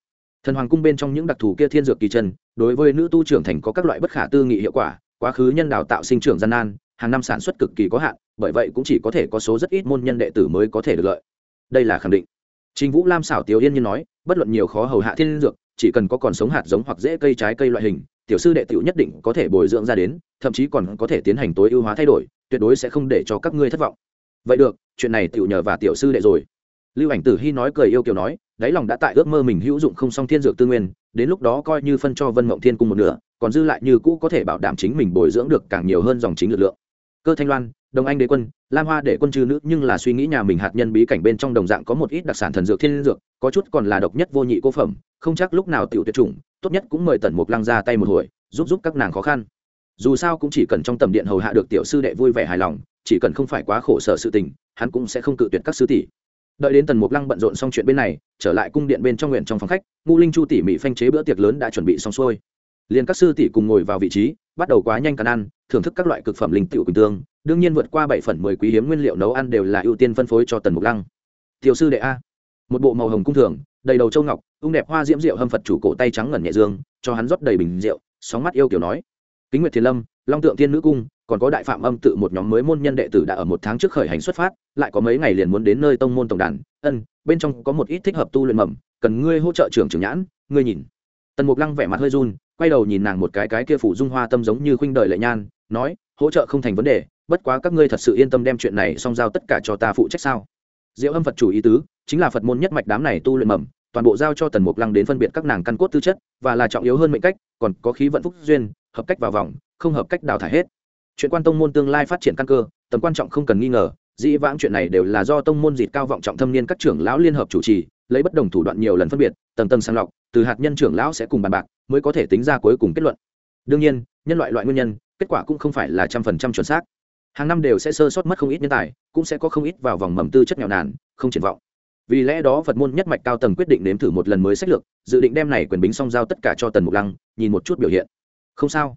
thần hoàng cung bên trong những đặc thù kia thiên dược kỳ chân, đối với nữ tu trưởng thành có các loại bất khả tư nghị hiệu quả, quá khứ nhân đào tạo sinh trưởng gian nan, hàng năm sản xuất cực kỳ có hạn, bởi vậy cũng chỉ có thể có số rất ít môn nhân đệ tử mới có thể được lợi. Đây là khẳng định. Trình vũ lam xảo tiểu yên như nói, bất luận nhiều khó hầu hạ thiên dược, chỉ cần có còn sống hạt giống hoặc dễ cây trái cây loại hình, tiểu sư đệ tiểu nhất định có thể bồi dưỡng ra đến, thậm chí còn có thể tiến hành tối ưu hóa thay đổi, tuyệt đối sẽ không để cho các ngươi thất vọng. Vậy được, chuyện này tiểu nhờ và tiểu sư đệ rồi lưu ảnh tử hy nói cười yêu kiều nói, đáy lòng đã tại ước mơ mình hữu dụng không song thiên dược tư nguyên, đến lúc đó coi như phân cho vân mộng thiên cung một nửa, còn dư lại như cũ có thể bảo đảm chính mình bồi dưỡng được càng nhiều hơn dòng chính lực lượng. Cơ thanh loan đồng anh đế quân, lam hoa để quân chư nữ, nhưng là suy nghĩ nhà mình hạt nhân bí cảnh bên trong đồng dạng có một ít đặc sản thần dược, thiên dược, có chút còn là độc nhất vô nhị cô phẩm, không chắc lúc nào tiểu tuyệt chủng, tốt nhất cũng mời tần mục lăng ra tay một hồi, giúp giúp các nàng khó khăn. Dù sao cũng chỉ cần trong tầm điện hầu hạ được tiểu sư đệ vui vẻ hài lòng, chỉ cần không phải quá khổ sở sự tình, hắn cũng sẽ không cự tuyệt các sư tỷ đợi đến tần mục lăng bận rộn xong chuyện bên này, trở lại cung điện bên trong nguyện trong phòng khách ngu linh chu tỉ mỉ phanh chế bữa tiệc lớn đã chuẩn bị xong xuôi. Liền các sư tỷ cùng ngồi vào vị trí, bắt đầu quá nhanh cắn ăn, thưởng thức các loại cực phẩm linh tiểu quỳnh tương, đương nhiên vượt qua bảy phần mười quý hiếm nguyên liệu nấu ăn đều là ưu tiên phân phối cho tần mục lăng. Tiểu sư đệ a, một bộ màu hồng cung thường, đầy đầu châu ngọc, ung đẹp hoa diễm rượu hâm phật chủ cổ tay trắng ngẩn nhẹ dương, cho hắn rót đầy bình rượu, sóng mắt yêu kiểu nói. Kính nguyệt thiền lâm, long tượng thiên nữ cung còn có đại phạm âm tự một nhóm mới môn nhân đệ tử đã ở một tháng trước khởi hành xuất phát, lại có mấy ngày liền muốn đến nơi tông môn tổng đàn. Ân, bên trong có một ít thích hợp tu luyện mầm, cần ngươi hỗ trợ trưởng trưởng nhãn, ngươi nhìn. Tần mục lăng vẻ mặt hơi run, quay đầu nhìn nàng một cái cái kia phủ dung hoa tâm giống như khuynh đời lệ nhan, nói, hỗ trợ không thành vấn đề, bất quá các ngươi thật sự yên tâm đem chuyện này xong giao tất cả cho ta phụ trách sao? Diệu âm phật chủ ý tứ, chính là phật môn nhất mạch đám này tu luyện mầm, toàn bộ giao cho tần mục lăng đến phân biệt các nàng căn cốt tư chất, và là trọng yếu hơn mệnh cách, còn có khí vận phúc duyên, hợp cách vào vòng, không hợp cách đào thải hết chuyện quan tông môn tương lai phát triển căn cơ, tầm quan trọng không cần nghi ngờ, dĩ vãng chuyện này đều là do tông môn dịt cao vọng trọng thâm niên các trưởng lão liên hợp chủ trì, lấy bất đồng thủ đoạn nhiều lần phân biệt, tầng tầng sàng lọc, từ hạt nhân trưởng lão sẽ cùng bàn bạc, mới có thể tính ra cuối cùng kết luận. Đương nhiên, nhân loại loại nguyên nhân, kết quả cũng không phải là trăm phần trăm chuẩn xác. Hàng năm đều sẽ sơ sót mất không ít nhân tài, cũng sẽ có không ít vào vòng mầm tư chất nghèo nàn, không triển vọng. Vì lẽ đó phật môn nhất mạch cao tầng quyết định nếm thử một lần mới sách lược, dự định đem này quyền bính song giao tất cả cho tần mục lăng, nhìn một chút biểu hiện. Không sao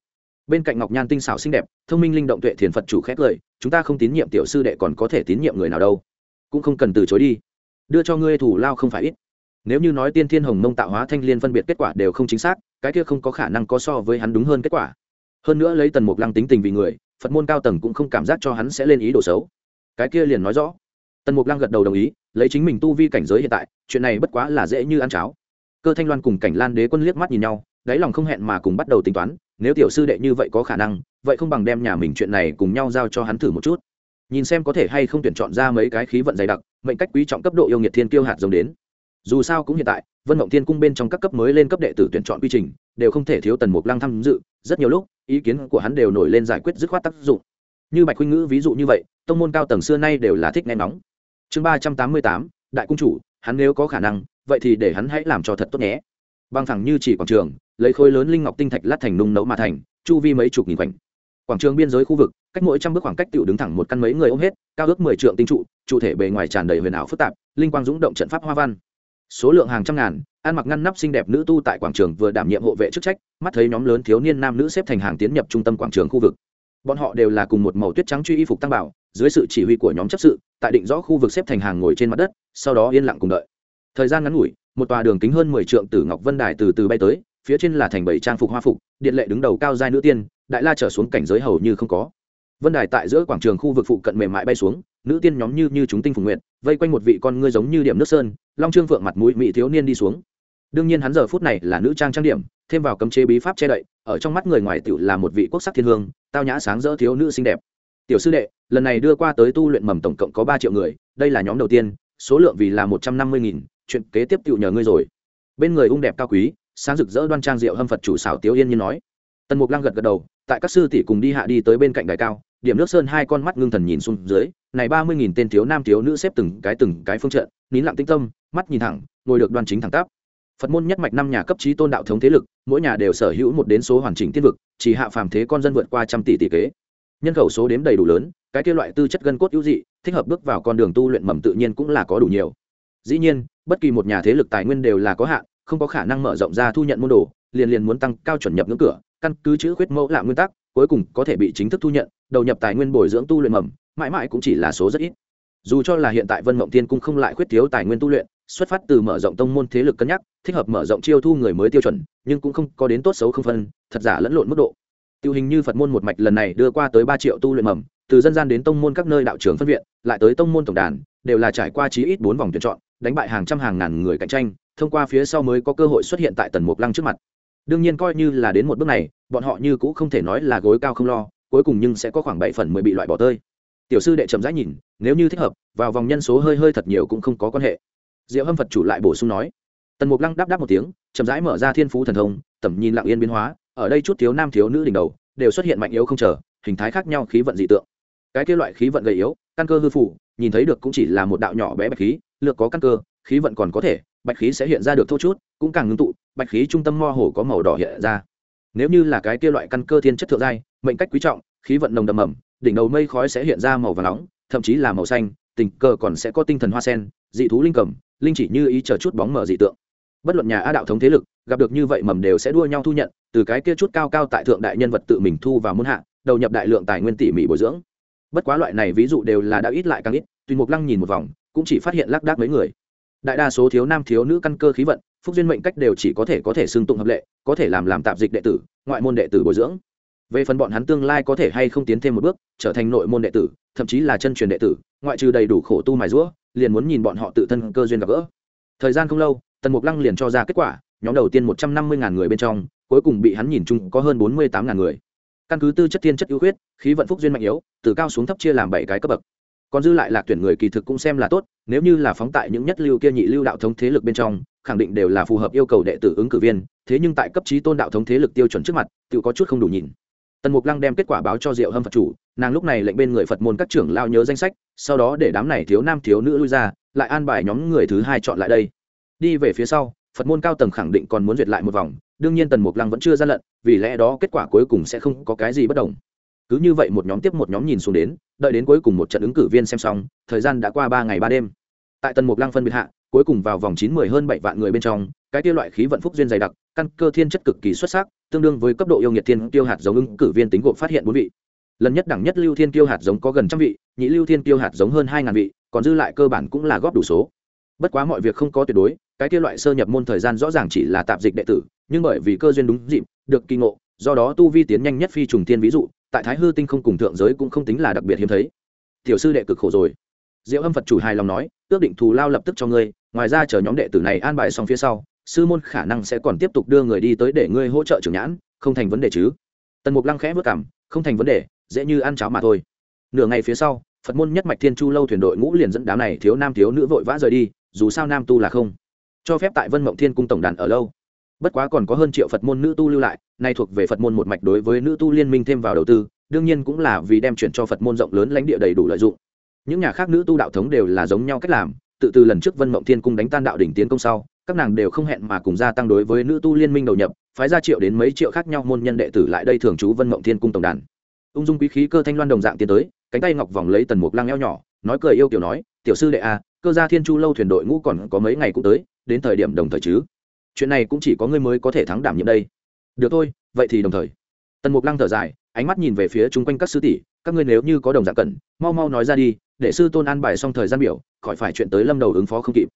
bên cạnh ngọc nhan tinh xảo xinh đẹp, thông minh linh động tuệ thiền phật chủ khét lời chúng ta không tín nhiệm tiểu sư đệ còn có thể tín nhiệm người nào đâu. Cũng không cần từ chối đi. Đưa cho ngươi thủ lao không phải ít. Nếu như nói tiên thiên hồng mông tạo hóa thanh liên phân biệt kết quả đều không chính xác, cái kia không có khả năng có so với hắn đúng hơn kết quả. Hơn nữa lấy tần mục lăng tính tình vì người, phật môn cao tầng cũng không cảm giác cho hắn sẽ lên ý đồ xấu. Cái kia liền nói rõ. Tần mục lăng gật đầu đồng ý, lấy chính mình tu vi cảnh giới hiện tại, chuyện này bất quá là dễ như ăn cháo. Cơ thanh loan cùng cảnh lan đế quân liếc mắt nhìn nhau, đáy lòng không hẹn mà cùng bắt đầu tính toán nếu tiểu sư đệ như vậy có khả năng, vậy không bằng đem nhà mình chuyện này cùng nhau giao cho hắn thử một chút. Nhìn xem có thể hay không tuyển chọn ra mấy cái khí vận dày đặc, mệnh cách quý trọng cấp độ yêu nghiệt thiên kiêu hạt giống đến. Dù sao cũng hiện tại, vân mộng thiên cung bên trong các cấp mới lên cấp đệ tử tuyển chọn quy trình, đều không thể thiếu tần mục lăng tham dự, rất nhiều lúc, ý kiến của hắn đều nổi lên giải quyết dứt khoát tác dụng. Như bạch huynh ngữ ví dụ như vậy, tông môn cao tầng xưa nay đều là thích nghe nóng chương ba trăm tám mươi tám, đại cung chủ, hắn nếu có khả năng, vậy thì để hắn hãy làm cho thật tốt nhé. Băng thẳng như chỉ quảng trường lấy khối lớn linh ngọc tinh thạch lát thành nung nấu mà thành, chu vi mấy chục nghìn quanh quảng trường biên giới khu vực, cách mỗi trăm bước khoảng cách tiểu đứng thẳng một căn mấy người ôm hết, cao ước mười trượng tinh trụ trụ thể bề ngoài tràn đầy huyền ảo phức tạp, linh quang dũng động trận pháp hoa văn. Số lượng hàng trăm ngàn, ăn mặc ngăn nắp xinh đẹp nữ tu tại quảng trường vừa đảm nhiệm hộ vệ chức trách, mắt thấy nhóm lớn thiếu niên nam nữ xếp thành hàng tiến nhập trung tâm quảng trường khu vực. Bọn họ đều là cùng một màu tuyết trắng truy y phục tăng bảo, dưới sự chỉ huy của nhóm chấp sự, tại định rõ khu vực xếp thành hàng ngồi trên mặt đất, sau đó yên lặng cùng đợi. Thời gian ngắn ngủi, một tòa đường kính hơn mười trượng tử ngọc vân đài từ từ bay tới phía trên là thành bảy trang phục hoa phục, điện lệ đứng đầu cao giai nữ tiên, đại la trở xuống cảnh giới hầu như không có. Vân đài tại giữa quảng trường khu vực phụ cận mềm mại bay xuống, nữ tiên nhóm như như chúng tinh phùng nguyện vây quanh một vị con ngươi giống như điểm nước sơn, long trương phượng mặt mũi mỹ thiếu niên đi xuống. Đương nhiên hắn giờ phút này là nữ trang trang điểm, thêm vào cấm chế bí pháp che đậy, ở trong mắt người ngoài tiểu là một vị quốc sắc thiên hương, tao nhã sáng rỡ thiếu nữ xinh đẹp. Tiểu sư đệ, lần này đưa qua tới tu luyện mầm tổng cộng có ba triệu người, đây là nhóm đầu tiên, số lượng vì là một trăm năm mươi nghìn, chuyện kế tiếp tiểu nhờ ngươi rồi. Bên người ung đẹp cao quý sáng rực rỡ đoan trang rượu hâm phật chủ xảo tiếu yên như nói. Tần mục lăng gật gật đầu, tại các sư tỷ cùng đi hạ đi tới bên cạnh đài cao, điểm nước sơn hai con mắt ngưng thần nhìn xuống dưới, này ba mươi nghìn tên thiếu nam thiếu nữ xếp từng cái từng cái phương trận, nín lặng tĩnh tâm, mắt nhìn thẳng, ngồi được đoan chính thẳng tắp. Phật môn nhất mạch năm nhà cấp trí tôn đạo thống thế lực, mỗi nhà đều sở hữu một đến số hoàn chỉnh tiên vực, chỉ hạ phàm thế con dân vượt qua trăm tỷ tỷ kế. Nhân khẩu số đếm đầy đủ lớn, cái kia loại tư chất gân cốt hữu dị, thích hợp bước vào con đường tu luyện mầm tự nhiên cũng là có đủ nhiều. Dĩ nhiên, bất kỳ một nhà thế lực tài nguyên đều là có hạn không có khả năng mở rộng ra thu nhận môn đồ, liền liền muốn tăng cao chuẩn nhập ngưỡng cửa, căn cứ chữ khuyết mẫu là nguyên tắc, cuối cùng có thể bị chính thức thu nhận, đầu nhập tài nguyên bồi dưỡng tu luyện mầm, mãi mãi cũng chỉ là số rất ít. Dù cho là hiện tại vân mộng tiên cung không lại khuyết thiếu tài nguyên tu luyện, xuất phát từ mở rộng tông môn thế lực cân nhắc, thích hợp mở rộng chiêu thu người mới tiêu chuẩn, nhưng cũng không có đến tốt xấu không phân, thật giả lẫn lộn mức độ. Tiêu hình như phật môn một mạch lần này đưa qua tới ba triệu tu luyện mầm, từ dân gian đến tông môn các nơi đạo trường phân viện, lại tới tông môn tổng đàn, đều là trải qua chí ít bốn vòng tuyển chọn đánh bại hàng trăm hàng ngàn người cạnh tranh, thông qua phía sau mới có cơ hội xuất hiện tại tần mục lăng trước mặt. Đương nhiên coi như là đến một bước này, bọn họ như cũng không thể nói là gối cao không lo, cuối cùng nhưng sẽ có khoảng bảy phần mới bị loại bỏ tơi. Tiểu sư đệ chậm rãi nhìn, nếu như thích hợp, vào vòng nhân số hơi hơi thật nhiều cũng không có quan hệ. Diệu hâm phật chủ lại bổ sung nói. Tần mục lăng đáp đáp một tiếng, chậm rãi mở ra thiên phú thần thông tầm nhìn lặng yên biến hóa, ở đây chút thiếu nam thiếu nữ đỉnh đầu, đều xuất hiện mạnh yếu không chờ, hình thái khác nhau, khí vận dị tượng. Cái kia loại khí vận gầy yếu, căn cơ hư phủ nhìn thấy được cũng chỉ là một đạo nhỏ bé bạch khí lược có căn cơ, khí vận còn có thể, bạch khí sẽ hiện ra được thô chút, cũng càng ngưng tụ, bạch khí trung tâm mo hồ có màu đỏ hiện ra. Nếu như là cái kia loại căn cơ thiên chất thượng giai, mệnh cách quý trọng, khí vận nồng đậm ẩm, đỉnh đầu mây khói sẽ hiện ra màu vàng nóng, thậm chí là màu xanh, tình cờ còn sẽ có tinh thần hoa sen, dị thú linh cầm, linh chỉ như ý chờ chút bóng mở dị tượng. Bất luận nhà a đạo thống thế lực, gặp được như vậy mầm đều sẽ đua nhau thu nhận, từ cái kia chút cao cao tại thượng đại nhân vật tự mình thu vào muôn hạ, đầu nhập đại lượng tài nguyên tỉ mỉ bồi dưỡng. Bất quá loại này ví dụ đều là đã ít lại càng ít tùy mục lăng nhìn một vòng cũng chỉ phát hiện lác đác mấy người. Đại đa số thiếu nam thiếu nữ căn cơ khí vận, phúc duyên mệnh cách đều chỉ có thể có thể xưng tụng hợp lệ, có thể làm làm tạp dịch đệ tử, ngoại môn đệ tử bồi dưỡng. Về phần bọn hắn tương lai có thể hay không tiến thêm một bước, trở thành nội môn đệ tử, thậm chí là chân truyền đệ tử, ngoại trừ đầy đủ khổ tu mài rũa, liền muốn nhìn bọn họ tự thân cơ duyên gặp gỡ. Thời gian không lâu, tần mục lăng liền cho ra kết quả, nhóm đầu tiên một trăm năm mươi người bên trong, cuối cùng bị hắn nhìn chung có hơn bốn mươi tám người. Căn cứ tư chất thiên chất ưu khuyết, khí vận phúc duyên mạnh yếu, từ cao xuống thấp chia làm bảy cái cấp bậc còn dư lại lạc tuyển người kỳ thực cũng xem là tốt, nếu như là phóng tại những nhất lưu kia nhị lưu đạo thống thế lực bên trong, khẳng định đều là phù hợp yêu cầu đệ tử ứng cử viên, thế nhưng tại cấp trí tôn đạo thống thế lực tiêu chuẩn trước mặt tự có chút không đủ nhìn. Tần mục lăng đem kết quả báo cho diệu hâm phật chủ, nàng lúc này lệnh bên người phật môn các trưởng lao nhớ danh sách, sau đó để đám này thiếu nam thiếu nữ lui ra, lại an bài nhóm người thứ hai chọn lại đây. Đi về phía sau, phật môn cao tầng khẳng định còn muốn duyệt lại một vòng, đương nhiên tần mục lăng vẫn chưa ra lận vì lẽ đó kết quả cuối cùng sẽ không có cái gì bất đồng cứ như vậy một nhóm tiếp một nhóm nhìn xuống đến, đợi đến cuối cùng một trận ứng cử viên xem xong, thời gian đã qua ba ngày ba đêm. Tại tần mục lăng phân biệt hạ, cuối cùng vào vòng chín mười hơn bảy vạn người bên trong, cái kia loại khí vận phúc duyên dày đặc, căn cơ thiên chất cực kỳ xuất sắc, tương đương với cấp độ yêu nghiệt thiên tiêu hạt giống ứng cử viên tính gộp phát hiện bốn vị. Lần nhất đẳng nhất lưu thiên tiêu hạt giống có gần trăm vị, nhị lưu thiên tiêu hạt giống hơn hai ngàn vị, còn dư lại cơ bản cũng là góp đủ số. Bất quá mọi việc không có tuyệt đối, cái kia loại sơ nhập môn thời gian rõ ràng chỉ là tạp dịch đệ tử, nhưng bởi vì cơ duyên đúng dịp, được kỳ ngộ, do đó tu vi tiến nhanh nhất phi trùng tiên ví dụ tại thái hư tinh không cùng thượng giới cũng không tính là đặc biệt hiếm thấy. Tiểu sư đệ cực khổ rồi. Diệu âm phật chủ hài lòng nói ước định thù lao lập tức cho ngươi, ngoài ra chờ nhóm đệ tử này an bài xong phía sau, sư môn khả năng sẽ còn tiếp tục đưa người đi tới để ngươi hỗ trợ trưởng nhãn, không thành vấn đề chứ. Tần mục lăng khẽ vất cảm không thành vấn đề, dễ như ăn cháo mà thôi. Nửa ngày phía sau, phật môn nhất mạch thiên chu lâu thuyền đội ngũ liền dẫn đám này thiếu nam thiếu nữ vội vã rời đi, dù sao nam tu là không. Cho phép tại vân mộng thiên cung tổng đàn ở lâu bất quá còn có hơn triệu phật môn nữ tu lưu lại nay thuộc về phật môn một mạch đối với nữ tu liên minh thêm vào đầu tư đương nhiên cũng là vì đem chuyển cho phật môn rộng lớn lãnh địa đầy đủ lợi dụng. Những nhà khác nữ tu đạo thống đều là giống nhau cách làm tự từ lần trước vân mộng thiên cung đánh tan đạo đỉnh tiến công sau các nàng đều không hẹn mà cùng gia tăng đối với nữ tu liên minh đầu nhập phái ra triệu đến mấy triệu khác nhau môn nhân đệ tử lại đây thường trú vân mộng thiên cung tổng đàn. Ung dung quý khí cơ thanh loan đồng dạng tiến tới cánh tay ngọc vòng lấy tần mục lăng eo nhỏ nói cười yêu kiểu nói tiểu sư đệ a à, cơ gia thiên chu lâu thuyền đội ngũ còn có mấy ngày cũng tới đến thời điểm đồng thời chứ? Chuyện này cũng chỉ có ngươi mới có thể thắng đảm nhiệm đây. Được thôi, vậy thì đồng thời. Tần mục lăng thở dài, ánh mắt nhìn về phía chung quanh các sư tỷ, các ngươi nếu như có đồng dạng cần, mau mau nói ra đi, để sư tôn an bài xong thời gian biểu, khỏi phải chuyện tới lâm đầu ứng phó không kịp.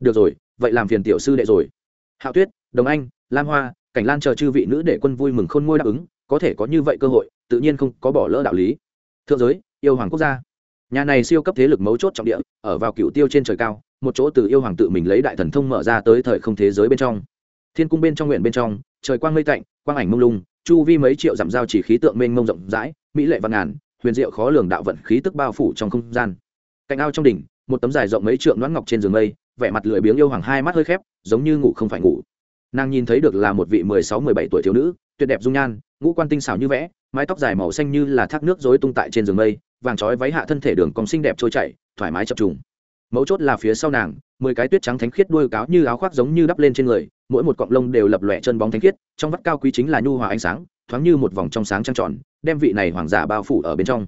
Được rồi, vậy làm phiền tiểu sư đệ rồi. Hạo tuyết, đồng anh, lam hoa, cảnh lan chờ chư vị nữ để quân vui mừng khôn ngôi đáp ứng, có thể có như vậy cơ hội, tự nhiên không có bỏ lỡ đạo lý. Thượng giới, yêu hoàng quốc gia. Nhà này siêu cấp thế lực mấu chốt trọng địa, ở vào cựu tiêu trên trời cao một chỗ từ yêu hoàng tự mình lấy đại thần thông mở ra tới thời không thế giới bên trong. Thiên cung bên trong nguyện bên trong, trời quang mây tạnh, quang ảnh mông lung, chu vi mấy triệu dặm giao chỉ khí tượng mênh mông rộng rãi, mỹ lệ văn ngàn, huyền diệu khó lường đạo vận khí tức bao phủ trong không gian. Cạnh ao trong đỉnh, một tấm dài rộng mấy trượng đoán ngọc trên giường mây, vẻ mặt lười biếng yêu hoàng hai mắt hơi khép, giống như ngủ không phải ngủ. Nàng nhìn thấy được là một vị mười sáu, mười bảy tuổi thiếu nữ, tuyệt đẹp dung nhan, ngũ quan tinh xảo như vẽ, mái tóc dài màu xanh như là thác nước rối tung tại trên giường mây, vàng trói váy hạ thân thể đường cong xinh đẹp trôi chảy, thoải mái chập trùng mấu chốt là phía sau nàng, mười cái tuyết trắng thánh khiết đuôi cáo như áo khoác giống như đắp lên trên người, mỗi một cọng lông đều lập lòe chân bóng thánh khiết, trong vắt cao quý chính là nhu hòa ánh sáng, thoáng như một vòng trong sáng trăng tròn, đem vị này hoàng giả bao phủ ở bên trong.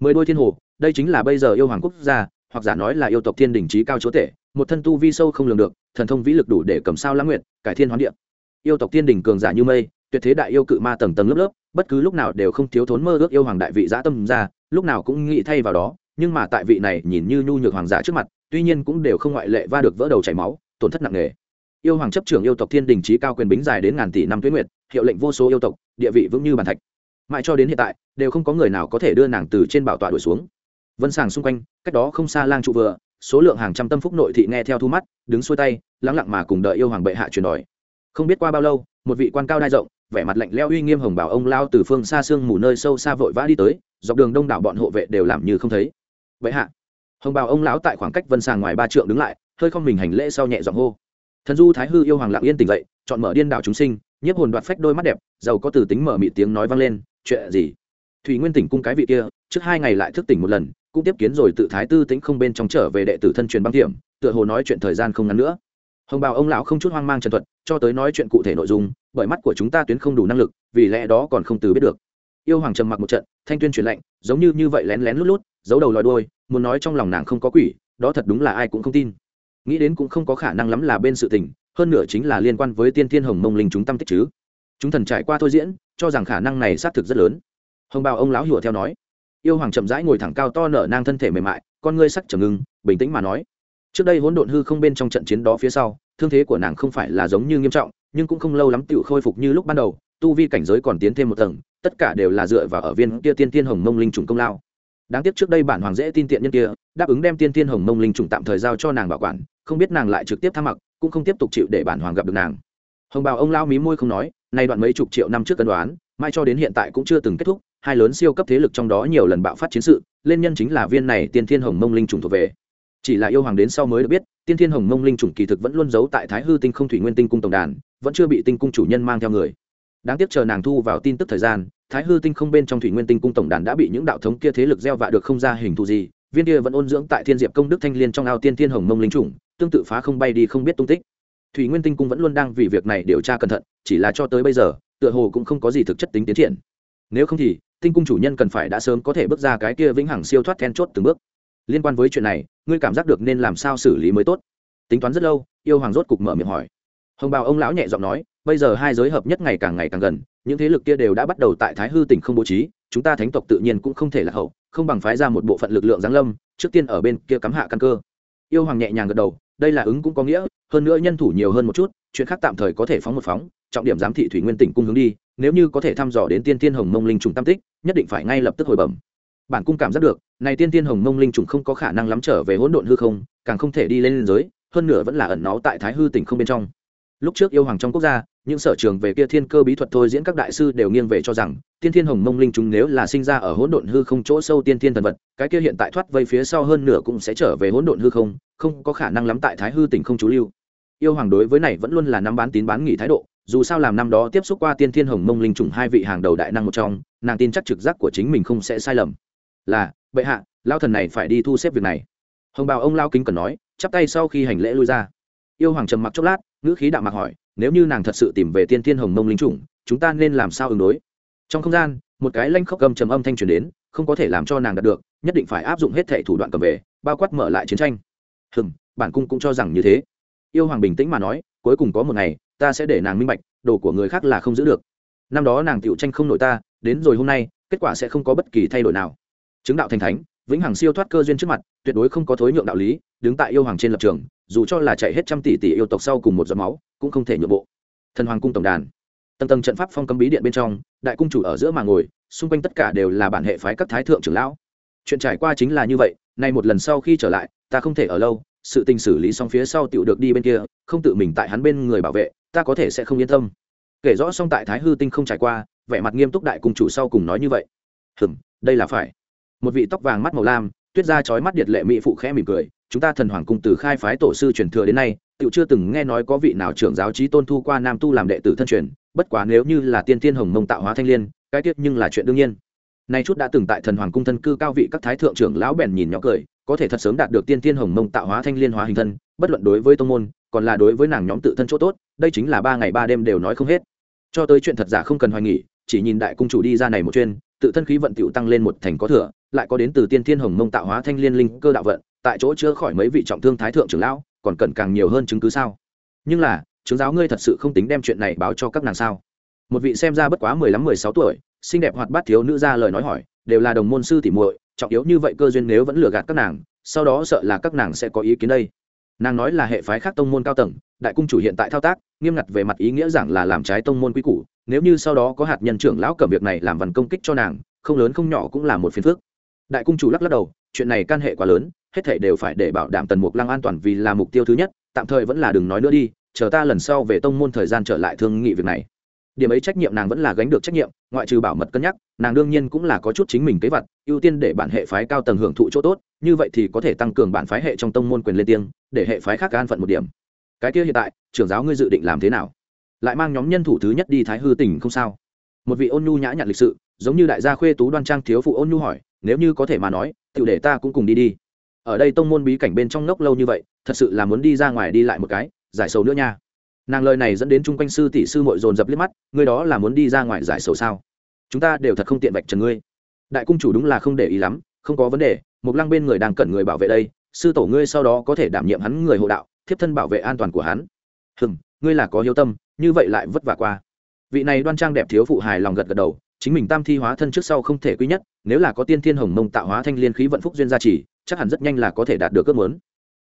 Mười đôi thiên hồ, đây chính là bây giờ yêu hoàng quốc gia, hoặc giả nói là yêu tộc thiên đình trí cao chúa tể, một thân tu vi sâu không lường được, thần thông vĩ lực đủ để cầm sao lãng nguyện cải thiên hoán địa. Yêu tộc thiên đình cường giả như mây, tuyệt thế đại yêu cự ma tầng tầng lớp lớp, bất cứ lúc nào đều không thiếu thốn mơ ước yêu hoàng đại vị giã tâm ra, lúc nào cũng nghĩ thay vào đó, nhưng mà tại vị này nhìn như nhu nhược hoàng giả trước mặt tuy nhiên cũng đều không ngoại lệ va được vỡ đầu chảy máu, tổn thất nặng nề. Yêu hoàng chấp trưởng yêu tộc thiên đình trí cao quyền bính dài đến ngàn tỷ năm tuyết nguyệt, hiệu lệnh vô số yêu tộc, địa vị vững như bàn thạch. Mãi cho đến hiện tại, đều không có người nào có thể đưa nàng từ trên bảo tọa đuổi xuống. Vân sàng xung quanh, cách đó không xa lang trụ vừa, số lượng hàng trăm tâm phúc nội thị nghe theo thu mắt, đứng xuôi tay lắng lặng mà cùng đợi yêu hoàng bệ hạ truyền đòi. Không biết qua bao lâu, một vị quan cao đai rộng, vẻ mặt lạnh leo uy nghiêm hồng bảo ông lao từ phương xa xương mù nơi sâu xa vội vã đi tới, dọc đường đông đảo bọn hộ vệ đều làm như không thấy. Bệ hạ hồng bào ông lão tại khoảng cách vân sàng ngoài ba trượng đứng lại, hơi không mình hành lễ sau nhẹ giọng hô. Thần du thái hư yêu hoàng lặng yên tỉnh dậy, chọn mở điên đảo chúng sinh, nhiếp hồn đoạt phách đôi mắt đẹp, giàu có từ tính mở mị tiếng nói vang lên, chuyện gì? Thủy nguyên tỉnh cung cái vị kia, trước hai ngày lại thức tỉnh một lần, cũng tiếp kiến rồi tự thái tư tĩnh không bên trong trở về đệ tử thân truyền băng điểm tựa hồ nói chuyện thời gian không ngắn nữa. Hồng bào ông lão không chút hoang mang trần thuật, cho tới nói chuyện cụ thể nội dung, bởi mắt của chúng ta tuyến không đủ năng lực, vì lẽ đó còn không từ biết được. Yêu hoàng trầm mặc một trận, thanh tuyên truyền lệnh, giống như như vậy lén lén lút lút, giấu đầu lòi đôi muốn nói trong lòng nàng không có quỷ, đó thật đúng là ai cũng không tin. Nghĩ đến cũng không có khả năng lắm là bên sự tình, hơn nữa chính là liên quan với tiên thiên hồng mông linh chúng tâm tích chứ. Chúng thần trải qua thôi diễn, cho rằng khả năng này xác thực rất lớn. Hồng bào ông lão hùa theo nói, yêu hoàng chậm rãi ngồi thẳng cao to nở nang thân thể mềm mại, con ngươi sắc trầm ngưng, bình tĩnh mà nói. Trước đây hỗn độn hư không bên trong trận chiến đó phía sau, thương thế của nàng không phải là giống như nghiêm trọng, nhưng cũng không lâu lắm tự khôi phục như lúc ban đầu, tu vi cảnh giới còn tiến thêm một tầng, tất cả đều là dựa vào ở viên kia tiên tiên hồng mông linh trùng công lao đáng tiếc trước đây bản hoàng dễ tin tiện nhân kia, đáp ứng đem tiên tiên hồng mông linh trùng tạm thời giao cho nàng bảo quản, không biết nàng lại trực tiếp tham mặc, cũng không tiếp tục chịu để bản hoàng gặp được nàng. Hồng bào ông lao mí môi không nói, nay đoạn mấy chục triệu năm trước cân đoán, mai cho đến hiện tại cũng chưa từng kết thúc, hai lớn siêu cấp thế lực trong đó nhiều lần bạo phát chiến sự, lên nhân chính là viên này tiên thiên hồng mông linh trùng thuộc về. Chỉ là yêu hoàng đến sau mới được biết, tiên thiên hồng mông linh trùng kỳ thực vẫn luôn giấu tại thái hư tinh không thủy nguyên tinh cung tổng đàn, vẫn chưa bị tinh cung chủ nhân mang theo người đáng tiếc chờ nàng thu vào tin tức thời gian, thái hư tinh không bên trong thủy nguyên tinh cung tổng đàn đã bị những đạo thống kia thế lực gieo vạ được không ra hình thù gì, viên kia vẫn ôn dưỡng tại thiên diệp công đức thanh liên trong ao tiên thiên hồng mông linh chủng, tương tự phá không bay đi không biết tung tích. Thủy nguyên tinh cung vẫn luôn đang vì việc này điều tra cẩn thận, chỉ là cho tới bây giờ, tựa hồ cũng không có gì thực chất tính tiến triển. Nếu không thì, tinh cung chủ nhân cần phải đã sớm có thể bước ra cái kia vĩnh hằng siêu thoát then chốt từng bước. Liên quan với chuyện này, ngươi cảm giác được nên làm sao xử lý mới tốt? Tính toán rất lâu, yêu hoàng rốt cục mở miệng hỏi. Hồng bào ông lão nhẹ giọng nói bây giờ hai giới hợp nhất ngày càng ngày càng gần, những thế lực kia đều đã bắt đầu tại thái hư tỉnh không bố trí, chúng ta thánh tộc tự nhiên cũng không thể là hậu, không bằng phái ra một bộ phận lực lượng giáng lâm, trước tiên ở bên kia cắm hạ căn cơ. Yêu hoàng nhẹ nhàng gật đầu, đây là ứng cũng có nghĩa, hơn nữa nhân thủ nhiều hơn một chút, chuyện khác tạm thời có thể phóng một phóng, trọng điểm giám thị thủy nguyên tỉnh cung hướng đi, nếu như có thể thăm dò đến tiên tiên hồng mông linh trùng tam tích, nhất định phải ngay lập tức hồi bẩm. Bản cung cảm giác được, này tiên tiên hồng mông linh trùng không có khả năng lắm trở về hỗn độn hư không, càng không thể đi lên giới, hơn nữa vẫn là ẩn náu tại thái hư tỉnh không bên trong. Lúc trước yêu hoàng trong quốc gia những sở trường về kia thiên cơ bí thuật thôi diễn các đại sư đều nghiêng về cho rằng, tiên thiên hồng mông linh chúng nếu là sinh ra ở hỗn độn hư không chỗ sâu tiên thiên thần vật, cái kia hiện tại thoát vây phía sau hơn nửa cũng sẽ trở về hỗn độn hư không không có khả năng lắm tại thái hư tỉnh không chú lưu. Yêu hoàng đối với này vẫn luôn là năm bán tín bán nghỉ thái độ, dù sao làm năm đó tiếp xúc qua tiên thiên hồng mông linh trùng hai vị hàng đầu đại năng một trong, nàng tin chắc trực giác của chính mình không sẽ sai lầm. Là, bệ hạ lao thần này phải đi thu xếp việc này. Hồng bào ông lao kính cần nói, chắp tay sau khi hành lễ lui ra. Yêu hoàng trầm mặc chốc lát ngữ khí đạo mạc hỏi, nếu như nàng thật sự tìm về tiên thiên hồng mông linh chủng, chúng ta nên làm sao ứng đối? Trong không gian, một cái lanh khóc cầm trầm âm thanh truyền đến, không có thể làm cho nàng đạt được, nhất định phải áp dụng hết thệ thủ đoạn cầm về, bao quát mở lại chiến tranh. Hừm, bản cung cũng cho rằng như thế. Yêu hoàng bình tĩnh mà nói, cuối cùng có một ngày, ta sẽ để nàng minh bạch, đồ của người khác là không giữ được. Năm đó nàng tựu tranh không nổi ta, đến rồi hôm nay, kết quả sẽ không có bất kỳ thay đổi nào. Chứng đạo thành thánh, vĩnh hằng siêu thoát cơ duyên trước mặt, tuyệt đối không có thối nhượng đạo lý, đứng tại yêu hoàng trên lập trường dù cho là chạy hết trăm tỷ tỷ yêu tộc sau cùng một giọt máu, cũng không thể nhượng bộ. Thần hoàng cung tổng đàn. Tầng tầng trận pháp phong cấm bí điện bên trong, đại cung chủ ở giữa mà ngồi, xung quanh tất cả đều là bản hệ phái các thái thượng trưởng lão. Chuyện trải qua chính là như vậy, nay một lần sau khi trở lại, ta không thể ở lâu, sự tình xử lý xong phía sau tiểu được đi bên kia, không tự mình tại hắn bên người bảo vệ, ta có thể sẽ không yên tâm. Kể rõ xong tại thái hư tinh không trải qua, vẻ mặt nghiêm túc đại cung chủ sau cùng nói như vậy. Hừm, đây là phải. Một vị tóc vàng mắt màu lam, tuyết da chói mắt điệt lệ mỹ phụ khẽ mỉm cười chúng ta thần hoàng cung từ khai phái tổ sư truyền thừa đến nay tự chưa từng nghe nói có vị nào trưởng giáo trí tôn thu qua nam tu làm đệ tử thân truyền, bất quá nếu như là tiên tiên hồng mông tạo hóa thanh liên, cái tiết nhưng là chuyện đương nhiên. Nay chút đã từng tại thần hoàng cung thân cư cao vị các thái thượng trưởng lão bèn nhìn nhỏ cười, có thể thật sớm đạt được tiên tiên hồng mông tạo hóa thanh liên hóa hình thân, bất luận đối với tông môn, còn là đối với nàng nhóm tự thân chỗ tốt, đây chính là ba ngày ba đêm đều nói không hết. Cho tới chuyện thật giả không cần hoài nghỉ chỉ nhìn đại cung chủ đi ra này một chuyên, tự thân khí vận tựu tăng lên một thành có thừa, lại có đến từ tiên thiên hồng mông tạo hóa thanh liên linh cơ đạo vận tại chỗ chữa khỏi mấy vị trọng thương thái thượng trưởng lão, còn cần càng nhiều hơn chứng cứ sao? Nhưng là chứng giáo ngươi thật sự không tính đem chuyện này báo cho các nàng sao? Một vị xem ra bất quá mười lăm, mười sáu tuổi, xinh đẹp hoạt bát thiếu nữ ra lời nói hỏi, đều là đồng môn sư tỉ muội, trọng yếu như vậy cơ duyên nếu vẫn lừa gạt các nàng, sau đó sợ là các nàng sẽ có ý kiến đây. Nàng nói là hệ phái khác tông môn cao tầng, đại cung chủ hiện tại thao tác, nghiêm ngặt về mặt ý nghĩa rằng là làm trái tông môn quy củ, nếu như sau đó có hạt nhân trưởng lão cầm việc này làm văn công kích cho nàng, không lớn không nhỏ cũng là một phiền phức. Đại cung chủ lắc lắc đầu chuyện này can hệ quá lớn, hết thảy đều phải để bảo đảm tần mục lăng an toàn vì là mục tiêu thứ nhất, tạm thời vẫn là đừng nói nữa đi, chờ ta lần sau về tông môn thời gian trở lại thương nghị việc này. Điểm ấy trách nhiệm nàng vẫn là gánh được trách nhiệm, ngoại trừ bảo mật cân nhắc, nàng đương nhiên cũng là có chút chính mình kế vật, ưu tiên để bản hệ phái cao tầng hưởng thụ chỗ tốt, như vậy thì có thể tăng cường bản phái hệ trong tông môn quyền lên tiếng, để hệ phái khác an phận một điểm. Cái kia hiện tại, trưởng giáo ngươi dự định làm thế nào? Lại mang nhóm nhân thủ thứ nhất đi thái hư tỉnh không sao? Một vị ôn nhu nhã nhặn lịch sự, giống như đại gia khuê tú đoan trang thiếu phụ ôn nhu hỏi nếu như có thể mà nói tự để ta cũng cùng đi đi. Ở đây tông môn bí cảnh bên trong ngốc lâu như vậy, thật sự là muốn đi ra ngoài đi lại một cái, giải sầu nữa nha. Nàng lời này dẫn đến chung quanh sư tỷ sư mội dồn dập liếc mắt, ngươi đó là muốn đi ra ngoài giải sầu sao? Chúng ta đều thật không tiện vạch trần ngươi. Đại cung chủ đúng là không để ý lắm, không có vấn đề mục lăng bên người đang cần người bảo vệ đây, sư tổ ngươi sau đó có thể đảm nhiệm hắn người hộ đạo, thiếp thân bảo vệ an toàn của hắn. Hừng ngươi là có hiếu tâm, như vậy lại vất vả qua. Vị này đoan trang đẹp thiếu phụ hài lòng gật gật đầu chính mình tam thi hóa thân trước sau không thể quý nhất, nếu là có tiên thiên hồng mông tạo hóa thanh liên khí vận phúc duyên gia trì, chắc hẳn rất nhanh là có thể đạt được ước muốn.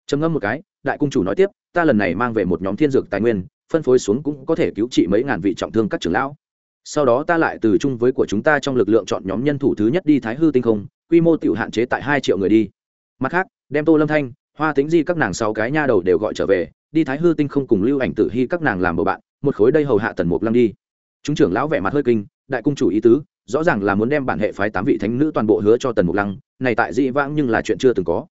Trầm ngâm một cái, đại cung chủ nói tiếp, ta lần này mang về một nhóm thiên dược tài nguyên, phân phối xuống cũng có thể cứu trị mấy ngàn vị trọng thương các trưởng lão. Sau đó ta lại từ chung với của chúng ta trong lực lượng chọn nhóm nhân thủ thứ nhất đi thái hư tinh không, quy mô tiểu hạn chế tại hai triệu người đi. Mặt khác, đem tô lâm thanh, hoa tính di các nàng sáu cái nha đầu đều gọi trở về, đi thái hư tinh không cùng lưu ảnh tử hy các nàng làm bầu bạn, một khối đây hầu hạ tần mục lăng đi. Chúng trưởng lão vẻ mặt hơi kinh đại cung chủ ý tứ, rõ ràng là muốn đem bản hệ phái tám vị thánh nữ toàn bộ hứa cho tần mục lăng, này tại dị vãng nhưng là chuyện chưa từng có.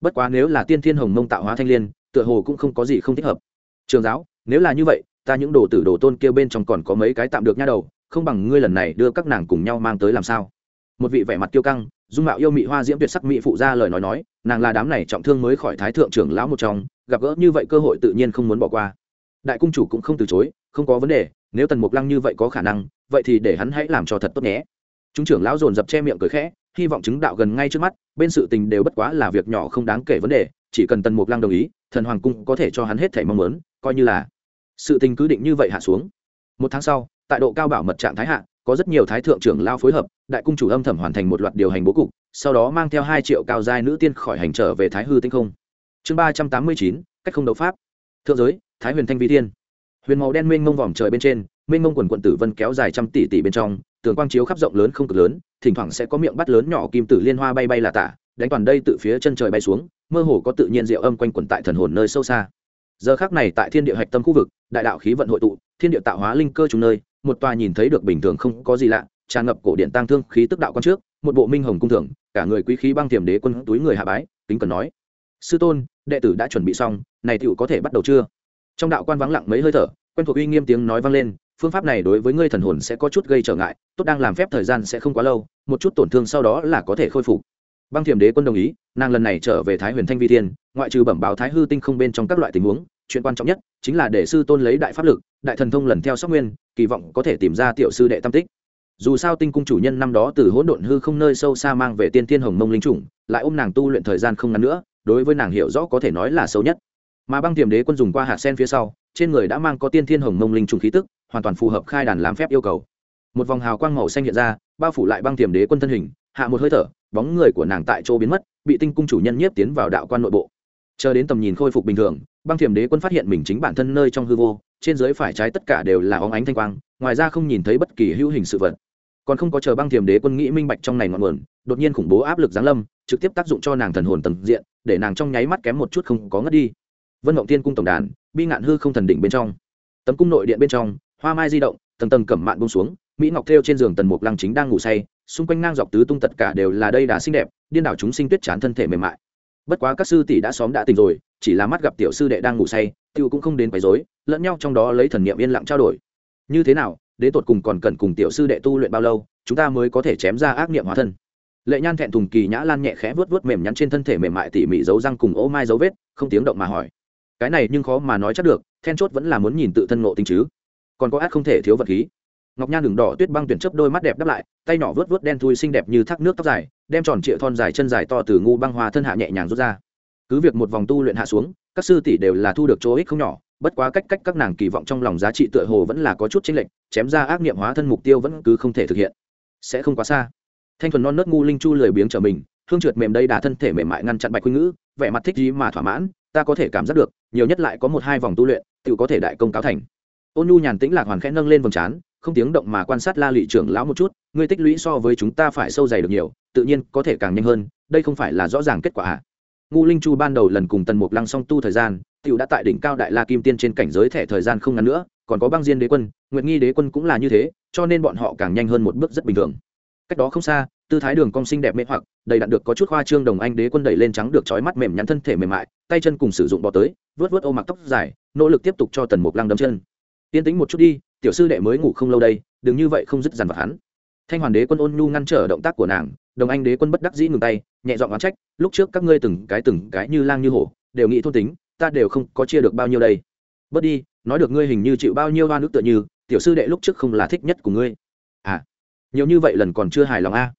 Bất quá nếu là tiên thiên hồng mông tạo hóa thanh liên, tựa hồ cũng không có gì không thích hợp. Trường giáo, nếu là như vậy, ta những đồ tử đồ tôn kêu bên trong còn có mấy cái tạm được nha đầu, không bằng ngươi lần này đưa các nàng cùng nhau mang tới làm sao? Một vị vẻ mặt kiêu căng, dung mạo yêu mị hoa diễm tuyệt sắc mỹ phụ ra lời nói nói, nàng là đám này trọng thương mới khỏi thái thượng trưởng lão một trong, gặp gỡ như vậy cơ hội tự nhiên không muốn bỏ qua. Đại cung chủ cũng không từ chối, không có vấn đề, nếu tần mục lăng như vậy có khả năng vậy thì để hắn hãy làm cho thật tốt nhé. Chúng trưởng lão dồn dập che miệng cười khẽ, hy vọng chứng đạo gần ngay trước mắt, bên sự tình đều bất quá là việc nhỏ không đáng kể vấn đề, chỉ cần tần mục lăng đồng ý, thần hoàng cung có thể cho hắn hết thẻ mong muốn, coi như là sự tình cứ định như vậy hạ xuống. Một tháng sau, tại độ cao bảo mật trạng thái hạ, có rất nhiều thái thượng trưởng lao phối hợp, đại cung chủ âm thầm hoàn thành một loạt điều hành bố cục, sau đó mang theo hai triệu cao giai nữ tiên khỏi hành trở về thái hư tinh không. Chương ba trăm tám mươi chín, cách không đấu pháp. Thượng giới, thái huyền thanh vi thiên. Huyền màu đen mênh mông vòm trời bên trên mênh mông quần quận tử vân kéo dài trăm tỷ tỷ bên trong, tường quang chiếu khắp rộng lớn không cực lớn, thỉnh thoảng sẽ có miệng bắt lớn nhỏ kim tử liên hoa bay bay là tả, đánh toàn đây từ phía chân trời bay xuống, mơ hồ có tự nhiên diệu âm quanh quần tại thần hồn nơi sâu xa. Giờ khác này tại thiên địa hạch tâm khu vực, đại đạo khí vận hội tụ, thiên địa tạo hóa linh cơ trùng nơi, một tòa nhìn thấy được bình thường không có gì lạ, tràn ngập cổ điện tăng thương khí tức đạo quan trước, một bộ minh hồng cung thưởng, cả người quý khí băng tiềm đế quân túi người hạ bái, kính cần nói. Sư tôn, đệ tử đã chuẩn bị xong, này tựu có thể bắt đầu chưa? Trong đạo quan vắng lặng mấy hơi thở, quen thuộc uy nghiêm tiếng nói vang lên phương pháp này đối với ngươi thần hồn sẽ có chút gây trở ngại, tốt đang làm phép thời gian sẽ không quá lâu, một chút tổn thương sau đó là có thể khôi phục. Băng thiềm đế quân đồng ý, nàng lần này trở về thái huyền thanh vi thiên, ngoại trừ bẩm báo thái hư tinh không bên trong các loại tình huống, chuyện quan trọng nhất chính là để sư tôn lấy đại pháp lực, đại thần thông lần theo sóc nguyên, kỳ vọng có thể tìm ra tiểu sư đệ tam tích. Dù sao tinh cung chủ nhân năm đó từ hỗn độn hư không nơi sâu xa mang về tiên thiên hồng mông linh chủng, lại ôm nàng tu luyện thời gian không ngắn nữa, đối với nàng hiểu rõ có thể nói là sâu nhất. Mà băng tiềm đế quân dùng qua hạt sen phía sau, trên người đã mang có tiên thiên hồng mông linh trùng khí tức hoàn toàn phù hợp khai đàn làm phép yêu cầu. Một vòng hào quang màu xanh hiện ra, bao phủ lại băng tiềm đế quân thân hình, hạ một hơi thở, bóng người của nàng tại chỗ biến mất, bị tinh cung chủ nhân nhiếp tiến vào đạo quan nội bộ. Chờ đến tầm nhìn khôi phục bình thường, băng thiểm đế quân phát hiện mình chính bản thân nơi trong hư vô, trên dưới phải trái tất cả đều là óng ánh thanh quang, ngoài ra không nhìn thấy bất kỳ hữu hình sự vật. Còn không có chờ băng thiểm đế quân nghĩ minh bạch trong này ngọn nguồn, đột nhiên khủng bố áp lực giáng lâm, trực tiếp tác dụng cho nàng thần hồn tầng diện, để nàng trong nháy mắt kém một chút không có ngất đi. Vân ngộng tiên cung tổng đàn, bi ngạn hư không thần đỉnh bên trong. Tấm cung nội điện bên trong hoa mai di động, tầng tầng cẩm mạn bông xuống, mỹ ngọc thêu trên giường tần mục lăng chính đang ngủ say, xung quanh ngang dọc tứ tung tất cả đều là đây đà xinh đẹp, điên đảo chúng sinh tuyết chán thân thể mềm mại. Bất quá các sư tỷ đã xóm đã tỉnh rồi, chỉ là mắt gặp tiểu sư đệ đang ngủ say, tiêu cũng không đến quấy rối, lẫn nhau trong đó lấy thần niệm yên lặng trao đổi. Như thế nào, đến tột cùng còn cần cùng tiểu sư đệ tu luyện bao lâu, chúng ta mới có thể chém ra ác niệm hóa thân. Lệ nhan thẹn thùng kỳ nhã lan nhẹ khẽ vớt vớt mềm nhắn trên thân thể mềm mại tỉ mỉ dấu răng cùng ô mai dấu vết, không tiếng động mà hỏi. Cái này nhưng khó mà nói chắc được, then chốt vẫn là muốn nhìn tự thân ngộ tính chứ còn có ác không thể thiếu vật khí. Ngọc nhan đường đỏ tuyết băng tuyển chấp đôi mắt đẹp đắp lại, tay nhỏ vớt vớt đen thui xinh đẹp như thác nước tóc dài, đem tròn trịa thon dài chân dài to từ ngu băng hoa thân hạ nhẹ nhàng rút ra. Cứ việc một vòng tu luyện hạ xuống, các sư tỷ đều là thu được chỗ ích không nhỏ, bất quá cách cách các nàng kỳ vọng trong lòng giá trị tựa hồ vẫn là có chút chênh lệch, chém ra ác niệm hóa thân mục tiêu vẫn cứ không thể thực hiện. Sẽ không quá xa. Thanh thuần non nớt ngu linh chu lười biếng trở mình, hương trượt mềm đây đà thân thể mềm mại ngăn chặn bạch khuynh ngữ, vẻ mặt thích gì mà thỏa mãn, ta có thể cảm giác được, nhiều nhất lại có một hai vòng tu luyện tự có thể đại công cáo thành ôn nhu nhàn tĩnh lạc hoàn khẽ nâng lên vòng trán, không tiếng động mà quan sát la lị trưởng lão một chút, ngươi tích lũy so với chúng ta phải sâu dày được nhiều, tự nhiên có thể càng nhanh hơn, đây không phải là rõ ràng kết quả à? Ngu linh chu ban đầu lần cùng tần mục lăng song tu thời gian t i ể u đã tại đỉnh cao đại la kim tiên trên cảnh giới thẻ thời gian không ngắn nữa, còn có băng diên đế quân, nguyệt nghi đế quân cũng là như thế, cho nên bọn họ càng nhanh hơn một bước rất bình thường. Cách đó không xa, tư thái đường cong xinh đẹp mê hoặc, đầy đặn được có chút hoa trương đồng anh đế quân đẩy lên trắng được trói mắt mềm nhắn thân thể mềm mại, tay chân cùng sử dụng bọ tới vớt vớt ô mặc tóc dài, nỗ lực tiếp tục cho tần mục lăng đấm chân yên tĩnh một chút đi, tiểu sư đệ mới ngủ không lâu đây, đừng như vậy không dứt dằn vặt hắn. Thanh hoàn đế quân ôn nhu ngăn trở động tác của nàng, đồng anh đế quân bất đắc dĩ ngừng tay, nhẹ dọn oán trách, lúc trước các ngươi từng cái từng cái như lang như hổ, đều nghĩ thôn tính, ta đều không có chia được bao nhiêu đây. Bớt đi, nói được ngươi hình như chịu bao nhiêu hoa nước tựa như, tiểu sư đệ lúc trước không là thích nhất của ngươi. À nhiều như vậy lần còn chưa hài lòng a?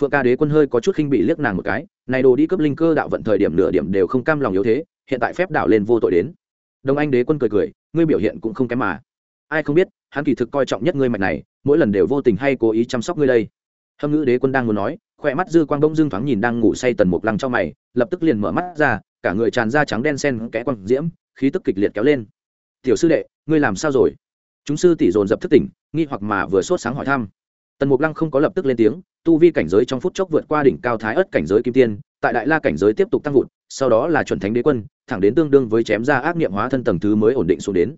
Phượng ca đế quân hơi có chút khinh bị liếc nàng một cái, này đồ đi cấp linh cơ đạo vận thời điểm nửa điểm đều không cam lòng yếu thế, hiện tại phép đảo lên vô tội đến. Đồng anh đế quân cười cười, ngươi biểu hiện cũng không kém mà ai không biết, hắn kỳ thực coi trọng nhất ngươi mạch này, mỗi lần đều vô tình hay cố ý chăm sóc ngươi đây. Hâm ngữ đế quân đang muốn nói khoe mắt dư quang bông dưng thoáng nhìn đang ngủ say tần mục lăng trong mày, lập tức liền mở mắt ra, cả người tràn ra trắng đen sen kẽ quăng diễm, khí tức kịch liệt kéo lên. Tiểu sư đệ, ngươi làm sao rồi? Chúng sư tỷ dồn dập thức tỉnh, nghi hoặc mà vừa sốt sáng hỏi thăm. Tần mục lăng không có lập tức lên tiếng, tu vi cảnh giới trong phút chốc vượt qua đỉnh cao thái ất cảnh giới kim tiên, tại đại la cảnh giới tiếp tục tăng vụt, sau đó là chuẩn thánh đế quân, thẳng đến tương đương với chém ra ác niệm hóa thân tầng thứ mới ổn định xuống đến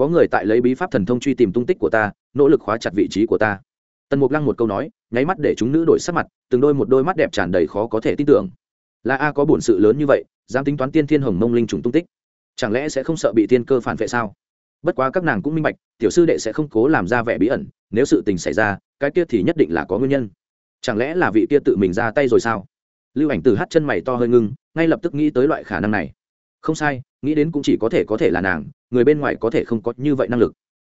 có người tại lấy bí pháp thần thông truy tìm tung tích của ta, nỗ lực khóa chặt vị trí của ta. Tần mục lăng một câu nói, nháy mắt để chúng nữ đổi sắc mặt, từng đôi một đôi mắt đẹp tràn đầy khó có thể tin tưởng. Là a có bổn sự lớn như vậy, dám tính toán tiên thiên hồng mông linh trùng tung tích? Chẳng lẽ sẽ không sợ bị tiên cơ phản vệ sao? Bất quá các nàng cũng minh bạch, tiểu sư đệ sẽ không cố làm ra vẻ bí ẩn, nếu sự tình xảy ra, cái kia thì nhất định là có nguyên nhân. Chẳng lẽ là vị kia tự mình ra tay rồi sao? Lưu ảnh từ hát chân mày to hơi ngưng, ngay lập tức nghĩ tới loại khả năng này không sai, nghĩ đến cũng chỉ có thể có thể là nàng, người bên ngoài có thể không có như vậy năng lực.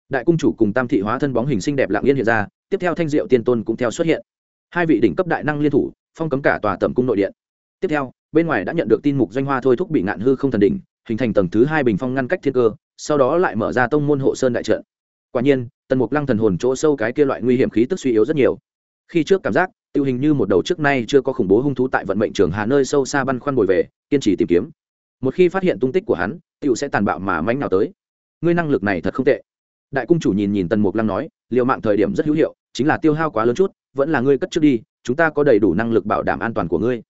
Đại cung chủ cùng tam thị hóa thân bóng hình xinh đẹp lạng yên hiện ra, tiếp theo thanh diệu tiên tôn cũng theo xuất hiện. Hai vị đỉnh cấp đại năng liên thủ, phong cấm cả tòa tầm cung nội điện. Tiếp theo, bên ngoài đã nhận được tin mục doanh hoa thôi thúc bị ngạn hư không thần đỉnh, hình thành tầng thứ hai bình phong ngăn cách thiên cơ, sau đó lại mở ra tông môn hộ sơn đại trận. Quả nhiên, tần mục lăng thần hồn chỗ sâu cái kia loại nguy hiểm khí tức suy yếu rất nhiều. Khi trước cảm giác, tiêu hình như một đầu trước nay chưa có khủng bố hung thú tại vận mệnh trường hà nơi sâu xa băn khoăn bồi về, kiên trì tìm kiếm một khi phát hiện tung tích của hắn tựu sẽ tàn bạo mà mánh nào tới. Ngươi năng lực này thật không tệ. Đại cung chủ nhìn nhìn tần mục lăng nói liệu mạng thời điểm rất hữu hiệu, chính là tiêu hao quá lớn chút, vẫn là ngươi cất trước đi, chúng ta có đầy đủ năng lực bảo đảm an toàn của ngươi.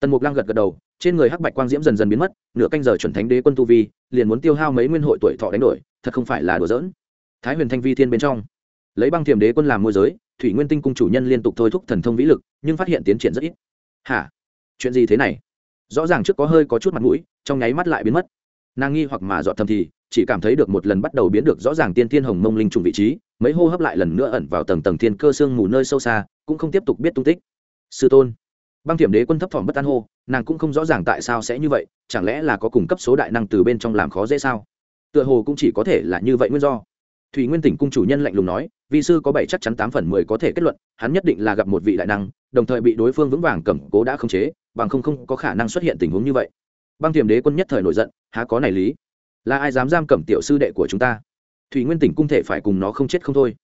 Tần mục lăng gật gật đầu, trên người hắc bạch quang diễm dần dần biến mất, nửa canh giờ chuẩn thánh đế quân tu vi, liền muốn tiêu hao mấy nguyên hội tuổi thọ đánh đổi, thật không phải là đùa dỡn thái huyền thanh vi thiên bên trong, lấy băng thiềm đế quân làm môi giới, thủy nguyên tinh cung chủ nhân liên tục thôi thúc thần thông vĩ lực, nhưng phát hiện tiến triển rất ít. Hả? Chuyện gì thế này? Rõ ràng trước có hơi có chút mặt mũi, trong nháy mắt lại biến mất. Nàng nghi hoặc mà dọn thầm thì, chỉ cảm thấy được một lần bắt đầu biến được rõ ràng tiên thiên hồng mông linh trùng vị trí, mấy hô hấp lại lần nữa ẩn vào tầng tầng thiên cơ xương mù nơi sâu xa, cũng không tiếp tục biết tung tích. Sư tôn, băng thiểm đế quân thấp thỏm bất an hô, nàng cũng không rõ ràng tại sao sẽ như vậy, chẳng lẽ là có cùng cấp số đại năng từ bên trong làm khó dễ sao? Tựa hồ cũng chỉ có thể là như vậy nguyên do. Thủy nguyên tỉnh cung chủ nhân lạnh lùng nói vì sư có bảy chắc chắn tám phần mười có thể kết luận, hắn nhất định là gặp một vị đại năng, đồng thời bị đối phương vững vàng cầm cố đã khống chế bằng không không có khả năng xuất hiện tình huống như vậy. Băng tiềm đế quân nhất thời nổi giận, há có này lý? Là ai dám giam cầm tiểu sư đệ của chúng ta? Thủy nguyên tỉnh cung thể phải cùng nó không chết không thôi.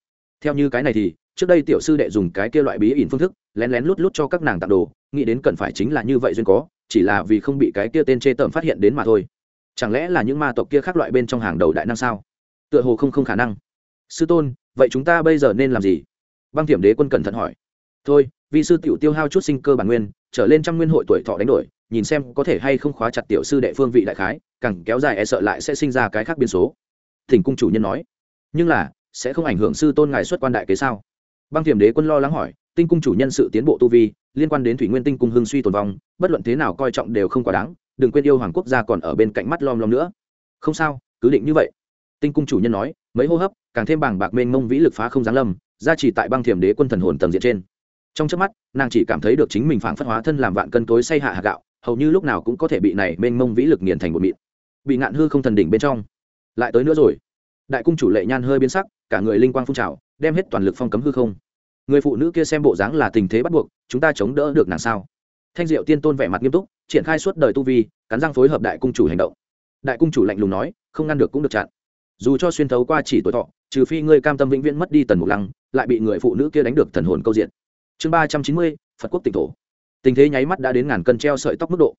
Theo như cái này thì, trước đây tiểu sư đệ dùng cái kia loại bí ẩn phương thức, lén lén lút lút cho các nàng tặng đồ, nghĩ đến cần phải chính là như vậy duyên có, chỉ là vì không bị cái kia tên chê tởm phát hiện đến mà thôi. Chẳng lẽ là những ma tộc kia khác loại bên trong hàng đầu đại năng sao? Tựa hồ không không khả năng. Sư tôn, vậy chúng ta bây giờ nên làm gì? Băng thiểm đế quân cẩn thận hỏi. Thôi vì sư tiểu tiêu hao chút sinh cơ bản nguyên trở lên trăm nguyên hội tuổi thọ đánh đổi, nhìn xem có thể hay không khóa chặt tiểu sư đệ phương vị đại khái, càng kéo dài e sợ lại sẽ sinh ra cái khác biên số. Thỉnh cung chủ nhân nói. Nhưng là, sẽ không ảnh hưởng sư tôn ngài xuất quan đại kế sao? Băng thiểm đế quân lo lắng hỏi, tinh cung chủ nhân sự tiến bộ tu vi, liên quan đến thủy nguyên tinh cung hưng suy tồn vong, bất luận thế nào coi trọng đều không quá đáng, đừng quên yêu hoàng quốc gia còn ở bên cạnh mắt lom lom nữa. Không sao, cứ định như vậy. Tinh cung chủ nhân nói, mấy hô hấp, càng thêm bảng bạc mênh mông vĩ lực phá không giáng lâm ra chỉ tại băng thiểm đế quân thần hồn tầng diện trên trong trước mắt, nàng chỉ cảm thấy được chính mình phảng phất hóa thân làm vạn cân cối say hạ hạt gạo, hầu như lúc nào cũng có thể bị này mênh mông vĩ lực nghiền thành một mịn. Bị ngạn hư không thần đỉnh bên trong. Lại tới nữa rồi. Đại cung chủ lệ nhan hơi biến sắc, cả người linh quang phun trào, đem hết toàn lực phong cấm hư không. Người phụ nữ kia xem bộ dáng là tình thế bắt buộc, chúng ta chống đỡ được nàng sao? Thanh diệu tiên tôn vẻ mặt nghiêm túc, triển khai suốt đời tu vi, cắn răng phối hợp đại cung chủ hành động. Đại cung chủ lạnh lùng nói, không ngăn được cũng được chặn. Dù cho xuyên thấu qua chỉ tuổi thọ, trừ phi ngươi cam tâm vĩnh viễn mất đi tần mục lăng, lại bị người phụ nữ kia đánh được thần hồn câu diện chương ba trăm chín mươi, phật quốc tỉnh thổ. Tình thế nháy mắt đã đến ngàn cân treo sợi tóc mức độ.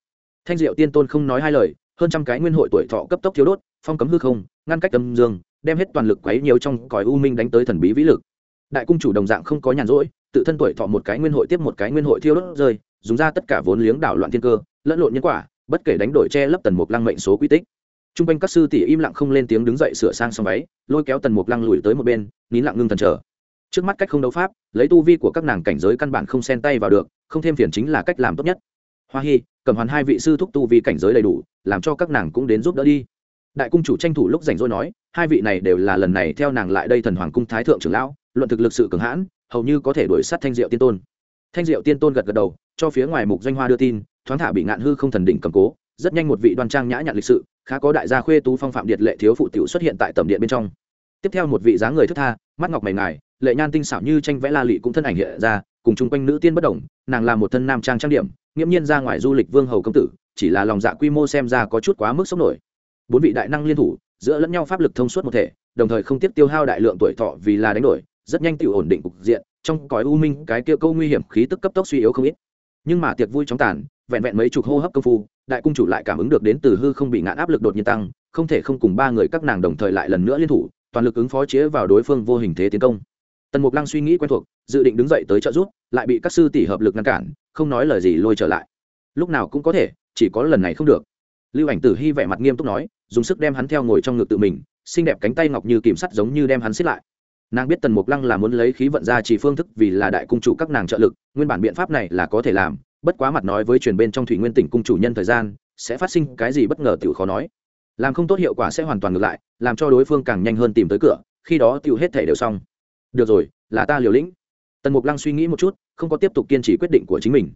Thanh diệu tiên tôn không nói hai lời, hơn trăm cái nguyên hội tuổi thọ cấp tốc thiếu đốt, phong cấm hư không, ngăn cách tâm dương, đem hết toàn lực quấy nhiều trong cõi u minh đánh tới thần bí vĩ lực. Đại cung chủ đồng dạng không có nhàn rỗi, tự thân tuổi thọ một cái nguyên hội tiếp một cái nguyên hội thiêu đốt rơi, dùng ra tất cả vốn liếng đảo loạn thiên cơ, lẫn lộn nhân quả, bất kể đánh đổi che lấp tần mục lăng mệnh số quy tích. T r u n g quanh các sư tỷ im lặng không lên tiếng đứng dậy sửa sang xong váy, lôi kéo tần mục lăng lùi tới một bên, nín lặng ngưng thần trở trước mắt cách không đấu pháp, lấy tu vi của các nàng cảnh giới căn bản không xen tay vào được, không thêm phiền chính là cách làm tốt nhất. Hoa hy cầm hoàn hai vị sư thúc tu vi cảnh giới đầy đủ, làm cho các nàng cũng đến giúp đỡ đi. Đại cung chủ tranh thủ lúc rảnh rỗi nói, hai vị này đều là lần này theo nàng lại đây thần hoàng cung thái thượng trưởng lão, luận thực lực sự cường hãn, hầu như có thể đuổi sát thanh diệu tiên tôn. Thanh diệu tiên tôn gật gật đầu, cho phía ngoài mục doanh hoa đưa tin, thoáng thả bị ngạn hư không thần đỉnh cầm cố, rất nhanh một vị đoan trang nhã nhặn lịch sự, khá có đại gia khuê tú phong phạm điệt lệ thiếu phụ tiểu xuất hiện tại tầm điện bên trong. Tiếp theo một vị dáng người thức tha, mắt ngọc mày ngài lệ nhan tinh xảo như tranh vẽ la lị cũng thân ảnh hiện ra, cùng chung quanh nữ tiên bất đồng, nàng là một thân nam trang trang điểm, nghiễm nhiên ra ngoài du lịch vương hầu công tử, chỉ là lòng dạ quy mô xem ra có chút quá mức sốc nổi. Bốn vị đại năng liên thủ, giữa lẫn nhau pháp lực thông suốt một thể, đồng thời không tiếp tiêu hao đại lượng tuổi thọ vì là đánh đổi, rất nhanh tự ổn định cục diện, trong cõi u minh cái kia câu nguy hiểm khí tức cấp tốc suy yếu không ít. Nhưng mà tiệc vui chóng tàn, vẹn vẹn mấy chục hô hấp công phu, đại cung chủ lại cảm ứng được đến từ hư không bị ngạn áp lực đột nhiên tăng, không thể không cùng ba người các nàng đồng thời lại lần nữa liên thủ, toàn lực ứng phó chế vào đối phương vô hình thế tiến công tần mục lăng suy nghĩ quen thuộc, dự định đứng dậy tới trợ giúp, lại bị các sư tỷ hợp lực ngăn cản, không nói lời gì lôi trở lại. Lúc nào cũng có thể, chỉ có lần này không được. Lưu ảnh tử hy vẻ mặt nghiêm túc nói, dùng sức đem hắn theo ngồi trong ngực tự mình, xinh đẹp cánh tay ngọc như kìm sắt giống như đem hắn xích lại. Nàng biết tần mục lăng là muốn lấy khí vận ra chỉ phương thức vì là đại cung chủ các nàng trợ lực, nguyên bản biện pháp này là có thể làm, bất quá mặt nói với truyền bên trong thủy nguyên tỉnh cung chủ nhân thời gian, sẽ phát sinh cái gì bất ngờ tiểu khó nói. Làm không tốt hiệu quả sẽ hoàn toàn ngược lại, làm cho đối phương càng nhanh hơn tìm tới cửa, khi đó tự hết thể đều xong được rồi, là ta liều lĩnh. Tần mục lăng suy nghĩ một chút, không có tiếp tục kiên trì quyết định của chính mình.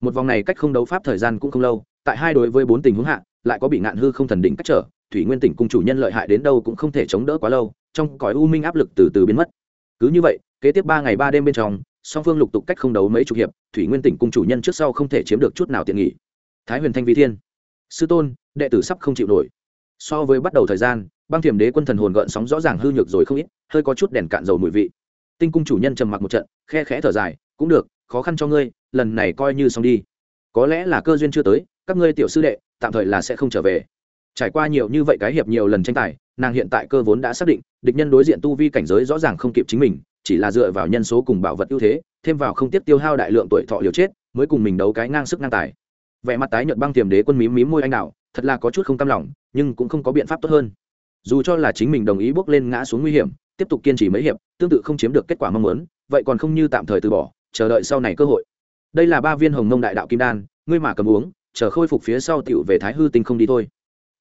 Một vòng này cách không đấu pháp thời gian cũng không lâu, tại hai đối với bốn tình huống hạ, lại có bị ngạn hư không thần định cách trở, thủy nguyên tỉnh cung chủ nhân lợi hại đến đâu cũng không thể chống đỡ quá lâu, trong cõi u minh áp lực từ từ biến mất. Cứ như vậy, kế tiếp ba ngày ba đêm bên trong, song phương lục tục cách không đấu mấy chục hiệp, thủy nguyên tỉnh cung chủ nhân trước sau không thể chiếm được chút nào tiện nghỉ thái huyền thanh vi thiên. Sư tôn, đệ tử sắp không chịu nổi. So với bắt đầu thời gian, băng thiểm đế quân thần hồn gợn sóng rõ ràng hư nhược rồi không ít, hơi có chút đèn cạn dầu mùi vị tinh cung chủ nhân trầm mặc một trận, khe khẽ thở dài, cũng được, khó khăn cho ngươi, lần này coi như xong đi. Có lẽ là cơ duyên chưa tới, các ngươi tiểu sư đệ, tạm thời là sẽ không trở về. Trải qua nhiều như vậy cái hiệp nhiều lần tranh tài, nàng hiện tại cơ vốn đã xác định, địch nhân đối diện tu vi cảnh giới rõ ràng không kịp chính mình, chỉ là dựa vào nhân số cùng bảo vật ưu thế, thêm vào không tiếp tiêu hao đại lượng tuổi thọ liều chết, mới cùng mình đấu cái ngang sức ngang tài. Vẻ mặt tái nhợt băng tiềm đế quân mím mím môi anh đạo thật là có chút không cam lòng, nhưng cũng không có biện pháp tốt hơn. Dù cho là chính mình đồng ý bước lên ngã xuống nguy hiểm tiếp tục kiên trì mấy hiệp, tương tự không chiếm được kết quả mong muốn, vậy còn không như tạm thời từ bỏ, chờ đợi sau này cơ hội. Đây là ba viên hồng mông đại đạo kim đan, ngươi mà cầm uống, chờ khôi phục phía sau tựu về thái hư tinh không đi thôi.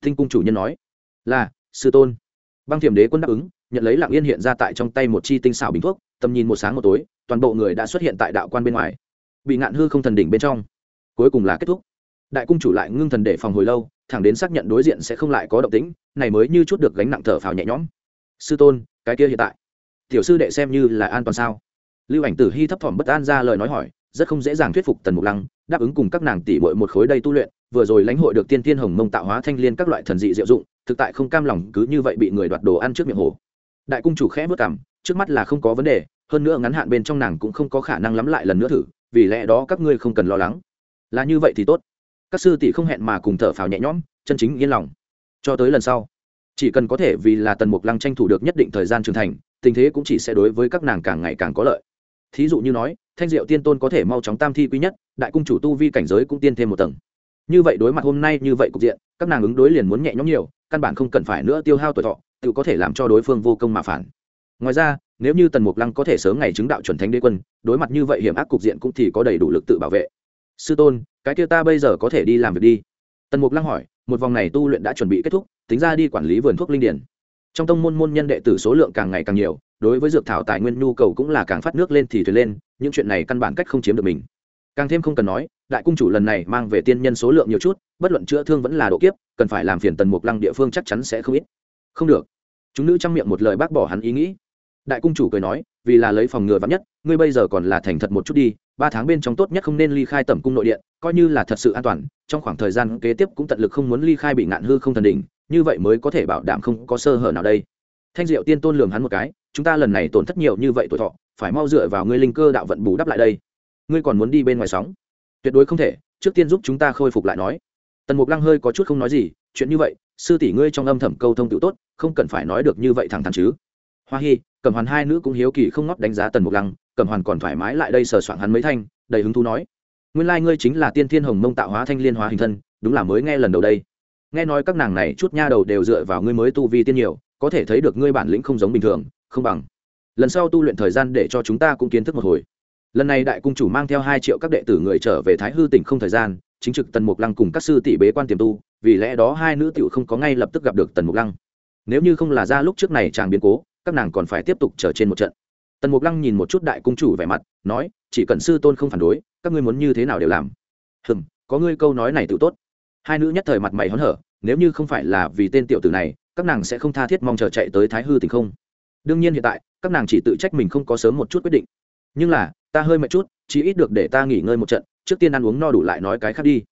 Tinh cung chủ nhân nói. Là, sư tôn. Băng thiểm đế quân đáp ứng, nhận lấy lạng yên hiện ra tại trong tay một chi tinh xảo bình thuốc, tầm nhìn một sáng một tối, toàn bộ người đã xuất hiện tại đạo quan bên ngoài. Bị ngạn hư không thần đỉnh bên trong. Cuối cùng là kết thúc. Đại cung chủ lại ngưng thần để phòng hồi lâu, thẳng đến xác nhận đối diện sẽ không lại có động tĩnh, này mới như chút được gánh nặng thở phào nhẹ nhõm. Sư tôn cái kia hiện tại. Tiểu sư đệ xem như là an toàn sao? Lưu ảnh tử hy thấp thỏm bất an ra lời nói hỏi, rất không dễ dàng thuyết phục tần mục lăng, đáp ứng cùng các nàng tỷ bội một khối đây tu luyện, vừa rồi lãnh hội được tiên tiên hồng mông tạo hóa thanh liên các loại thần dị diệu dụng, thực tại không cam lòng cứ như vậy bị người đoạt đồ ăn trước miệng hồ. Đại cung chủ khẽ vất cảm trước mắt là không có vấn đề, hơn nữa ngắn hạn bên trong nàng cũng không có khả năng lắm lại lần nữa thử, vì lẽ đó các ngươi không cần lo lắng. Là như vậy thì tốt. Các sư tỷ không hẹn mà cùng thở phào nhẹ nhõm, chân chính yên lòng. Cho tới lần sau chỉ cần có thể vì là tần mục lăng tranh thủ được nhất định thời gian trưởng thành, tình thế cũng chỉ sẽ đối với các nàng càng ngày càng có lợi. Thí dụ như nói, thanh diệu tiên tôn có thể mau chóng tam thi quý nhất, đại cung chủ tu vi cảnh giới cũng tiên thêm một tầng. Như vậy đối mặt hôm nay như vậy cục diện, các nàng ứng đối liền muốn nhẹ nhõm nhiều, căn bản không cần phải nữa tiêu hao tuổi thọ, tự có thể làm cho đối phương vô công mà phản. Ngoài ra, nếu như tần mục lăng có thể sớm ngày chứng đạo chuẩn thánh đế quân, đối mặt như vậy hiểm ác cục diện cũng thì có đầy đủ lực tự bảo vệ. Sư tôn, cái kia ta bây giờ có thể đi làm việc đi. Tần mục lăng hỏi, một vòng này tu luyện đã chuẩn bị kết thúc tính ra đi quản lý vườn thuốc linh điển. Trong tông môn môn nhân đệ tử số lượng càng ngày càng nhiều, đối với dược thảo tài nguyên nhu cầu cũng là càng phát nước lên thì thuyền lên, những chuyện này căn bản cách không chiếm được mình. Càng thêm không cần nói, đại cung chủ lần này mang về tiên nhân số lượng nhiều chút, bất luận chữa thương vẫn là độ kiếp, cần phải làm phiền tần mục lăng địa phương chắc chắn sẽ không ít. Không được. Chúng nữ trong miệng một lời bác bỏ hắn ý nghĩ. Đại cung chủ cười nói, vì là lấy phòng ngừa vắn nhất, ngươi bây giờ còn là thành thật một chút đi, ba tháng bên trong tốt nhất không nên ly khai tẩm cung nội điện coi như là thật sự an toàn, trong khoảng thời gian kế tiếp cũng tận lực không muốn ly khai bị ngạn hư không thần đỉnh như vậy mới có thể bảo đảm không có sơ hở nào đây. Thanh diệu tiên tôn lường hắn một cái chúng ta lần này tổn thất nhiều như vậy tuổi thọ phải mau dựa vào ngươi linh cơ đạo vận bù đắp lại đây. Ngươi còn muốn đi bên ngoài sóng? Tuyệt đối không thể trước tiên giúp chúng ta khôi phục lại nói. Tần mục lăng hơi có chút không nói gì chuyện như vậy sư tỷ ngươi trong âm thầm câu thông tự tốt không cần phải nói được như vậy thẳng thắn chứ. Hoa Hi, cẩm hoàn hai nữ cũng hiếu kỳ không ngót đánh giá tần mục lăng cẩm hoàn còn thoải mái lại đây sờ soạn hắn mấy thanh đầy hứng thú nói. Nguyên lai ngươi chính là tiên thiên hồng mông tạo hóa thanh liên hóa hình thân đúng là mới nghe lần đầu đây nghe nói các nàng này chút nha đầu đều dựa vào ngươi mới tu vi tiên nhiều, có thể thấy được ngươi bản lĩnh không giống bình thường, không bằng. Lần sau tu luyện thời gian để cho chúng ta cũng kiến thức một hồi. Lần này đại cung chủ mang theo hai triệu các đệ tử người trở về thái hư tỉnh không thời gian, chính trực tần mục lăng cùng các sư tỷ bế quan tiềm tu, vì lẽ đó hai nữ tiểu không có ngay lập tức gặp được tần mục lăng. Nếu như không là ra lúc trước này chàng biến cố, các nàng còn phải tiếp tục chờ trên một trận. Tần mục lăng nhìn một chút đại cung chủ vẻ mặt, nói, chỉ cần sư tôn không phản đối, các ngươi muốn như thế nào đều làm. Hừm, có ngươi câu nói này tự tốt hai nữ nhất thời mặt mày hớn hở, nếu như không phải là vì tên tiểu tử này, các nàng sẽ không tha thiết mong chờ chạy tới thái hư tình không? Đương nhiên hiện tại, các nàng chỉ tự trách mình không có sớm một chút quyết định. Nhưng là, ta hơi mệt chút, chỉ ít được để ta nghỉ ngơi một trận, trước tiên ăn uống no đủ lại nói cái khác đi.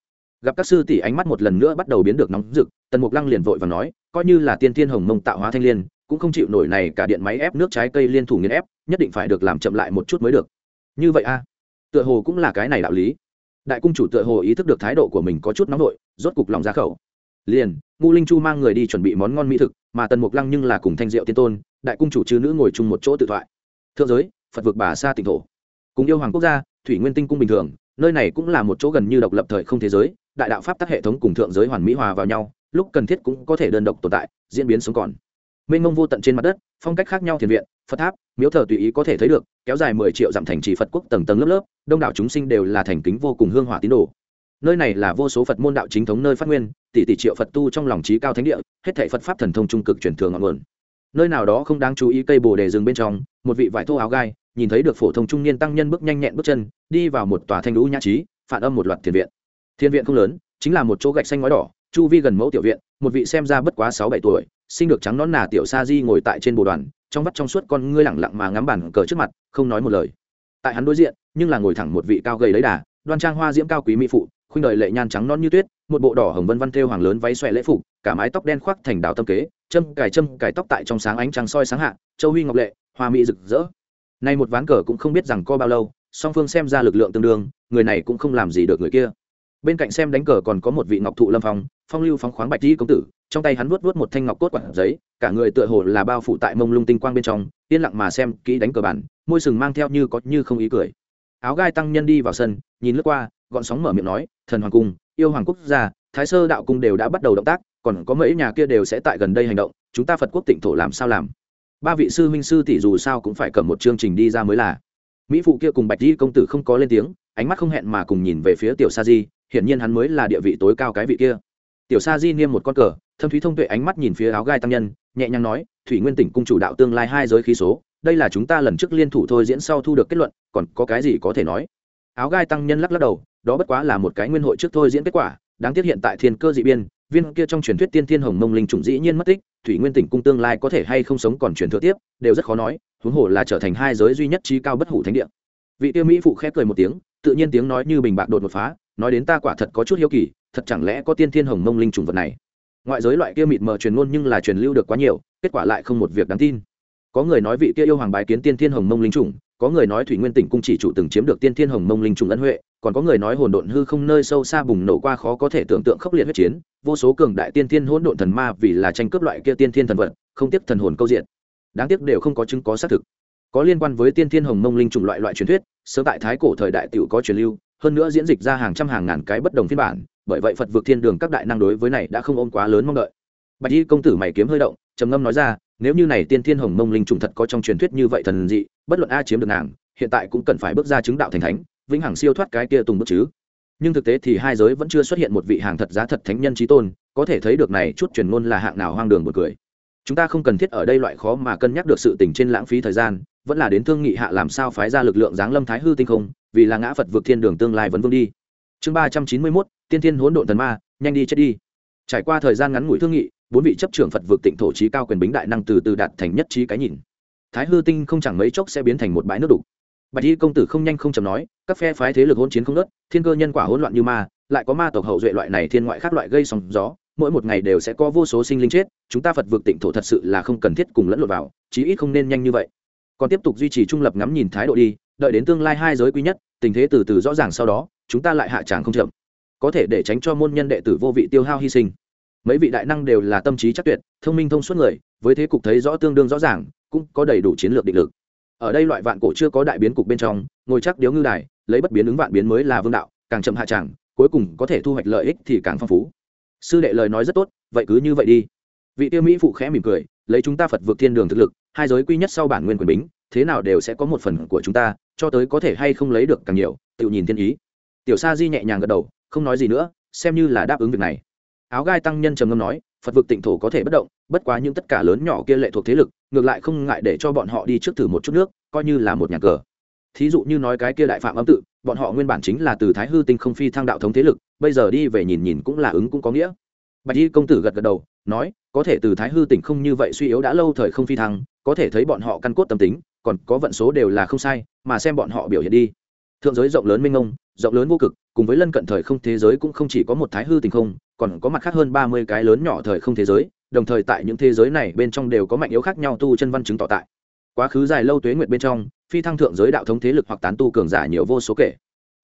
Gặp các sư tỷ ánh mắt một lần nữa bắt đầu biến được nóng rực, tần mục lăng liền vội và nói, coi như là tiên tiên hồng mông tạo hóa thanh liên, cũng không chịu nổi này cả điện máy ép nước trái cây liên thủ nghiên ép, nhất định phải được làm chậm lại một chút mới được. Như vậy a tựa hồ cũng là cái này đạo lý. Đại cung chủ tựa hồ ý thức được thái độ của mình có chút nóng nổi rốt cục lòng ra khẩu. Liền ngu linh chu mang người đi chuẩn bị món ngon mỹ thực, mà tần mục lăng nhưng là cùng thanh diệu tiên tôn, đại cung chủ chư nữ ngồi chung một chỗ tự thoại. Thượng giới, phật vực bà xa tỉnh thổ. Cùng yêu hoàng quốc gia, thủy nguyên tinh cung bình thường, nơi này cũng là một chỗ gần như độc lập thời không thế giới, đại đạo pháp tắc hệ thống cùng thượng giới hoàn mỹ hòa vào nhau, lúc cần thiết cũng có thể đơn độc tồn tại, diễn biến sống còn. Mênh mông vô tận trên mặt đất, phong cách khác nhau thiền viện, phật tháp, miếu thờ tùy ý có thể thấy được, kéo dài mười triệu dặm thành trì phật quốc tầng tầng lớp lớp, đông đảo chúng sinh đều là thành kính vô cùng hương hỏa tín đồ nơi này là vô số phật môn đạo chính thống nơi phát nguyên, tỷ tỷ triệu phật tu trong lòng trí cao thánh địa, hết thảy phật pháp thần thông trung cực truyền thường ngọn nguồn. Nơi nào đó không đáng chú ý cây bồ đề rừng bên trong, một vị vải thô áo gai, nhìn thấy được phổ thông trung niên tăng nhân bước nhanh nhẹn bước chân, đi vào một tòa thanh lũ nhã trí, phản âm một loạt thiền viện. Thiền viện không lớn, chính là một chỗ gạch xanh ngói đỏ, chu vi gần mẫu tiểu viện, một vị xem ra bất quá sáu bảy tuổi, sinh được trắng nón nà tiểu sa di ngồi tại trên bồ đoàn, trong vắt trong suốt con ngươi lẳng lặng mà ngắm bản cờ trước mặt, không nói một lời. Tại hắn đối diện, nhưng là ngồi thẳng một vị cao gầy lấy đà, đoan trang hoa diễm cao quý mỹ phụ khuynh đời lệ nhan trắng non như tuyết, một bộ đỏ hồng vân văn thêu hoàng lớn váy xòe lễ phục, cả mái tóc đen khoác thành đào tâm kế, châm cài châm cài tóc tại trong sáng ánh trăng soi sáng hạ, châu huy ngọc lệ, hoa mỹ rực rỡ. Nay một ván cờ cũng không biết rằng co bao lâu, song phương xem ra lực lượng tương đương, người này cũng không làm gì được người kia. Bên cạnh xem đánh cờ còn có một vị ngọc thụ lâm phong phong lưu phóng khoáng bạch di công tử, trong tay hắn vuốt vuốt một thanh ngọc cốt quạt giấy, cả người tựa hồ là bao phủ tại mông lung tinh quang bên trong, yên lặng mà xem kỹ đánh cờ bản, môi sừng mang theo như có như không ý cười. Áo gai tăng nhân đi vào sân, nhìn lướt qua gọn sóng mở miệng nói, thần hoàng cung, yêu hoàng quốc gia, thái sơ đạo cung đều đã bắt đầu động tác, còn có mấy nhà kia đều sẽ tại gần đây hành động, chúng ta phật quốc tịnh thổ làm sao làm? Ba vị sư minh sư tỷ dù sao cũng phải cầm một chương trình đi ra mới là. Mỹ phụ kia cùng bạch di công tử không có lên tiếng, ánh mắt không hẹn mà cùng nhìn về phía tiểu sa di, hiển nhiên hắn mới là địa vị tối cao cái vị kia. Tiểu sa di niêm một con cờ, thâm thúy thông tuệ ánh mắt nhìn phía áo gai tăng nhân, nhẹ nhàng nói, thủy nguyên tỉnh cung chủ đạo tương lai hai giới khí số, đây là chúng ta lần trước liên thủ thôi diễn sau thu được kết luận, còn có cái gì có thể nói? Áo gai tăng nhân lắc lắc đầu đó bất quá là một cái nguyên hội trước thôi diễn kết quả, đáng tiếc hiện tại thiên cơ dị biên, viên kia trong truyền thuyết tiên thiên hồng mông linh trùng dĩ nhiên mất tích, thủy nguyên tỉnh cung tương lai có thể hay không sống còn truyền thừa tiếp, đều rất khó nói, huống hồ là trở thành hai giới duy nhất trí cao bất hủ thánh địa. Vị tiêu mỹ phụ khép cười một tiếng, tự nhiên tiếng nói như bình bạc đột một phá, nói đến ta quả thật có chút hiếu kỳ, thật chẳng lẽ có tiên thiên hồng mông linh trùng vật này? Ngoại giới loại kia mịt mờ truyền ngôn nhưng là truyền lưu được quá nhiều, kết quả lại không một việc đáng tin. Có người nói vị kia yêu hoàng bái kiến tiên thiên hồng mông linh trùng có người nói thủy nguyên tỉnh cung chỉ chủ từng chiếm được tiên thiên hồng mông linh trùng ân huệ, còn có người nói hồn độn hư không nơi sâu xa bùng nổ qua khó có thể tưởng tượng khốc liệt huyết chiến, vô số cường đại tiên thiên hỗn độn thần ma vì là tranh cướp loại kia tiên thiên thần vật, không tiếc thần hồn câu diện. Đáng tiếc đều không có chứng có xác thực. Có liên quan với tiên thiên hồng mông linh trùng loại loại truyền thuyết, sớm tại thái cổ thời đại tiểu có truyền lưu, hơn nữa diễn dịch ra hàng trăm hàng ngàn cái bất đồng phiên bản, bởi vậy phật vượt thiên đường các đại năng đối với này đã không ôm quá lớn mong đợi. Bạch y công tử mày kiếm hơi động, trầm ngâm nói ra nếu như này tiên thiên hồng mông linh trùng thật có trong truyền thuyết như vậy thần dị, bất luận a chiếm được nàng, hiện tại cũng cần phải bước ra chứng đạo thành thánh, vĩnh hằng siêu thoát cái kia tùng bước chứ. Nhưng thực tế thì hai giới vẫn chưa xuất hiện một vị hàng thật giá thật thánh nhân trí tôn, có thể thấy được này chút truyền ngôn là hạng nào hoang đường một cười. Chúng ta không cần thiết ở đây loại khó mà cân nhắc được sự tình trên lãng phí thời gian, vẫn là đến thương nghị hạ làm sao phái ra lực lượng giáng lâm thái hư tinh không, vì là ngã phật vượt thiên đường tương lai vẫn vương đi. Chương ba trăm chín mươi mốt, tiên thiên hỗn độn thần ma, nhanh đi chết đi. Trải qua thời gian ngắn ngủi thương nghị bốn vị chấp trưởng phật vượt tịnh thổ trí cao quyền bính đại năng từ từ đạt thành nhất trí cái nhìn. Thái hư tinh không chẳng mấy chốc sẽ biến thành một bãi nước đục. Bạch y công tử không nhanh không chầm nói, các phe phái thế lực hỗn chiến không nớt thiên cơ nhân quả hỗn loạn như ma, lại có ma tộc hậu duệ loại này thiên ngoại khác loại gây sóng gió, mỗi một ngày đều sẽ có vô số sinh linh chết, chúng ta phật vượt tịnh thổ thật sự là không cần thiết cùng lẫn lộn vào, chí ít không nên nhanh như vậy. Còn tiếp tục duy trì trung lập ngắm nhìn thái độ đi, đợi đến tương lai hai giới quý nhất, tình thế từ từ rõ ràng sau đó, chúng ta lại hạ tràng không chậm. Có thể để tránh cho môn nhân đệ tử vô vị tiêu hao hy sinh mấy vị đại năng đều là tâm trí chắc tuyệt, thông minh thông suốt người, với thế cục thấy rõ tương đương rõ ràng, cũng có đầy đủ chiến lược định lực. Ở đây loại vạn cổ chưa có đại biến cục bên trong, ngồi chắc điếu ngư đài, lấy bất biến ứng vạn biến mới là vương đạo, càng chậm hạ tràng cuối cùng có thể thu hoạch lợi ích thì càng phong phú. Sư đệ lời nói rất tốt, vậy cứ như vậy đi. Vị tiêu mỹ phụ khẽ mỉm cười, lấy chúng ta phật vượt thiên đường thực lực, hai giới quy nhất sau bản nguyên quyền bính, thế nào đều sẽ có một phần của chúng ta, cho tới có thể hay không lấy được càng nhiều, tự nhìn thiên ý. Tiểu sa di nhẹ nhàng gật đầu, không nói gì nữa, xem như là đáp ứng việc này áo gai tăng nhân trầm ngâm nói, phật vực tịnh thổ có thể bất động, bất quá những tất cả lớn nhỏ kia lệ thuộc thế lực, ngược lại không ngại để cho bọn họ đi trước thử một chút nước, coi như là một nhà cờ. Thí dụ như nói cái kia đại phạm âm tự, bọn họ nguyên bản chính là từ thái hư tinh không phi thăng đạo thống thế lực, bây giờ đi về nhìn nhìn cũng là ứng cũng có nghĩa. Bạch y công tử gật gật đầu, nói, có thể từ thái hư tỉnh không như vậy suy yếu đã lâu thời không phi thăng, có thể thấy bọn họ căn cốt tâm tính, còn có vận số đều là không sai, mà xem bọn họ biểu hiện đi. Thượng giới rộng lớn minh ông rộng lớn vô cực cùng với lân cận thời không thế giới cũng không chỉ có một thái hư tình không, còn có mặt khác hơn ba mươi cái lớn nhỏ thời không thế giới, đồng thời tại những thế giới này bên trong đều có mạnh yếu khác nhau tu chân văn chứng tỏ tại. Quá khứ dài lâu tuế nguyệt bên trong, phi thăng thượng giới đạo thống thế lực hoặc tán tu cường giả nhiều vô số kể.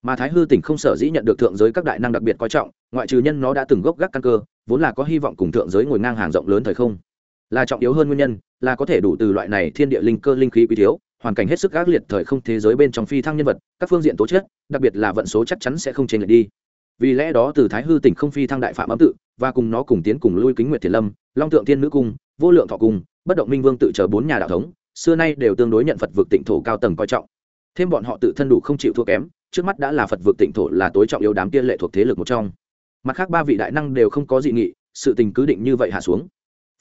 Mà thái hư tỉnh không sở dĩ nhận được thượng giới các đại năng đặc biệt coi trọng, ngoại trừ nhân nó đã từng gốc gác căn cơ, vốn là có hy vọng cùng thượng giới ngồi ngang hàng rộng lớn thời không. Là trọng yếu hơn nguyên nhân, là có thể đủ từ loại này thiên địa linh cơ linh khí quý thiếu hoàn cảnh hết sức ác liệt thời không thế giới bên trong phi thăng nhân vật, các phương diện tố chất, đặc biệt là vận số chắc chắn sẽ không chênh lệch đi. Vì lẽ đó từ thái hư tỉnh không phi thăng đại phạm ấm tự, và cùng nó cùng tiến cùng lui kính nguyệt thiền lâm, long tượng thiên nữ cung, vô lượng thọ cung, bất động minh vương tự chờ bốn nhà đạo thống, xưa nay đều tương đối nhận phật vực tịnh thổ cao tầng coi trọng. Thêm bọn họ tự thân đủ không chịu thua kém, trước mắt đã là phật vực tịnh thổ là tối trọng yếu đám tiên lệ thuộc thế lực một trong. Mặt khác ba vị đại năng đều không có dị nghị, sự tình cứ định như vậy hạ xuống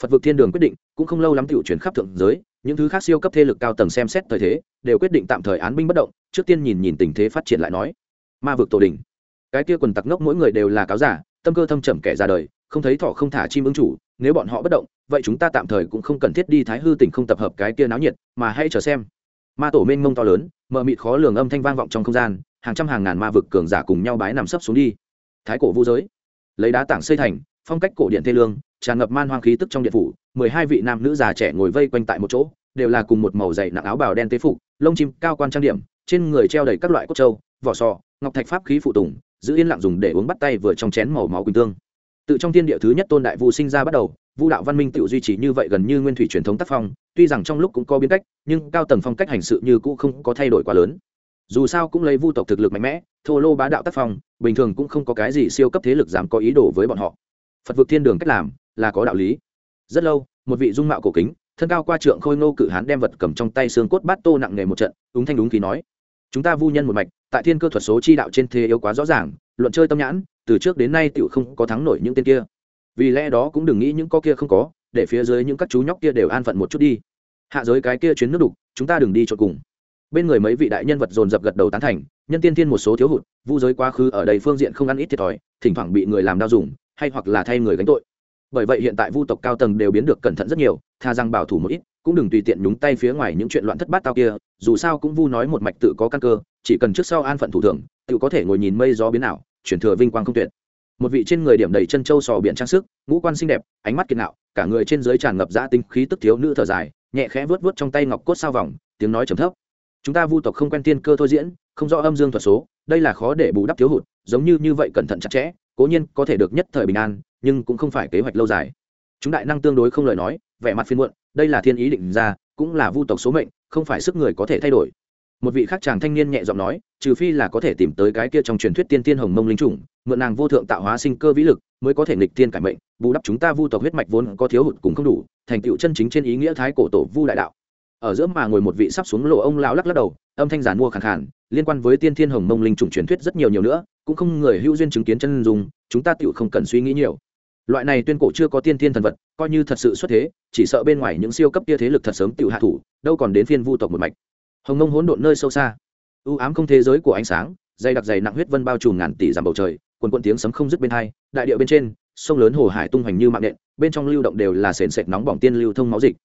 phật vực thiên đường quyết định, cũng không lâu lắm tự chuyển khắp thượng giới, những thứ khác siêu cấp thế lực cao tầng xem xét thời thế, đều quyết định tạm thời án binh bất động, trước tiên nhìn nhìn tình thế phát triển lại nói. Ma vực tổ đình. Cái kia quần tặc ngốc mỗi người đều là cáo giả, tâm cơ thâm trầm kẻ ra đời, không thấy thọ không thả chim ứng chủ, nếu bọn họ bất động, vậy chúng ta tạm thời cũng không cần thiết đi thái hư tỉnh không tập hợp cái kia náo nhiệt, mà hãy chờ xem. Ma tổ mênh mông to lớn, mờ mịt khó lường âm thanh vang vọng trong không gian, hàng trăm hàng ngàn ma vực cường giả cùng nhau bái nằm sấp xuống đi. Thái cổ vũ giới. Lấy đá tảng xây thành phong cách cổ điện thê lương, tràn ngập man hoang khí tức trong điện phủ, mười hai vị nam nữ già trẻ ngồi vây quanh tại một chỗ, đều là cùng một màu dày nặng áo bào đen tế phục, lông chim cao quan trang điểm, trên người treo đầy các loại cốt trâu vỏ sò, ngọc thạch pháp khí phụ tùng, giữ yên lặng dùng để uống bắt tay vừa trong chén màu máu quỳnh tương. Tự trong thiên địa thứ nhất tôn đại vũ sinh ra bắt đầu vũ đạo văn minh tự duy trì như vậy gần như nguyên thủy truyền thống tác phong, tuy rằng trong lúc cũng có biến cách, nhưng cao tầng phong cách hành sự như cũ không có thay đổi quá lớn. Dù sao cũng lấy vu tộc thực lực mạnh mẽ, thô lô bá đạo tác phong, bình thường cũng không có cái gì siêu cấp thế lực dám có ý đồ với bọn họ phật vực thiên đường cách làm là có đạo lý. Rất lâu, một vị dung mạo cổ kính, thân cao qua trượng khôi ngô cự hán đem vật cầm trong tay xương cốt bát tô nặng nề một trận đúng thanh đúng khí nói, chúng ta vu nhân một mạch, tại thiên cơ thuật số chi đạo trên thế yếu quá rõ ràng, luận chơi tâm nhãn, từ trước đến nay tựu không có thắng nổi những tên kia. Vì lẽ đó cũng đừng nghĩ những có kia không có, để phía dưới những các chú nhóc kia đều an phận một chút đi. Hạ giới cái kia chuyến nước đục, chúng ta đừng đi cho cùng. Bên người mấy vị đại nhân vật dồn dập gật đầu tán thành, nhân tiên thiên một số thiếu hụt, vu giới quá khứ ở đây phương diện không ăn ít thiệt thòi, thỉnh thoảng bị người làm đau dùng hay hoặc là thay người gánh tội. Bởi vậy hiện tại vu tộc cao tầng đều biến được cẩn thận rất nhiều tha rằng bảo thủ một ít cũng đừng tùy tiện nhúng tay phía ngoài những chuyện loạn thất bát tao kia dù sao cũng vu nói một mạch tự có căn cơ chỉ cần trước sau an phận thủ thường tự có thể ngồi nhìn mây gió biến ảo, chuyển thừa vinh quang không tuyệt. Một vị trên người điểm đầy chân châu sò biển trang sức ngũ quan xinh đẹp ánh mắt kiệt nạo cả người trên dưới tràn ngập dã tinh khí tức thiếu nữ thở dài nhẹ khẽ vớt vớt trong tay ngọc cốt sao vòng tiếng nói trầm thấp. Chúng ta vu tộc không quen tiên cơ thôi diễn không rõ âm dương thuật số đây là khó để bù đắp thiếu hụt giống như như vậy cẩn thận chặt chẽ cố nhiên có thể được nhất thời bình an, nhưng cũng không phải kế hoạch lâu dài. Chúng đại năng tương đối không lời nói, vẻ mặt phiên muộn, đây là thiên ý định ra, cũng là vu tộc số mệnh, không phải sức người có thể thay đổi. Một vị khác chàng thanh niên nhẹ giọng nói, trừ phi là có thể tìm tới cái kia trong truyền thuyết tiên tiên hồng mông linh chủng, mượn nàng vô thượng tạo hóa sinh cơ vĩ lực, mới có thể nghịch tiên cải mệnh, bù đắp chúng ta vu tộc huyết mạch vốn có thiếu hụt cũng không đủ, thành tựu chân chính trên ý nghĩa thái cổ tổ vu đại đạo ở giữa mà ngồi một vị sắp xuống lộ ông lão lắc lắc đầu, âm thanh giản mua khẳng khản liên quan với tiên thiên hồng mông linh trùng truyền thuyết rất nhiều nhiều nữa, cũng không người hữu duyên chứng kiến chân dùng chúng ta tựu không cần suy nghĩ nhiều. Loại này tuyên cổ chưa có tiên thiên thần vật, coi như thật sự xuất thế, chỉ sợ bên ngoài những siêu cấp kia thế lực thật sớm tựu hạ thủ, đâu còn đến phiên vu tộc một mạch. Hồng mông hỗn độn nơi sâu xa ưu ám không thế giới của ánh sáng, dày đặc dày nặng huyết vân bao trùm ngàn tỷ dặm bầu trời, quần quần tiếng sấm không dứt bên hai, đại điệu bên trên, sông lớn hồ hải tung hoành như mạng nện, bên trong lưu động đều là sền sệt nóng bỏng tiên lưu thông máu dịch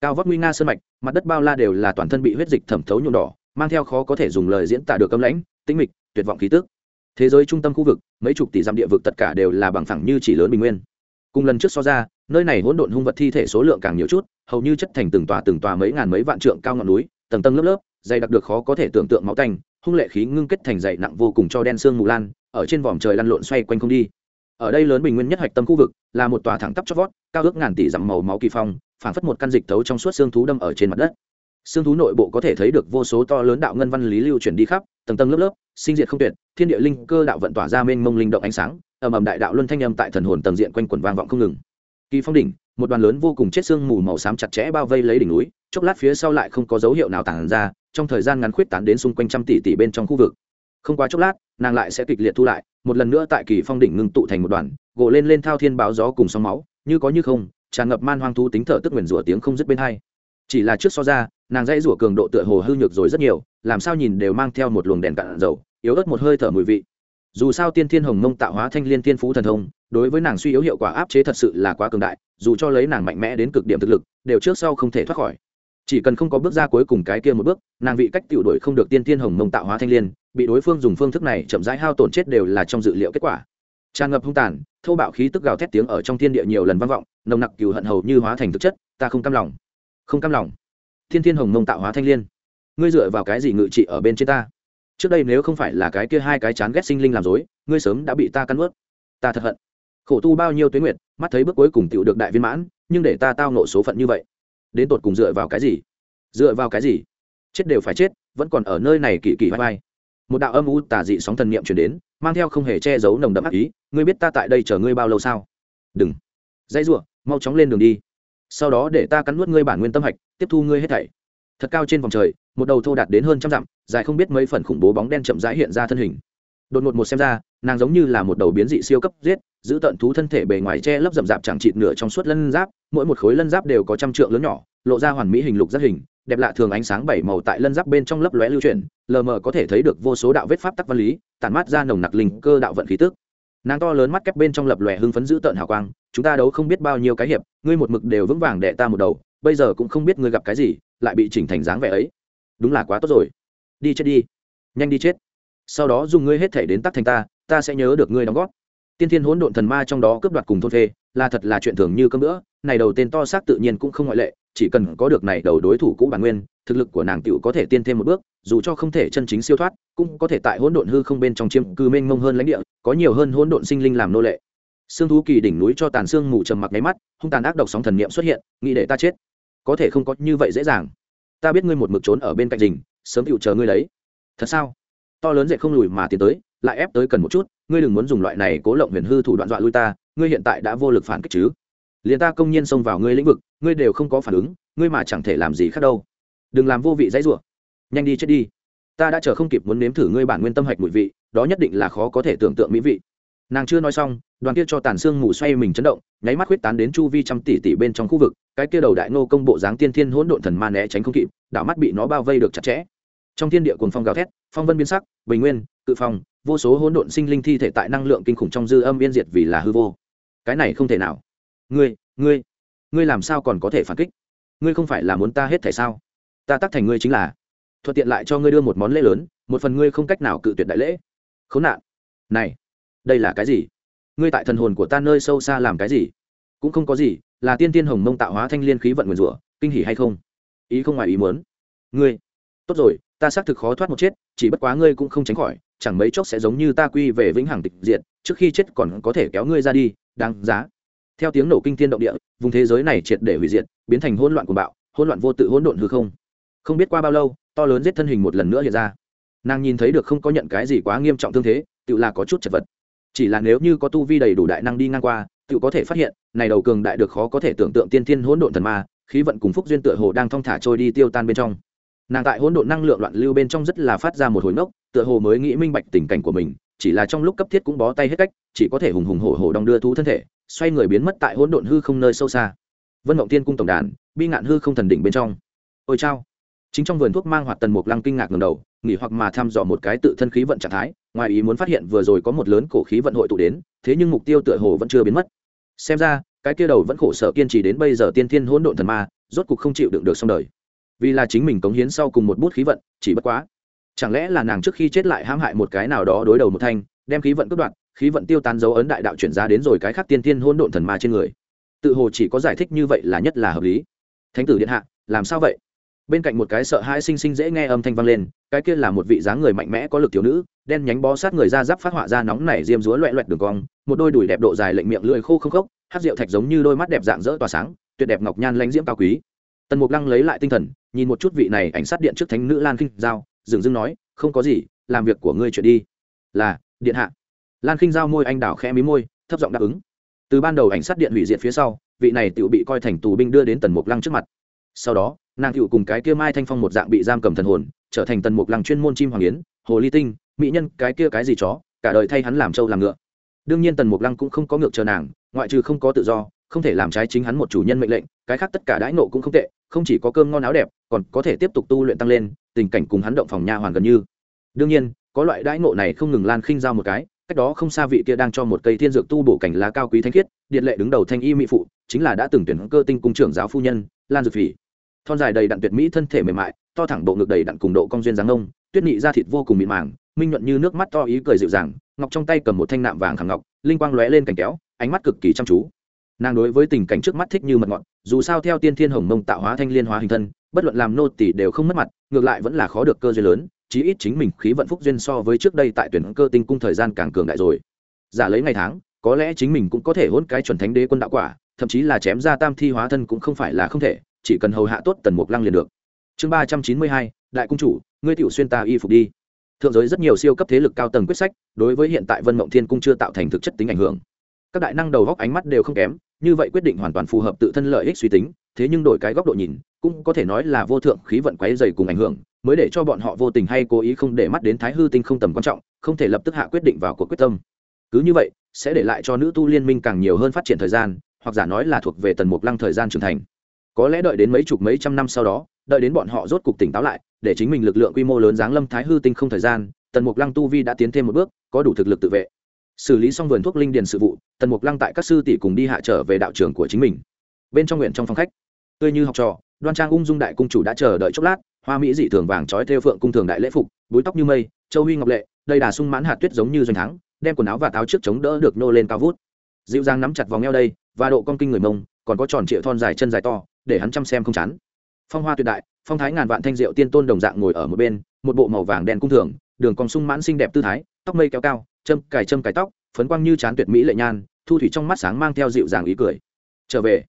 cao vóc nguy nga sơn mạch, mặt đất bao la đều là toàn thân bị huyết dịch thẩm thấu nhuộm đỏ, mang theo khó có thể dùng lời diễn tả được cấm lãnh, tĩnh mịch, tuyệt vọng khí tức. Thế giới trung tâm khu vực, mấy chục tỷ dặm địa vực tất cả đều là bằng phẳng như chỉ lớn bình nguyên. Cùng lần trước so ra, nơi này hỗn độn hung vật thi thể số lượng càng nhiều chút, hầu như chất thành từng tòa từng tòa mấy ngàn mấy vạn trượng cao ngọn núi, tầng tầng lớp lớp, dày đặc được khó có thể tưởng tượng máu tanh, hung lệ khí ngưng kết thành dày nặng vô cùng cho đen xương mù lan, ở trên vòm trời lăn lộn xoay quanh không đi ở đây lớn bình nguyên nhất hạch tâm khu vực, là một tòa thẳng tắp chót vót, cao ước ngàn tỷ dặm màu máu kỳ phong, phảng phất một căn dịch thấu trong suốt xương thú đâm ở trên mặt đất. Xương thú nội bộ có thể thấy được vô số to lớn đạo ngân văn lý lưu chuyển đi khắp, tầng tầng lớp lớp, sinh diệt không tuyệt, thiên địa linh cơ đạo vận tỏa ra mênh mông linh động ánh sáng, ầm ầm đại đạo luân thanh âm tại thần hồn tầng diện quanh quần vang vọng không ngừng. Kỳ phong đỉnh, một đoàn lớn vô cùng chết xương mù màu xám chặt chẽ bao vây lấy đỉnh núi, chốc lát phía sau lại không có dấu hiệu nào tản ra, trong thời gian ngắn khuyết tán đến xung quanh trăm tỷ tỷ bên trong khu vực không quá chốc lát, nàng lại sẽ kịch liệt thu lại, một lần nữa tại kỳ phong đỉnh ngưng tụ thành một đoàn gỗ lên lên thao thiên báo gió cùng sóng máu, như có như không, tràn ngập man hoang thú tính thở tức nguyền rủa tiếng không dứt bên hai. Chỉ là trước so ra, nàng dãy rủa cường độ tựa hồ hư nhược rồi rất nhiều, làm sao nhìn đều mang theo một luồng đèn cạn dầu, yếu ớt một hơi thở mùi vị. Dù sao tiên thiên hồng mông tạo hóa thanh liên tiên phú thần thông, đối với nàng suy yếu hiệu quả áp chế thật sự là quá cường đại, dù cho lấy nàng mạnh mẽ đến cực điểm thực lực, đều trước sau không thể thoát khỏi. Chỉ cần không có bước ra cuối cùng cái kia một bước, nàng vị cách tiểu đổi không được tiên thiên hồng mông tạo hóa thanh liên bị đối phương dùng phương thức này chậm rãi hao tổn chết đều là trong dự liệu kết quả. Tràn ngập hung tàn, thô bạo khí tức gào thét tiếng ở trong thiên địa nhiều lần vang vọng, nồng nặc cừu hận hầu như hóa thành thực chất, ta không cam lòng. Không cam lòng. Thiên thiên hồng mông tạo hóa thanh liên. Ngươi dựa vào cái gì ngự trị ở bên trên ta? Trước đây nếu không phải là cái kia hai cái chán ghét sinh linh làm dối ngươi sớm đã bị ta cắn ướt ta thật hận. Khổ tu bao nhiêu tuyến nguyệt, mắt thấy bước cuối cùng tựu được đại viên mãn, nhưng để ta tao nộ số phận như vậy. Đến tột cùng dựa vào cái gì? Dựa vào cái gì? Chết đều phải chết, vẫn còn ở nơi này kỳ kỳ vai vai một đạo âm u tà dị sóng thần niệm truyền đến, mang theo không hề che giấu nồng đậm ác ý, ngươi biết ta tại đây chờ ngươi bao lâu sao? Đừng. Dãy rủa, mau chóng lên đường đi. Sau đó để ta cắn nuốt ngươi bản nguyên tâm hạch, tiếp thu ngươi hết thảy. Thật cao trên vòng trời, một đầu thô đạt đến hơn trăm dặm, dài không biết mấy phần khủng bố bóng đen chậm rãi hiện ra thân hình. Đột ngột một xem ra, nàng giống như là một đầu biến dị siêu cấp giết, giữ tận thú thân thể bề ngoài che lấp rậm rạp chẳng chịt nửa trong suốt lân giáp, mỗi một khối lân giáp đều có trăm trượng lớn nhỏ lộ ra hoàn mỹ hình lục rất hình, đẹp lạ thường ánh sáng bảy màu tại lân giáp bên trong lấp lóe lưu chuyển, lờ mờ có thể thấy được vô số đạo vết pháp tắc văn lý, tản mát ra nồng nặc linh cơ đạo vận khí tức. Nàng to lớn mắt kép bên trong lập lòe hưng phấn giữ tợn hào quang, chúng ta đấu không biết bao nhiêu cái hiệp, ngươi một mực đều vững vàng đệ ta một đầu, bây giờ cũng không biết ngươi gặp cái gì, lại bị chỉnh thành dáng vẻ ấy. Đúng là quá tốt rồi. Đi chết đi. Nhanh đi chết. Sau đó dùng ngươi hết thể đến tắc thành ta ta sẽ nhớ được ngươi đóng góp. Tiên thiên hỗn độn thần ma trong đó cướp đoạt cùng thôn phê, là thật là chuyện thường như cơm nữa này đầu tên to xác tự nhiên cũng không ngoại lệ chỉ cần có được này đầu đối thủ cũ bản nguyên, thực lực của nàng tựu có thể tiên thêm một bước, dù cho không thể chân chính siêu thoát, cũng có thể tại hỗn độn hư không bên trong chiêm cư mênh mông hơn lãnh địa, có nhiều hơn hỗn độn sinh linh làm nô lệ. Xương thú kỳ đỉnh núi cho tàn xương mù trầm mặc nháy mắt, hung tàn ác độc sóng thần niệm xuất hiện, nghĩ để ta chết. Có thể không có như vậy dễ dàng. Ta biết ngươi một mực trốn ở bên cạnh rình, sớm chịu chờ ngươi lấy. Thật sao? To lớn dậy không lùi mà tiến tới, lại ép tới cần một chút, ngươi đừng muốn dùng loại này cố lộng huyền hư thủ đoạn dọa lui ta, ngươi hiện tại đã vô lực phản kích chứ? Liền ta công nhiên xông vào ngươi lĩnh vực, ngươi đều không có phản ứng, ngươi mà chẳng thể làm gì khác đâu. Đừng làm vô vị dãy rủa. Nhanh đi chết đi. Ta đã chờ không kịp muốn nếm thử ngươi bản nguyên tâm hạch mùi vị, đó nhất định là khó có thể tưởng tượng mỹ vị. Nàng chưa nói xong, đoàn kia cho tàn xương mù xoay mình chấn động, nháy mắt huyết tán đến chu vi trăm tỷ tỷ bên trong khu vực, cái kia đầu đại nô công bộ dáng tiên thiên hỗn độn thần ma né tránh không kịp, đảo mắt bị nó bao vây được chặt chẽ. Trong thiên địa cuồng phong gào thét, phong vân biến sắc, bình nguyên, cự phong, vô số hỗn độn sinh linh thi thể tại năng lượng kinh khủng trong dư âm yên diệt vì là hư vô. Cái này không thể nào ngươi ngươi ngươi làm sao còn có thể phản kích? Ngươi không phải là muốn ta hết thể sao? Ta tác thành ngươi chính là. Thuận tiện lại cho ngươi đưa một món lễ lớn, một phần ngươi không cách nào cự tuyệt đại lễ. Khốn nạn. Này, đây là cái gì? Ngươi tại thần hồn của ta nơi sâu xa làm cái gì? Cũng không có gì, là tiên tiên hồng mông tạo hóa thanh liên khí vận nguyền rủa, kinh hỉ hay không? Ý không ngoài ý muốn. Ngươi, tốt rồi, ta xác thực khó thoát một chết, chỉ bất quá ngươi cũng không tránh khỏi, chẳng mấy chốc sẽ giống như ta quy về vĩnh hằng tịch diệt, trước khi chết còn có thể kéo ngươi ra đi, đáng giá theo tiếng nổ kinh thiên động địa, vùng thế giới này triệt để hủy diệt, biến thành hỗn loạn của bạo, hỗn loạn vô tự hỗn độn hư không. Không biết qua bao lâu, to lớn giết thân hình một lần nữa hiện ra. Nàng nhìn thấy được không có nhận cái gì quá nghiêm trọng thương thế, tự là có chút chật vật. Chỉ là nếu như có tu vi đầy đủ đại năng đi ngang qua, tự có thể phát hiện, này đầu cường đại được khó có thể tưởng tượng tiên thiên hỗn độn thần ma, khí vận cùng phúc duyên tựa hồ đang thong thả trôi đi tiêu tan bên trong. Nàng tại hỗn độn năng lượng loạn lưu bên trong rất là phát ra một hồi ngốc, tựa hồ mới nghĩ minh bạch tình cảnh của mình, chỉ là trong lúc cấp thiết cũng bó tay hết cách chỉ có thể hùng hùng hổ hổ đong đưa thú thân thể, xoay người biến mất tại hỗn độn hư không nơi sâu xa. Vân mộng tiên cung tổng đàn, bi ngạn hư không thần đỉnh bên trong. Ôi chao. Chính trong vườn thuốc mang hoạt tần mục lăng kinh ngạc ngầm đầu, nghỉ hoặc mà thăm dò một cái tự thân khí vận trạng thái, ngoài ý muốn phát hiện vừa rồi có một lớn cổ khí vận hội tụ đến, thế nhưng mục tiêu tựa hồ vẫn chưa biến mất. Xem ra, cái kia đầu vẫn khổ sở kiên trì đến bây giờ tiên thiên hỗn độn thần ma, rốt cục không chịu đựng được xong đời. Vì là chính mình cống hiến sau cùng một bút khí vận, chỉ bất quá. Chẳng lẽ là nàng trước khi chết lại hãm hại một cái nào đó đối đầu một thanh, đem khí vận cướp đoạt khí vận tiêu tan dấu ấn đại đạo chuyển ra đến rồi cái khác tiên thiên hỗn độn thần ma trên người. Tự hồ chỉ có giải thích như vậy là nhất là hợp lý. Thánh tử điện hạ, làm sao vậy? Bên cạnh một cái sợ hãi sinh sinh dễ nghe âm thanh vang lên, cái kia là một vị dáng người mạnh mẽ có lực thiếu nữ, đen nhánh bó sát người ra giáp phát họa ra nóng nảy diêm dúa loẹ loẹt đường cong, một đôi đùi đẹp độ dài lệnh miệng lưỡi khô không khốc, hát rượu thạch giống như đôi mắt đẹp dạng dỡ tỏa sáng, tuyệt đẹp ngọc nhan lãnh diễm cao quý. Tần mục lăng lấy lại tinh thần, nhìn một chút vị này ảnh sát điện trước thánh nữ lan kinh giao, dừng dưng nói, không có gì, làm việc của ngươi chuyện đi. Là, điện hạ lan khinh giao môi anh đào khẽ mí môi, thấp giọng đáp ứng. Từ ban đầu ảnh sát điện hủy diệt phía sau, vị này tự bị coi thành tù binh đưa đến tần mục lăng trước mặt. Sau đó, nàng tự cùng cái kia mai thanh phong một dạng bị giam cầm thần hồn, trở thành tần mục lăng chuyên môn chim hoàng yến, hồ ly tinh, mỹ nhân, cái kia cái gì chó, cả đời thay hắn làm trâu làm ngựa. Đương nhiên tần mục lăng cũng không có ngược chờ nàng, ngoại trừ không có tự do, không thể làm trái chính hắn một chủ nhân mệnh lệnh, cái khác tất cả đãi nộ cũng không tệ, không chỉ có cơm ngon áo đẹp, còn có thể tiếp tục tu luyện tăng lên, tình cảnh cùng hắn động phòng nha hoàn gần như. Đương nhiên, có loại đãi nộ này không ngừng lan khinh giao một cái cách đó không xa vị kia đang cho một cây thiên dược tu bổ cảnh lá cao quý thanh khiết, điện lệ đứng đầu thanh y mỹ phụ, chính là đã từng tuyển cơ tinh cung trưởng giáo phu nhân, lan dược phỉ. Thon dài đầy đặn tuyệt mỹ thân thể mềm mại, to thẳng bộ ngực đầy đặn cùng độ cong duyên dáng ông, tuyết nhị da thịt vô cùng mịn màng, minh nhuận như nước mắt to ý cười dịu dàng, ngọc trong tay cầm một thanh nạm vàng khẳng ngọc, linh quang lóe lên cảnh kéo, ánh mắt cực kỳ chăm chú. Nàng đối với tình cảnh trước mắt thích như mật ngọt dù sao theo tiên thiên hồng mông tạo hóa thanh liên hóa hình thân, bất luận làm nô tỷ đều không mất mặt, ngược lại vẫn là khó được cơ duyên lớn chí ít chính mình khí vận phúc duyên so với trước đây tại tuyển cơ tinh cung thời gian càng cường đại rồi. Giả lấy ngày tháng, có lẽ chính mình cũng có thể hôn cái chuẩn thánh đế quân đạo quả, thậm chí là chém ra tam thi hóa thân cũng không phải là không thể, chỉ cần hầu hạ tốt tần mục lăng liền được. Chương ba trăm chín mươi hai, đại cung chủ, ngươi tiểu xuyên ta y phục đi. Thượng giới rất nhiều siêu cấp thế lực cao tầng quyết sách, đối với hiện tại vân mộng thiên cung chưa tạo thành thực chất tính ảnh hưởng. Các đại năng đầu góc ánh mắt đều không kém, như vậy quyết định hoàn toàn phù hợp tự thân lợi ích suy tính, thế nhưng đổi cái góc độ nhìn, cũng có thể nói là vô thượng khí vận quáy dày cùng ảnh hưởng mới để cho bọn họ vô tình hay cố ý không để mắt đến thái hư tinh không tầm quan trọng, không thể lập tức hạ quyết định vào cuộc quyết tâm. Cứ như vậy, sẽ để lại cho nữ tu liên minh càng nhiều hơn phát triển thời gian, hoặc giả nói là thuộc về tần mục lăng thời gian trưởng thành. Có lẽ đợi đến mấy chục mấy trăm năm sau đó, đợi đến bọn họ rốt cục tỉnh táo lại, để chính mình lực lượng quy mô lớn giáng lâm thái hư tinh không thời gian, tần mục lăng tu vi đã tiến thêm một bước, có đủ thực lực tự vệ. Xử lý xong vườn thuốc linh điền sự vụ, tần mục lăng tại các sư tỷ cùng đi hạ trở về đạo trường của chính mình. Bên trong nguyện trong phòng khách, tươi như học trò, đoan trang ung dung đại cung chủ đã chờ đợi chốc lát hoa mỹ dị thường vàng trói theo phượng cung thường đại lễ phục, búi tóc như mây, châu huy ngọc lệ, đầy đà sung mãn hạt tuyết giống như doanh thắng, đem quần áo và táo trước chống đỡ được nô lên cao vút. Dịu dàng nắm chặt vòng eo đây, và độ con kinh người mông, còn có tròn trịa thon dài chân dài to, để hắn chăm xem không chán. Phong hoa tuyệt đại, phong thái ngàn vạn thanh diệu tiên tôn đồng dạng ngồi ở một bên, một bộ màu vàng đen cung thường, đường còn sung mãn xinh đẹp tư thái, tóc mây kéo cao, châm cài châm cài tóc, phấn quang như chán tuyệt mỹ lệ nhan, thu thủy trong mắt sáng mang theo dịu dàng ý cười. Trở về.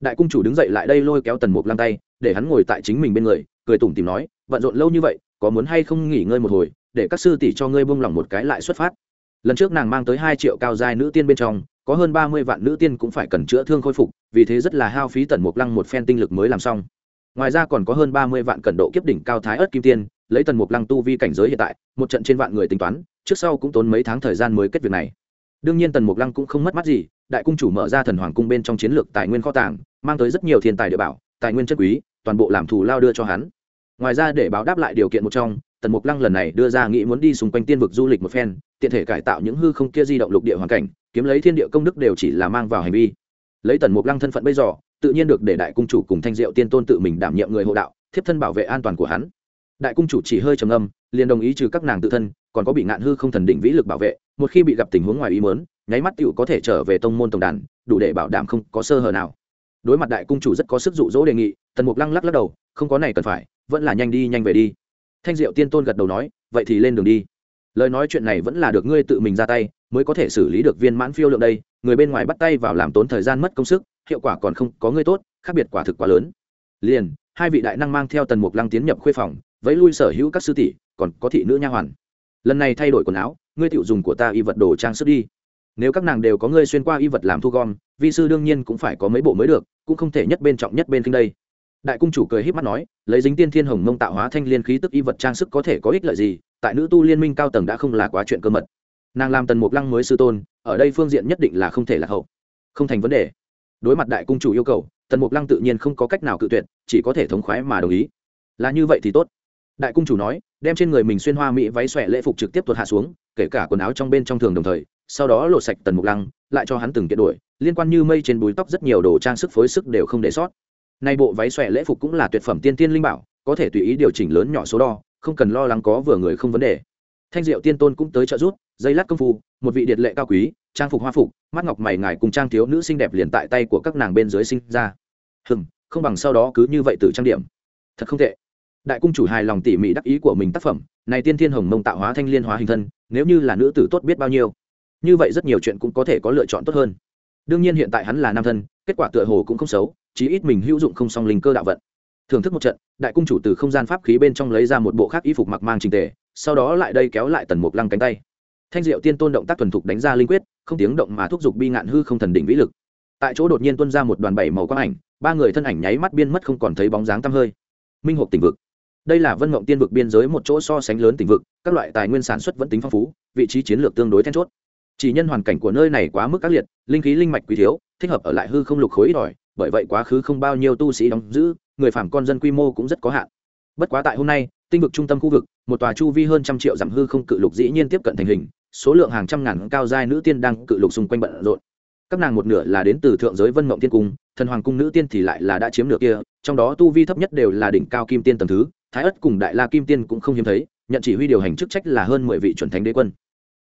Đại cung chủ đứng dậy lại đây lôi kéo tần mục lăng tay, để hắn ngồi tại chính mình bên người cười tủm tìm nói, bận rộn lâu như vậy, có muốn hay không nghỉ ngơi một hồi, để các sư tỷ cho ngươi buông lỏng một cái lại xuất phát. Lần trước nàng mang tới hai triệu cao giai nữ tiên bên trong, có hơn ba mươi vạn nữ tiên cũng phải cần chữa thương khôi phục, vì thế rất là hao phí tần mục lăng một phen tinh lực mới làm xong. Ngoài ra còn có hơn ba mươi vạn cẩn độ kiếp đỉnh cao thái ớt kim tiên, lấy tần mục lăng tu vi cảnh giới hiện tại, một trận trên vạn người tính toán, trước sau cũng tốn mấy tháng thời gian mới kết việc này. Đương nhiên tần mục lăng cũng không mất mắt gì, đại cung chủ mở ra thần hoàng cung bên trong chiến lược tài nguyên kho tàng, mang tới rất nhiều thiên tài địa bảo, tài nguyên chất quý toàn bộ làm thù lao đưa cho hắn. Ngoài ra để báo đáp lại điều kiện một trong, tần mục lăng lần này đưa ra nghĩ muốn đi xung quanh tiên vực du lịch một phen, tiện thể cải tạo những hư không kia di động lục địa hoàn cảnh, kiếm lấy thiên địa công đức đều chỉ là mang vào hành vi. Lấy tần mục lăng thân phận bây giờ, tự nhiên được để đại cung chủ cùng thanh diệu tiên tôn tự mình đảm nhiệm người hộ đạo, thiếp thân bảo vệ an toàn của hắn. Đại cung chủ chỉ hơi trầm âm liền đồng ý trừ các nàng tự thân, còn có bị ngạn hư không thần định vĩ lực bảo vệ, một khi bị gặp tình huống ngoài ý mớn nháy mắt tựu có thể trở về tông môn tổng đàn, đủ để bảo đảm không có sơ hở nào. Đối mặt đại cung chủ rất có sức dụ dỗ đề nghị tần mục lăng lắc lắc đầu, không có này cần phải, vẫn là nhanh đi, nhanh về đi. Thanh diệu tiên tôn gật đầu nói, vậy thì lên đường đi. Lời nói chuyện này vẫn là được ngươi tự mình ra tay, mới có thể xử lý được viên mãn phiêu lượng đây. Người bên ngoài bắt tay vào làm tốn thời gian mất công sức, hiệu quả còn không có ngươi tốt, khác biệt quả thực quá lớn. Liền, hai vị đại năng mang theo tần mục lăng tiến nhập khuê phòng, vẫy lui sở hữu các sư tỷ, còn có thị nữ nha hoàn. Lần này thay đổi quần áo, ngươi tiểu dùng của ta y vật đồ trang sức đi. Nếu các nàng đều có ngươi xuyên qua y vật làm thu gom, vi sư đương nhiên cũng phải có mấy bộ mới được, cũng không thể nhất bên trọng nhất bên kinh đây đại cung chủ cười h í p mắt nói, lấy dính tiên thiên hồng mông tạo hóa thanh liên khí tức y vật trang sức có thể có ích lợi gì, tại nữ tu liên minh cao tầng đã không là quá chuyện cơ mật. Nàng làm tần mục lăng mới sư tôn, ở đây phương diện nhất định là không thể lạc hậu. Không thành vấn đề. Đối mặt đại cung chủ yêu cầu, tần mục lăng tự nhiên không có cách nào cự tuyệt, chỉ có thể thống khoái mà đồng ý. Là như vậy thì tốt. Đại cung chủ nói, đem trên người mình xuyên hoa mỹ váy xòe lễ phục trực tiếp tuột hạ xuống, kể cả quần áo trong bên trong thường đồng thời, sau đó lột sạch tần mục lăng, lại cho hắn từng kiện đuổi liên quan như mây trên búi tóc rất nhiều đồ trang sức phối sức đều không để sót nay bộ váy xòe lễ phục cũng là tuyệt phẩm tiên tiên linh bảo, có thể tùy ý điều chỉnh lớn nhỏ số đo, không cần lo lắng có vừa người không vấn đề. Thanh diệu tiên tôn cũng tới trợ giúp, dây lát công phu, một vị điện lệ cao quý, trang phục hoa phục, mắt ngọc mày ngài cùng trang thiếu nữ xinh đẹp liền tại tay của các nàng bên dưới sinh ra. Hừm, không bằng sau đó cứ như vậy tự trang điểm. Thật không tệ. Đại cung chủ hài lòng tỉ mỉ đắc ý của mình tác phẩm, này tiên thiên hồng mông tạo hóa thanh liên hóa hình thân, nếu như là nữ tử tốt biết bao nhiêu. Như vậy rất nhiều chuyện cũng có thể có lựa chọn tốt hơn đương nhiên hiện tại hắn là nam thân, kết quả tựa hồ cũng không xấu, chí ít mình hữu dụng không song linh cơ đạo vận. Thưởng thức một trận, đại cung chủ từ không gian pháp khí bên trong lấy ra một bộ khác y phục mặc mang trình tề, sau đó lại đây kéo lại tần mục lăng cánh tay. Thanh diệu tiên tôn động tác thuần thục đánh ra linh quyết, không tiếng động mà thúc giục bi ngạn hư không thần đỉnh vĩ lực. Tại chỗ đột nhiên tuân ra một đoàn bảy màu quang ảnh, ba người thân ảnh nháy mắt biên mất không còn thấy bóng dáng tăm hơi. Minh hộp tỉnh vực. Đây là vân mộng tiên vực biên giới một chỗ so sánh lớn tỉnh vực, các loại tài nguyên sản xuất vẫn tính phong phú, vị trí chiến lược tương đối then chốt chỉ nhân hoàn cảnh của nơi này quá mức ác liệt, linh khí linh mạch quý thiếu, thích hợp ở lại hư không lục khối ít ỏi, bởi vậy quá khứ không bao nhiêu tu sĩ đóng giữ, người phạm con dân quy mô cũng rất có hạn. Bất quá tại hôm nay, tinh vực trung tâm khu vực, một tòa chu vi hơn trăm triệu dặm hư không cự lục dĩ nhiên tiếp cận thành hình, số lượng hàng trăm ngàn cao giai nữ tiên đang cự lục xung quanh bận rộn. Các nàng một nửa là đến từ thượng giới vân mộng tiên cung, thần hoàng cung nữ tiên thì lại là đã chiếm nửa kia, trong đó tu vi thấp nhất đều là đỉnh cao kim tiên tầm thứ, thái ất cùng đại la kim tiên cũng không hiếm thấy, nhận chỉ huy điều hành chức trách là hơn mười vị chuẩn thánh đế quân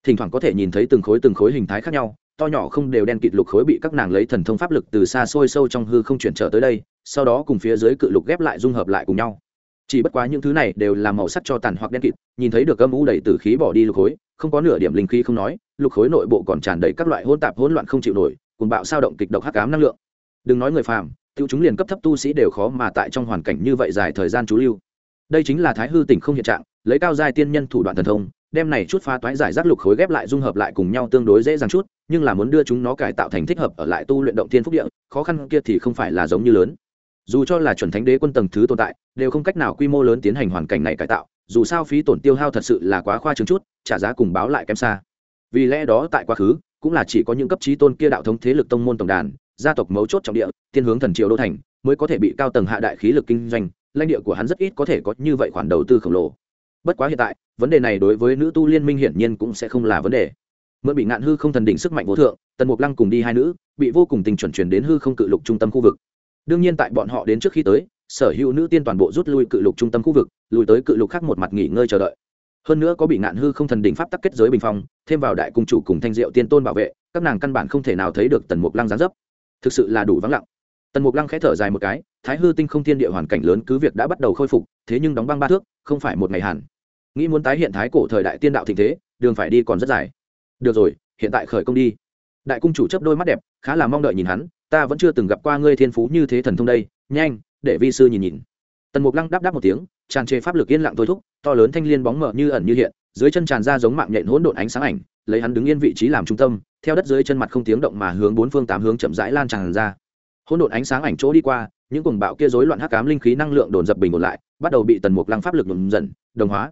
thỉnh thoảng có thể nhìn thấy từng khối từng khối hình thái khác nhau, to nhỏ không đều đen kịt lục khối bị các nàng lấy thần thông pháp lực từ xa xôi sâu trong hư không chuyển trở tới đây, sau đó cùng phía dưới cự lục ghép lại dung hợp lại cùng nhau. Chỉ bất quá những thứ này đều là màu sắc cho tàn hoặc đen kịt, nhìn thấy được âm u đầy từ khí bỏ đi lục khối, không có nửa điểm linh khí không nói, lục khối nội bộ còn tràn đầy các loại hỗn tạp hỗn loạn không chịu nổi cùng bạo sao động kịch độc hắc ám năng lượng. Đừng nói người phàm tiêu chúng liền cấp thấp tu sĩ đều khó mà tại trong hoàn cảnh như vậy dài thời gian trú lưu. Đây chính là thái hư tỉnh không hiện trạng, lấy cao giai tiên nhân thủ đoạn thần thông đem này chút phá toái giải rác lục khối ghép lại dung hợp lại cùng nhau tương đối dễ dàng chút, nhưng là muốn đưa chúng nó cải tạo thành thích hợp ở lại tu luyện động thiên phúc địa, khó khăn kia thì không phải là giống như lớn. Dù cho là chuẩn thánh đế quân tầng thứ tồn tại, đều không cách nào quy mô lớn tiến hành hoàn cảnh này cải tạo, dù sao phí tổn tiêu hao thật sự là quá khoa trương chút, trả giá cùng báo lại kém xa. Vì lẽ đó tại quá khứ, cũng là chỉ có những cấp trí tôn kia đạo thống thế lực tông môn tổng đàn, gia tộc mấu chốt trọng địa, thiên hướng thần triều đô thành, mới có thể bị cao tầng hạ đại khí lực kinh doanh, lãnh địa của hắn rất ít có thể có như vậy khoản đầu tư khổng lồ bất quá hiện tại, vấn đề này đối với nữ tu liên minh hiển nhiên cũng sẽ không là vấn đề. Mượn bị ngạn hư không thần đỉnh sức mạnh vô thượng, tần mục lăng cùng đi hai nữ, bị vô cùng tình chuẩn chuyển đến hư không cự lục trung tâm khu vực. Đương nhiên tại bọn họ đến trước khi tới, sở hữu nữ tiên toàn bộ rút lui cự lục trung tâm khu vực, lùi tới cự lục khác một mặt nghỉ ngơi chờ đợi. Hơn nữa có bị ngạn hư không thần đỉnh pháp tắc kết giới bình phong, thêm vào đại cung chủ cùng thanh diệu tiên tôn bảo vệ, các nàng căn bản không thể nào thấy được tần mục lăng gián dấp. Thực sự là đủ vắng lặng. Tần mục lăng khẽ thở dài một cái thái hư tinh không thiên địa hoàn cảnh lớn cứ việc đã bắt đầu khôi phục, thế nhưng đóng băng ba thước, không phải một ngày hẳn. Nghĩ muốn tái hiện thái cổ thời đại tiên đạo thịnh thế, đường phải đi còn rất dài. Được rồi, hiện tại khởi công đi. Đại cung chủ chấp đôi mắt đẹp, khá là mong đợi nhìn hắn, ta vẫn chưa từng gặp qua ngươi thiên phú như thế thần thông đây, nhanh, để vi sư nhìn nhìn. Tần mục lăng đáp đáp một tiếng, tràn trề pháp lực yên lặng thôi thúc, to lớn thanh liên bóng mở như ẩn như hiện, dưới chân tràn ra giống mạng nhện hỗn độn ánh sáng ảnh, lấy hắn đứng yên vị trí làm trung tâm, theo đất dưới chân mặt không tiếng động mà hướng bốn phương tám hướng chậm rãi lan tràn ra. Hỗn độn ánh sáng ảnh chỗ đi qua những cuồng bạo kia rối loạn hắc ám linh khí năng lượng đồn dập bình ổn lại, bắt đầu bị tần mục lăng pháp lực nhuộm dần, đồng hóa.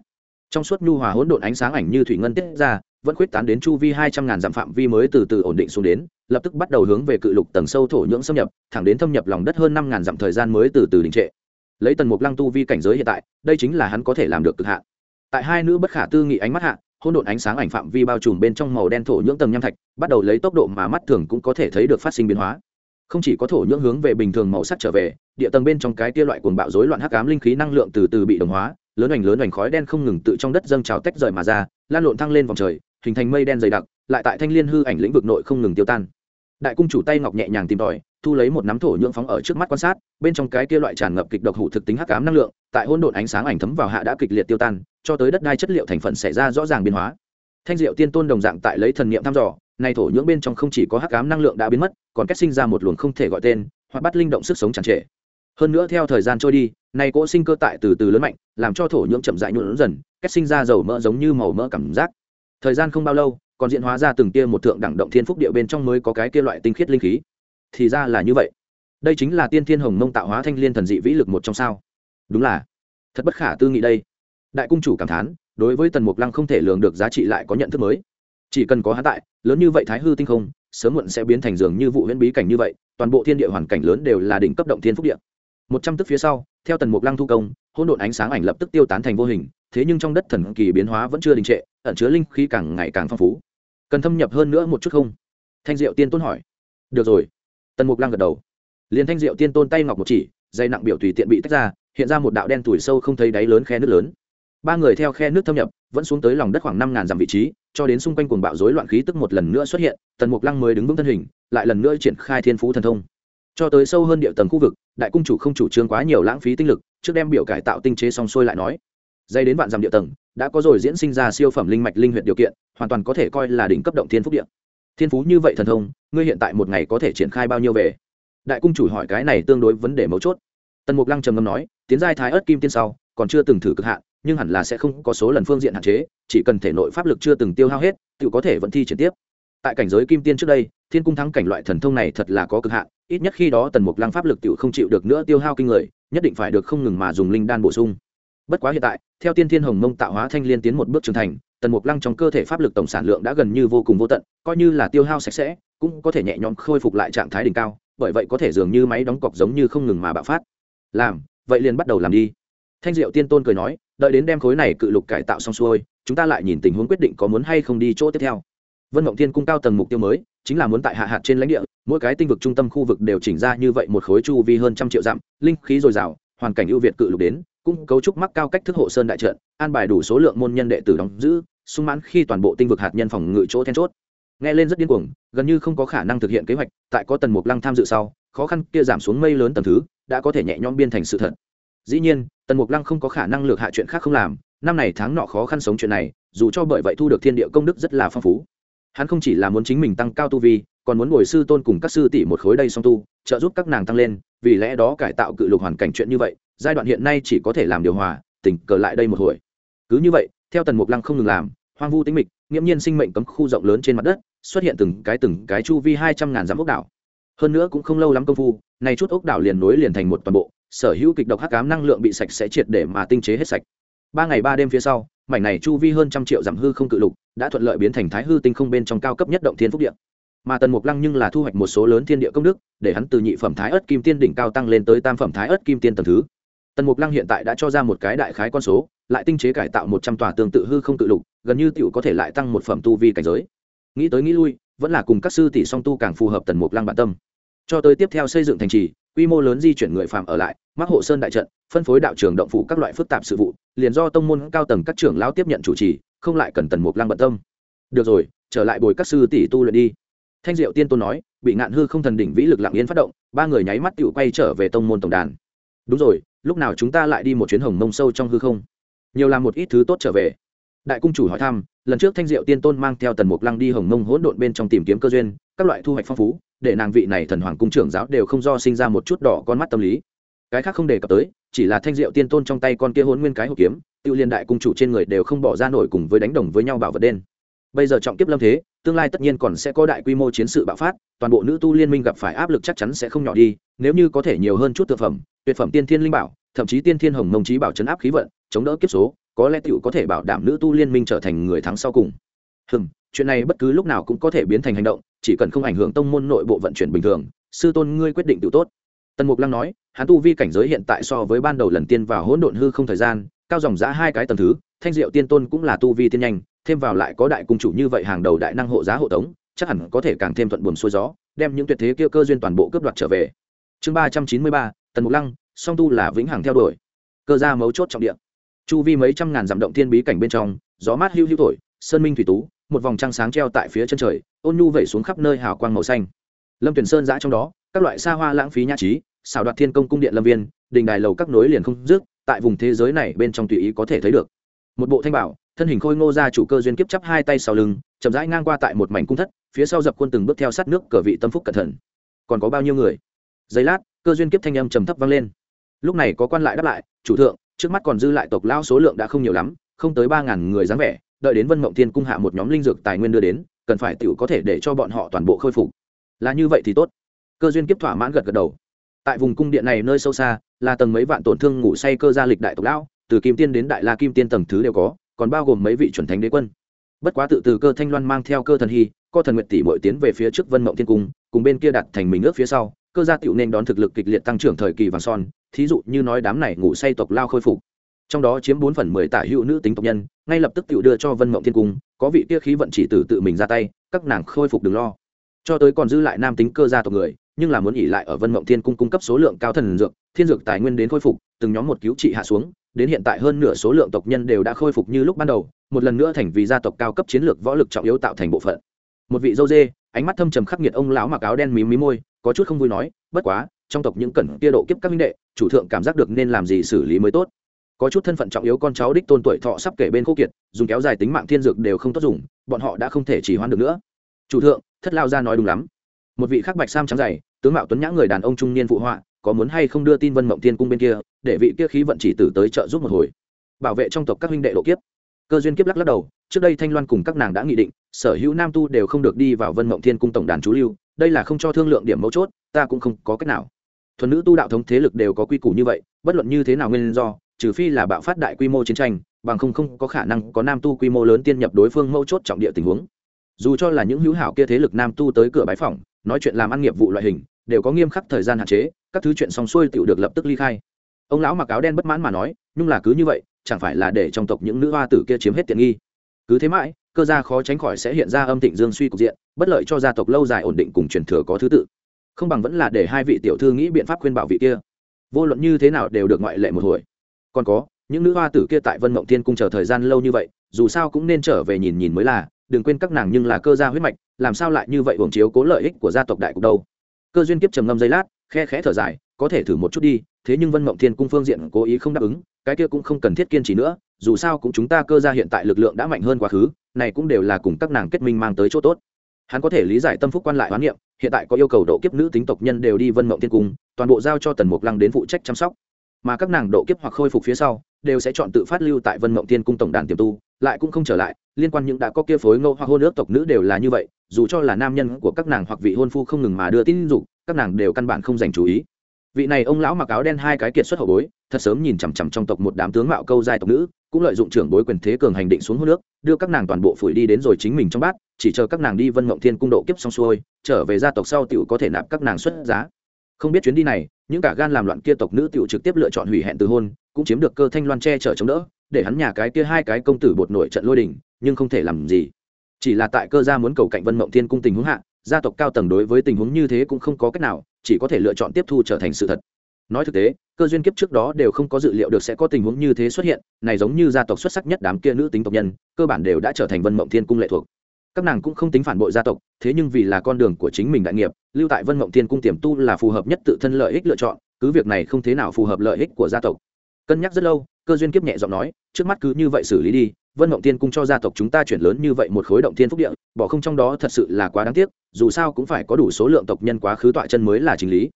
Trong suốt nhu hòa hỗn độn ánh sáng ảnh như thủy ngân tiết ra, vẫn khuyết tán đến chu vi hai trăm ngàn dặm phạm vi mới từ từ ổn định xuống đến, lập tức bắt đầu hướng về cự lục tầng sâu thổ nhưỡng xâm nhập, thẳng đến thâm nhập lòng đất hơn năm ngàn dặm thời gian mới từ từ đình trệ. Lấy tần mục lăng tu vi cảnh giới hiện tại, đây chính là hắn có thể làm được cực hạn. Tại hai nữ bất khả tư nghị ánh mắt hạ, hỗn độn ánh sáng ảnh phạm vi bao trùm bên trong màu đen thổ nhưỡng tầng nham thạch, bắt đầu lấy tốc độ mà mắt thường cũng có thể thấy được phát sinh biến hóa không chỉ có thổ nhưỡng hướng về bình thường màu sắc trở về, địa tầng bên trong cái tia loại cuồng bạo rối loạn hắc ám linh khí năng lượng từ từ bị đồng hóa, lớn ảnh lớn ảnh khói đen không ngừng tự trong đất dâng trào tách rời mà ra, lan lộn thăng lên vòng trời, hình thành mây đen dày đặc, lại tại thanh liên hư ảnh lĩnh vực nội không ngừng tiêu tan. Đại cung chủ tay ngọc nhẹ nhàng tìm tòi, thu lấy một nắm thổ nhưỡng phóng ở trước mắt quan sát, bên trong cái kia loại tràn ngập kịch độc hủ thực tính hắc ám năng lượng, tại hỗn độn ánh sáng ảnh thấm vào hạ đã kịch liệt tiêu tan, cho tới đất đai chất liệu thành phần xảy ra rõ ràng biến hóa. Thanh diệu tiên tôn đồng dạng tại lấy thần niệm thăm dò nay thổ nhưỡng bên trong không chỉ có hắc ám năng lượng đã biến mất, còn kết sinh ra một luồng không thể gọi tên, hoặc bắt linh động sức sống tràn trề hơn nữa theo thời gian trôi đi nay cỗ sinh cơ tại từ từ lớn mạnh, làm cho thổ nhưỡng chậm rãi nhuộn dần, kết sinh ra dầu mỡ giống như màu mỡ cảm giác. Thời gian không bao lâu, còn diễn hóa ra từng tia một thượng đẳng động thiên phúc địa bên trong mới có cái kia loại tinh khiết linh khí. Thì ra là như vậy. Đây chính là tiên thiên hồng mông tạo hóa thanh liên thần dị vĩ lực một trong sao. Đúng là. Thật bất khả tư nghị đây. Đại cung chủ cảm thán, đối với tần mục lăng không thể lường được giá trị lại có nhận thức mới. Chỉ cần có hắn tại lớn như vậy thái hư tinh không, sớm muộn sẽ biến thành dường như vụ huyễn bí cảnh như vậy, toàn bộ thiên địa hoàn cảnh lớn đều là đỉnh cấp động thiên phúc địa. Một trăm tức phía sau, theo tần mục lăng thu công, hỗn độn ánh sáng ảnh lập tức tiêu tán thành vô hình, thế nhưng trong đất thần kỳ biến hóa vẫn chưa đình trệ, ẩn chứa linh khí càng ngày càng phong phú. Cần thâm nhập hơn nữa một chút không? Thanh diệu tiên tôn hỏi. Được rồi. Tần mục lăng gật đầu. Liền thanh diệu tiên tôn tay ngọc một chỉ, dây nặng biểu tùy tiện bị tách ra, hiện ra một đạo đen tủi sâu không thấy đáy lớn khe nước lớn ba người theo khe nước thâm nhập, vẫn xuống tới lòng đất khoảng năm ngàn dặm vị trí, cho đến xung quanh cuồng bạo rối loạn khí tức một lần nữa xuất hiện, tần mục lăng mới đứng vững thân hình, lại lần nữa triển khai thiên phú thần thông. Cho tới sâu hơn địa tầng khu vực, đại cung chủ không chủ trương quá nhiều lãng phí tinh lực, trước đem biểu cải tạo tinh chế xong xuôi lại nói. Dây đến vạn dặm địa tầng, đã có rồi diễn sinh ra siêu phẩm linh mạch linh huyện điều kiện, hoàn toàn có thể coi là đỉnh cấp động thiên phúc địa. Thiên phú như vậy thần thông, ngươi hiện tại một ngày có thể triển khai bao nhiêu về? Đại cung chủ hỏi cái này tương đối vấn đề mấu chốt. Tần mục lăng trầm ngâm nói, tiến giai thái ớt kim tiên sau, còn chưa từng thử cực hạn nhưng hẳn là sẽ không có số lần phương diện hạn chế, chỉ cần thể nội pháp lực chưa từng tiêu hao hết, tự có thể vẫn thi triển tiếp. Tại cảnh giới kim tiên trước đây, thiên cung thắng cảnh loại thần thông này thật là có cực hạn, ít nhất khi đó tần mục lăng pháp lực tự không chịu được nữa tiêu hao kinh người, nhất định phải được không ngừng mà dùng linh đan bổ sung. Bất quá hiện tại, theo tiên thiên hồng mông tạo hóa thanh liên tiến một bước trưởng thành, tần mục lăng trong cơ thể pháp lực tổng sản lượng đã gần như vô cùng vô tận, coi như là tiêu hao sạch sẽ, cũng có thể nhẹ nhõm khôi phục lại trạng thái đỉnh cao, bởi vậy có thể dường như máy đóng cọc giống như không ngừng mà bạo phát. Làm, vậy liền bắt đầu làm đi. Thanh diệu tiên tôn cười nói đợi đến đem khối này cự lục cải tạo xong xuôi, chúng ta lại nhìn tình huống quyết định có muốn hay không đi chỗ tiếp theo. Vân mộng thiên cung cao tầng mục tiêu mới, chính là muốn tại hạ hạt trên lãnh địa, mỗi cái tinh vực trung tâm khu vực đều chỉnh ra như vậy một khối chu vi hơn trăm triệu dặm, linh khí dồi dào, hoàn cảnh ưu việt cự lục đến, cũng cấu trúc mắc cao cách thức hộ sơn đại trận, an bài đủ số lượng môn nhân đệ tử đóng giữ, sung mãn khi toàn bộ tinh vực hạt nhân phòng ngự chỗ then chốt. Nghe lên rất điên cuồng, gần như không có khả năng thực hiện kế hoạch, tại có tần mục lăng tham dự sau, khó khăn kia giảm xuống mây lớn tầm thứ, đã có thể nhẹ nhõm biên thành sự thật dĩ nhiên, tần mục lăng không có khả năng lược hạ chuyện khác không làm, năm này tháng nọ khó khăn sống chuyện này, dù cho bởi vậy thu được thiên địa công đức rất là phong phú. Hắn không chỉ là muốn chính mình tăng cao tu vi, còn muốn ngồi sư tôn cùng các sư tỷ một khối đây song tu, trợ giúp các nàng tăng lên, vì lẽ đó cải tạo cự lục hoàn cảnh chuyện như vậy, giai đoạn hiện nay chỉ có thể làm điều hòa, tình cờ lại đây một hồi. Cứ như vậy, theo tần mục lăng không ngừng làm, hoang vu tính mịch, nghiễm nhiên sinh mệnh cấm khu rộng lớn trên mặt đất, xuất hiện từng cái từng cái chu vi hai trăm ngàn dặm ốc đảo. Hơn nữa cũng không lâu lắm công phu này chút ốc đảo liền nối liền thành một toàn bộ sở hữu kịch độc hắc cám năng lượng bị sạch sẽ triệt để mà tinh chế hết sạch. Ba ngày ba đêm phía sau, mảnh này chu vi hơn trăm triệu dặm hư không cự lục đã thuận lợi biến thành thái hư tinh không bên trong cao cấp nhất động thiên phúc điện mà tần mục lăng nhưng là thu hoạch một số lớn thiên địa công đức, để hắn từ nhị phẩm thái ớt kim tiên đỉnh cao tăng lên tới tam phẩm thái ớt kim tiên tầng thứ. Tần mục lăng hiện tại đã cho ra một cái đại khái con số, lại tinh chế cải tạo một trăm tòa tương tự hư không cự lục, gần như t có thể lại tăng một phẩm tu vi cảnh giới. Nghĩ tới nghĩ lui, vẫn là cùng các sư tỷ song tu càng phù hợp tần mục lăng bản tâm. Cho tới tiếp theo xây dựng thành trì quy mô lớn di chuyển người phàm ở lại mắc hộ sơn đại trận, phân phối đạo trường động phủ các loại phức tạp sự vụ, liền do tông môn cao tầng các trưởng lão tiếp nhận chủ trì, không lại cần tần mục lăng bận tâm. Được rồi, trở lại bồi các sư tỷ tu luyện đi. Thanh diệu tiên tôn nói, bị ngạn hư không thần đỉnh vĩ lực lặng yên phát động, ba người nháy mắt tự quay trở về tông môn tổng đàn. Đúng rồi, lúc nào chúng ta lại đi một chuyến hồng mông sâu trong hư không? Nhiều làm một ít thứ tốt trở về. Đại cung chủ hỏi thăm lần trước thanh diệu tiên tôn mang theo tần mục lăng đi hồng mông hỗn độn bên trong tìm kiếm cơ duyên, các loại thu hoạch phong phú, để nàng vị này thần hoàng cung trưởng giáo đều không do sinh ra một chút đỏ con mắt tâm lý. Cái khác không đề cập tới, chỉ là thanh diệu tiên tôn trong tay con kia hôn nguyên cái hộp kiếm Tự liên đại cung chủ trên người đều không bỏ ra nổi cùng với đánh đồng với nhau bảo vật đen. Bây giờ trọng kiếp lâm thế, tương lai tất nhiên còn sẽ có đại quy mô chiến sự bạo phát, toàn bộ nữ tu liên minh gặp phải áp lực chắc chắn sẽ không nhỏ đi, nếu như có thể nhiều hơn chút thực phẩm, tuyệt phẩm tiên thiên linh bảo, thậm chí tiên thiên hồng mông trí bảo chấn áp khí vận, chống đỡ kiếp số có lẽ tựu có thể bảo đảm nữ tu liên minh trở thành người thắng sau cùng. Hừm, chuyện này bất cứ lúc nào cũng có thể biến thành hành động, chỉ cần không ảnh hưởng tông môn nội bộ vận chuyển bình thường, sư tôn ngươi quyết định tự tốt. Tần mục lăng nói, hắn tu vi cảnh giới hiện tại so với ban đầu lần tiên vào hỗn độn hư không thời gian, cao dòng giá hai cái tầng thứ, thanh diệu tiên tôn cũng là tu vi tiên nhanh, thêm vào lại có đại cung chủ như vậy hàng đầu đại năng hộ giá hộ tống, chắc hẳn có thể càng thêm thuận buồm xuôi gió, đem những tuyệt thế kia cơ duyên toàn bộ cướp đoạt trở về. Chương ba trăm chín mươi ba, tần mục lăng, song tu là vĩnh hằng theo đuổi. Cơ gia mấu chốt trọng địa chu vi mấy trăm ngàn dặm động thiên bí cảnh bên trong, gió mát hưu hưu thổi, sơn minh thủy tú, một vòng trăng sáng treo tại phía chân trời, ôn nhu vẩy xuống khắp nơi hào quang màu xanh. Lâm tuyển sơn giã trong đó, các loại xa hoa lãng phí nhã trí xào đoạt thiên công cung điện lâm viên, đình đài lầu các nối liền không dứt, tại vùng thế giới này bên trong tùy ý có thể thấy được. Một bộ thanh bảo, thân hình khôi ngô ra chủ cơ duyên kiếp chắp hai tay sau lưng, chậm rãi ngang qua tại một mảnh cung thất, phía sau dập quân từng bước theo sát nước cờ vị tâm phúc cẩn thận. Còn có bao nhiêu người? Giây lát, cơ duyên kiếp thanh âm trầm thấp vang lên. Lúc này có quan lại đáp lại, chủ thượng trước mắt còn dư lại tộc lao số lượng đã không nhiều lắm, không tới ba ngàn người dáng vẻ, đợi đến vân mộng thiên cung hạ một nhóm linh dược tài nguyên đưa đến, cần phải t có thể để cho bọn họ toàn bộ khôi phục. Là như vậy thì tốt. Cơ duyên kiếp thỏa mãn gật gật đầu. Tại vùng cung điện này nơi sâu xa, là tầng mấy vạn tổn thương ngủ say cơ gia lịch đại tộc lão, từ kim tiên đến đại la kim tiên tầng thứ đều có, còn bao gồm mấy vị chuẩn thánh đế quân. Bất quá tự từ cơ thanh loan mang theo cơ thần hy, co thần nguyệt tỷ bội tiến về phía trước vân mộng thiên cung, cùng bên kia đặt thành mình ước phía sau, cơ gia tựu nên đón thực lực kịch liệt tăng trưởng thời kỳ vàng son thí dụ như nói đám này ngủ say tộc lao khôi phục. Trong đó chiếm bốn phần mười tả hữu nữ tính tộc nhân, ngay lập tức tự đưa cho vân mộng thiên cung, có vị kia khí vận chỉ tử tự mình ra tay, các nàng khôi phục đừng lo. Cho tới còn dư lại nam tính cơ gia tộc người, nhưng là muốn nghỉ lại ở vân mộng thiên cung cung cấp số lượng cao thần dược, thiên dược tài nguyên đến khôi phục, từng nhóm một cứu trị hạ xuống, đến hiện tại hơn nửa số lượng tộc nhân đều đã khôi phục như lúc ban đầu, một lần nữa thành vì gia tộc cao cấp chiến lược võ lực trọng yếu tạo thành bộ phận. Một vị dâu dê, ánh mắt thâm trầm khắc nghiệt ông lão mặc áo đen mí mí môi, có chút không vui nói, bất quá trong tộc những cẩn kia độ kiếp các minh đệ, chủ thượng cảm giác được nên làm gì xử lý mới tốt. Có chút thân phận trọng yếu con cháu đích tôn tuổi thọ sắp kể bên khô kiệt, dùng kéo dài tính mạng thiên dược đều không tốt dùng, bọn họ đã không thể chỉ hoãn được nữa. Chủ thượng, thất lao ra nói đúng lắm. Một vị khắc bạch sam trắng dày, tướng mạo tuấn nhã người đàn ông trung niên phụ họa, có muốn hay không đưa tin vân mộng tiên cung bên kia, để vị kia khí vận chỉ tử tới trợ giúp một hồi. Bảo vệ trong tộc các huynh đệ độ kiếp. Cơ duyên kiếp lắc lắc đầu, trước đây thanh loan cùng các nàng đã nghị định, sở hữu nam tu đều không được đi vào vân mộng thiên cung tổng đàn chú lưu, đây là không cho thương lượng điểm mấu chốt, ta cũng không có cách nào thuần nữ tu đạo thống thế lực đều có quy củ như vậy bất luận như thế nào nguyên do trừ phi là bạo phát đại quy mô chiến tranh bằng không không có khả năng có nam tu quy mô lớn tiên nhập đối phương mấu chốt trọng địa tình huống. Dù cho là những hữu hảo kia thế lực nam tu tới cửa bái phỏng, nói chuyện làm ăn nghiệp vụ loại hình đều có nghiêm khắc thời gian hạn chế các thứ chuyện xong xuôi tựu được lập tức ly khai. Ông lão mặc áo đen bất mãn mà nói nhưng là cứ như vậy chẳng phải là để trong tộc những nữ hoa tử kia chiếm hết tiện nghi? Cứ thế mãi cơ gia khó tránh khỏi sẽ hiện ra âm thịnh dương suy cục diện bất lợi cho gia tộc lâu dài ổn định cùng truyền thừa có thứ tự không bằng vẫn là để hai vị tiểu thư nghĩ biện pháp khuyên bảo vị kia. Vô luận như thế nào đều được ngoại lệ một hồi. Còn có, những nữ hoa tử kia tại vân mộng thiên cung chờ thời gian lâu như vậy, dù sao cũng nên trở về nhìn nhìn mới là, đừng quên các nàng nhưng là cơ gia huyết mạch, làm sao lại như vậy hưởng chiếu cố lợi ích của gia tộc đại cục đâu. Cơ duyên kiếp trầm ngâm giây lát, khe khẽ thở dài, có thể thử một chút đi, thế nhưng vân mộng thiên cung phương diện cố ý không đáp ứng, cái kia cũng không cần thiết kiên trì nữa, dù sao cũng chúng ta cơ gia hiện tại lực lượng đã mạnh hơn quá khứ, này cũng đều là cùng các nàng kết minh mang tới chỗ tốt hắn có thể lý giải tâm phúc quan lại hoán niệm, hiện tại có yêu cầu độ kiếp nữ tính tộc nhân đều đi vân mộng thiên cung, toàn bộ giao cho tần mục lăng đến phụ trách chăm sóc. Mà các nàng độ kiếp hoặc khôi phục phía sau, đều sẽ chọn tự phát lưu tại vân mộng thiên cung tổng đàn tiềm tu, lại cũng không trở lại, liên quan những đã có kia phối ngô hoặc hôn ước tộc nữ đều là như vậy, dù cho là nam nhân của các nàng hoặc vị hôn phu không ngừng mà đưa tin dục, các nàng đều căn bản không dành chú ý. Vị này ông lão mặc áo đen hai cái kiệt xuất hậu bối, thật sớm nhìn chằm chằm trong tộc một đám tướng mạo câu giai tộc nữ cũng lợi dụng trưởng bối quyền thế cường hành định xuống hô nước, đưa các nàng toàn bộ phủi đi đến rồi chính mình trong bát, chỉ chờ các nàng đi vân mộng thiên cung độ kiếp xong xuôi, trở về gia tộc sau tiểu có thể nạp các nàng xuất giá. Không biết chuyến đi này, những cả gan làm loạn kia tộc nữ tiểu trực tiếp lựa chọn hủy hẹn từ hôn, cũng chiếm được cơ thanh loan che chở chống đỡ, để hắn nhà cái kia hai cái công tử bột nổi trận lôi đình, nhưng không thể làm gì. Chỉ là tại cơ gia muốn cầu cạnh vân mộng thiên cung tình huống hạ, gia tộc cao tầng đối với tình huống như thế cũng không có cách nào, chỉ có thể lựa chọn tiếp thu trở thành sự thật nói thực tế, cơ duyên kiếp trước đó đều không có dự liệu được sẽ có tình huống như thế xuất hiện, này giống như gia tộc xuất sắc nhất đám kia nữ tính tộc nhân, cơ bản đều đã trở thành vân mộng thiên cung lệ thuộc. Các nàng cũng không tính phản bội gia tộc, thế nhưng vì là con đường của chính mình đại nghiệp, lưu tại vân mộng thiên cung tiềm tu là phù hợp nhất tự thân lợi ích lựa chọn, cứ việc này không thế nào phù hợp lợi ích của gia tộc. Cân nhắc rất lâu, cơ duyên kiếp nhẹ giọng nói, trước mắt cứ như vậy xử lý đi, vân mộng tiên cung cho gia tộc chúng ta chuyển lớn như vậy một khối động thiên phúc địa, bỏ không trong đó thật sự là quá đáng tiếc, dù sao cũng phải có đủ số lượng tộc nhân quá khứ tọa chân mới là chính lý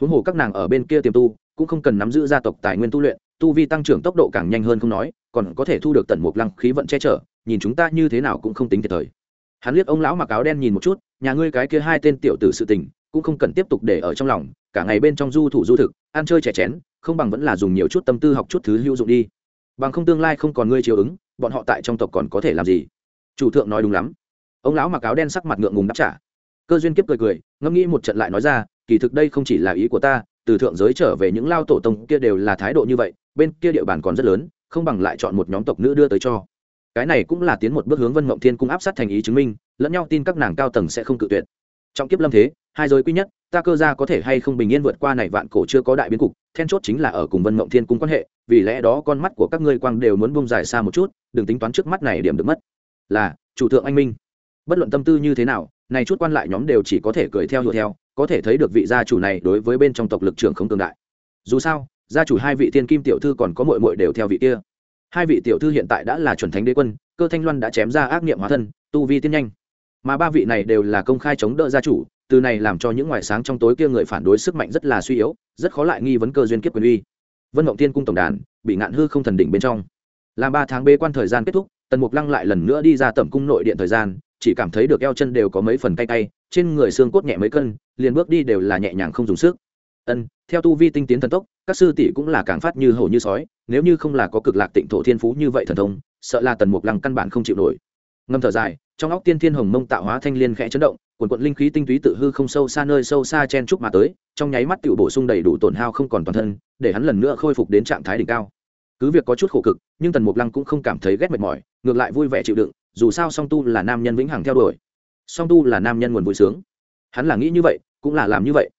huống hồ các nàng ở bên kia tiềm tu, cũng không cần nắm giữ gia tộc tài nguyên tu luyện, tu vi tăng trưởng tốc độ càng nhanh hơn không nói, còn có thể thu được tần mục lăng khí vận che chở, nhìn chúng ta như thế nào cũng không tính thiệt thời hắn liếc ông lão mặc áo đen nhìn một chút, nhà ngươi cái kia hai tên tiểu tử sự tình, cũng không cần tiếp tục để ở trong lòng, cả ngày bên trong du thủ du thực, ăn chơi trẻ chén, không bằng vẫn là dùng nhiều chút tâm tư học chút thứ hữu dụng đi. Bằng không tương lai không còn ngươi chiều ứng, bọn họ tại trong tộc còn có thể làm gì? Chủ thượng nói đúng lắm. Ông lão mặc áo đen sắc mặt ngượng ngùng đáp trả. Cơ duyên kiếp cười cười, ngẫm nghĩ một trận lại nói ra kỳ thực đây không chỉ là ý của ta, từ thượng giới trở về những lao tổ tông kia đều là thái độ như vậy, bên kia địa bàn còn rất lớn, không bằng lại chọn một nhóm tộc nữ đưa tới cho. Cái này cũng là tiến một bước hướng vân mộng thiên cung áp sát thành ý chứng minh, lẫn nhau tin các nàng cao tầng sẽ không cự tuyệt. Trong kiếp lâm thế, hai giới quý nhất, ta cơ ra có thể hay không bình yên vượt qua này vạn cổ chưa có đại biến cục, then chốt chính là ở cùng vân mộng thiên cung quan hệ, vì lẽ đó con mắt của các ngươi quang đều muốn bung dài xa một chút, đừng tính toán trước mắt này điểm được mất. Là, chủ thượng anh minh, bất luận tâm tư như thế nào, này chút quan lại nhóm đều chỉ có thể cười theo đuổi theo có thể thấy được vị gia chủ này đối với bên trong tộc lực trưởng không tương đại. Dù sao, gia chủ hai vị thiên kim tiểu thư còn có mội mội đều theo vị kia. Hai vị tiểu thư hiện tại đã là chuẩn thánh đế quân, cơ thanh loan đã chém ra ác niệm hóa thân, tu vi tiên nhanh. Mà ba vị này đều là công khai chống đỡ gia chủ, từ này làm cho những ngoại sáng trong tối kia người phản đối sức mạnh rất là suy yếu, rất khó lại nghi vấn cơ duyên kiếp quyền uy. Vân mộng tiên cung tổng đàn, bị ngạn hư không thần đỉnh bên trong. Làm ba tháng bê quan thời gian kết thúc, tần mục lăng lại lần nữa đi ra tẩm cung nội điện thời gian chỉ cảm thấy được eo chân đều có mấy phần cay cay, trên người xương cốt nhẹ mấy cân, liền bước đi đều là nhẹ nhàng không dùng sức. Ân, theo tu vi tinh tiến thần tốc, các sư tỷ cũng là càng phát như hổ như sói, nếu như không là có cực lạc tịnh thổ thiên phú như vậy thần thông, sợ là tần mục lăng căn bản không chịu nổi. Ngâm thở dài, trong óc tiên thiên hồng mông tạo hóa thanh liên khẽ chấn động, quần quận linh khí tinh túy tự hư không sâu xa nơi sâu xa chen trúc mà tới, trong nháy mắt tự bổ sung đầy đủ tổn hao không còn toàn thân, để hắn lần nữa khôi phục đến trạng thái đỉnh cao. Cứ việc có chút khổ cực, nhưng tần mục lăng cũng không cảm thấy ghét mệt mỏi, ngược lại vui vẻ chịu đựng dù sao song tu là nam nhân vĩnh hằng theo đuổi. Song tu là nam nhân nguồn vui sướng. Hắn là nghĩ như vậy, cũng là làm như vậy.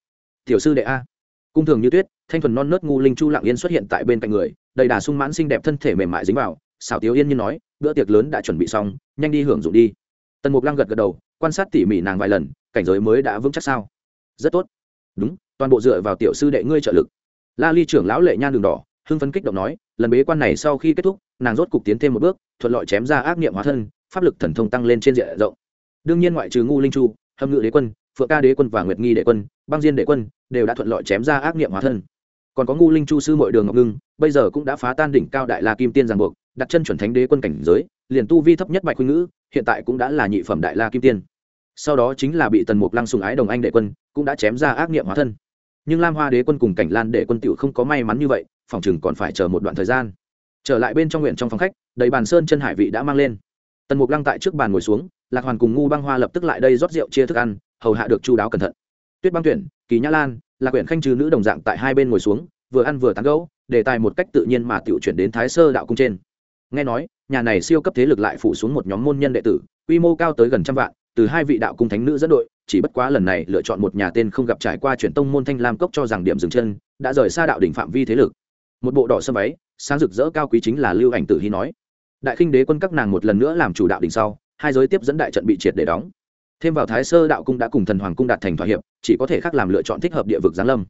Tiểu sư đệ a. Cung thường như tuyết, thanh thuần non nớt ngu linh chu lặng yên xuất hiện tại bên cạnh người, đầy đà sung mãn xinh đẹp thân thể mềm mại dính vào, xảo tiếu yên như nói, bữa tiệc lớn đã chuẩn bị xong, nhanh đi hưởng dụng đi. Tần mục lăng gật gật đầu, quan sát tỉ mỉ nàng vài lần, cảnh giới mới đã vững chắc sao? Rất tốt. Đúng, toàn bộ dựa vào tiểu sư đệ ngươi trợ lực. La ly trưởng lão lệ nhan đường đỏ, hưng phấn kích động nói, lần bế quan này sau khi kết thúc, nàng rốt cục tiến thêm một bước, thuận lợi chém ra ác nghiệm hóa thân pháp lực thần thông tăng lên trên diện rộng. Đương nhiên ngoại trừ ngu linh chu, hâm ngự đế quân, phượng ca đế quân và nguyệt nghi đế quân, băng diên đế quân đều đã thuận lợi chém ra ác nghiệm hóa thân. Còn có ngu linh chu sư mọi đường ngọc ngưng, bây giờ cũng đã phá tan đỉnh cao đại la kim tiên giang buộc, đặt chân chuẩn thánh đế quân cảnh giới, liền tu vi thấp nhất bạch khuynh ngữ, hiện tại cũng đã là nhị phẩm đại la kim tiên. Sau đó chính là bị tần mục lăng sùng ái đồng anh đệ quân cũng đã chém ra ác nghiệm hóa thân. Nhưng lam hoa đế quân cùng cảnh lan đệ quân tựu không có may mắn như vậy, phòng chừng còn phải chờ một đoạn thời gian. Trở lại bên trong nguyện trong phòng khách, đầy bàn sơn chân hải vị đã mang lên tần mục lăng tại trước bàn ngồi xuống, lạc hoàn cùng ngu băng hoa lập tức lại đây rót rượu chia thức ăn, hầu hạ được chu đáo cẩn thận. Tuyết băng tuyển, kỳ nhã lan, Lạc quyển khanh trừ nữ đồng dạng tại hai bên ngồi xuống, vừa ăn vừa tán gẫu, đề tài một cách tự nhiên mà tự chuyển đến thái sơ đạo cung trên. Nghe nói, nhà này siêu cấp thế lực lại phủ xuống một nhóm môn nhân đệ tử, quy mô cao tới gần trăm vạn, từ hai vị đạo cung thánh nữ dẫn đội, chỉ bất quá lần này lựa chọn một nhà tên không gặp trải qua chuyển tông môn thanh lam cốc cho rằng điểm dừng chân, đã rời xa đạo đỉnh phạm vi thế lực. Một bộ đỏ sơ váy, sáng rực rỡ cao quý chính là lưu ảnh tử hy nói đại khinh đế quân các nàng một lần nữa làm chủ đạo đỉnh sau, hai giới tiếp dẫn đại trận bị triệt để đóng. Thêm vào thái sơ đạo cung đã cùng thần hoàng cung đạt thành thỏa hiệp, chỉ có thể khác làm lựa chọn thích hợp địa vực giáng lâm.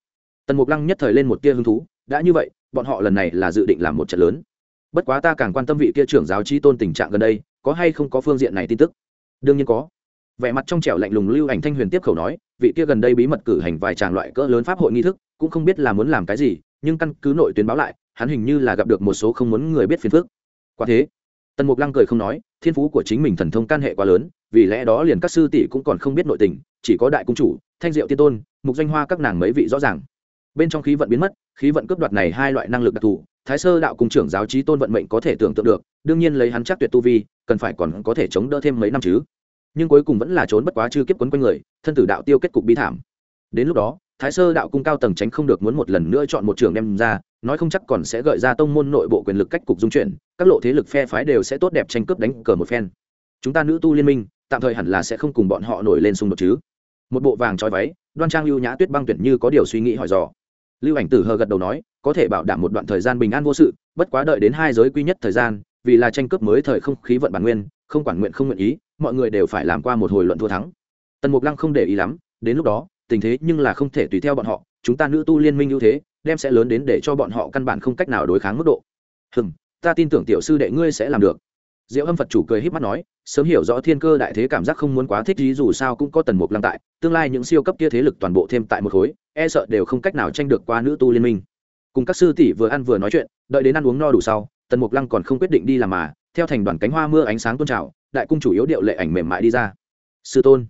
Tần mục lăng nhất thời lên một tia hứng thú, đã như vậy, bọn họ lần này là dự định làm một trận lớn. Bất quá ta càng quan tâm vị kia trưởng giáo trí tôn tình trạng gần đây, có hay không có phương diện này tin tức? Đương nhiên có. Vẻ mặt trong trẻo lạnh lùng lưu ảnh thanh huyền tiếp khẩu nói, vị kia gần đây bí mật cử hành vài tràng loại cỡ lớn pháp hội nghi thức, cũng không biết là muốn làm cái gì, nhưng căn cứ nội tuyến báo lại, hắn hình như là gặp được một số không muốn người biết phiền phức. Quả thế tần mục lăng cười không nói, thiên phú của chính mình thần thông can hệ quá lớn, vì lẽ đó liền các sư tỷ cũng còn không biết nội tình, chỉ có đại cung chủ, thanh diệu tiên tôn, mục danh hoa các nàng mấy vị rõ ràng. Bên trong khí vận biến mất, khí vận cướp đoạt này hai loại năng lực đặc thù, thái sơ đạo cung trưởng giáo trí tôn vận mệnh có thể tưởng tượng được, đương nhiên lấy hắn chắc tuyệt tu vi, cần phải còn có thể chống đỡ thêm mấy năm chứ. Nhưng cuối cùng vẫn là trốn bất quá chưa kiếp quấn quanh người, thân tử đạo tiêu kết cục bi thảm. Đến lúc đó thái sơ đạo cung cao tầng tránh không được muốn một lần nữa chọn một trường đem ra, nói không chắc còn sẽ gợi ra tông môn nội bộ quyền lực cách cục dung chuyển, các lộ thế lực phe phái đều sẽ tốt đẹp tranh cướp đánh cờ một phen. Chúng ta nữ tu liên minh, tạm thời hẳn là sẽ không cùng bọn họ nổi lên xung đột chứ. Một bộ vàng trói váy, đoan trang lưu nhã tuyết băng tuyển như có điều suy nghĩ hỏi dò. Lưu ảnh tử hờ gật đầu nói, có thể bảo đảm một đoạn thời gian bình an vô sự, bất quá đợi đến hai giới quy nhất thời gian, vì là tranh cướp mới thời không khí vận bản nguyên, không quản nguyện không nguyện ý, mọi người đều phải làm qua một hồi luận thua thắng. Tần mục lăng không để ý lắm, đến lúc đó tình thế nhưng là không thể tùy theo bọn họ, chúng ta nữ tu liên minh ưu thế, đem sẽ lớn đến để cho bọn họ căn bản không cách nào đối kháng mức độ. Hừng ta tin tưởng tiểu sư đệ ngươi sẽ làm được. Diệu âm phật chủ cười híp mắt nói, sớm hiểu rõ thiên cơ đại thế cảm giác không muốn quá thích lý dù sao cũng có tần mục lăng tại, tương lai những siêu cấp kia thế lực toàn bộ thêm tại một khối e sợ đều không cách nào tranh được qua nữ tu liên minh. Cùng các sư tỷ vừa ăn vừa nói chuyện, đợi đến ăn uống no đủ sau, tần mục lăng còn không quyết định đi làm mà, theo thành đoàn cánh hoa mưa ánh sáng tôn trào, đại cung chủ yếu điệu lệ ảnh mềm mại đi ra. Sư tôn.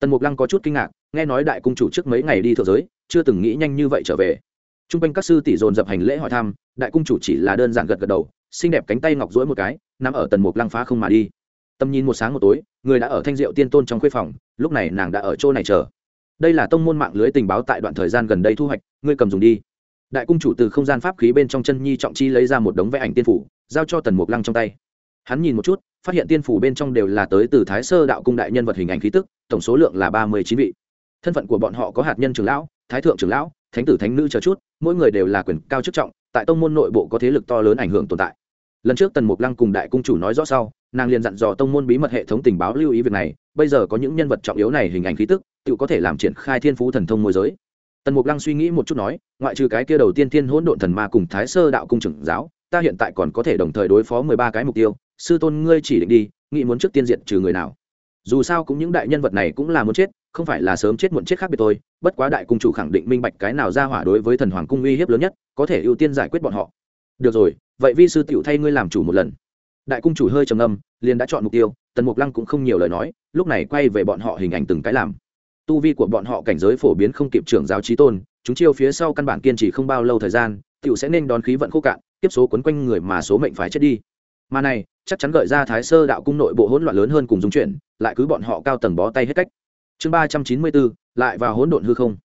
Tần mục lăng có chút kinh ngạc nghe nói đại cung chủ trước mấy ngày đi thượng giới, chưa từng nghĩ nhanh như vậy trở về. T r u n g quanh các sư tỷ dồn dập hành lễ hỏi thăm, đại cung chủ chỉ là đơn giản gật gật đầu, xinh đẹp cánh tay ngọc rỗi một cái, nằm ở tần mục lăng phá không mà đi. Tầm nhìn một sáng một tối, người đã ở thanh diệu tiên tôn trong khuê phòng, lúc này nàng đã ở chỗ này chờ. Đây là tông môn mạng lưới tình báo tại đoạn thời gian gần đây thu hoạch, ngươi cầm dùng đi. Đại cung chủ từ không gian pháp khí bên trong chân nhi trọng chi lấy ra một đống vẽ ảnh tiên phủ, giao cho tần mục lăng trong tay. Hắn nhìn một chút, phát hiện tiên phủ bên trong đều là tới từ thái sơ đạo cung đại nhân vật hình ảnh khí tức, tổng số lượng là ba mươi chín vị thân phận của bọn họ có hạt nhân trưởng lão, thái thượng trưởng lão, thánh tử thánh nữ chờ chút, mỗi người đều là quyền cao chức trọng, tại tông môn nội bộ có thế lực to lớn ảnh hưởng tồn tại. Lần trước tần mục lăng cùng đại cung chủ nói rõ sau, nàng liền dặn dò tông môn bí mật hệ thống tình báo lưu ý việc này, bây giờ có những nhân vật trọng yếu này hình ảnh khí tức, tự có thể làm triển khai thiên phú thần thông môi giới. Tần mục lăng suy nghĩ một chút nói, ngoại trừ cái kia đầu tiên thiên hỗn độn thần ma cùng thái sơ đạo cung trưởng giáo, ta hiện tại còn có thể đồng thời đối phó mười ba cái mục tiêu, sư tôn ngươi chỉ định đi, nghĩ muốn trước tiên diện trừ người nào dù sao cũng những đại nhân vật này cũng là muốn chết, không phải là sớm chết muộn chết khác biệt thôi, bất quá đại cung chủ khẳng định minh bạch cái nào ra hỏa đối với thần hoàng cung uy hiếp lớn nhất, có thể ưu tiên giải quyết bọn họ. Được rồi, vậy vi sư tựu thay ngươi làm chủ một lần. Đại cung chủ hơi trầm âm liền đã chọn mục tiêu, tần mục lăng cũng không nhiều lời nói, lúc này quay về bọn họ hình ảnh từng cái làm. Tu vi của bọn họ cảnh giới phổ biến không kịp trưởng giáo trí tôn, chúng chiêu phía sau căn bản kiên trì không bao lâu thời gian tựu sẽ nên đón khí vận khô cạn tiếp số quấn quanh người mà số mệnh phải chết đi. Mà này, chắc chắn gợi ra thái sơ đạo cung nội bộ hỗn loạn lớn hơn cùng dung chuyển lại cứ bọn họ cao tầng bó tay hết cách. Chương ba trăm chín mươi bốn, lại vào hỗn độn hư không.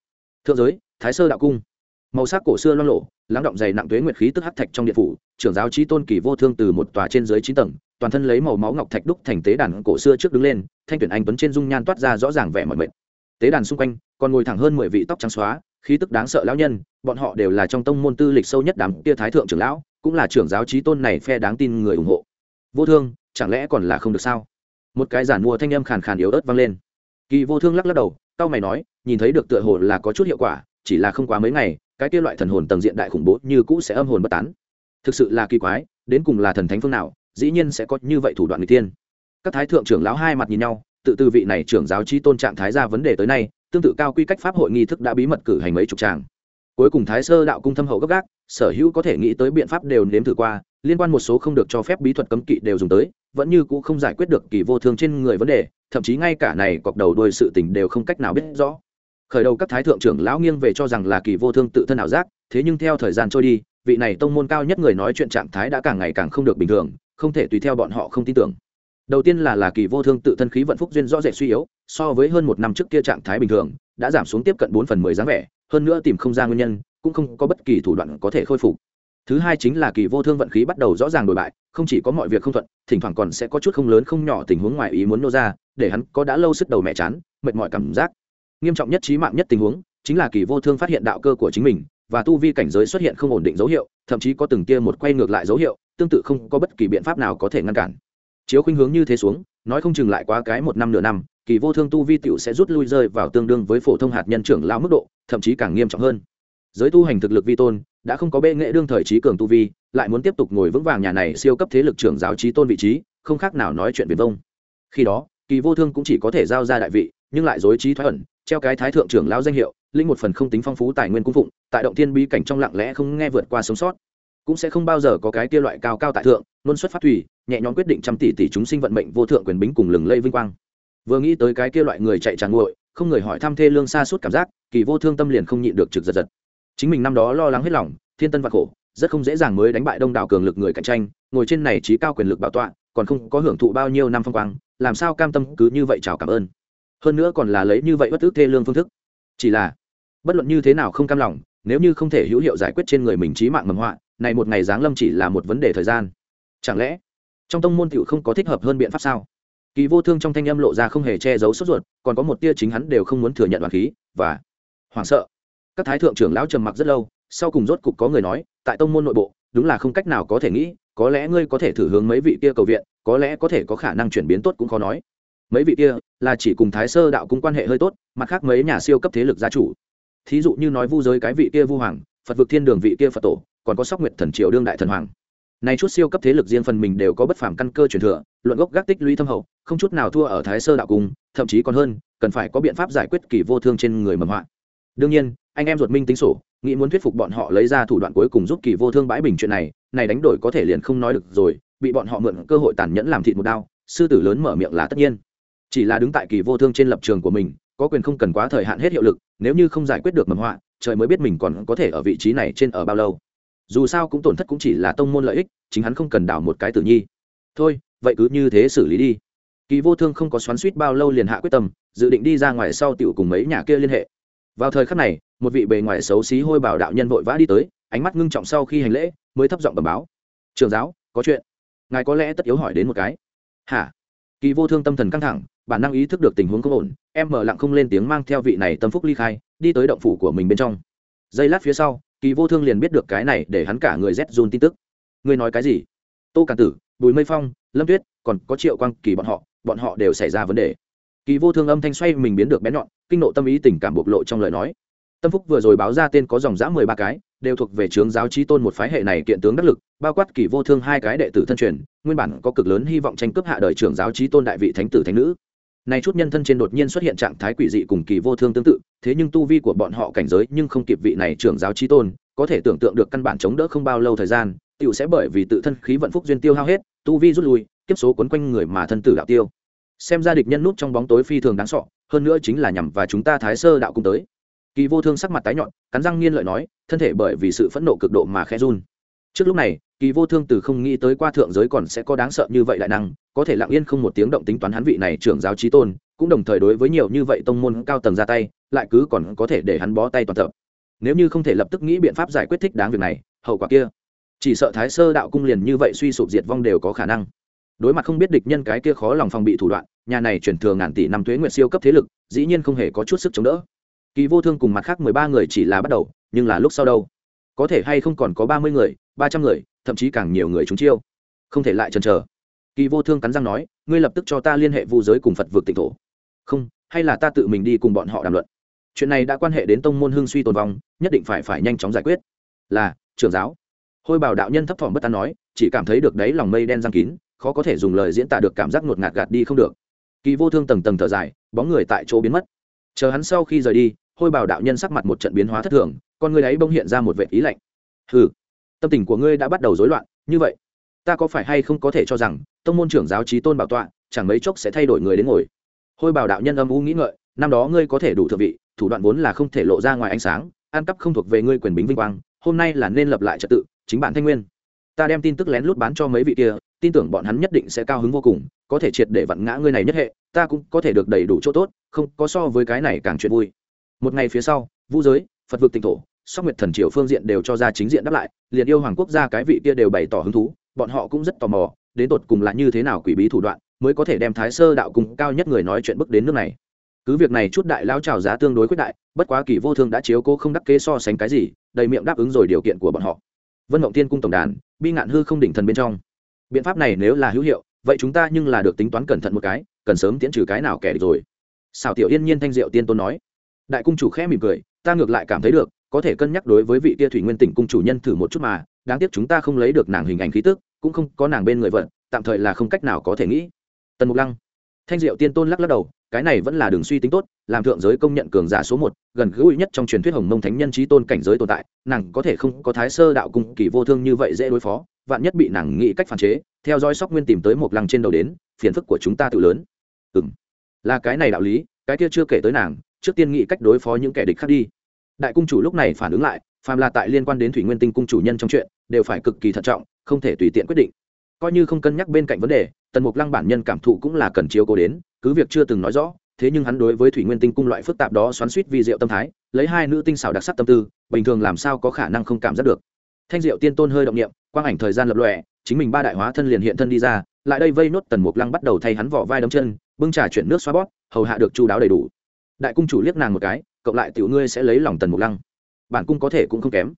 Thượng giới, thái sơ đạo cung. Màu sắc cổ xưa loang lộ lắng động dày nặng tuế nguyệt khí tức hắc thạch trong điện phủ, trưởng giáo trí tôn kỳ vô thương từ một tòa trên dưới chín tầng, toàn thân lấy màu máu ngọc thạch đúc thành tế đàn cổ xưa trước đứng lên, thanh tuyển anh tuấn trên dung nhan toát ra rõ ràng vẻ mọi mệt. Tế đàn xung quanh, còn ngồi thẳng hơn mười vị tóc trắng xóa, khí tức đáng sợ lão nhân, bọn họ đều là trong tông môn tư lịch sâu nhất đám tia thái thượng trưởng lão, cũng là trưởng giáo trí tôn này phe đáng tin người ủng hộ. Vô thương, chẳng lẽ còn là không được sao? Một cái giản mua thanh âm khàn khàn yếu ớt vang lên. Kỳ vô thương lắc lắc đầu tao mày nói, nhìn thấy được tựa hồ là có chút hiệu quả, chỉ là không quá mấy ngày, cái kia loại thần hồn tầng diện đại khủng bố như cũ sẽ âm hồn bất tán. Thực sự là kỳ quái, đến cùng là thần thánh phương nào, dĩ nhiên sẽ có như vậy thủ đoạn người tiên. Các thái thượng trưởng lão hai mặt nhìn nhau, tự từ vị này trưởng giáo chi tôn trạng thái ra vấn đề tới nay, tương tự cao quy cách pháp hội nghi thức đã bí mật cử hành mấy chục tràng. Cuối cùng thái sơ đạo cung thâm hậu gấp gác sở hữu có thể nghĩ tới biện pháp đều nếm thử qua, liên quan một số không được cho phép bí thuật cấm kỵ đều dùng tới vẫn như cũ không giải quyết được kỳ vô thương trên người vấn đề, thậm chí ngay cả này cọc đầu đuôi sự tình đều không cách nào biết rõ. Khởi đầu các thái thượng trưởng lão nghiêng về cho rằng là kỳ vô thương tự thân ảo giác, thế nhưng theo thời gian trôi đi, vị này tông môn cao nhất người nói chuyện trạng thái đã càng ngày càng không được bình thường, không thể tùy theo bọn họ không tin tưởng. Đầu tiên là là kỳ vô thương tự thân khí vận phúc duyên rõ rệt suy yếu, so với hơn một năm trước kia trạng thái bình thường, đã giảm xuống tiếp cận bốn phần mười dáng vẻ, hơn nữa tìm không ra nguyên nhân, cũng không có bất kỳ thủ đoạn có thể khôi phục thứ hai chính là kỳ vô thương vận khí bắt đầu rõ ràng đổi bại, không chỉ có mọi việc không thuận, thỉnh thoảng còn sẽ có chút không lớn không nhỏ tình huống ngoài ý muốn nô ra, để hắn có đã lâu sức đầu mẹ chán, mệt mỏi cảm giác. Nghiêm trọng nhất trí mạng nhất tình huống, chính là kỳ vô thương phát hiện đạo cơ của chính mình, và tu vi cảnh giới xuất hiện không ổn định dấu hiệu, thậm chí có từng tia một quay ngược lại dấu hiệu, tương tự không có bất kỳ biện pháp nào có thể ngăn cản. Chiếu khuynh hướng như thế xuống, nói không chừng lại quá cái một năm nửa năm, kỳ vô thương tu vi tiểu sẽ rút lui rơi vào tương đương với phổ thông hạt nhân trưởng lao mức độ, thậm chí càng nghiêm trọng hơn. Giới tu hành thực lực vi tôn đã không có bệ nghệ đương thời trí cường tu vi, lại muốn tiếp tục ngồi vững vàng nhà này siêu cấp thế lực trưởng giáo trí tôn vị trí, không khác nào nói chuyện viền vông. Khi đó, kỳ vô thương cũng chỉ có thể giao ra đại vị, nhưng lại dối trí thoái ẩn, treo cái thái thượng trưởng lao danh hiệu, linh một phần không tính phong phú tài nguyên cung phụng, tại động thiên bi cảnh trong lặng lẽ không nghe vượt qua sống sót. Cũng sẽ không bao giờ có cái kia loại cao cao tại thượng luôn xuất phát thủy, nhẹ nhõm quyết định trăm tỷ tỷ chúng sinh vận mệnh vô thượng quyền bính cùng lừng lây vinh quang. Vừa nghĩ tới cái kia loại người chạy tràn nguội, không người hỏi thăm thê lương xa suốt cảm giác, kỳ vô thương tâm liền không nhịn được trực giật giật chính mình năm đó lo lắng hết lòng, thiên tân và khổ, rất không dễ dàng mới đánh bại đông đảo cường lực người cạnh tranh, ngồi trên này trí cao quyền lực bảo tọa, còn không có hưởng thụ bao nhiêu năm phong quang, làm sao cam tâm cứ như vậy chào cảm ơn. Hơn nữa còn là lấy như vậy bất tức thê lương phương thức. Chỉ là, bất luận như thế nào không cam lòng, nếu như không thể hữu hiệu giải quyết trên người mình trí mạng mầm họa, này một ngày giáng lâm chỉ là một vấn đề thời gian. Chẳng lẽ, trong tông môn tiểu không có thích hợp hơn biện pháp sao? Kỳ vô thương trong thanh âm lộ ra không hề che giấu sốt ruột, còn có một tia chính hắn đều không muốn thừa nhận đoàn khí, và hoảng sợ các thái thượng trưởng lão trầm mặc rất lâu, sau cùng rốt cục có người nói, tại tông môn nội bộ, đúng là không cách nào có thể nghĩ, có lẽ ngươi có thể thử hướng mấy vị kia cầu viện, có lẽ có thể có khả năng chuyển biến tốt cũng khó nói. Mấy vị kia là chỉ cùng thái sơ đạo cung quan hệ hơi tốt, mặt khác mấy nhà siêu cấp thế lực gia chủ. Thí dụ như nói vu giới cái vị kia vu hoàng, phật vực thiên đường vị kia phật tổ, còn có sóc nguyệt thần triều đương đại thần hoàng. Nay chút siêu cấp thế lực riêng phần mình đều có bất phàm căn cơ truyền thừa, luận gốc gác tích lũy thâm hậu, không chút nào thua ở thái sơ đạo cung, thậm chí còn hơn, cần phải có biện pháp giải quyết kỳ vô thương trên người mầm họa. Đương nhiên anh em ruột minh tính sổ, nghĩ muốn thuyết phục bọn họ lấy ra thủ đoạn cuối cùng giúp kỳ vô thương bãi bình chuyện này này đánh đổi có thể liền không nói được rồi, bị bọn họ mượn cơ hội tàn nhẫn làm thịt một đao, sư tử lớn mở miệng là tất nhiên. Chỉ là đứng tại kỳ vô thương trên lập trường của mình, có quyền không cần quá thời hạn hết hiệu lực, nếu như không giải quyết được mầm họa, trời mới biết mình còn có thể ở vị trí này trên ở bao lâu. Dù sao cũng tổn thất cũng chỉ là tông môn lợi ích, chính hắn không cần đảo một cái tử nhi. Thôi, vậy cứ như thế xử lý đi. Kỳ vô thương không có xoắn suýt bao lâu liền hạ quyết tâm, dự định đi ra ngoài sau tiểu cùng mấy nhà kia liên hệ vào thời khắc này, một vị bề ngoài xấu xí hôi bảo đạo nhân vội vã đi tới, ánh mắt ngưng trọng sau khi hành lễ, mới thấp giọng bẩm báo. Trường giáo, có chuyện. Ngài có lẽ tất yếu hỏi đến một cái. Hả? Kỳ vô thương tâm thần căng thẳng, bản năng ý thức được tình huống không ổn, em mở lặng không lên tiếng mang theo vị này tâm phúc ly khai, đi tới động phủ của mình bên trong. Giây lát phía sau, kỳ vô thương liền biết được cái này để hắn cả người rét run tin tức. Ngươi nói cái gì? Tô càn tử, bùi mây phong, lâm tuyết, còn có triệu quang kỳ bọn họ bọn họ đều xảy ra vấn đề kỳ vô thương âm thanh xoay mình biến được bén nhọn, kinh nộ tâm ý tình cảm bộc lộ trong lời nói. Tâm phúc vừa rồi báo ra tên có dòng dã mười ba cái, đều thuộc về trướng giáo trí tôn một phái hệ này kiện tướng đắc lực, bao quát kỳ vô thương hai cái đệ tử thân truyền, nguyên bản có cực lớn hy vọng tranh cướp hạ đời trưởng giáo trí tôn đại vị thánh tử thánh nữ. Này chút nhân thân trên đột nhiên xuất hiện trạng thái quỷ dị cùng kỳ vô thương tương tự, thế nhưng tu vi của bọn họ cảnh giới nhưng không kịp vị này trưởng giáo trí tôn, có thể tưởng tượng được căn bản chống đỡ không bao lâu thời gian tựu sẽ bởi vì tự thân khí vận phúc duyên tiêu hao hết, tu vi rút lui, kiếp số quấn quanh người mà thân tử đạo tiêu xem ra địch nhân nút trong bóng tối phi thường đáng sọ hơn nữa chính là nhằm vào chúng ta thái sơ đạo cung tới. Kỳ vô thương sắc mặt tái nhọn cắn răng nghiên lợi nói, thân thể bởi vì sự phẫn nộ cực độ mà khẽ run. Trước lúc này, kỳ vô thương từ không nghĩ tới qua thượng giới còn sẽ có đáng sợ như vậy đại năng, có thể lặng yên không một tiếng động tính toán hắn vị này trưởng giáo trí tôn, cũng đồng thời đối với nhiều như vậy tông môn cao tầng ra tay, lại cứ còn có thể để hắn bó tay toàn tập. Nếu như không thể lập tức nghĩ biện pháp giải quyết thích đáng việc này, hậu quả kia. Chỉ sợ thái sơ đạo cung liền như vậy suy sụp diệt vong đều có khả năng đối mặt không biết địch nhân cái kia khó lòng phòng bị thủ đoạn, nhà này chuyển thường ngàn tỷ năm thuế nguyệt siêu cấp thế lực, dĩ nhiên không hề có chút sức chống đỡ. Kỳ vô thương cùng mặt khác mười ba người chỉ là bắt đầu, nhưng là lúc sau đâu? Có thể hay không còn có ba mươi người, ba trăm người, thậm chí càng nhiều người chúng chiêu. Không thể lại chần chờ. Kỳ vô thương cắn răng nói, ngươi lập tức cho ta liên hệ vu giới cùng phật vượt tịnh thổ. Không, hay là ta tự mình đi cùng bọn họ đàm luận. Chuyện này đã quan hệ đến tông môn hương suy tồn vong, nhất định phải phải nhanh chóng giải quyết. Là, trưởng giáo. Hôi bảo đạo nhân thấp thỏm bất tán nói chỉ cảm thấy được đấy lòng mây đen giang kín, khó có thể dùng lời diễn tả được cảm giác ngột ngạt gạt đi không được. Kỳ vô thương tầng tầng thở dài, bóng người tại chỗ biến mất. Chờ hắn sau khi rời đi, hôi bảo đạo nhân sắc mặt một trận biến hóa thất thường, con người ấy bỗng hiện ra một vệ ý lạnh. Hừ, tâm tình của ngươi đã bắt đầu rối loạn, như vậy, ta có phải hay không có thể cho rằng, tông môn trưởng giáo trí tôn bảo tọa, chẳng mấy chốc sẽ thay đổi người đến ngồi? Hôi bảo đạo nhân âm u nghĩ ngợi, năm đó ngươi có thể đủ thượng vị, thủ đoạn vốn là không thể lộ ra ngoài ánh sáng an cắp không thuộc về ngươi quyền bính vinh quang, hôm nay là nên lập lại trật tự, chính bản thanh nguyên ta đem tin tức lén lút bán cho mấy vị kia, tin tưởng bọn hắn nhất định sẽ cao hứng vô cùng, có thể triệt để vặn ngã ngươi này nhất hệ, ta cũng có thể được đầy đủ chỗ tốt, không có so với cái này càng chuyện vui. Một ngày phía sau, vũ giới, phật vực tỉnh thổ sóc nguyệt thần triều phương diện đều cho ra chính diện đáp lại, liền yêu hoàng quốc gia cái vị kia đều bày tỏ hứng thú, bọn họ cũng rất tò mò, đến tột cùng là như thế nào quỷ bí thủ đoạn mới có thể đem thái sơ đạo cùng cao nhất người nói chuyện bước đến nước này. Cứ việc này chút đại lao trào giá tương đối quyết đại, bất quá kỳ vô thương đã chiếu cố không đắc kế so sánh cái gì, đầy miệng đáp ứng rồi điều kiện của bọn họ vân mộng tiên cung tổng đàn, bi ngạn hư không đỉnh thần bên trong. Biện pháp này nếu là hữu hiệu, vậy chúng ta nhưng là được tính toán cẩn thận một cái, cần sớm tiễn trừ cái nào kẻ địch rồi. Xảo tiểu yên nhiên thanh diệu tiên tôn nói. Đại cung chủ khẽ mỉm cười, ta ngược lại cảm thấy được, có thể cân nhắc đối với vị tia thủy nguyên tỉnh cung chủ nhân thử một chút mà, đáng tiếc chúng ta không lấy được nàng hình ảnh khí tức, cũng không có nàng bên người vận, tạm thời là không cách nào có thể nghĩ. Tần mục lăng. Thanh diệu tiên tôn lắc lắc đầu cái này vẫn là đường suy tính tốt, làm thượng giới công nhận cường giả số một, gần gũi nhất trong truyền thuyết hồng mông thánh nhân trí tôn cảnh giới tồn tại, nàng có thể không có thái sơ đạo cung kỳ vô thương như vậy dễ đối phó, vạn nhất bị nàng nghĩ cách phản chế, theo dõi sóc nguyên tìm tới một lăng trên đầu đến, phiền phức của chúng ta tự lớn. Ừ m là cái này đạo lý, cái kia chưa kể tới nàng, trước tiên nghĩ cách đối phó những kẻ địch khác đi. Đại cung chủ lúc này phản ứng lại, phàm là tại liên quan đến thủy nguyên tinh cung chủ nhân trong chuyện, đều phải cực kỳ thận trọng, không thể tùy tiện quyết định. Coi như không cân nhắc bên cạnh vấn đề, tần mục lăng bản nhân cảm thụ cũng là cần chiếu cố đến cứ việc chưa từng nói rõ, thế nhưng hắn đối với thủy nguyên tinh cung loại phức tạp đó xoắn suýt vì diệu tâm thái, lấy hai nữ tinh xảo đặc sắc tâm tư, bình thường làm sao có khả năng không cảm giác được. Thanh diệu tiên tôn hơi động niệm, quang ảnh thời gian lập lòe, chính mình ba đại hóa thân liền hiện thân đi ra, lại đây vây nốt tần mục lăng bắt đầu thay hắn vỏ vai đấm chân, bưng trà chuyển nước xoa bót hầu hạ được chu đáo đầy đủ. Đại cung chủ liếc nàng một cái cộng lại tiểu ngươi sẽ lấy lòng tần mục lăng. Bản cung có thể cũng không kém.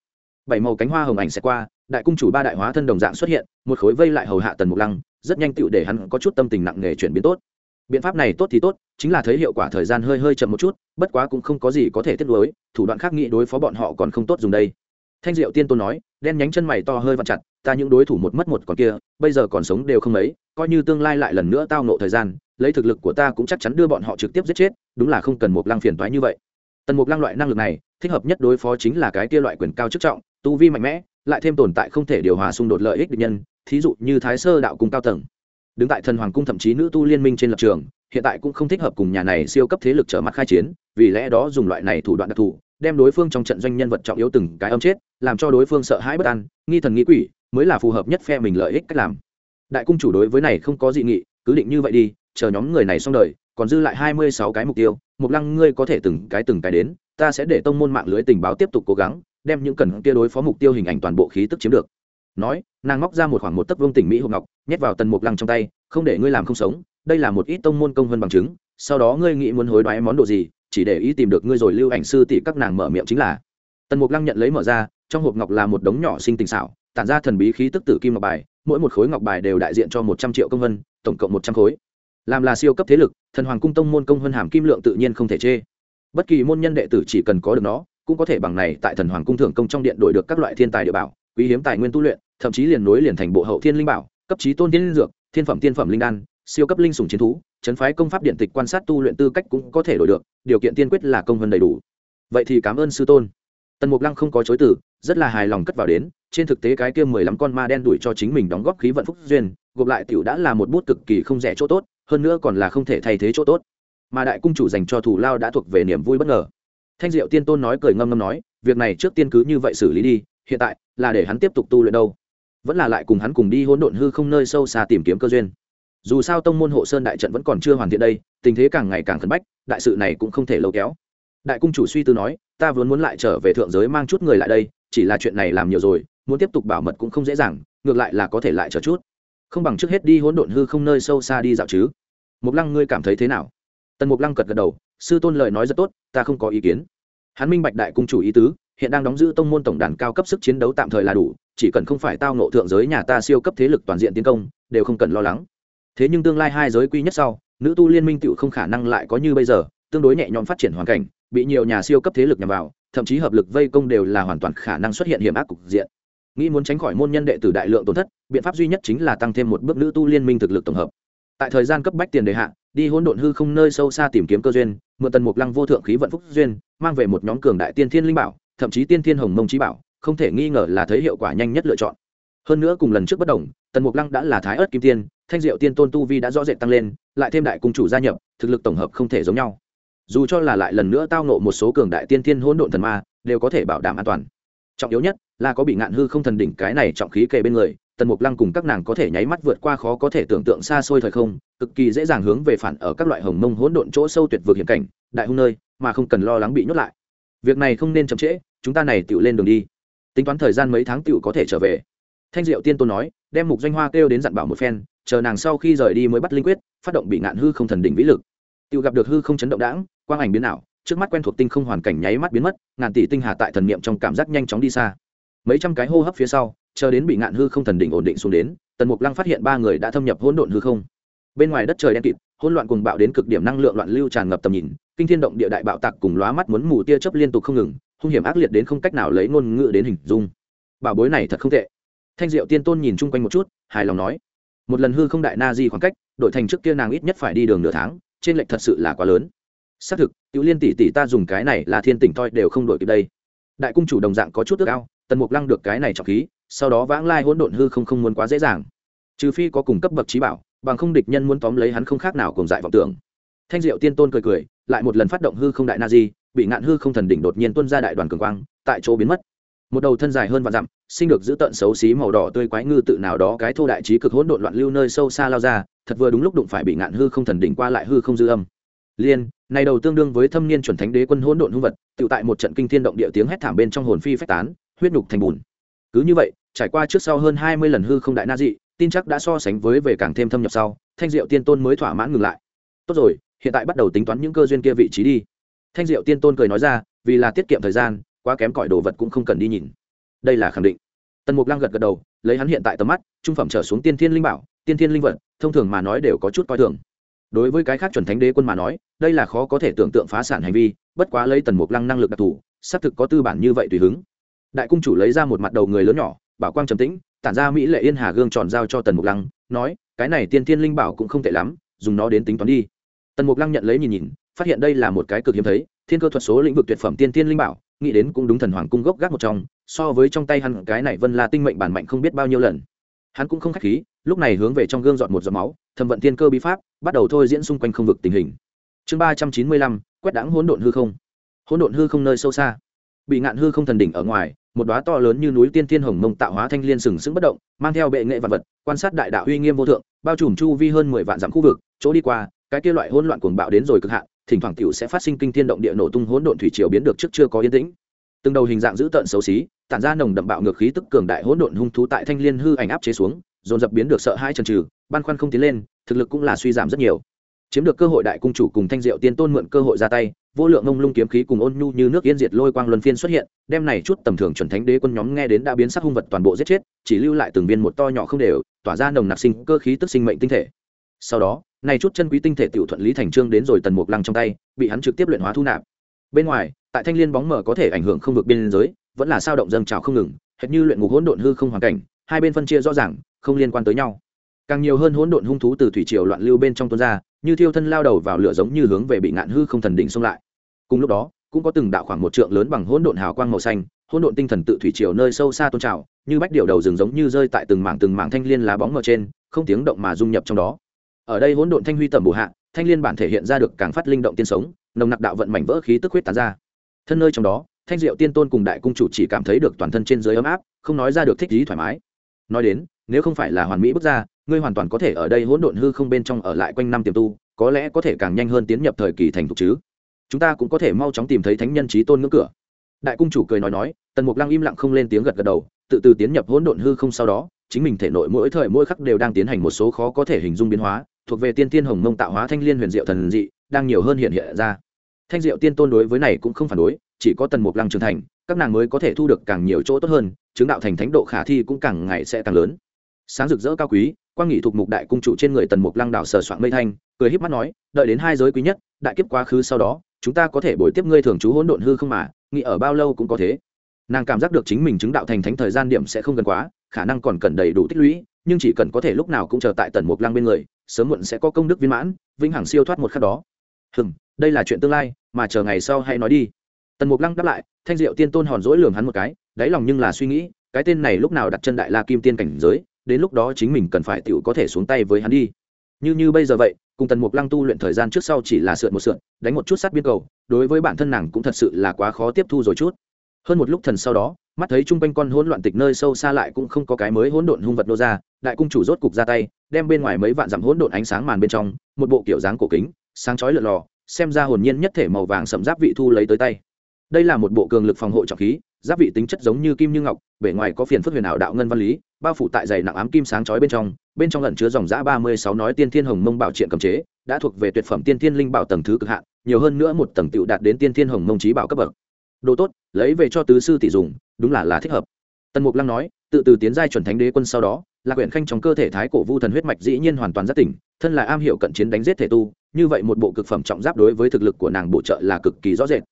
Bảy màu cánh hoa hồng ảnh sẽ qua, đại cung chủ ba đại hóa thân đồng dạng xuất hiện, một khối vây lại hầu hạ tần mục lăng, rất nhanh tựu để hắn có chút tâm tình nặng nề chuyển biến tốt biện pháp này tốt thì tốt, chính là thấy hiệu quả thời gian hơi hơi chậm một chút, bất quá cũng không có gì có thể tiết đối thủ đoạn khác nghĩ đối phó bọn họ còn không tốt dùng đây. Thanh diệu tiên tôn nói, đen nhánh chân mày to hơi vặn chặt, ta những đối thủ một mất một còn kia, bây giờ còn sống đều không mấy, coi như tương lai lại lần nữa tao nộ thời gian, lấy thực lực của ta cũng chắc chắn đưa bọn họ trực tiếp giết chết, đúng là không cần một lăng phiền toái như vậy. Tần mục lăng loại năng lực này, thích hợp nhất đối phó chính là cái kia loại quyền cao chức trọng, tu vi mạnh mẽ, lại thêm tồn tại không thể điều hòa xung đột lợi ích địch nhân, thí dụ như thái sơ đạo cung cao tầng đứng tại thần hoàng cung thậm chí nữ tu liên minh trên lập trường, hiện tại cũng không thích hợp cùng nhà này siêu cấp thế lực trở mặt khai chiến, vì lẽ đó dùng loại này thủ đoạn đặc thù, đem đối phương trong trận doanh nhân vật trọng yếu từng cái âm chết, làm cho đối phương sợ hãi bất an, nghi thần nghĩ quỷ, mới là phù hợp nhất phe mình lợi ích cách làm. Đại cung chủ đối với này không có dị nghị, cứ định như vậy đi, chờ nhóm người này xong đời, còn dư lại hai mươi sáu cái mục tiêu mục lăng ngươi có thể từng cái từng cái đến, ta sẽ để tông môn mạng lưới tình báo tiếp tục cố gắng, đem những cần kia đối phó mục tiêu hình ảnh toàn bộ khí tức chiếm được nói, nàng móc ra một khoảng một tấc vương tỉnh mỹ hộp ngọc, nhét vào tần mục lăng trong tay, không để ngươi làm không sống, đây là một ít tông môn công vân bằng chứng, sau đó ngươi nghĩ muốn hối đoái món đồ gì, chỉ để ý tìm được ngươi rồi lưu ảnh sư tỷ các nàng mở miệng chính là. Tần mục lăng nhận lấy mở ra, trong hộp ngọc là một đống nhỏ sinh tình xảo, tản ra thần bí khí tức tử kim ngọc bài, mỗi một khối ngọc bài đều đại diện cho một trăm triệu công vân, tổng cộng một trăm khối. Làm là siêu cấp thế lực, thần hoàng cung tông môn công vân hàm kim lượng tự nhiên không thể chê. Bất kỳ môn nhân đệ tử chỉ cần có được nó, cũng có thể bằng này tại thần hoàng cung thưởng công trong điện đổi được các loại thiên tài địa bảo quý hiếm tài nguyên tu luyện, thậm chí liền nối liền thành bộ hậu thiên linh bảo, cấp trí tôn tiên linh dược, thiên phẩm tiên phẩm linh đan, siêu cấp linh sủng chiến thú, chấn phái công pháp điện tịch quan sát tu luyện tư cách cũng có thể đổi được, điều kiện tiên quyết là công vân đầy đủ. Vậy thì cảm ơn sư tôn. Tần mục lăng không có chối từ, rất là hài lòng cất vào đến, trên thực tế cái kia mười lăm con ma đen đuổi cho chính mình đóng góp khí vận phúc duyên, gộp lại tiểu đã là một bút cực kỳ không rẻ chỗ tốt, hơn nữa còn là không thể thay thế chỗ tốt. Mà đại cung chủ dành cho thủ lao đã thuộc về niềm vui bất ngờ. Thanh diệu tiên tôn nói cười ngâm ngâm nói, việc này trước tiên cứ như vậy xử lý đi hiện tại là để hắn tiếp tục tu luyện đâu. Vẫn là lại cùng hắn cùng đi hỗn độn hư không nơi sâu xa tìm kiếm cơ duyên. Dù sao tông môn hộ sơn đại trận vẫn còn chưa hoàn thiện đây, tình thế càng ngày càng khẩn bách, đại sự này cũng không thể lâu kéo. Đại cung chủ suy tư nói, ta vốn muốn lại trở về thượng giới mang chút người lại đây, chỉ là chuyện này làm nhiều rồi, muốn tiếp tục bảo mật cũng không dễ dàng, ngược lại là có thể lại chờ chút. Không bằng trước hết đi hỗn độn hư không nơi sâu xa đi dạo chứ. Mục lăng ngươi cảm thấy thế nào? Tần mục lăng cật gật đầu, sư tôn lời nói rất tốt, ta không có ý kiến. Hắn minh bạch đại cung chủ ý tứ hiện đang đóng giữ tông môn tổng đàn cao cấp sức chiến đấu tạm thời là đủ, chỉ cần không phải tao nộ thượng giới nhà ta siêu cấp thế lực toàn diện tiến công, đều không cần lo lắng. Thế nhưng tương lai hai giới quy nhất sau, nữ tu liên minh tựu không khả năng lại có như bây giờ, tương đối nhẹ nhõm phát triển hoàn cảnh, bị nhiều nhà siêu cấp thế lực nhằm vào, thậm chí hợp lực vây công đều là hoàn toàn khả năng xuất hiện hiểm ác cục diện. Nghĩ muốn tránh khỏi môn nhân đệ tử đại lượng tổn thất, biện pháp duy nhất chính là tăng thêm một bước nữ tu liên minh thực lực tổng hợp. Tại thời gian cấp bách tiền đề hạ, đi hỗn độn hư không nơi sâu xa tìm kiếm cơ duyên, mượn tần mục lăng vô thượng khí vận phúc duyên, mang về một nhóm cường đại tiên thiên linh bảo thậm chí tiên thiên hồng mông trí bảo, không thể nghi ngờ là thấy hiệu quả nhanh nhất lựa chọn. Hơn nữa cùng lần trước bất đồng, tần mục lăng đã là thái ớt kim tiên, thanh diệu tiên tôn tu vi đã rõ rệt tăng lên, lại thêm đại cung chủ gia nhập, thực lực tổng hợp không thể giống nhau. Dù cho là lại lần nữa tao nộ một số cường đại tiên thiên hỗn độn thần ma, đều có thể bảo đảm an toàn. Trọng yếu nhất là có bị ngạn hư không thần đỉnh cái này trọng khí kề bên người, tần mục lăng cùng các nàng có thể nháy mắt vượt qua khó có thể tưởng tượng xa xôi thời không, cực kỳ dễ dàng hướng về phản ở các loại hồng mông hỗn độn chỗ sâu tuyệt vực hiểm cảnh, đại hung nơi, mà không cần lo lắng bị nhốt lại. Việc này không nên chậm trễ chúng ta này tựu lên đường đi. Tính toán thời gian mấy tháng tựu có thể trở về. Thanh diệu tiên tôn nói, đem mục doanh hoa kêu đến dặn bảo một phen, chờ nàng sau khi rời đi mới bắt linh quyết, phát động bị ngạn hư không thần đỉnh vĩ lực. Tựu gặp được hư không chấn động đãng, quang ảnh biến ảo, trước mắt quen thuộc tinh không hoàn cảnh nháy mắt biến mất, ngàn tỷ tinh hà tại thần niệm trong cảm giác nhanh chóng đi xa. Mấy trăm cái hô hấp phía sau, chờ đến bị ngạn hư không thần đỉnh ổn định xuống đến, tần mục lăng phát hiện ba người đã thâm nhập hỗn độn hư không. Bên ngoài đất trời đen kịt, hỗn loạn cùng bạo đến cực điểm năng lượng loạn lưu tràn ngập tầm nhìn, kinh thiên động địa đại bạo tạc cùng lóa mắt muốn mù tia chớp liên tục không ngừng hung hiểm ác liệt đến không cách nào lấy ngôn ngữ đến hình dung. Bảo bối này thật không tệ. Thanh diệu tiên tôn nhìn chung quanh một chút, hài lòng nói, một lần hư không đại na di khoảng cách đội thành trước kia nàng ít nhất phải đi đường nửa tháng, trên lệch thật sự là quá lớn. Xác thực, tiểu liên tỷ tỷ ta dùng cái này là thiên tỉnh toi đều không đổi kịp đây. Đại cung chủ đồng dạng có chút ước ao, tần mục lăng được cái này trọng khí, sau đó vãng lai hỗn độn hư không không muốn quá dễ dàng. Trừ phi có cùng cấp bậc trí bảo, bằng không địch nhân muốn tóm lấy hắn không khác nào cùng dại vọng tưởng. Thanh diệu tiên tôn cười cười, lại một lần phát động hư không đại na di bị ngạn hư không thần đỉnh đột nhiên tuân ra đại đoàn cường quang, tại chỗ biến mất. Một đầu thân dài hơn vạn dặm sinh được giữ tận xấu xí màu đỏ tươi quái ngư tự nào đó cái thô đại trí cực hỗn độn loạn lưu nơi sâu xa lao ra, thật vừa đúng lúc đụng phải bị ngạn hư không thần đỉnh qua lại hư không dư âm. Liên, này đầu tương đương với thâm niên chuẩn thánh đế quân hỗn độn hung vật tự tại một trận kinh thiên động địa tiếng hét thảm bên trong hồn phi phách tán, huyết nhục thành bùn. Cứ như vậy, trải qua trước sau hơn hai mươi lần hư không đại na dị, tin chắc đã so sánh với về càng thêm thâm nhập sau, thanh diệu tiên tôn mới thỏa mãn ngừng lại. Tốt rồi, hiện tại bắt đầu tính toán những cơ duyên kia vị trí đi thanh diệu tiên tôn cười nói ra, vì là tiết kiệm thời gian, quá kém cỏi đồ vật cũng không cần đi nhìn. Đây là khẳng định. Tần mục lăng gật gật đầu, lấy hắn hiện tại tầm mắt, trung phẩm trở xuống tiên thiên linh bảo, tiên thiên linh vật, thông thường mà nói đều có chút coi thường. Đối với cái khác chuẩn thánh đế quân mà nói, đây là khó có thể tưởng tượng phá sản hành vi, bất quá lấy tần mục lăng năng lực đặc thù, xác thực có tư bản như vậy tùy hứng. Đại cung chủ lấy ra một mặt đầu người lớn nhỏ, bảo quang trầm tĩnh, tản ra mỹ lệ yên hà gương tròn giao cho tần mục lăng, nói, cái này tiên thiên linh bảo cũng không tệ lắm, dùng nó đến tính toán đi. Tần mục lăng nhận lấy nhìn nhìn phát hiện đây là một cái cực hiếm thấy, thiên cơ thuật số lĩnh vực tuyệt phẩm tiên thiên linh bảo, nghĩ đến cũng đúng thần hoàng cung gốc gác một trong, so với trong tay hắn, cái này vân la tinh mệnh bản mạnh không biết bao nhiêu lần. Hắn cũng không khách khí, lúc này hướng về trong gương dọn một giọt máu, thẩm vận thiên cơ bí pháp, bắt đầu thôi diễn xung quanh không vực tình hình. Chương ba trăm chín mươi lăm, quét đáng hỗn độn hư không. Hỗn độn hư không nơi sâu xa. Bị ngạn hư không thần đỉnh ở ngoài, một đóa to lớn như núi tiên thiên hồng mông tạo hóa thanh liên sừng sững bất động, mang theo bệ nghệ vật vật, quan sát đại đạo uy nghiêm vô thượng, bao trùm chu vi hơn mười vạn dặm khu vực, chỗ đi qua, cái kia loại hỗn loạn cuồng bạo đến rồi cực hạn thỉnh thoảng tiểu sẽ phát sinh kinh thiên động địa nổ tung hỗn độn thủy triều biến được trước chưa có yên tĩnh. Từng đầu hình dạng dữ tợn xấu xí, tản ra nồng đậm bạo ngược khí tức cường đại hỗn độn hung thú tại thanh liên hư ảnh áp chế xuống, dồn dập biến được sợ hãi trần trừ ban khoăn không tiến lên, thực lực cũng là suy giảm rất nhiều. Chiếm được cơ hội đại cung chủ cùng thanh diệu tiên tôn mượn cơ hội ra tay, vô lượng ngông lung kiếm khí cùng ôn nhu như nước yên diệt lôi quang luân phiên xuất hiện, đem này chút tầm thường chuẩn thánh đế quân nhóm nghe đến đã biến sắc hung vật toàn bộ giết chết, chỉ lưu lại từng viên một to nhỏ không đều, tỏa ra nồng nặc sinh cơ khí tức sinh mệnh tinh thể. Sau đó này chút chân quý tinh thể tiểu thuận lý thành trương đến rồi tần mục lăng trong tay, bị hắn trực tiếp luyện hóa thu nạp. Bên ngoài, tại thanh liên bóng mở có thể ảnh hưởng không vượt biên giới, vẫn là sao động dâng trào không ngừng, hệt như luyện ngục hỗn độn hư không hoàn cảnh, hai bên phân chia rõ ràng, không liên quan tới nhau. Càng nhiều hơn hỗn độn hung thú từ thủy triều loạn lưu bên trong tuôn ra, như thiêu thân lao đầu vào lửa giống như hướng về bị ngạn hư không thần đỉnh xông lại. Cùng lúc đó, cũng có từng đạo khoảng một trượng lớn bằng hỗn độn hào quang màu xanh, hỗn độn tinh thần tự thủy triều nơi sâu xa tôn trào, như bách điệu đầu rừng giống như rơi tại từng mảng từng mảng thanh liên lá bóng mờ trên, không tiếng động mà dung nhập trong đó ở đây hỗn độn thanh huy tầm bổ hạ, thanh liên bản thể hiện ra được càng phát linh động tiên sống, nồng nặc đạo vận mảnh vỡ khí tức huyết tán ra. Thân nơi trong đó, thanh diệu tiên tôn cùng đại cung chủ chỉ cảm thấy được toàn thân trên dưới ấm áp, không nói ra được thích lý thoải mái. Nói đến, nếu không phải là hoàn mỹ bước ra, ngươi hoàn toàn có thể ở đây hỗn độn hư không bên trong ở lại quanh năm tiềm tu, có lẽ có thể càng nhanh hơn tiến nhập thời kỳ thành thục chứ. Chúng ta cũng có thể mau chóng tìm thấy thánh nhân trí tôn ngưỡng cửa. Đại cung chủ cười nói nói, tần mục lăng im lặng không lên tiếng gật gật đầu, tự từ tiến nhập hỗn độn hư không sau đó, chính mình thể nội mỗi thời mỗi khắc đều đang tiến hành một số khó có thể hình dung biến hóa thuộc về tiên tiên hồng mông tạo hóa thanh liên huyền diệu thần dị, đang nhiều hơn hiện hiện ra. Thanh diệu tiên tôn đối với này cũng không phản đối, chỉ có tần mục lăng trưởng thành, các nàng mới có thể thu được càng nhiều chỗ tốt hơn, chứng đạo thành thánh độ khả thi cũng càng ngày sẽ càng lớn. Sáng rực rỡ cao quý, quang nghị thuộc mục đại cung trụ trên người tần mục lăng đảo sờ soạn mây thanh, cười híp mắt nói, đợi đến hai giới quý nhất, đại kiếp quá khứ sau đó, chúng ta có thể bồi tiếp ngươi thường trú hỗn độn hư không mà, nghĩ ở bao lâu cũng có thế. Nàng cảm giác được chính mình chứng đạo thành thánh thời gian điểm sẽ không gần quá, khả năng còn cần đầy đủ tích lũy, nhưng chỉ cần có thể lúc nào cũng chờ tại tần mục lăng bên người sớm muộn sẽ có công đức viên mãn, vĩnh hằng siêu thoát một khắc đó. Hừng đây là chuyện tương lai, mà chờ ngày sau hay nói đi. Tần mục lăng đáp lại, thanh diệu tiên tôn hòn rỗi lường hắn một cái, đáy lòng nhưng là suy nghĩ, cái tên này lúc nào đặt chân đại la kim tiên cảnh giới, đến lúc đó chính mình cần phải tựu có thể xuống tay với hắn đi. Như như bây giờ vậy, cùng tần mục lăng tu luyện thời gian trước sau chỉ là sượn một sượn, đánh một chút sát biên cầu, đối với bản thân nàng cũng thật sự là quá khó tiếp thu rồi chút. Hơn một lúc thần sau đó mắt thấy chung quanh con hỗn loạn tịch nơi sâu xa lại cũng không có cái mới hỗn độn hung vật nô ra, đại cung chủ rốt cục ra tay, đem bên ngoài mấy vạn dặm hỗn độn ánh sáng màn bên trong, một bộ kiểu dáng cổ kính, sáng chói lượn lò, xem ra hồn nhiên nhất thể màu vàng sậm giáp vị thu lấy tới tay. Đây là một bộ cường lực phòng hộ trọng khí, giáp vị tính chất giống như kim như ngọc, bề ngoài có phiền phức huyền ảo đạo ngân văn lý, bao phủ tại dày nặng ám kim sáng chói bên trong bên trong lẩn chứa dòng giã ba mươi sáu nói tiên thiên hồng mông bảo triện cầm chế, đã thuộc về tuyệt phẩm tiên thiên linh bảo tầng thứ cực hạn, nhiều hơn nữa một tầng tựu đạt đến tiên thiên hồng mông trí bảo cấp bậc. Đồ tốt, lấy về cho tứ sư tỷ dùng đúng là là thích hợp. Tần mục lăng nói, tự từ tiến giai chuẩn thánh đế quân sau đó, là quyển khanh trong cơ thể thái cổ vu thần huyết mạch dĩ nhiên hoàn toàn giác tỉnh, thân là am hiểu cận chiến đánh giết thể tu, như vậy một bộ cực phẩm trọng giáp đối với thực lực của nàng bổ trợ là cực kỳ rõ rệt.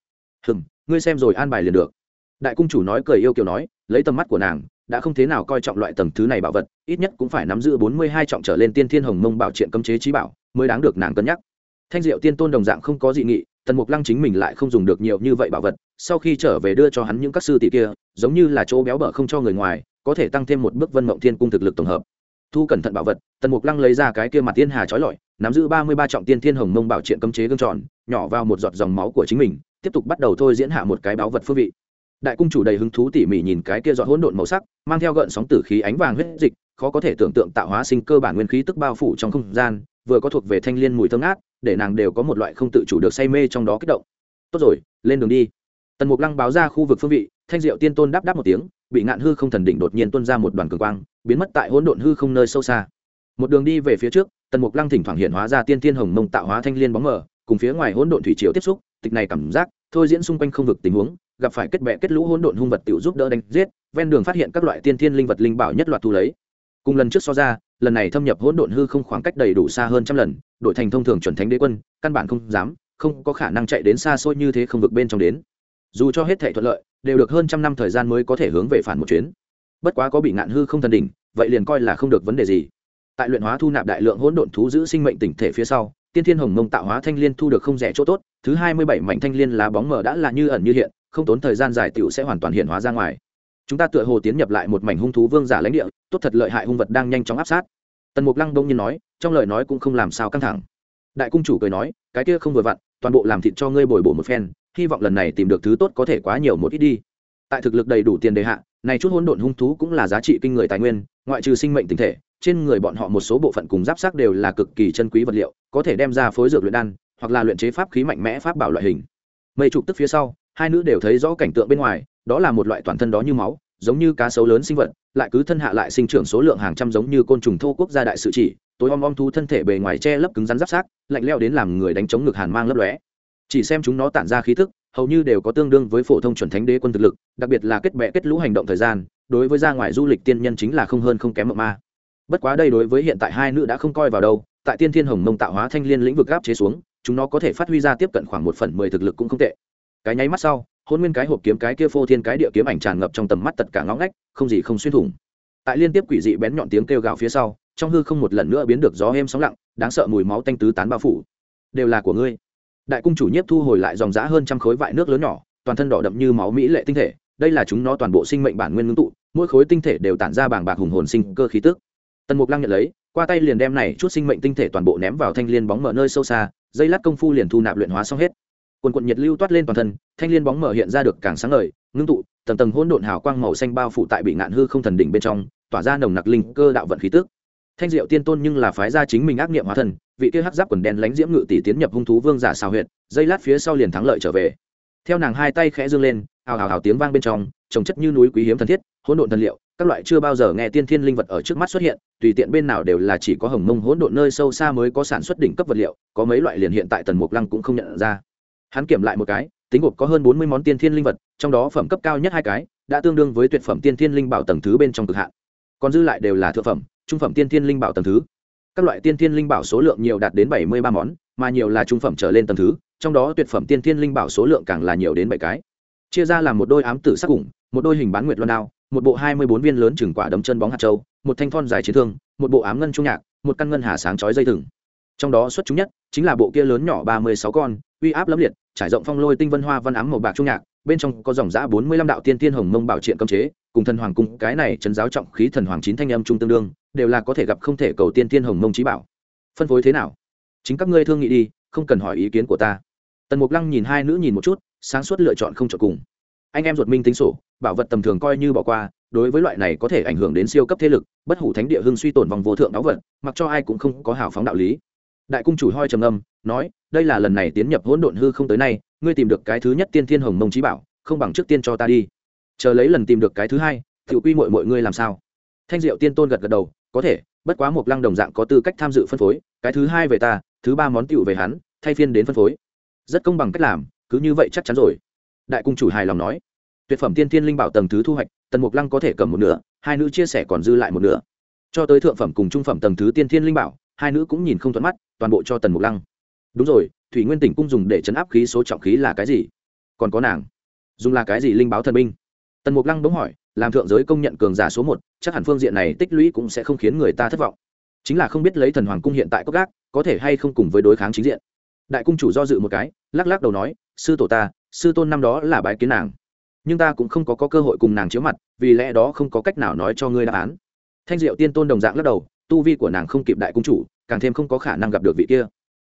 Hừm, ngươi xem rồi an bài liền được. Đại cung chủ nói cười yêu kiều nói, lấy tầm mắt của nàng, đã không thế nào coi trọng loại tầng thứ này bảo vật, ít nhất cũng phải nắm giữ bốn mươi hai trọng trở lên tiên thiên hồng mông bảo triện cấm chế trí bảo, mới đáng được nàng cân nhắc. Thanh diệu tiên tôn đồng dạng không có dị nghị, tần mục lăng chính mình lại không dùng được nhiều như vậy bảo vật sau khi trở về đưa cho hắn những các sư tỷ kia, giống như là chỗ béo bở không cho người ngoài, có thể tăng thêm một bước vân mộng thiên cung thực lực tổng hợp. Thu cẩn thận bảo vật, tần mục lăng lấy ra cái kia mặt tiên hà trói lọi, nắm giữ ba mươi ba trọng tiên thiên hồng mông bảo triện cấm chế gương tròn, nhỏ vào một giọt dòng máu của chính mình, tiếp tục bắt đầu thôi diễn hạ một cái báo vật phương vị. Đại cung chủ đầy hứng thú tỉ mỉ nhìn cái kia giọt hỗn độn màu sắc, mang theo gợn sóng tử khí ánh vàng huyết dịch, khó có thể tưởng tượng tạo hóa sinh cơ bản nguyên khí tức bao phủ trong không gian, vừa có thuộc về thanh liên mùi thơm ngát, để nàng đều có một loại không tự chủ được say mê trong đó kích động. Tốt rồi, lên đường đi tần mục lăng báo ra khu vực phương vị, thanh diệu tiên tôn đáp đáp một tiếng, bị ngạn hư không thần đỉnh đột nhiên tuôn ra một đoàn cường quang, biến mất tại hỗn độn hư không nơi sâu xa. Một đường đi về phía trước, tần mục lăng thỉnh thoảng hiện hóa ra tiên tiên hồng mông tạo hóa thanh liên bóng mờ, cùng phía ngoài hỗn độn thủy triều tiếp xúc, tịch này cảm giác, thôi diễn xung quanh không vực tình huống, gặp phải kết bệ kết lũ hỗn độn hung vật tự giúp đỡ đánh giết, ven đường phát hiện các loại tiên thiên linh vật linh bảo nhất loạt thu lấy. Cùng lần trước so ra, lần này thâm nhập hỗn độn hư không khoảng cách đầy đủ xa hơn trăm lần đội thành thông thường chuẩn thánh đế quân, căn bản không dám, không có khả năng chạy đến xa xôi như thế không vực bên trong đến dù cho hết thể thuận lợi, đều được hơn trăm năm thời gian mới có thể hướng về phản một chuyến. Bất quá có bị ngạn hư không thần đỉnh, vậy liền coi là không được vấn đề gì. Tại luyện hóa thu nạp đại lượng hỗn độn thú giữ sinh mệnh tỉnh thể phía sau, tiên thiên hồng mông tạo hóa thanh liên thu được không rẻ chỗ tốt, thứ hai mươi bảy mảnh thanh liên lá bóng mờ đã là như ẩn như hiện, không tốn thời gian dài u sẽ hoàn toàn hiện hóa ra ngoài. Chúng ta tựa hồ tiến nhập lại một mảnh hung thú vương giả lãnh địa, tốt thật lợi hại hung vật đang nhanh chóng áp sát. Tần mục lăng đông nhiên nói, trong lời nói cũng không làm sao căng thẳng. Đại cung chủ cười nói, cái kia không vừa vặn, toàn bộ làm thịt cho ngươi bồi bổ một phen hy vọng lần này tìm được thứ tốt có thể quá nhiều một ít đi. Tại thực lực đầy đủ tiền đề hạ, này chút hỗn độn hung thú cũng là giá trị kinh người tài nguyên, ngoại trừ sinh mệnh tinh thể, trên người bọn họ một số bộ phận cùng giáp sắc đều là cực kỳ chân quý vật liệu, có thể đem ra phối dược luyện đan, hoặc là luyện chế pháp khí mạnh mẽ pháp bảo loại hình. Mây chụp tức phía sau, hai nữ đều thấy rõ cảnh tượng bên ngoài, đó là một loại toàn thân đó như máu, giống như cá sấu lớn sinh vật, lại cứ thân hạ lại sinh trưởng số lượng hàng trăm giống như côn trùng thô quốc gia đại sự chỉ, tối om om thú thân thể bề ngoài che lấp cứng rắn giáp sát lạnh leo đến làm người đánh chống ngực hàn mang lấp lóe chỉ xem chúng nó tản ra khí thức, hầu như đều có tương đương với phổ thông chuẩn thánh đế quân thực lực, đặc biệt là kết bệ kết lũ hành động thời gian, đối với ra ngoài du lịch tiên nhân chính là không hơn không kém mộng ma. Bất quá đây đối với hiện tại hai nữ đã không coi vào đâu, tại tiên thiên hồng mông tạo hóa thanh liên lĩnh vực gáp chế xuống, chúng nó có thể phát huy ra tiếp cận khoảng một phần mười thực lực cũng không tệ. Cái nháy mắt sau, hôn nguyên cái hộp kiếm cái kia phô thiên cái địa kiếm ảnh tràn ngập trong tầm mắt tất cả ngõ ngách, không gì không xuyên thủng. Tại liên tiếp quỷ dị bén nhọn tiếng kêu gào phía sau, trong hư không một lần nữa biến được gió êm sóng lặng, đáng sợ mùi máu tanh tứ tán bao phủ. Đều là của ngươi đại cung chủ nhiếp thu hồi lại dòng giá hơn trăm khối vại nước lớn nhỏ, toàn thân đỏ đậm như máu mỹ lệ tinh thể, đây là chúng nó toàn bộ sinh mệnh bản nguyên ngưng tụ, mỗi khối tinh thể đều tản ra bảng bạc hùng hồn sinh cơ khí tức. Tần mục lăng nhận lấy, qua tay liền đem này chút sinh mệnh tinh thể toàn bộ ném vào thanh liên bóng mở nơi sâu xa, dây lát công phu liền thu nạp luyện hóa xong hết. Quần quận nhiệt lưu toát lên toàn thân, thanh liên bóng mở hiện ra được càng sáng ngời, ngưng tụ, tầng tầng hỗn độn hào quang màu xanh bao phủ tại bị ngạn hư không thần đỉnh bên trong, tỏa ra nồng nặc linh cơ đạo vận khí tức thanh diệu tiên tôn nhưng là phái gia chính mình ác niệm hóa thần vị kia hắc giáp quần đen lánh diễm ngự tỷ tiến nhập hung thú vương giả xào huyện dây lát phía sau liền thắng lợi trở về. Theo nàng hai tay khẽ dương lên hào hào hào tiếng vang bên trong, trồng chất như núi quý hiếm thần thiết, hỗn độn thần liệu, các loại chưa bao giờ nghe tiên thiên linh vật ở trước mắt xuất hiện, tùy tiện bên nào đều là chỉ có hồng mông hỗn độn nơi sâu xa mới có sản xuất đỉnh cấp vật liệu, có mấy loại liền hiện tại tần mục lăng cũng không nhận ra. Hắn kiểm lại một cái, tính gộp có hơn bốn mươi món tiên thiên linh vật, trong đó phẩm cấp cao nhất hai cái, đã tương đương với tuyệt phẩm tiên thiên linh bảo tầng thứ bên trong cực hạn. Còn dư lại đều là thượng phẩm trung phẩm tiên thiên linh bảo tầng thứ. Các loại tiên thiên linh bảo số lượng nhiều đạt đến bảy mươi ba món, mà nhiều là trung phẩm trở lên tầng thứ, trong đó tuyệt phẩm tiên thiên linh bảo số lượng càng là nhiều đến bảy cái. Chia ra làm một đôi ám tử sắc cùng, một đôi hình bán nguyệt loan đao, một bộ hai mươi bốn viên lớn chừng quả đấm chân bóng hạt châu, một thanh thon dài chiến thương, một bộ ám ngân trung nhạc, một căn ngân hà sáng chói dây thừng. Trong đó xuất chúng nhất chính là bộ kia lớn nhỏ ba mươi sáu con, uy áp lẫm liệt, trải rộng phong lôi tinh vân hoa văn ám màu bạc trung nhạc, bên trong có dòng giã bốn mươi lăm đạo tiên tiên hồng mông bảo triện cấm chế, cùng thần hoàng cung, cái này trấn giáo trọng khí thần hoàng chín thanh âm trung tương đương đều là có thể gặp không thể cầu tiên tiên hồng mông trí bảo. Phân phối thế nào? Chính các ngươi thương nghị đi, không cần hỏi ý kiến của ta. Tần mục lăng nhìn hai nữ nhìn một chút, sáng suốt lựa chọn không chọn cùng. Anh em ruột minh tính sổ, bảo vật tầm thường coi như bỏ qua, đối với loại này có thể ảnh hưởng đến siêu cấp thế lực, bất hủ thánh địa hưng suy tổn vòng vô thượng đáo vật, mặc cho ai cũng không có hào phóng đạo lý. Đại cung chủ hoi trầm âm nói, đây là lần này tiến nhập hỗn độn hư không tới nay, ngươi tìm được cái thứ nhất tiên thiên hồng mông trí bảo, không bằng trước tiên cho ta đi. Chờ lấy lần tìm được cái thứ hai tự quy mội mọi ngươi làm sao? Thanh diệu tiên tôn gật gật đầu có thể, bất quá một lăng đồng dạng có tư cách tham dự phân phối, cái thứ hai về ta, thứ ba món tựu về hắn, thay phiên đến phân phối. Rất công bằng cách làm, cứ như vậy chắc chắn rồi. Đại cung chủ hài lòng nói. Tuyệt phẩm tiên thiên linh bảo tầng thứ thu hoạch, tần mục lăng có thể cầm một nửa, hai nữ chia sẻ còn dư lại một nửa. Cho tới thượng phẩm cùng trung phẩm tầng thứ tiên thiên linh bảo, hai nữ cũng nhìn không thuận mắt, toàn bộ cho tần mục lăng. Đúng rồi, thủy nguyên tỉnh cung dùng để chấn áp khí số trọng khí là cái gì? Còn có nàng. Dùng là cái gì linh báo thần binh? Tần mục lăng bỗng hỏi làm thượng giới công nhận cường giả số một chắc hẳn phương diện này tích lũy cũng sẽ không khiến người ta thất vọng. Chính là không biết lấy thần hoàng cung hiện tại cốc gác có thể hay không cùng với đối kháng chính diện. Đại cung chủ do dự một cái lắc lắc đầu nói sư tổ ta sư tôn năm đó là bái kiến nàng. Nhưng ta cũng không có, có cơ hội cùng nàng chiếu mặt vì lẽ đó không có cách nào nói cho ngươi đáp án. Thanh diệu tiên tôn đồng dạng lắc đầu tu vi của nàng không kịp đại cung chủ càng thêm không có khả năng gặp được vị kia.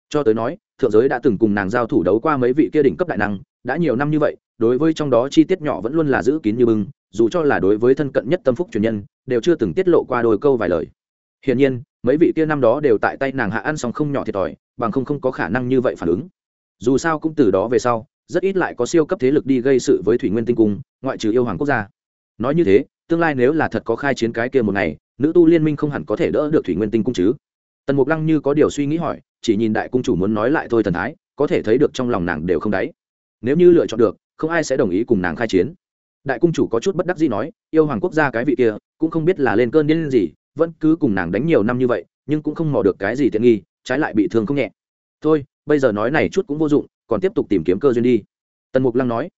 Cho tới nói thượng giới đã từng cùng nàng giao thủ đấu qua mấy vị kia đỉnh cấp đại năng đã nhiều năm như vậy đối với trong đó chi tiết nhỏ vẫn luôn là giữ kín như bưng, dù cho là đối với thân cận nhất tâm phúc truyền nhân, đều chưa từng tiết lộ qua đôi câu vài lời. Hiển nhiên, mấy vị kia năm đó đều tại tay nàng hạ ăn xong không nhỏ thiệt thòi, bằng không không có khả năng như vậy phản ứng. Dù sao cũng từ đó về sau, rất ít lại có siêu cấp thế lực đi gây sự với thủy nguyên tinh cung, ngoại trừ yêu hoàng quốc gia. Nói như thế, tương lai nếu là thật có khai chiến cái kia một ngày, nữ tu liên minh không hẳn có thể đỡ được thủy nguyên tinh cung chứ. Tần mục lăng như có điều suy nghĩ hỏi, chỉ nhìn đại cung chủ muốn nói lại thôi thần thái, có thể thấy được trong lòng nàng đều không đáy. Nếu như lựa chọn được không ai sẽ đồng ý cùng nàng khai chiến. Đại cung chủ có chút bất đắc dĩ nói, yêu hoàng quốc gia cái vị kia, cũng không biết là lên cơn điên gì, vẫn cứ cùng nàng đánh nhiều năm như vậy, nhưng cũng không mò được cái gì tiện nghi, trái lại bị thương không nhẹ. Thôi, bây giờ nói này chút cũng vô dụng, còn tiếp tục tìm kiếm cơ duyên đi. Tần mục lăng nói,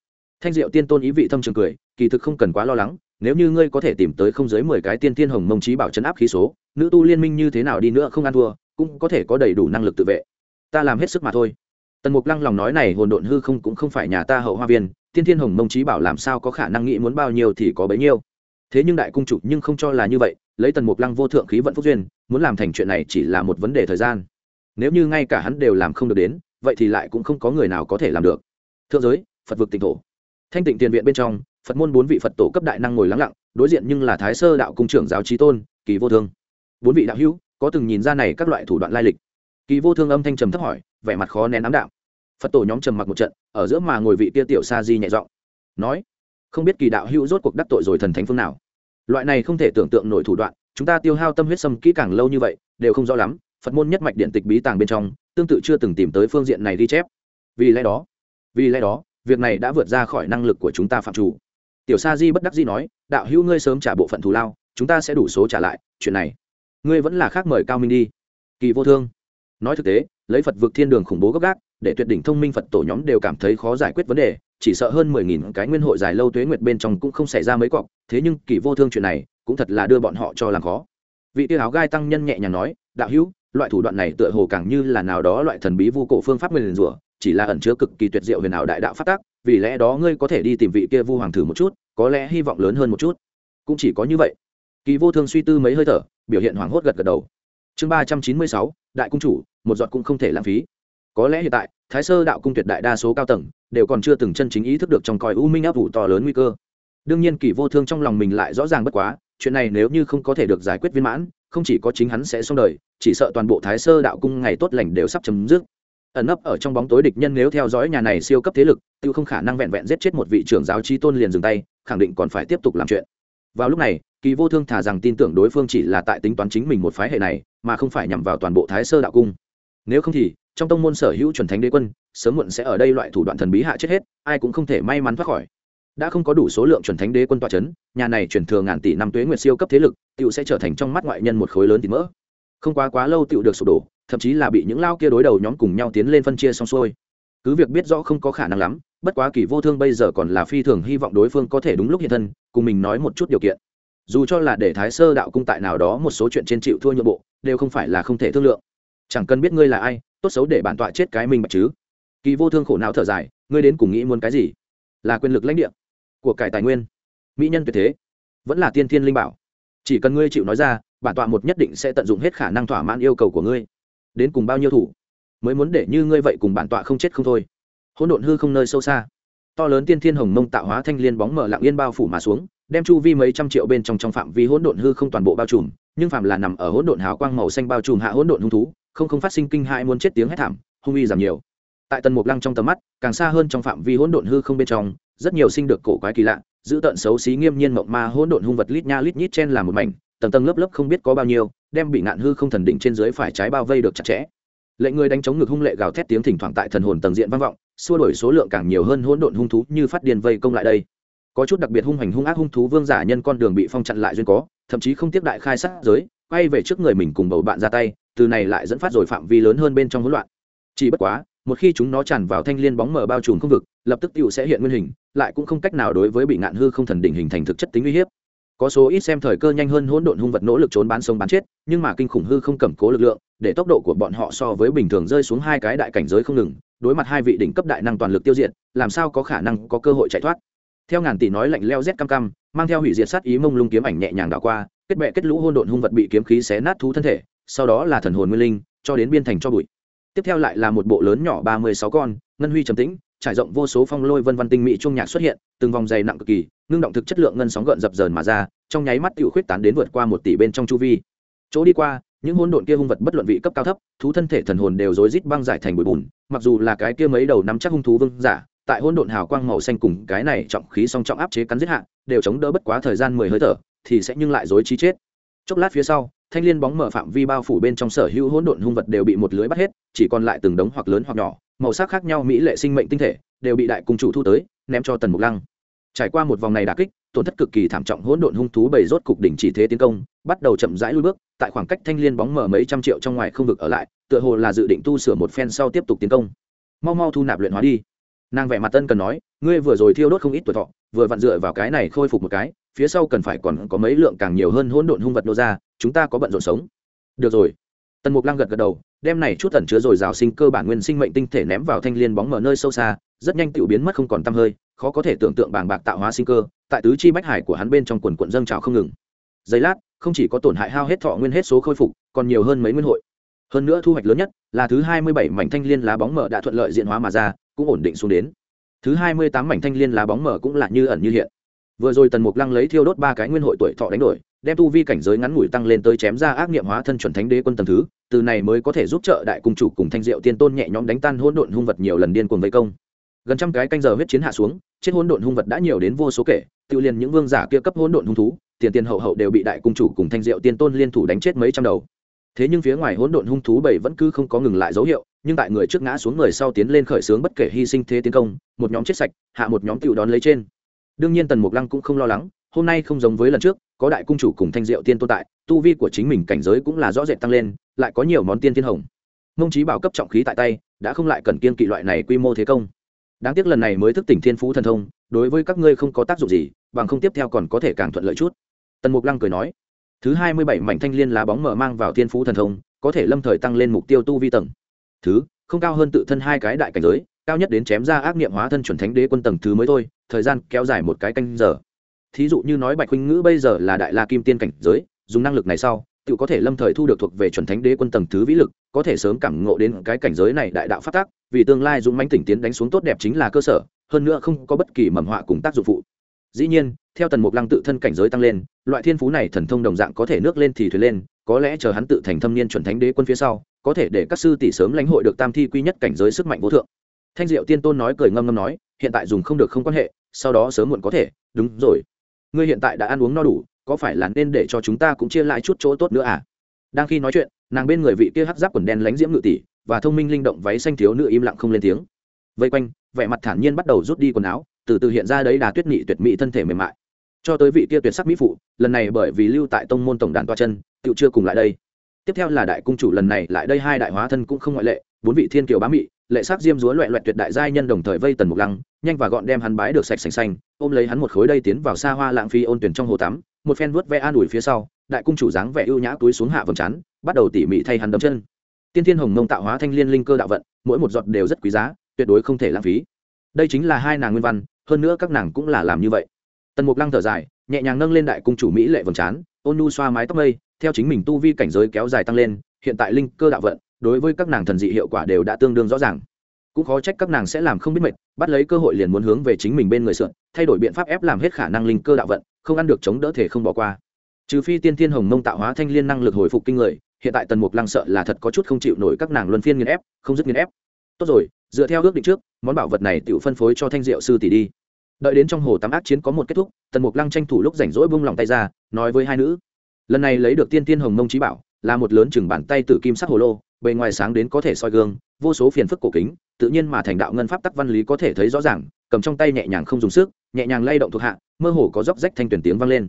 thanh diệu tiên tôn ý vị thâm trường cười, kỳ thực không cần quá lo lắng, nếu như ngươi có thể tìm tới không dưới mười cái tiên tiên hồng mông trí bảo chấn áp khí số, nữ tu liên minh như thế nào đi nữa không ăn thua, cũng có thể có đầy đủ năng lực tự vệ. Ta làm hết sức mà thôi tần mục lăng lòng nói này hồn độn hư không cũng không phải nhà ta hậu hoa viên tiên thiên hồng mông trí bảo làm sao có khả năng nghĩ muốn bao nhiêu thì có bấy nhiêu. Thế nhưng đại cung chủ nhưng không cho là như vậy, lấy tần mục lăng vô thượng khí vận phúc duyên, muốn làm thành chuyện này chỉ là một vấn đề thời gian. Nếu như ngay cả hắn đều làm không được đến, vậy thì lại cũng không có người nào có thể làm được. Thượng giới, phật vực tỉnh thổ. Thanh tịnh tiền viện bên trong, phật môn bốn vị phật tổ cấp đại năng ngồi lắng lặng, đối diện nhưng là thái sơ đạo cung trưởng giáo trí tôn, kỳ vô thương. Bốn vị đạo hữu, có từng nhìn ra này các loại thủ đoạn lai lịch? Kỳ vô thương âm thanh trầm thấp hỏi, vẻ mặt khó nén ám đạo phật tổ nhóm trầm mặc một trận, ở giữa mà ngồi vị tia tiểu sa di nhẹ giọng nói, không biết kỳ đạo hữu rốt cuộc đắc tội rồi thần thánh phương nào? Loại này không thể tưởng tượng nổi thủ đoạn, chúng ta tiêu hao tâm huyết sâm kỹ càng lâu như vậy, đều không rõ lắm, phật môn nhất mạch điện tịch bí tàng bên trong, tương tự chưa từng tìm tới phương diện này ghi chép. Vì lẽ đó, vì lẽ đó, việc này đã vượt ra khỏi năng lực của chúng ta phạm chủ. Tiểu sa di bất đắc di nói, đạo hữu ngươi sớm trả bộ phận thù lao, chúng ta sẽ đủ số trả lại, chuyện này, ngươi vẫn là khác mời cao minh đi. Kỳ vô thương. Nói thực tế lấy phật vực thiên đường khủng bố gấp gác, để tuyệt đỉnh thông minh phật tổ nhóm đều cảm thấy khó giải quyết vấn đề, chỉ sợ hơn mười nghìn cái nguyên hội dài lâu tuế nguyệt bên trong cũng không xảy ra mấy cọc, thế nhưng kỳ vô thương chuyện này, cũng thật là đưa bọn họ cho làm khó. Vị tiêu áo gai tăng nhân nhẹ nhàng nói, đạo hữu, loại thủ đoạn này tựa hồ càng như là nào đó loại thần bí vu cổ phương pháp nguyên rủa, chỉ là ẩn chứa cực kỳ tuyệt diệu huyền ảo đại đạo phát tác, vì lẽ đó ngươi có thể đi tìm vị kia vu hoàng thử một chút, có lẽ hy vọng lớn hơn một chút. Cũng chỉ có như vậy. Kỳ vô thương suy tư mấy hơi thở, biểu hiện hoảng hốt gật gật đầu. Chương ba trăm chín mươi sáu, đại cung chủ một giọt cũng không thể lãng phí. Có lẽ hiện tại, thái sơ đạo cung tuyệt đại đa số cao tầng đều còn chưa từng chân chính ý thức được trong coi u minh áp vụ to lớn nguy cơ. Đương nhiên, kỳ vô thương trong lòng mình lại rõ ràng bất quá, chuyện này nếu như không có thể được giải quyết viên mãn, không chỉ có chính hắn sẽ xong đời, chỉ sợ toàn bộ thái sơ đạo cung ngày tốt lành đều sắp chấm dứt. Ẩn nấp ở trong bóng tối địch nhân nếu theo dõi nhà này siêu cấp thế lực, tự không khả năng vẹn vẹn giết chết một vị trưởng giáo trí tôn liền dừng tay, khẳng định còn phải tiếp tục làm chuyện. Vào lúc này, kỳ vô thương thả rằng tin tưởng đối phương chỉ là tại tính toán chính mình một phái hệ này, mà không phải nhằm vào toàn bộ thái sơ đạo cung nếu không thì, trong tông môn sở hữu chuẩn thánh đế quân, sớm muộn sẽ ở đây loại thủ đoạn thần bí hạ chết hết, ai cũng không thể may mắn thoát khỏi. Đã không có đủ số lượng chuẩn thánh đế quân tọa c h ấ n nhà này chuyển thừa ngàn tỷ năm tuế nguyệt siêu cấp thế lực t i ể u sẽ trở thành trong mắt ngoại nhân một khối lớn thì mỡ. Không quá quá lâu t i ể u được sụp đổ, thậm chí là bị những lao kia đối đầu nhóm cùng nhau tiến lên phân chia xong xuôi. Cứ việc biết rõ không có khả năng lắm, bất quá kỳ vô thương bây giờ còn là phi thường hy vọng đối phương có thể đúng lúc hiện thân, cùng mình nói một chút điều kiện. Dù cho là để thái sơ đạo cung tại nào đó một số chuyện trên chịu thua nhượng bộ, đều không phải là không thể thương lượng chẳng cần biết ngươi là ai, tốt xấu để bản tọa chết cái mình bạch chứ. Kỳ vô thương khổ não thở dài, ngươi đến cùng nghĩ muốn cái gì? Là quyền lực lãnh địa của cải tài nguyên. Mỹ nhân tuyệt thế, vẫn là tiên thiên linh bảo. Chỉ cần ngươi chịu nói ra, bản tọa một nhất định sẽ tận dụng hết khả năng thỏa mãn yêu cầu của ngươi. Đến cùng bao nhiêu thủ, mới muốn để như ngươi vậy cùng bản tọa không chết không thôi. Hỗn độn hư không nơi sâu xa. To lớn tiên thiên hồng mông tạo hóa thanh liên bóng mở lặng yên bao phủ mà xuống, đem chu vi mấy trăm triệu bên trong trong phạm vi hỗn độn hư không toàn bộ bao trùm, nhưng phạm là nằm ở hỗn độn hào quang màu xanh bao trùm hạ hỗn độn hung thú không không phát sinh kinh hãi muốn chết tiếng hét thảm, hung uy giảm nhiều. Tại tần mục lăng trong tầm mắt, càng xa hơn trong phạm vi hỗn độn hư không bên trong, rất nhiều sinh được cổ quái kỳ lạ, giữ tận xấu xí nghiêm nhiên mộng ma hỗn độn hung vật lít nha lít nhít chen làm một mảnh, tầng tầng lớp lớp không biết có bao nhiêu, đem bị ngạn hư không thần đỉnh trên dưới phải trái bao vây được chặt chẽ. Lệnh người đánh chống ngực hung lệ gào thét tiếng thỉnh thoảng tại thần hồn tầng diện vang vọng, xua đổi số lượng càng nhiều hơn hỗn độn hung thú như phát điên vây công lại đây. Có chút đặc biệt hung hành hung ác hung thú vương giả nhân con đường bị phong chặn lại duyên có, thậm chí không tiếp đại khai sát giới, quay về trước người mình cùng bầu bạn ra tay từ này lại dẫn phát rồi phạm vi lớn hơn bên trong hỗn loạn. Chỉ bất quá, một khi chúng nó tràn vào thanh liên bóng mờ bao trùm không vực, lập tức tựu sẽ hiện nguyên hình, lại cũng không cách nào đối với bị ngạn hư không thần đỉnh hình thành thực chất tính uy hiếp. Có số ít xem thời cơ nhanh hơn hỗn độn hung vật nỗ lực trốn bán sống bán chết, nhưng mà kinh khủng hư không cầm cố lực lượng, để tốc độ của bọn họ so với bình thường rơi xuống hai cái đại cảnh giới không ngừng, đối mặt hai vị đỉnh cấp đại năng toàn lực tiêu diệt, làm sao có khả năng có cơ hội chạy thoát. Theo ngàn tỷ nói lạnh leo rét cam cam mang theo hủy diệt sát ý mông lung kiếm ảnh nhẹ nhàng đảo qua, kết bệ kết lũ hỗn độn hung vật bị kiếm khí xé nát thú thân thể sau đó là thần hồn nguyên linh, cho đến biên thành cho bụi. Tiếp theo lại là một bộ lớn nhỏ ba mươi sáu con, ngân huy trầm tĩnh, trải rộng vô số phong lôi vân văn tinh mỹ trung nhạc xuất hiện, từng vòng dày nặng cực kỳ, ngưng động thực chất lượng ngân sóng gợn dập dờn mà ra, trong nháy mắt tự khuyết tán đến vượt qua một tỷ bên trong chu vi. Chỗ đi qua, những hôn độn kia hung vật bất luận vị cấp cao thấp, thú thân thể thần hồn đều rối rít băng giải thành bụi bùn, mặc dù là cái kia mấy đầu nắm chắc hung thú vương giả, tại hôn độn hào quang màu xanh cùng cái này trọng khí song trọng áp chế cắn giết hạ, đều chống đỡ bất quá thời gian mười hơi thở, thì sẽ nhưng lại rối trí chết. Chốc lát phía sau thanh liên bóng mở phạm vi bao phủ bên trong sở hữu hỗn độn hung vật đều bị một lưới bắt hết, chỉ còn lại từng đống hoặc lớn hoặc nhỏ, màu sắc khác nhau mỹ lệ sinh mệnh tinh thể, đều bị đại cung chủ thu tới, ném cho tần mục lăng. Trải qua một vòng này đà kích, tổn thất cực kỳ thảm trọng hỗn độn hung thú bầy rốt cục đỉnh chỉ thế tiến công, bắt đầu chậm rãi lui bước, tại khoảng cách thanh liên bóng mở mấy trăm triệu trong ngoài không vực ở lại, tựa hồ là dự định tu sửa một phen sau tiếp tục tiến công. Mau mau thu nạp luyện hóa đi. Nàng vẻ mặt tân cần nói, ngươi vừa rồi thiêu đốt không ít tuổi thọ, vừa vặn dựa vào cái này khôi phục một cái, phía sau cần phải còn có mấy lượng càng nhiều hơn hỗn độn hung vật nô ra chúng ta có bận rộn sống. Được rồi. Tần mục lăng gật gật đầu, đem này chút tẩn chứa rồi rào sinh cơ bản nguyên sinh mệnh tinh thể ném vào thanh liên bóng mở nơi sâu xa, rất nhanh tự biến mất không còn tăm hơi, khó có thể tưởng tượng bàng bạc tạo hóa sinh cơ, tại tứ chi bách hải của hắn bên trong quần quận dâng trào không ngừng. Giây lát, không chỉ có tổn hại hao hết thọ nguyên hết số khôi phục, còn nhiều hơn mấy nguyên hội. Hơn nữa thu hoạch lớn nhất là thứ hai mươi bảy mảnh thanh liên lá bóng mở đã thuận lợi diện hóa mà ra, cũng ổn định xuống đến. Thứ hai mươi tám mảnh thanh liên lá bóng mở cũng là như ẩn như hiện vừa rồi tần mục lăng lấy thiêu đốt ba cái nguyên hội tuổi thọ đánh đổi, đem tu vi cảnh giới ngắn ngủi tăng lên tới chém ra ác nghiệm hóa thân chuẩn thánh đế quân tầm thứ, từ này mới có thể giúp trợ đại cung chủ cùng thanh diệu tiên tôn nhẹ nhõm đánh tan hỗn độn hung vật nhiều lần điên cuồng vây công. Gần trăm cái canh giờ huyết chiến hạ xuống, chết hỗn độn hung vật đã nhiều đến vô số kể, tự liền những vương giả kia cấp hỗn độn hung thú, tiền tiền hậu hậu đều bị đại cung chủ cùng thanh diệu tiên tôn liên thủ đánh chết mấy trăm đầu. Thế nhưng phía ngoài hỗn độn hung thú bảy vẫn cứ không có ngừng lại dấu hiệu, nhưng tại người trước ngã xuống người sau tiến lên khởi xướng bất kể hy sinh thế tiến công, một nhóm chết sạch, hạ một nhóm tiểu đón lấy trên đương nhiên tần mục lăng cũng không lo lắng, hôm nay không giống với lần trước, có đại cung chủ cùng thanh diệu tiên tồn tại, tu vi của chính mình cảnh giới cũng là rõ rệt tăng lên, lại có nhiều món tiên thiên hồng. Mông trí bảo cấp trọng khí tại tay, đã không lại cần kiên kỵ loại này quy mô thế công. Đáng tiếc lần này mới thức tỉnh thiên phú thần thông, đối với các ngươi không có tác dụng gì, bằng không tiếp theo còn có thể càng thuận lợi chút. Tần mục lăng cười nói. Thứ hai mươi bảy mảnh thanh liên lá bóng mở mang vào thiên phú thần thông, có thể lâm thời tăng lên mục tiêu tu vi tầng. Thứ, không cao hơn tự thân hai cái đại cảnh giới cao nhất đến chém ra ác nghiệm hóa thân chuẩn thánh đế quân tầng thứ mới thôi, thời gian kéo dài một cái canh giờ. Thí dụ như nói bạch huynh ngữ bây giờ là đại la kim tiên cảnh giới, dùng năng lực này sau tự có thể lâm thời thu được thuộc về chuẩn thánh đế quân tầng thứ vĩ lực, có thể sớm cảm ngộ đến cái cảnh giới này đại đạo phát tác vì tương lai dũng mãnh tỉnh tiến đánh xuống tốt đẹp chính là cơ sở, hơn nữa không có bất kỳ mầm họa cùng tác dụng phụ. Dĩ nhiên, theo tần mục lăng tự thân cảnh giới tăng lên, loại thiên phú này thần thông đồng dạng có thể nước lên thì thuyền lên, có lẽ chờ hắn tự thành thâm niên chuẩn thánh đế quân phía sau, có thể để các sư tỷ sớm lãnh hội được tam thi quy nhất cảnh giới sức mạnh vô thượng thanh diệu tiên tôn nói cười ngâm ngâm nói, hiện tại dùng không được không quan hệ, sau đó sớm muộn có thể. Đúng rồi. Ngươi hiện tại đã ăn uống no đủ, có phải là nên để cho chúng ta cũng chia lại chút chỗ tốt nữa à? Đang khi nói chuyện, nàng bên người vị kia hắc giáp quần đen lánh diễm ngự tỷ và thông minh linh động váy xanh thiếu nữ im lặng không lên tiếng. Vây quanh, vẻ mặt thản nhiên bắt đầu rút đi quần áo, từ từ hiện ra đấy đà tuyết nghị tuyệt mỹ thân thể mềm mại. Cho tới vị kia tuyệt sắc mỹ phụ, lần này bởi vì lưu tại tông môn tổng đàn toa chân, tựu chưa cùng lại đây. Tiếp theo là đại cung chủ, lần này lại đây hai đại hóa thân cũng không ngoại lệ, bốn vị thiên kiều bá mị lệ sắc diêm dúa loẹ loẹt tuyệt đại giai nhân đồng thời vây tần mục lăng, nhanh và gọn đem hắn bái được sạch sành xanh, ôm lấy hắn một khối đây tiến vào xa hoa lãng phí ôn tuyển trong hồ tắm, một phen vuốt ve an ủi phía sau, đại cung chủ dáng vẻ ưu nhã túi xuống hạ vầng chán bắt đầu tỉ mỉ thay hắn đấm chân. Tiên thiên hồng mông tạo hóa thanh liên linh cơ đạo vận, mỗi một giọt đều rất quý giá, tuyệt đối không thể lãng phí. Đây chính là hai nàng nguyên văn, hơn nữa các nàng cũng là làm như vậy. Tần mục lăng thở dài, nhẹ nhàng nâng lên đại cung chủ mỹ lệ vầng trán, ôn nu xoa mái tóc mây, theo chính mình tu vi cảnh giới kéo dài tăng lên, hiện tại linh cơ đạo vận đối với các nàng thần dị hiệu quả đều đã tương đương rõ ràng. Cũng khó trách các nàng sẽ làm không biết mệt, bắt lấy cơ hội liền muốn hướng về chính mình bên người sượn, thay đổi biện pháp ép làm hết khả năng linh cơ đạo vận, không ăn được chống đỡ thể không bỏ qua. Trừ phi tiên thiên hồng mông tạo hóa thanh liên năng lực hồi phục kinh người, hiện tại tần mục lăng sợ là thật có chút không chịu nổi các nàng luân phiên nghiền ép, không dứt nghiền ép. Tốt rồi, dựa theo ước định trước, món bảo vật này tự phân phối cho thanh diệu sư tỷ đi. Đợi đến trong hồ tắm ác chiến có một kết thúc, tần mục lăng tranh thủ lúc rảnh rỗi bung lòng tay ra, nói với hai nữ. Lần này lấy được tiên tiên hồng mông trí bảo là một lớn chừng bàn tay từ kim sắc hồ lô, bề ngoài sáng đến có thể soi gương, vô số phiền phức cổ kính, tự nhiên mà thành đạo ngân pháp tắc văn lý có thể thấy rõ ràng, cầm trong tay nhẹ nhàng không dùng sức, nhẹ nhàng lay động thuộc hạ, mơ hồ có róc rách thanh tuyển tiếng vang lên.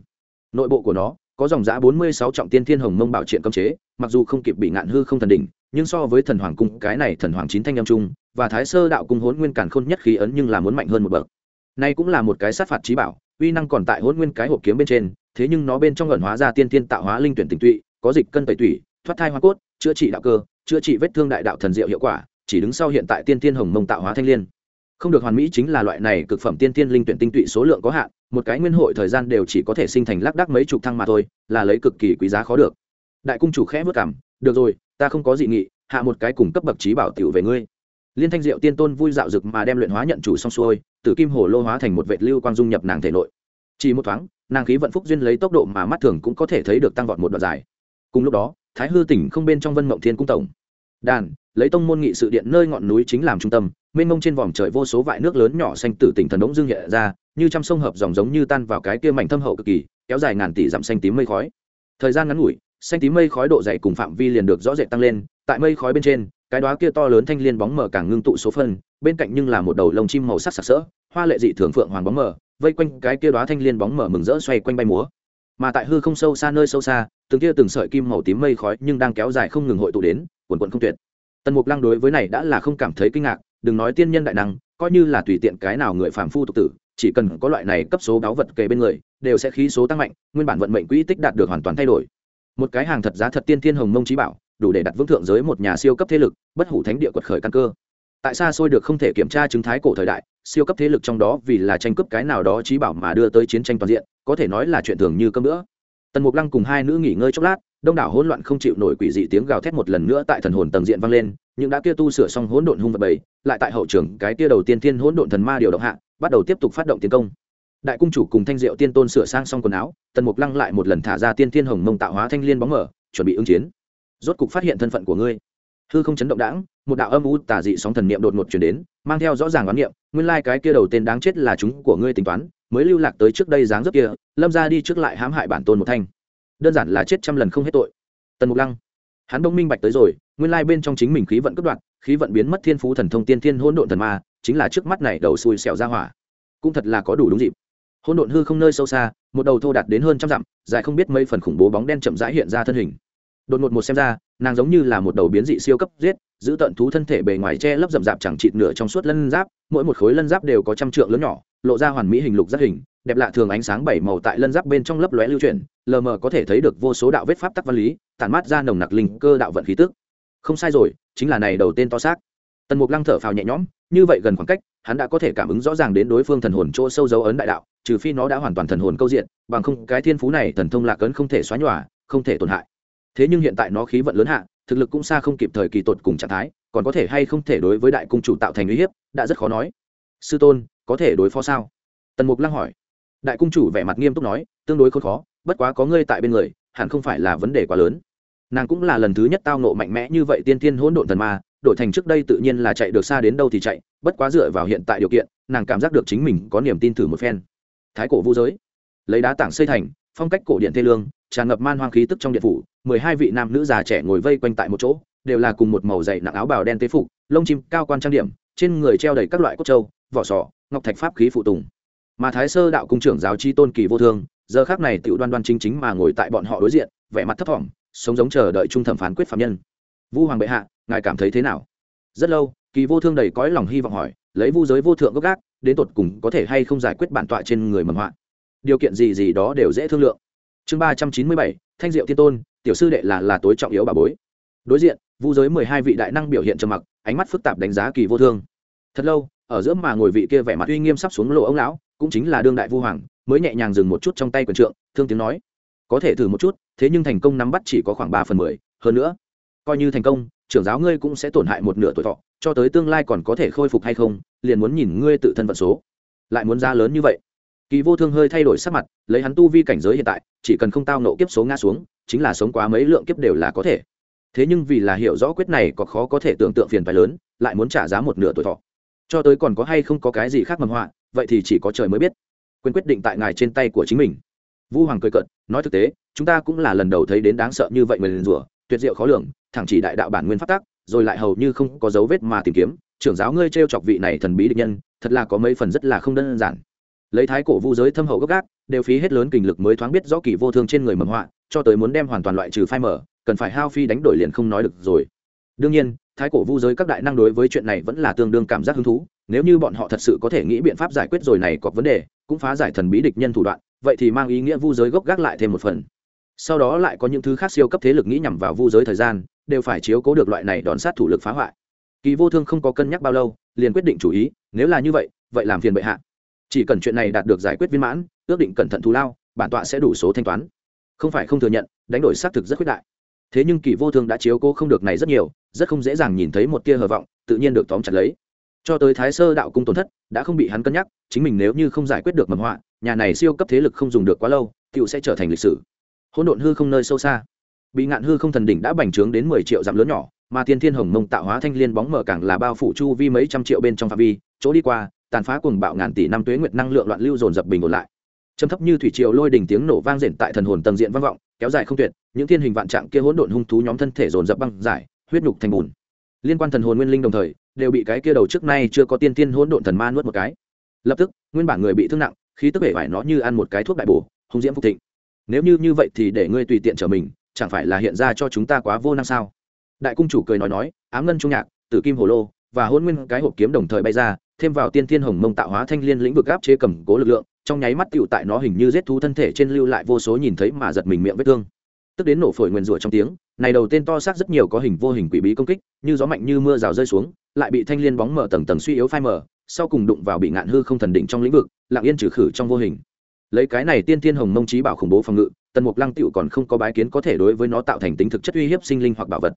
Nội bộ của nó, có dòng giã bốn mươi sáu trọng tiên thiên hồng mông bảo triện cấm chế, mặc dù không kịp bị ngạn hư không thần đỉnh, nhưng so với thần hoàng cung, cái này thần hoàng chín thanh âm trung và thái sơ đạo cung hốn nguyên cản khôn nhất khí ấn nhưng là muốn mạnh hơn một bậc. Nay cũng là một cái sát phạt trí bảo, uy năng còn tại hỗn nguyên cái hộp kiếm bên trên, thế nhưng nó bên trong ẩn hóa ra tiên tiên tạo hóa linh tuyển tình tụy có dịch cân tẩy tủy, thoát thai hoa cốt, chữa trị đạo cơ, chữa trị vết thương đại đạo thần diệu hiệu quả, chỉ đứng sau hiện tại tiên tiên hồng mông tạo hóa thanh liên. Không được hoàn mỹ chính là loại này cực phẩm tiên tiên linh tuyển tinh tụy số lượng có hạn, một cái nguyên hội thời gian đều chỉ có thể sinh thành lác đác mấy chục thăng mà thôi, là lấy cực kỳ quý giá khó được. Đại cung chủ khẽ vất cảm, được rồi, ta không có dị nghị, hạ một cái cùng cấp bậc trí bảo tiểu về ngươi. Liên thanh diệu tiên tôn vui dạo rực mà đem luyện hóa nhận chủ xong xuôi tử kim hồ lô hóa thành một vệt lưu quang dung nhập nàng thể nội. Chỉ một thoáng, nàng khí vận phúc duyên lấy tốc độ mà mắt thường cũng có thể thấy được tăng vọt một đoạn dài cùng lúc đó, thái hư tỉnh không bên trong vân mộng thiên cung tổng. Đàn, lấy tông môn nghị sự điện nơi ngọn núi chính làm trung tâm, mênh mông trên vòm trời vô số vại nước lớn nhỏ xanh tử tỉnh thần đống dương hiện ra, như trăm sông hợp dòng giống như tan vào cái kia mảnh thâm hậu cực kỳ, kéo dài ngàn tỷ dặm xanh tím mây khói. Thời gian ngắn ngủi, xanh tím mây khói độ dày cùng phạm vi liền được rõ rệt tăng lên, tại mây khói bên trên, cái đóa kia to lớn thanh liên bóng mờ càng ngưng tụ số phân, bên cạnh nhưng là một đầu lông chim màu sắc sặc sỡ, hoa lệ dị thường phượng hoàng bóng mờ, vây quanh cái kia đóa thanh liên bóng mờ mừng rỡ xoay quanh bay múa mà tại hư không sâu xa nơi sâu xa, từng kia từng sợi kim màu tím mây khói nhưng đang kéo dài không ngừng hội tụ đến, quần quận không tuyệt. Tần mục lăng đối với này đã là không cảm thấy kinh ngạc, đừng nói tiên nhân đại năng, coi như là tùy tiện cái nào người phàm phu tục tử, chỉ cần có loại này cấp số báu vật kề bên người, đều sẽ khí số tăng mạnh, nguyên bản vận mệnh quỹ tích đạt được hoàn toàn thay đổi. Một cái hàng thật giá thật tiên thiên hồng mông trí bảo, đủ để đặt vững thượng giới một nhà siêu cấp thế lực, bất hủ thánh địa quật khởi căn cơ tại sao xôi được không thể kiểm tra chứng thái cổ thời đại, siêu cấp thế lực trong đó vì là tranh cướp cái nào đó trí bảo mà đưa tới chiến tranh toàn diện, có thể nói là chuyện thường như cơm nữa tần mục lăng cùng hai nữ nghỉ ngơi chốc lát, đông đảo hỗn loạn không chịu nổi quỷ dị tiếng gào thét một lần nữa tại thần hồn tầng diện vang lên nhưng đã kia tu sửa xong hỗn độn hung vật bảy lại tại hậu trường cái kia đầu tiên thiên hỗn độn thần ma điều động hạ, bắt đầu tiếp tục phát động tiến công. Đại cung chủ cùng thanh diệu tiên tôn sửa sang xong quần áo, tần mục lăng lại một lần thả ra tiên thiên hồng mông tạo hóa thanh liên bóng mở, chuẩn bị ứng chiến. Rốt cục phát hiện thân phận của ngươi. Hư không chấn động đãng một đạo âm u tà dị sóng thần niệm đột ngột truyền đến, mang theo rõ ràng quán niệm, nguyên lai cái kia đầu tên đáng chết là chúng của ngươi tính toán, mới lưu lạc tới trước đây dáng dấp kia, lâm ra đi trước lại hãm hại bản tôn một thanh. Đơn giản là chết trăm lần không hết tội. Tần mục lăng, hắn bỗng minh bạch tới rồi, nguyên lai bên trong chính mình khí vận cất đoạn khí vận biến mất thiên phú thần thông tiên thiên hỗn độn thần ma, chính là trước mắt này đầu xui xẻo ra hỏa. Cũng thật là có đủ đúng dịp. Hỗn độn hư không nơi sâu xa, một đầu thô đạt đến hơn trăm dặm, dài không biết mấy phần khủng bố bóng đen chậm rãi hiện ra thân hình đột ngột một xem ra, nàng giống như là một đầu biến dị siêu cấp giết, giữ tận thú thân thể bề ngoài che lấp rậm rạp chẳng chịt nửa trong suốt lân giáp, mỗi một khối lân giáp đều có trăm trượng lớn nhỏ, lộ ra hoàn mỹ hình lục giác hình, đẹp lạ thường ánh sáng bảy màu tại lân giáp bên trong lấp lóe lưu chuyển, lờ mờ có thể thấy được vô số đạo vết pháp tắc văn lý, tản mát ra nồng nặc linh cơ đạo vận khí tức. Không sai rồi, chính là này đầu tên to xác. Tần mục lăng thở phào nhẹ nhõm, như vậy gần khoảng cách, hắn đã có thể cảm ứng rõ ràng đến đối phương thần hồn chỗ sâu dấu ấn đại đạo, trừ phi nó đã hoàn toàn thần hồn câu diện, bằng không cái thiên phú này thần thông lạc ấn không thể xóa nhòa, không thể tổn hại thế nhưng hiện tại nó khí vận lớn hạ, thực lực cũng xa không kịp thời kỳ tột cùng trạng thái, còn có thể hay không thể đối với đại cung chủ tạo thành uy hiếp, đã rất khó nói. Sư tôn, có thể đối phó sao? Tần mục lăng hỏi. Đại cung chủ vẻ mặt nghiêm túc nói, tương đối khốn khó, bất quá có ngươi tại bên người, hẳn không phải là vấn đề quá lớn. Nàng cũng là lần thứ nhất tao nộ mạnh mẽ như vậy tiên tiên hỗn độn thần ma, đổi thành trước đây tự nhiên là chạy được xa đến đâu thì chạy, bất quá dựa vào hiện tại điều kiện, nàng cảm giác được chính mình có niềm tin thử một phen. Thái cổ vũ giới, lấy đá tảng xây thành, phong cách cổ điện thê lương, tràn ngập man hoang khí tức trong điện phủ mười hai vị nam nữ già trẻ ngồi vây quanh tại một chỗ, đều là cùng một màu dày nặng áo bào đen tế phục, lông chim cao quan trang điểm, trên người treo đầy các loại cốt trâu vỏ sò, ngọc thạch pháp khí phụ tùng. Mà thái sơ đạo cung trưởng giáo chi tôn kỳ vô thương, giờ khác này tự đoan đoan chính chính mà ngồi tại bọn họ đối diện, vẻ mặt thấp thỏm, sống giống chờ đợi trung thẩm phán quyết phạm nhân. Vu hoàng bệ hạ, ngài cảm thấy thế nào? Rất lâu, kỳ vô thương đầy cõi lòng hy vọng hỏi, lấy vu giới vô thượng gốc gác, đến tột cùng có thể hay không giải quyết bản tọa trên người mầm họa? Điều kiện gì gì đó đều dễ thương lượng. Chương ba trăm chín mươi bảy, thanh diệu tiên tôn tiểu sư đệ là là tối trọng yếu bà bối. Đối diện, vu giới mười hai vị đại năng biểu hiện trầm mặc, ánh mắt phức tạp đánh giá kỳ vô thương. Thật lâu, ở giữa mà ngồi vị kia vẻ mặt uy nghiêm sắp xuống lộ ông lão, cũng chính là đương đại vu hoàng, mới nhẹ nhàng dừng một chút trong tay quần trượng, thương tiếng nói. Có thể thử một chút, thế nhưng thành công nắm bắt chỉ có khoảng ba phần mười, hơn nữa, coi như thành công, trưởng giáo ngươi cũng sẽ tổn hại một nửa tuổi thọ, cho tới tương lai còn có thể khôi phục hay không, liền muốn nhìn ngươi tự thân vận số. Lại muốn ra lớn như vậy. Kỳ vô thương hơi thay đổi sắc mặt, lấy hắn tu vi cảnh giới hiện tại, chỉ cần không tao nộ kiếp số ngã xuống chính là sống quá mấy lượng kiếp đều là có thể. Thế nhưng vì là hiểu rõ quyết này có khó có thể tưởng tượng phiền phải lớn, lại muốn trả giá một nửa tuổi thọ. Cho tới còn có hay không có cái gì khác mầm họa, vậy thì chỉ có trời mới biết. Quyền quyết định tại ngài trên tay của chính mình. Vũ hoàng cười cận nói thực tế, chúng ta cũng là lần đầu thấy đến đáng sợ như vậy mình rủa, tuyệt diệu khó lường, thẳng chỉ đại đạo bản nguyên phát tác, rồi lại hầu như không có dấu vết mà tìm kiếm. Trưởng giáo ngươi t chọc vị này thần bí địch nhân, thật là có mấy phần rất là không đơn giản lấy thái cổ vu giới thâm hậu gốc gác, đều phí hết lớn kình lực mới thoáng biết rõ kỳ vô thương trên người mầm họa, cho tới muốn đem hoàn toàn loại trừ phai mở cần phải hao phi đánh đổi liền không nói được rồi. Đương nhiên, thái cổ vu giới các đại năng đối với chuyện này vẫn là tương đương cảm giác hứng thú, nếu như bọn họ thật sự có thể nghĩ biện pháp giải quyết rồi này có vấn đề, cũng phá giải thần bí địch nhân thủ đoạn, vậy thì mang ý nghĩa vu giới gốc gác lại thêm một phần. Sau đó lại có những thứ khác siêu cấp thế lực nghĩ nhằm vào vu giới thời gian, đều phải chiếu cố được loại này đón sát thủ lực phá hoại. Kỳ vô thương không có cân nhắc bao lâu, liền quyết định chủ ý, nếu là như vậy vậy làm phiền bệ hạ chỉ cần chuyện này đạt được giải quyết viên mãn, ước định cẩn thận thù lao, bản tọa sẽ đủ số thanh toán. Không phải không thừa nhận, đánh đổi xác thực rất quyết đại. Thế nhưng kỳ vô thương đã chiếu cố không được này rất nhiều, rất không dễ dàng nhìn thấy một tia hờ vọng, tự nhiên được tóm chặt lấy. Cho tới thái sơ đạo cung tổn thất, đã không bị hắn cân nhắc, chính mình nếu như không giải quyết được mầm họa, nhà này siêu cấp thế lực không dùng được quá lâu cựu sẽ trở thành lịch sử. Hỗn độn hư không nơi sâu xa. Bị ngạn hư không thần đỉnh đã bành trướng đến mười triệu dặm lớn nhỏ, mà tiên thiên hồng mông tạo hóa thanh liên bóng mở càng là bao phủ chu vi mấy trăm triệu bên trong phạm vi, chỗ đi qua tàn phá cuồng bạo ngàn tỷ năm tuế nguyệt năng lượng loạn lưu dồn dập bình ổn lại. Trầm thấp như thủy triều lôi đỉnh tiếng nổ vang rền tại thần hồn tầng diện vang vọng, kéo dài không tuyệt, những thiên hình vạn trạng kia hỗn độn hung thú nhóm thân thể dồn dập băng giải, huyết nhục thành bùn. Liên quan thần hồn nguyên linh đồng thời, đều bị cái kia đầu trước nay chưa có tiên tiên hỗn độn thần ma nuốt một cái. Lập tức, nguyên bản người bị thương nặng, khí tức bể vải nó như ăn một cái thuốc đại bổ, hung diễm phục thịnh. Nếu như như vậy thì để ngươi tùy tiện trở mình, chẳng phải là hiện ra cho chúng ta quá vô năng sao? Đại cung chủ cười nói nói, ám ngân trung nhạc, tử kim hồ lô và hôn nguyên cái hộp kiếm đồng thời bay ra, thêm vào tiên thiên hồng mông tạo hóa thanh liên lĩnh vực áp chế cầm cố lực lượng, trong nháy mắt tựu tại nó hình như rết thú thân thể trên lưu lại vô số nhìn thấy mà giật mình miệng vết thương. Tức đến nổ phổi nguyền rủa trong tiếng, này đầu tên to xác rất nhiều có hình vô hình quỷ bí công kích, như gió mạnh như mưa rào rơi xuống, lại bị thanh liên bóng mở tầng tầng suy yếu phai mở sau cùng đụng vào bị ngạn hư không thần định trong lĩnh vực, lặng yên trừ khử trong vô hình. Lấy cái này tiên thiên hồng mông trí bảo khủng bố phòng ngự, tần mục lăng tựu còn không có bái kiến có thể đối với nó tạo thành tính thực chất uy hiếp sinh linh hoặc bảo vật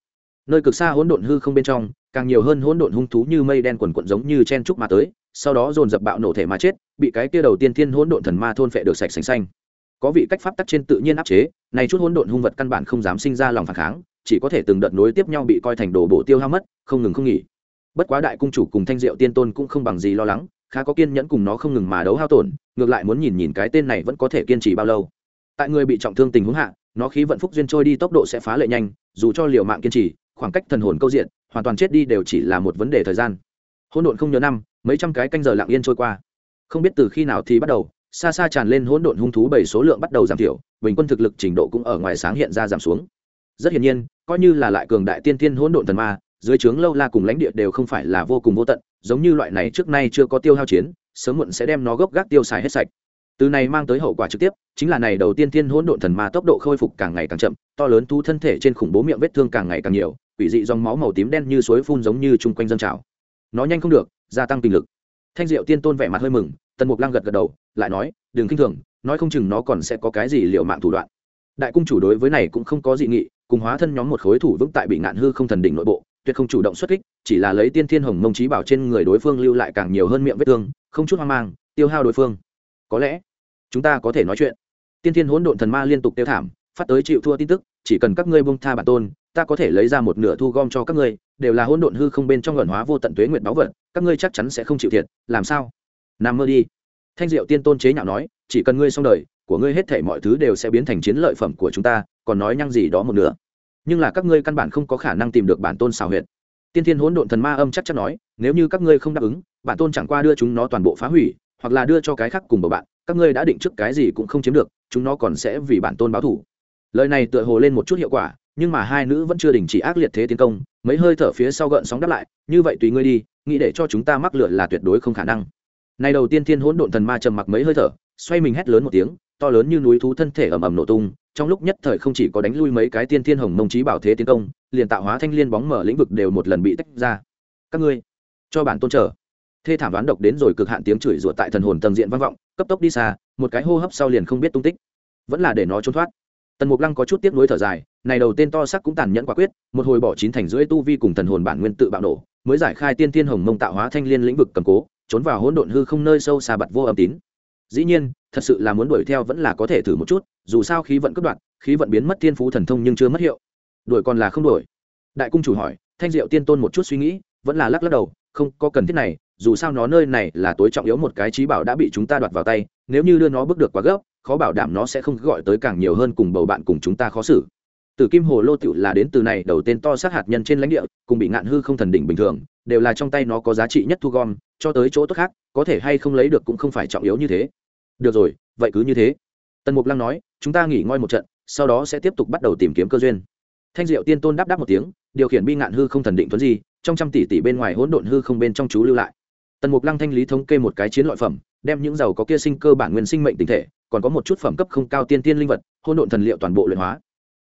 nơi cực xa hỗn độn hư không bên trong, càng nhiều hơn hỗn độn hung thú như mây đen quần quận giống như chen trúc mà tới, sau đó dồn dập bạo nổ thể mà chết, bị cái kia đầu tiên thiên hỗn độn thần ma thôn phệ được sạch sành xanh. Có vị cách pháp tắc trên tự nhiên áp chế, này chút hỗn độn hung vật căn bản không dám sinh ra lòng phản kháng, chỉ có thể từng đợt nối tiếp nhau bị coi thành đồ bổ tiêu hao mất, không ngừng không nghỉ. Bất quá đại cung chủ cùng thanh diệu tiên tôn cũng không bằng gì lo lắng, khá có kiên nhẫn cùng nó không ngừng mà đấu hao tổn, ngược lại muốn nhìn nhìn cái tên này vẫn có thể kiên trì bao lâu. Tại người bị trọng thương tình huống hạ, nó khí vận phúc duyên trôi đi tốc độ sẽ phá lệ nhanh, dù cho liều mạng kiên trì khoảng cách thần hồn câu diện, hoàn toàn chết đi đều chỉ là một vấn đề thời gian. Hỗn độn không nhớ năm, mấy trăm cái canh giờ lặng yên trôi qua. Không biết từ khi nào thì bắt đầu, xa xa tràn lên hỗn độn hung thú bảy số lượng bắt đầu giảm thiểu, bình quân thực lực trình độ cũng ở ngoài sáng hiện ra giảm xuống. Rất hiển nhiên, coi như là lại cường đại tiên tiên hỗn độn thần ma, dưới trướng lâu la cùng lãnh địa đều không phải là vô cùng vô tận, giống như loại này trước nay chưa có tiêu hao chiến, sớm muộn sẽ đem nó gốc gác tiêu xài hết sạch. Từ này mang tới hậu quả trực tiếp, chính là này đầu tiên tiên hỗn độn thần ma tốc độ khôi phục càng ngày càng chậm, to lớn thu thân thể trên khủng bố miệng vết thương càng ngày càng nhiều quỷ dị dòng máu màu tím đen như suối phun giống như chung quanh dân trào. Nó nhanh không được, gia tăng tình lực. Thanh diệu tiên tôn vẻ mặt hơi mừng, tần mục lăng gật gật đầu, lại nói, đừng k i n h thường, nói không chừng nó còn sẽ có cái gì liệu mạng thủ đoạn. Đại cung chủ đối với này cũng không có dị nghị, cùng hóa thân nhóm một khối thủ vững tại bị ngạn hư không thần đỉnh nội bộ, tuyệt không chủ động xuất kích, chỉ là lấy tiên thiên hồng mông trí bảo trên người đối phương lưu lại càng nhiều hơn miệng vết thương, không chút hoang mang, tiêu hao đối phương. Có lẽ, chúng ta có thể nói chuyện. Tiên thiên hỗn độn thần ma liên tục tiêu thảm, phát tới chịu thua tin tức, chỉ cần các ngươi bông tha bản tôn ta có thể lấy ra một nửa thu gom cho các ngươi, đều là hỗn độn hư không bên trong ngẩn hóa vô tận tuế nguyệt báu vật, các ngươi chắc chắn sẽ không chịu thiệt, làm sao? Nằm mơ đi. Thanh diệu tiên tôn chế nhạo nói, chỉ cần ngươi xong đời, của ngươi hết thể mọi thứ đều sẽ biến thành chiến lợi phẩm của chúng ta, còn nói nhăng gì đó một nửa. Nhưng là các ngươi căn bản không có khả năng tìm được bản tôn xào huyệt. Tiên thiên hỗn độn thần ma âm chắc chắn nói, nếu như các ngươi không đáp ứng, bản tôn chẳng qua đưa chúng nó toàn bộ phá hủy, hoặc là đưa cho cái khác cùng bầu bạn, các ngươi đã định trước cái gì cũng không chiếm được, chúng nó còn sẽ vì bản tôn báo thủ lời này tựa hồ lên một chút hiệu quả nhưng mà hai nữ vẫn chưa đình chỉ ác liệt thế tiến công, mấy hơi thở phía sau gợn sóng đáp lại, như vậy tùy ngươi đi, nghĩ để cho chúng ta mắc lửa là tuyệt đối không khả năng. Này đầu tiên thiên hỗn độn thần ma trầm mặc mấy hơi thở, xoay mình hét lớn một tiếng, to lớn như núi thú thân thể ầm ầm nổ tung, trong lúc nhất thời không chỉ có đánh lui mấy cái tiên thiên hồng mông trí bảo thế tiến công, liền tạo hóa thanh liên bóng mở lĩnh vực đều một lần bị tách ra. Các ngươi, cho bản tôn trở thê thảm đoán độc đến rồi cực hạn tiếng chửi rủa tại thần hồn tầng diện vang vọng, cấp tốc đi xa, một cái hô hấp sau liền không biết tung tích, vẫn là để nó trốn thoát tần mục lăng có chút tiếc nuối thở dài, này đầu tên to sắc cũng tàn nhẫn quả quyết, một hồi bỏ chín thành rưỡi tu vi cùng thần hồn bản nguyên tự bạo nổ, mới giải khai tiên thiên hồng mông tạo hóa thanh liên lĩnh vực cầm cố, trốn vào hỗn độn hư không nơi sâu xa bật vô âm tín. Dĩ nhiên, thật sự là muốn đuổi theo vẫn là có thể thử một chút, dù sao khí vận cất đoạn khí vận biến mất thiên phú thần thông nhưng chưa mất hiệu. Đuổi còn là không đuổi. Đại cung chủ hỏi, thanh diệu tiên tôn một chút suy nghĩ, vẫn là lắc lắc đầu, không có cần thiết này, dù sao nó nơi này là tối trọng yếu một cái trí bảo đã bị chúng ta đoạt vào tay, nếu như đưa nó bước được quá gấp khó bảo đảm nó sẽ không gọi tới càng nhiều hơn cùng bầu bạn cùng chúng ta khó xử. Từ kim hồ lô tựu là đến từ này, đầu tên to sát hạt nhân trên lãnh địa, cùng bị ngạn hư không thần đỉnh bình thường, đều là trong tay nó có giá trị nhất thu gom, cho tới chỗ tốt khác, có thể hay không lấy được cũng không phải trọng yếu như thế. Được rồi, vậy cứ như thế. Tần mục lăng nói, chúng ta nghỉ ngơi một trận, sau đó sẽ tiếp tục bắt đầu tìm kiếm cơ duyên. Thanh diệu tiên tôn đáp đáp một tiếng, điều khiển bi ngạn hư không thần định tuấn di, trong trăm tỷ tỷ bên ngoài hỗn độn hư không bên trong chú lưu lại. Tần mục lăng thanh lý thống kê một cái chiến loại phẩm đem những giàu có kia sinh cơ bản nguyên sinh mệnh tinh thể, còn có một chút phẩm cấp không cao tiên tiên linh vật, hỗn độn thần liệu toàn bộ luyện hóa.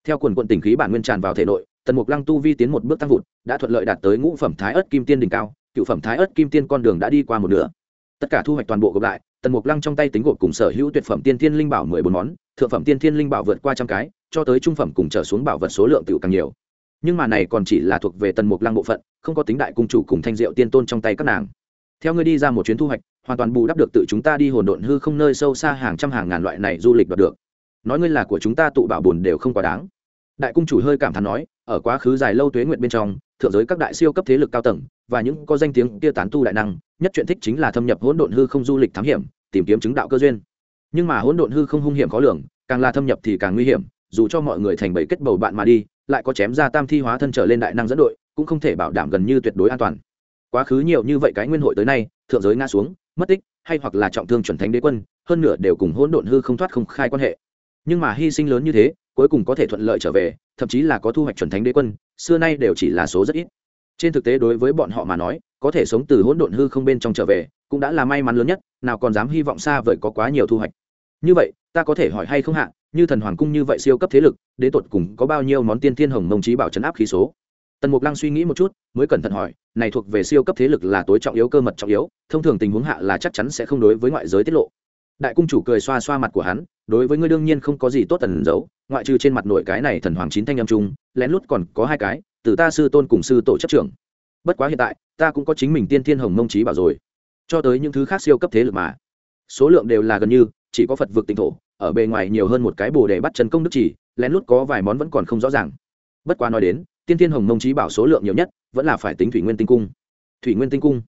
Theo quần quận tình khí bản nguyên tràn vào thể nội, tần mục lăng tu vi tiến một bước tăng vụt, đã thuận lợi đạt tới ngũ phẩm thái ớt kim tiên đỉnh cao, cựu phẩm thái ớt kim tiên con đường đã đi qua một nửa. Tất cả thu hoạch toàn bộ gộp lại, tần mục lăng trong tay tính gộp cùng sở hữu tuyệt phẩm tiên thiên linh bảo mười bốn món, thượng phẩm tiên thiên linh bảo vượt qua trăm cái, cho tới trung phẩm cùng trở xuống bảo vật số lượng tiểu càng nhiều. Nhưng mà này còn chỉ là thuộc về tần mục lăng bộ phận, không có tính đại cung chủ cùng thanh diệu tiên tôn trong tay các nàng theo ngươi đi ra một chuyến thu hoạch, hoàn toàn bù đắp được tự chúng ta đi hồn độn hư không nơi sâu xa hàng trăm hàng ngàn loại này du lịch đoạt được. Nói ngươi là của chúng ta tụ bảo bùn đều không quá đáng. Đại cung chủ hơi cảm thán nói, ở quá khứ dài lâu tuế nguyện bên trong, thượng giới các đại siêu cấp thế lực cao tầng và những có danh tiếng kia tán tu đại năng, nhất chuyện thích chính là thâm nhập hỗn độn hư không du lịch thám hiểm, tìm kiếm chứng đạo cơ duyên. Nhưng mà hỗn độn hư không hung hiểm khó lường, càng là thâm nhập thì càng nguy hiểm, dù cho mọi người thành bầy kết bầu bạn mà đi, lại có chém ra tam thi hóa thân trở lên đại năng dẫn đội, cũng không thể bảo đảm gần như tuyệt đối an toàn quá khứ nhiều như vậy cái nguyên hội tới nay, thượng giới ngã xuống, mất tích, hay hoặc là trọng thương chuẩn thánh đế quân, hơn nửa đều cùng hỗn độn hư không thoát không khai quan hệ. Nhưng mà hy sinh lớn như thế, cuối cùng có thể thuận lợi trở về, thậm chí là có thu hoạch chuẩn thánh đế quân, xưa nay đều chỉ là số rất ít. Trên thực tế đối với bọn họ mà nói, có thể sống từ hỗn độn hư không bên trong trở về, cũng đã là may mắn lớn nhất, nào còn dám hy vọng xa vời có quá nhiều thu hoạch. Như vậy, ta có thể hỏi hay không hạ, như thần hoàng cung như vậy siêu cấp thế lực đến tột cùng có bao nhiêu món tiên thiên hồng mông trí bảo chấn áp khí số? Tần mục lăng suy nghĩ một chút, mới cẩn thận hỏi, này thuộc về siêu cấp thế lực là tối trọng yếu, cơ mật trọng yếu, thông thường tình huống hạ là chắc chắn sẽ không đối với ngoại giới tiết lộ. Đại cung chủ cười xoa xoa mặt của hắn, đối với ngươi đương nhiên không có gì tốt tần giấu, ngoại trừ trên mặt nội cái này thần hoàng chín thanh âm trung lén lút còn có hai cái, từ ta sư tôn cùng sư tổ chấp trưởng. Bất quá hiện tại, ta cũng có chính mình tiên thiên hồng mông trí bảo rồi. Cho tới những thứ khác siêu cấp thế lực mà. Số lượng đều là gần như, chỉ có phật vực tỉnh thổ, ở bề ngoài nhiều hơn một cái bồ để bắt chân công đức chỉ, lén lút có vài món vẫn còn không rõ ràng. Bất quá nói đến tiên thiên hồng mông trí bảo số lượng nhiều nhất vẫn là phải tính thủy nguyên tinh cung. Thủy nguyên tinh cung?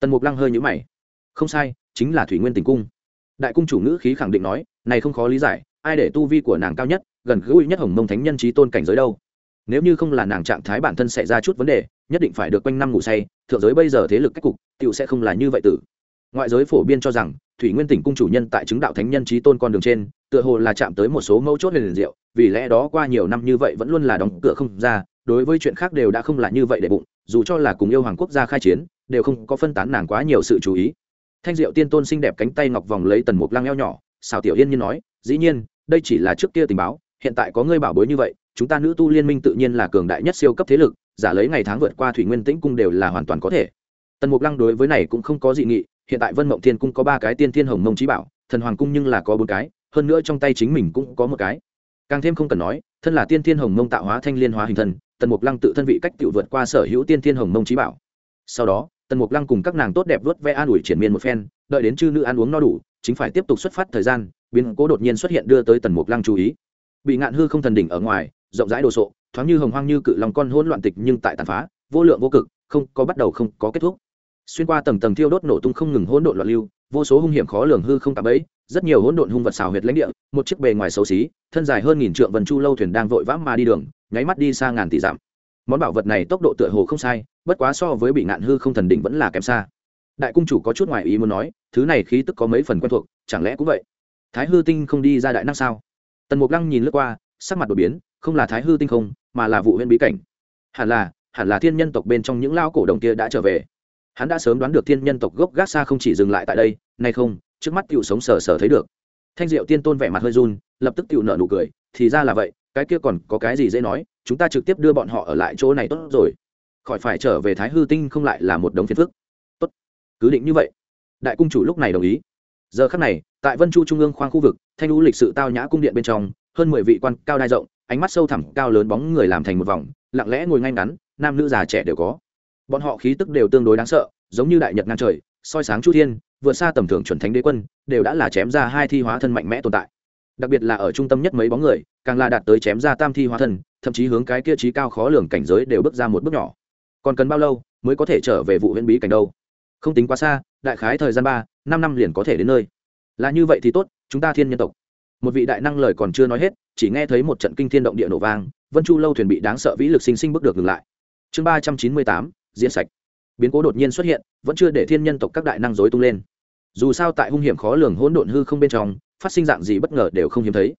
Tần mục lăng hơi nhũ mày. Không sai, chính là thủy nguyên tinh cung. Đại cung chủ ngữ khí khẳng định nói, này không khó lý giải, ai để tu vi của nàng cao nhất, gần gũi nhất hồng mông thánh nhân trí tôn cảnh giới đâu? Nếu như không là nàng trạng thái bản thân xảy ra chút vấn đề, nhất định phải được quanh năm ngủ say, thượng giới bây giờ thế lực cách cục tựu sẽ không là như vậy tử. Ngoại giới phổ biến cho rằng, thủy nguyên tỉnh cung chủ nhân tại chứng đạo thánh nhân trí tôn con đường trên, tựa hồ là chạm tới một số mấu chốt liền diệu, vì lẽ đó qua nhiều năm như vậy vẫn luôn là đóng cửa không ra đối với chuyện khác đều đã không là như vậy để bụng, dù cho là cùng yêu hoàng quốc gia khai chiến, đều không có phân tán nàng quá nhiều sự chú ý. Thanh diệu tiên tôn xinh đẹp cánh tay ngọc vòng lấy tần mục lăng eo nhỏ xào tiểu yên nhiên nói, dĩ nhiên, đây chỉ là trước kia tình báo, hiện tại có ngươi bảo bối như vậy, chúng ta nữ tu liên minh tự nhiên là cường đại nhất siêu cấp thế lực, giả lấy ngày tháng vượt qua thủy nguyên tĩnh cung đều là hoàn toàn có thể. Tần mục lăng đối với này cũng không có dị nghị, hiện tại vân mộng thiên cung có ba cái tiên thiên hồng mông trí bảo, thần hoàng cung nhưng là có bốn cái, hơn nữa trong tay chính mình cũng có một cái. Càng thêm không cần nói, thân là tiên thiên hồng mông tạo hóa thanh liên hóa hình thần tần mục lăng tự thân vị cách tự vượt qua sở hữu tiên thiên hồng mông trí bảo. Sau đó, tần mục lăng cùng các nàng tốt đẹp vớt ve an ủi triển miên một phen, đợi đến chư nữ ăn uống no đủ, chính phải tiếp tục xuất phát thời gian, biến cố đột nhiên xuất hiện đưa tới tần mục lăng chú ý. Bị ngạn hư không thần đỉnh ở ngoài, rộng rãi đồ sộ, thoáng như hồng hoang như cự lòng con hỗn loạn tịch nhưng tại tàn phá, vô lượng vô cực, không có bắt đầu không có kết thúc. Xuyên qua tầng tầng thiêu đốt nổ tung không ngừng hỗn độn loạn lưu, vô số hung hiểm khó lường hư không tạm ấy rất nhiều hỗn độn hung vật xào huyệt lãnh địa, một chiếc bề ngoài xấu xí, thân dài hơn nghìn trượng vần chu lâu thuyền đang vội vã mà đi đường nháy mắt đi xa ngàn tỷ dặm. Món bảo vật này tốc độ tựa hồ không sai, bất quá so với bị ngạn hư không thần đỉnh vẫn là kém xa. Đại cung chủ có chút ngoài ý muốn nói, thứ này khí tức có mấy phần quen thuộc, chẳng lẽ cũng vậy? Thái hư tinh không đi ra đại năng sao? Tần mục lăng nhìn lướt qua, sắc mặt đột biến, không là thái hư tinh không, mà là vụ huyện bí cảnh. Hẳn là hẳn là thiên nhân tộc bên trong những lao cổ đồng kia đã trở về. Hắn đã sớm đoán được thiên nhân tộc gốc gác xa không chỉ dừng lại tại đây, nay không, trước mắt tựu sống sờ sờ thấy được. Thanh diệu tiên tôn vẻ mặt hơi run, lập tức tựu nợ nụ cười, thì ra là vậy cái kia còn có cái gì dễ nói, chúng ta trực tiếp đưa bọn họ ở lại chỗ này tốt rồi. Khỏi phải trở về thái hư tinh không lại là một đống phiền phức. Tốt, cứ định như vậy. Đại cung chủ lúc này đồng ý. Giờ khắc này, tại vân chu trung ương khoang khu vực, thanh lũ lịch sự tao nhã cung điện bên trong, hơn mười vị quan cao đai rộng, ánh mắt sâu thẳm, cao lớn bóng người làm thành một vòng, lặng lẽ ngồi ngay ngắn, nam nữ già trẻ đều có. Bọn họ khí tức đều tương đối đáng sợ, giống như đại nhật ngang trời, soi sáng chu thiên, vượt xa tầm thường chuẩn thánh đế quân, đều đã là chém ra hai thi hóa thân mạnh mẽ tồn tại đặc biệt là ở trung tâm nhất mấy bóng người, càng là đạt tới chém ra tam thi hóa thân, thậm chí hướng cái kia trí cao khó lường cảnh giới đều bước ra một bước nhỏ. Còn cần bao lâu mới có thể trở về vụ huyễn bí cảnh đâu? Không tính quá xa, đại khái thời gian ba, năm năm liền có thể đến nơi. Là như vậy thì tốt, chúng ta thiên nhân tộc. Một vị đại năng lời còn chưa nói hết, chỉ nghe thấy một trận kinh thiên động địa nổ vang, vân chu lâu thuyền bị đáng sợ vĩ lực sinh sinh bước được ngừng lại. Chương ba trăm chín mươi tám, diễn sạch. Biến cố đột nhiên xuất hiện, vẫn chưa để thiên nhân tộc các đại năng dối tung lên. Dù sao tại hung hiểm khó lường hỗn độn hư không bên trong phát sinh dạng gì bất ngờ đều không hiếm thấy.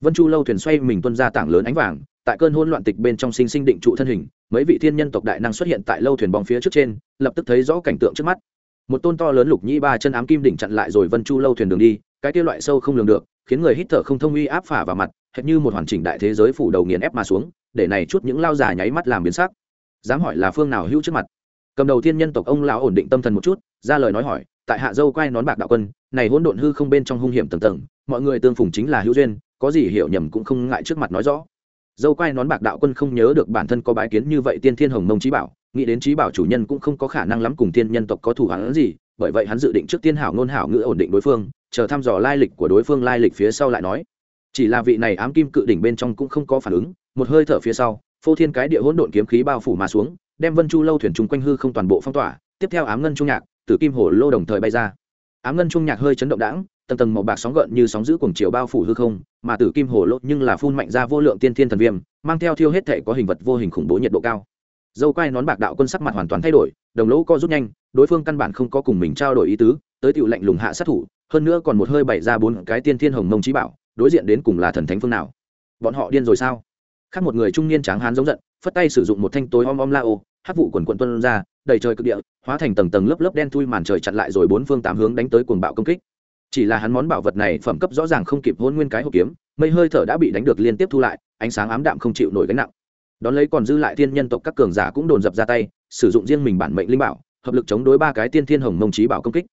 Vân chu lâu thuyền xoay mình tuân ra tảng lớn ánh vàng, tại cơn hỗn loạn tịch bên trong sinh sinh định trụ thân hình, mấy vị thiên nhân tộc đại năng xuất hiện tại lâu thuyền bóng phía trước trên, lập tức thấy rõ cảnh tượng trước mắt. Một tôn to lớn lục nhĩ ba chân ám kim đỉnh chặn lại rồi vân chu lâu thuyền đường đi, cái kia loại sâu không lường được, khiến người hít thở không thông uy áp phả vào mặt, hệt như một hoàn chỉnh đại thế giới phủ đầu nghiền ép mà xuống, để này chút những lao già nháy mắt làm biến sắc. Dám hỏi là phương nào hữu trước mặt? Cầm đầu thiên nhân tộc ông lão ổn định tâm thần một chút ra lời nói hỏi, tại hạ dâu quay nón bạc đạo quân, này hỗn độn hư không bên trong hung hiểm tầng tầng, mọi người tương phùng chính là hữu duyên, có gì hiểu nhầm cũng không ngại trước mặt nói rõ. Dâu quay nón bạc đạo quân không nhớ được bản thân có bái kiến như vậy tiên thiên hồng mông trí bảo, nghĩ đến trí bảo chủ nhân cũng không có khả năng lắm cùng tiên nhân tộc có thủ hắn gì, bởi vậy hắn dự định trước tiên hảo ngôn hảo ngữ ổn định đối phương, chờ thăm dò lai lịch của đối phương lai lịch phía sau lại nói. Chỉ là vị này ám kim cự đỉnh bên trong cũng không có phản ứng, một hơi thở phía sau, phô thiên cái địa hỗn độn kiếm khí bao phủ mà xuống, đem vân chu lâu thuyền chung quanh hư không toàn bộ phong tỏa, tiếp theo ám ngân trung nhạc từ kim hồ lô đồng thời bay ra. Ám ngân trung nhạc hơi chấn động đãng, tầng tầng màu bạc sóng gợn như sóng giữ cuồng chiều bao phủ hư không, mà tử kim hồ lô nhưng là phun mạnh ra vô lượng tiên thiên thần viêm, mang theo thiêu hết thể có hình vật vô hình khủng bố nhiệt độ cao. Dâu quai nón bạc đạo quân sắc mặt hoàn toàn thay đổi, đồng lỗ co rút nhanh, đối phương căn bản không có cùng mình trao đổi ý tứ, tới tựu lệnh lùng hạ sát thủ, hơn nữa còn một hơi bày ra bốn cái tiên thiên hồng mông trí bảo, đối diện đến cùng là thần thánh phương nào. Bọn họ điên rồi sao? Khác một người trung niên tráng hán giống giận, phất tay sử dụng một thanh tối om om la ô hát vụ quần quận tuân ra đầy trời cực địa, hóa thành tầng tầng lớp lớp đen thui màn trời chặn lại rồi bốn phương tám hướng đánh tới cuồng bạo công kích. Chỉ là hắn món bảo vật này phẩm cấp rõ ràng không kịp hôn nguyên cái hộp kiếm, mây hơi thở đã bị đánh được liên tiếp thu lại, ánh sáng ám đạm không chịu nổi gánh nặng. Đón lấy còn dư lại thiên nhân tộc các cường giả cũng đồn dập ra tay, sử dụng riêng mình bản mệnh linh bảo, hợp lực chống đối ba cái tiên thiên hồng mông trí bảo công kích.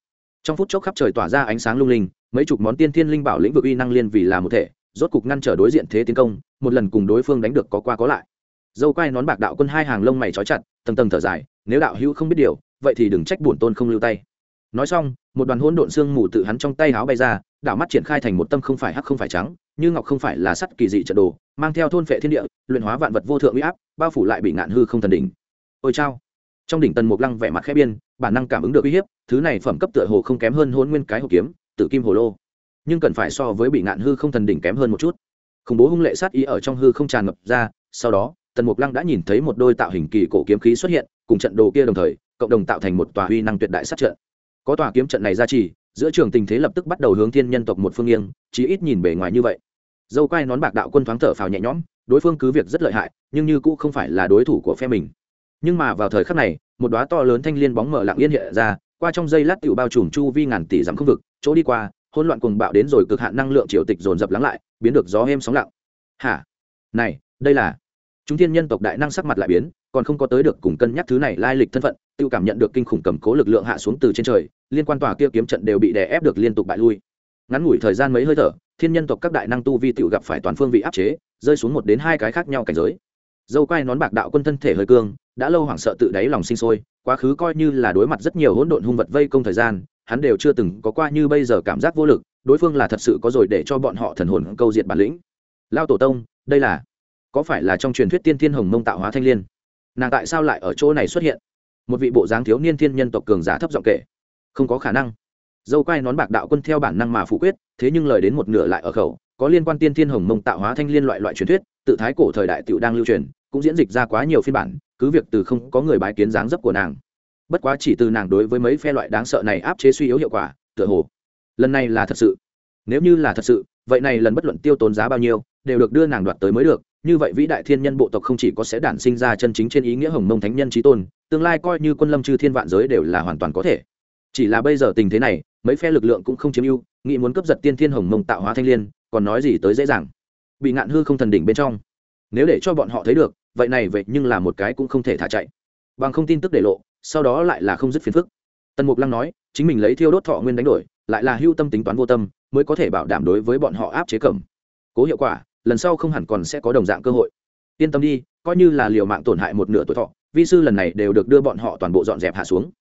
Trong phút chốc khắp trời tỏa ra ánh sáng lung linh, mấy chục món tiên thiên linh bảo lĩnh vực uy năng liên vì là một thể, rốt cục ngăn trở đối diện thế tiến công, một lần cùng đối phương đánh được có qua có lại. Dâu quai nón bạc đạo quân hai hàng lông mày trói chặt tầng tầng thở dài, nếu đạo hữu không biết điều, vậy thì đừng trách bổn tôn không lưu tay. Nói xong, một đoàn hỗn độn xương mù tự hắn trong tay háo bay ra đảo mắt triển khai thành một tâm không phải hắc không phải trắng, như ngọc không phải là sắt kỳ dị trận đồ, mang theo thôn phệ thiên địa, luyện hóa vạn vật vô thượng uy áp, bao phủ lại bị ngạn hư không thần đỉnh. Ôi chao! Trong đỉnh tần mục lăng vẻ mặt khẽ biên, bản năng cảm ứng được uy hiếp, thứ này phẩm cấp tựa hồ không kém hơn hôn nguyên cái hồ kiếm tự kim hồ lô. Nhưng cần phải so với bị ngạn hư không thần đỉnh kém hơn một chút. Khủng bố hung lệ sát ý ở trong hư không tràn ngập ra, sau đó tần mục lăng đã nhìn thấy một đôi tạo hình kỳ cổ kiếm khí xuất hiện, cùng trận đồ kia đồng thời, cộng đồng tạo thành một tòa huy năng tuyệt đại sát trận. Có tòa kiếm trận này ra trì giữa trường tình thế lập tức bắt đầu hướng thiên nhân tộc một phương nghiêng, chí ít nhìn bề ngoài như vậy. Dâu quai nón bạc đạo quân thoáng thở phào nhẹ nhõm, đối phương cứ việc rất lợi hại, nhưng như cũ không phải là đối thủ của phe mình. Nhưng mà vào thời khắc này, một đóa to lớn thanh liên bóng mở lặng yên hiện ra, qua trong giây lát tựu bao trùm chu vi ngàn tỷ dặm không vực, chỗ đi qua, hỗn loạn cuồng bạo đến rồi cực hạn năng lượng triều tịch dồn dập lắng lại, biến được gió êm sóng lặng. Hả? Này, đây là chúng thiên nhân tộc đại năng sắc mặt lại biến, còn không có tới được cùng cân nhắc thứ này lai lịch thân phận tự cảm nhận được kinh khủng cầm cố lực lượng hạ xuống từ trên trời, liên quan tòa kia kiếm trận đều bị đè ép được liên tục bại lui. Ngắn ngủi thời gian mấy hơi thở, thiên nhân tộc các đại năng tu vi tự gặp phải toàn phương vị áp chế, rơi xuống một đến hai cái khác nhau cảnh giới. Dâu quai nón bạc đạo quân thân thể hơi cương, đã lâu hoảng sợ tự đáy lòng sinh sôi, quá khứ coi như là đối mặt rất nhiều hỗn độn hung vật vây công thời gian, hắn đều chưa từng có qua như bây giờ cảm giác vô lực, đối phương là thật sự có rồi để cho bọn họ thần hồn câu diệt bản lĩnh. Lao tổ tông, đây là có phải là trong truyền thuyết tiên thiên hồng mông tạo hóa thanh l i ê n nàng tại sao lại ở chỗ này xuất hiện? Một vị bộ dáng thiếu niên thiên nhân tộc cường giả thấp giọng kể. Không có khả năng. Dâu quai nón bạc đạo quân theo bản năng mà phủ quyết, thế nhưng lời đến một nửa lại ở khẩu, có liên quan tiên thiên hồng mông tạo hóa thanh liên loại loại truyền thuyết, tự thái cổ thời đại tựu đang lưu truyền, cũng diễn dịch ra quá nhiều phiên bản, cứ việc từ không có người bái kiến dáng dấp của nàng. Bất quá chỉ từ nàng đối với mấy phe loại đáng sợ này áp chế suy yếu hiệu quả, tựa hồ, lần này là thật sự nếu như là thật sự, vậy này lần bất luận tiêu tốn giá bao nhiêu, đều được đưa nàng đoạt tới mới được. Như vậy vĩ đại thiên nhân bộ tộc không chỉ có sẽ đản sinh ra chân chính trên ý nghĩa hồng mông thánh nhân trí tôn, tương lai coi như quân lâm chư thiên vạn giới đều là hoàn toàn có thể. Chỉ là bây giờ tình thế này, mấy phe lực lượng cũng không chiếm ưu, nghĩ muốn cấp giật tiên thiên hồng mông tạo hóa thanh l i ê n còn nói gì tới dễ dàng. Bị ngạn hư không thần đỉnh bên trong. Nếu để cho bọn họ thấy được, vậy này vậy nhưng là một cái cũng không thể thả chạy. Bằng không tin tức để lộ, sau đó lại là không dứt phiền phức. Tần mục lăng nói, chính mình lấy thiêu đốt thọ nguyên đánh đổi, lại là hưu tâm tính toán vô tâm mới có thể bảo đảm đối với bọn họ áp chế cẩm. Cố hiệu quả, lần sau không hẳn còn sẽ có đồng dạng cơ hội. Yên tâm đi, coi như là liều mạng tổn hại một nửa tuổi thọ, vi sư lần này đều được đưa bọn họ toàn bộ dọn dẹp hạ xuống.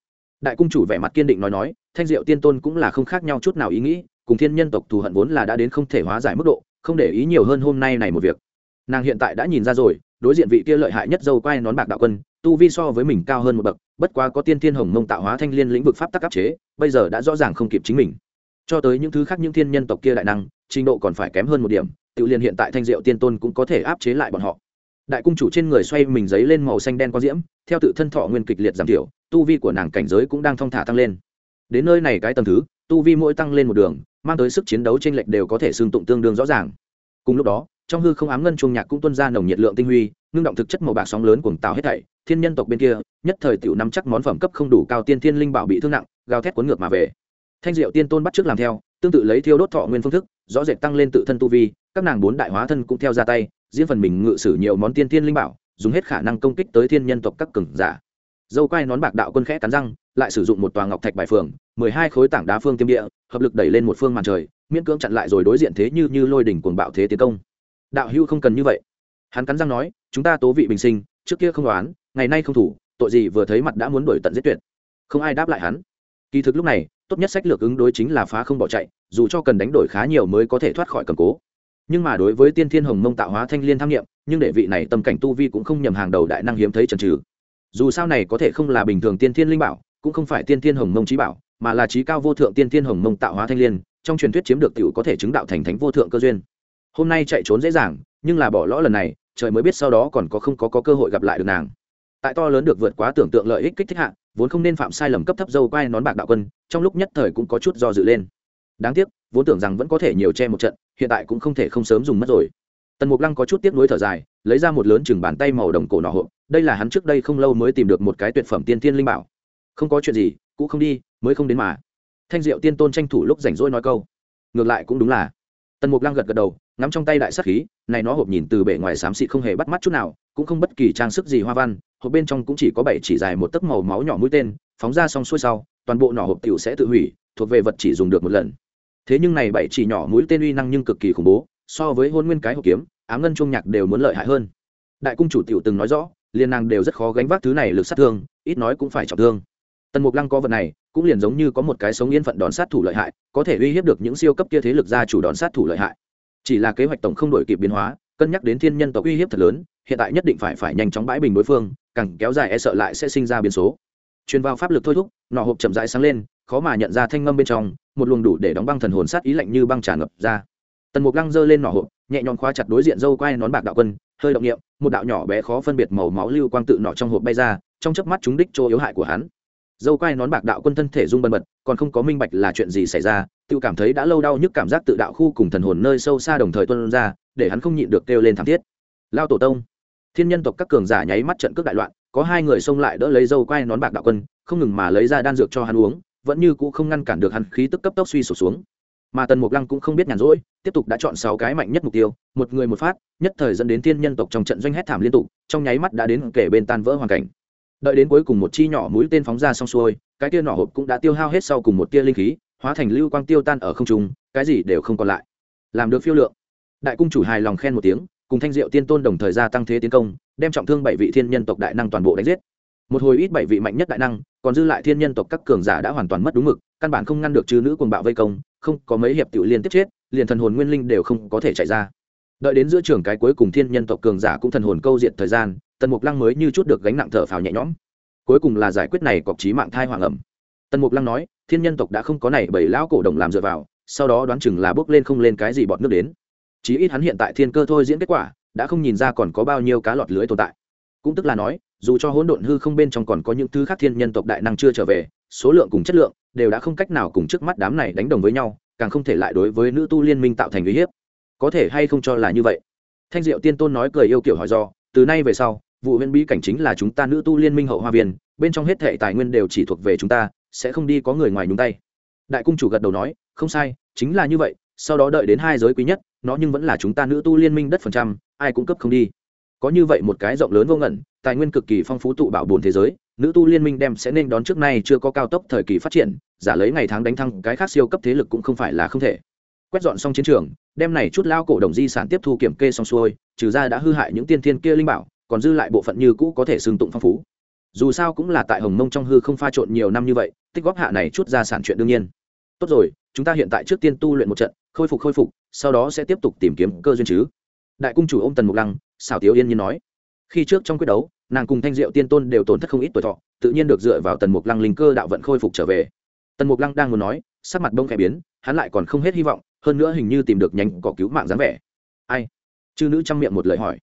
Đại cung chủ vẻ mặt kiên định nói nói, thanh diệu tiên tôn cũng là không khác nhau chút nào ý nghĩ, cùng thiên nhân tộc thù hận vốn là đã đến không thể hóa giải mức độ, không để ý nhiều hơn hôm nay này một việc. Nàng hiện tại đã nhìn ra rồi, đối diện vị kia lợi hại nhất dâu quai nón bạc đạo quân, tu vi so với mình cao hơn một bậc, bất quá có tiên thiên hồng mông tạo hóa thanh liên lĩnh vực pháp tắc áp chế, bây giờ đã rõ ràng không kịp chính mình cho tới những thứ khác những thiên nhân tộc kia đại năng, trình độ còn phải kém hơn một điểm tự liền hiện tại thanh diệu tiên tôn cũng có thể áp chế lại bọn họ. Đại cung chủ trên người xoay mình giấy lên màu xanh đen có diễm, theo tự thân thọ nguyên kịch liệt giảm thiểu, tu vi của nàng cảnh giới cũng đang thong thả tăng lên. Đến nơi này cái tầng thứ, tu vi mỗi tăng lên một đường, mang tới sức chiến đấu trên lệch đều có thể xương tụng tương đương rõ ràng. Cùng lúc đó, trong hư không ám ngân chuông nhạc cũng tuân ra nồng nhiệt lượng tinh huy, ngưng động thực chất màu bạc sóng lớn cuồng tào hết thảy, thiên nhân tộc bên kia, nhất thời tiểu nắm chắc món phẩm cấp không đủ cao tiên thiên linh bảo bị thương nặng, gào thét cuốn ngược mà về thanh diệu tiên tôn bắt trước làm theo, tương tự lấy thiêu đốt thọ nguyên phương thức, rõ rệt tăng lên tự thân tu vi, các nàng bốn đại hóa thân cũng theo ra tay, riêng phần mình ngự sử nhiều món tiên tiên linh bảo, dùng hết khả năng công kích tới thiên nhân tộc các cường giả. Dâu quai nón bạc đạo quân khẽ cắn răng, lại sử dụng một tòa ngọc thạch bài phường, mười hai khối tảng đá phương tiêm địa, hợp lực đẩy lên một phương màn trời, miễn cưỡng chặn lại rồi đối diện thế như như lôi đỉnh cuồng bạo thế tiến công. Đạo hưu không cần như vậy. Hắn cắn răng nói, chúng ta tố vị bình sinh, trước kia không đoán, ngày nay không thủ, tội gì vừa thấy mặt đã muốn đuổi tận giết tuyệt. Không ai đáp lại hắn. Kỳ thực lúc này tốt nhất sách lược ứng đối chính là phá không bỏ chạy dù cho cần đánh đổi khá nhiều mới có thể thoát khỏi cầm cố. Nhưng mà đối với tiên thiên hồng mông tạo hóa thanh liên tham nghiệm nhưng để vị này tâm cảnh tu vi cũng không nhầm hàng đầu đại năng hiếm thấy trần trừ dù sao này có thể không là bình thường tiên thiên linh bảo cũng không phải tiên thiên hồng mông trí bảo mà là trí cao vô thượng tiên thiên hồng mông tạo hóa thanh liên trong truyền thuyết chiếm được tiểu có thể chứng đạo thành thánh vô thượng cơ duyên. Hôm nay chạy trốn dễ dàng nhưng là bỏ lõ lần này trời mới biết sau đó còn có không có, có cơ hội gặp lại được nàng. Tại to lớn được vượt quá tưởng tượng lợi ích kích thích hạng vốn không nên phạm sai lầm cấp thấp dâu quai nón bạc đạo quân, trong lúc nhất thời cũng có chút do dự lên. Đáng tiếc, vốn tưởng rằng vẫn có thể nhiều che một trận, hiện tại cũng không thể không sớm dùng mất rồi. Tần mục lăng có chút tiếc nuối thở dài, lấy ra một lớn chừng bàn tay màu đồng cổ nọ hộp, đây là hắn trước đây không lâu mới tìm được một cái tuyệt phẩm tiên tiên linh bảo. Không có chuyện gì cũng không đi, mới không đến mà. Thanh diệu tiên tôn tranh thủ lúc rảnh rỗi nói câu. Ngược lại cũng đúng là tần mục lăng gật gật đầu, ngắm trong tay đại sắc khí, này nó hộp nhìn từ bề ngoài xám xịt không hề bắt mắt chút nào, cũng không bất kỳ trang sức gì hoa văn, hộp bên trong cũng chỉ có bảy chỉ dài một tấc màu máu nhỏ mũi tên, phóng ra xong xuôi sau, toàn bộ nỏ hộp tiểu sẽ tự hủy, thuộc về vật chỉ dùng được một lần. Thế nhưng này bảy chỉ nhỏ mũi tên uy năng nhưng cực kỳ khủng bố, so với hôn nguyên cái hộp kiếm, ám ngân trung nhạc đều muốn lợi hại hơn. Đại cung chủ tiểu từng nói rõ, liên năng đều rất khó gánh vác thứ này lực sát thương, ít nói cũng phải trọng thương. Tần mục lăng có vật này cũng liền giống như có một cái sống yên phận đòn sát thủ lợi hại, có thể uy hiếp được những siêu cấp kia thế lực gia chủ đòn sát thủ lợi hại. Chỉ là kế hoạch tổng không đổi kịp biến hóa, cân nhắc đến thiên nhân tộc uy hiếp thật lớn, hiện tại nhất định phải phải nhanh chóng bãi bình đối phương, càng kéo dài e sợ lại sẽ sinh ra biến số. Truyền vào pháp lực thôi thúc, nọ hộp chậm rãi sáng lên, khó mà nhận ra thanh ngâm bên trong, một luồng đủ để đóng băng thần hồn sát ý lạnh như băng tràn ngập ra. Tần mục lăng giơ lên nọ hộp, nhẹ nhõm khóa chặt đối diện dâu quai nón bạc đạo quân, hơi động nghiệm một đạo nhỏ bé khó phân biệt màu máu lưu quang tự nọ trong hộp bay ra, trong chớp mắt chúng đích chỗ yếu hại của hắn dâu quai nón bạc đạo quân thân thể rung bần bật, còn không có minh bạch là chuyện gì xảy ra, tự cảm thấy đã lâu đau nhức cảm giác tự đạo khu cùng thần hồn nơi sâu xa đồng thời tuân ra, để hắn không nhịn được kêu lên thảm thiết. Lao tổ tông, thiên nhân tộc các cường giả nháy mắt trận cướp đại loạn, có hai người xông lại đỡ lấy dâu quai nón bạc đạo quân, không ngừng mà lấy ra đan dược cho hắn uống, vẫn như cũ không ngăn cản được hắn khí tức cấp tốc suy sụp xuống. Mà tần mục lăng cũng không biết nhàn rỗi, tiếp tục đã chọn sáu cái mạnh nhất mục tiêu, một người một phát, nhất thời dẫn đến thiên nhân tộc trong trận doanh hét thảm liên tục, trong nháy mắt đã đến kể bên tan vỡ hoàn cảnh đợi đến cuối cùng một chi nhỏ mũi tên phóng ra xong xuôi, cái tia nỏ hộp cũng đã tiêu hao hết sau cùng một tia linh khí, hóa thành lưu quang tiêu tan ở không trung, cái gì đều không còn lại. Làm được phiêu lượng. Đại cung chủ hài lòng khen một tiếng, cùng thanh diệu tiên tôn đồng thời gia tăng thế tiến công, đem trọng thương bảy vị thiên nhân tộc đại năng toàn bộ đánh giết. Một hồi ít bảy vị mạnh nhất đại năng, còn dư lại thiên nhân tộc các cường giả đã hoàn toàn mất đúng mực, căn bản không ngăn được chư nữ quần bạo vây công, không có mấy hiệp tự liên tiếp chết, liền thần hồn nguyên linh đều không có thể chạy ra đợi đến giữa trường cái cuối cùng thiên nhân tộc cường giả cũng thần hồn câu diện thời gian, tần mục lăng mới như chút được gánh nặng thở phào nhẹ nhõm. Cuối cùng là giải quyết này cọc trí mạng thai hoàng ẩm. Tần mục lăng nói, thiên nhân tộc đã không có này bảy lão cổ đồng làm dựa vào, sau đó đoán chừng là bước lên không lên cái gì bọt nước đến. Chí ít hắn hiện tại thiên cơ thôi diễn kết quả, đã không nhìn ra còn có bao nhiêu cá lọt lưới tồn tại. Cũng tức là nói, dù cho hỗn độn hư không bên trong còn có những thứ khác thiên nhân tộc đại năng chưa trở về, số lượng cùng chất lượng đều đã không cách nào cùng trước mắt đám này đánh đồng với nhau, càng không thể lại đối với nữ tu liên minh tạo thành uy hiếp có thể hay không cho là như vậy? Thanh diệu tiên tôn nói cười yêu kiểu hỏi do, từ nay về sau, vụ huyễn bí cảnh chính là chúng ta nữ tu liên minh hậu hoa viên, bên trong hết thệ tài nguyên đều chỉ thuộc về chúng ta, sẽ không đi có người ngoài nhúng tay. Đại cung chủ gật đầu nói, không sai, chính là như vậy, sau đó đợi đến hai giới quý nhất, nó nhưng vẫn là chúng ta nữ tu liên minh đất phần trăm, ai cũng cấp không đi. Có như vậy một cái rộng lớn vô ngẩn tài nguyên cực kỳ phong phú tụ bảo bồn thế giới, nữ tu liên minh đem sẽ nên đón trước nay chưa có cao tốc thời kỳ phát triển, giả lấy ngày tháng đánh thăng cái khác siêu cấp thế lực cũng không phải là không thể quét dọn xong chiến trường, đem này chút lao cổ đồng di sản tiếp thu kiểm kê xong xuôi, trừ ra đã hư hại những tiên thiên kia linh bảo, còn dư lại bộ phận như cũ có thể xương tụng phong phú. Dù sao cũng là tại hồng mông trong hư không pha trộn nhiều năm như vậy, tích góp hạ này chút ra sản chuyện đương nhiên. Tốt rồi, chúng ta hiện tại trước tiên tu luyện một trận, khôi phục khôi phục, sau đó sẽ tiếp tục tìm kiếm cơ duyên chứ. Đại cung chủ ô m tần mục lăng, xảo tiếu yên nhiên nói. Khi trước trong quyết đấu, nàng cùng thanh diệu tiên tôn đều tổn thất không ít tuổi thọ, tự nhiên được dựa vào tần mục lăng linh cơ đạo vận khôi phục trở về. Tần mục lăng đang muốn nói, sắc mặt bông khẽ biến, hắn lại còn không hết hy vọng hơn nữa hình như tìm được nhánh cỏ cứu mạng dáng vẻ. Ai? Chư nữ chăm miệng một lời hỏi.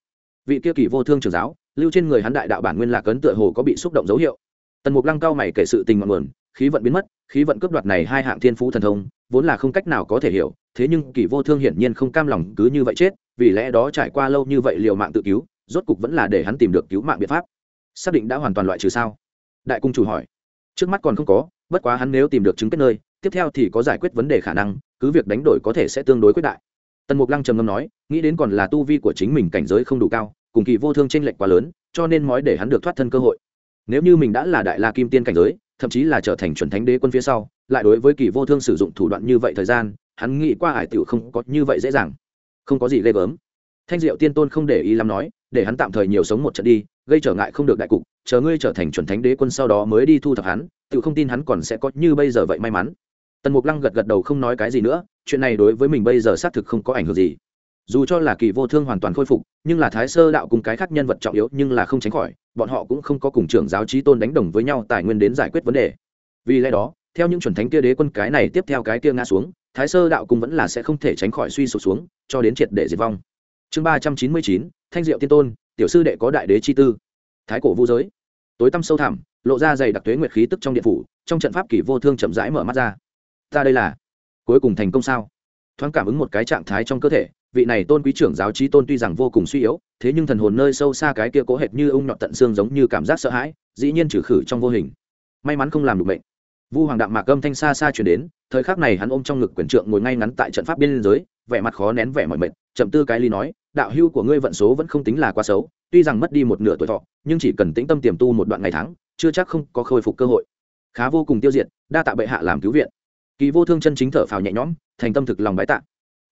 Vị kia kỳ vô thương trưởng giáo, lưu trên người hắn đại đạo bản nguyên lạc ấn tựa hồ có bị xúc động dấu hiệu. Tần mục lăng cao mày kể sự tình ngọn nguồn, khí vận biến mất, khí vận cướp đoạt này hai hạng thiên phú thần thông, vốn là không cách nào có thể hiểu, thế nhưng kỳ vô thương hiển nhiên không cam lòng cứ như vậy chết, vì lẽ đó trải qua lâu như vậy liều mạng tự cứu, rốt cục vẫn là để hắn tìm được cứu mạng biện pháp. Xác định đã hoàn toàn loại trừ sao? Đại cung chủ hỏi. Trước mắt còn không có, bất quá hắn nếu tìm được chứng kết nơi, tiếp theo thì có giải quyết vấn đề khả năng cứ việc đánh đổi có thể sẽ tương đối quyết đại. Tần mục lăng trầm ngâm nói, nghĩ đến còn là tu vi của chính mình cảnh giới không đủ cao, cùng kỳ vô thương tranh lệch quá lớn, cho nên mói để hắn được thoát thân cơ hội. Nếu như mình đã là đại la kim tiên cảnh giới, thậm chí là trở thành chuẩn thánh đế quân phía sau, lại đối với kỳ vô thương sử dụng thủ đoạn như vậy thời gian, hắn nghĩ qua hải tiểu không có như vậy dễ dàng. Không có gì ghê gớm. Thanh diệu tiên tôn không để ý lắm nói, để hắn tạm thời nhiều sống một trận đi, gây trở ngại không được đại cục, chờ ngươi trở thành chuẩn thánh đế quân sau đó mới đi thu thập hắn, tự không tin hắn còn sẽ có như bây giờ vậy may mắn tần mục lăng gật gật đầu không nói cái gì nữa, chuyện này đối với mình bây giờ xác thực không có ảnh hưởng gì. Dù cho là kỳ vô thương hoàn toàn khôi phục, nhưng là thái sơ đạo cùng cái khác nhân vật trọng yếu nhưng là không tránh khỏi, bọn họ cũng không có cùng trưởng giáo trí tôn đánh đồng với nhau tài nguyên đến giải quyết vấn đề. Vì lẽ đó, theo những chuẩn thánh kia đế quân cái này tiếp theo cái kia ngã xuống, thái sơ đạo cũng vẫn là sẽ không thể tránh khỏi suy sụp xuống, cho đến triệt để diệt vong. Chương ba trăm chín mươi chín, thanh diệu tiên tôn, tiểu sư đệ có đại đế chi tư. Thái cổ vu giới. Tối tăm sâu thẳm, lộ ra dày đặc tuế nguyệt khí tức trong điện phủ, trong trận pháp kỷ vô thương chậm rãi mở mắt ra ta đây là. Cuối cùng thành công sao? Thoáng cảm ứng một cái trạng thái trong cơ thể, vị này tôn quý trưởng giáo trí tôn tuy rằng vô cùng suy yếu, thế nhưng thần hồn nơi sâu xa cái kia cố hệt như ung nhọn tận xương giống như cảm giác sợ hãi, dĩ nhiên trừ khử trong vô hình. May mắn không làm được bệnh vu hoàng đạm mạc âm thanh xa xa chuyển đến, thời khắc này hắn ôm trong ngực quyền trượng ngồi ngay ngắn tại trận pháp biên giới, vẻ mặt khó nén vẻ mọi mệt, chậm tư cái ly nói, đạo hưu của ngươi vận số vẫn không tính là quá xấu, tuy rằng mất đi một nửa tuổi thọ, nhưng chỉ cần tĩnh tâm tiềm tu một đoạn ngày tháng, chưa chắc không có khôi phục cơ hội. Khá vô cùng tiêu diệt, đa tạ bệ hạ làm cứu viện kỳ vô thương chân chính thở phào nhẹ nhõm, thành tâm thực lòng bái tạ.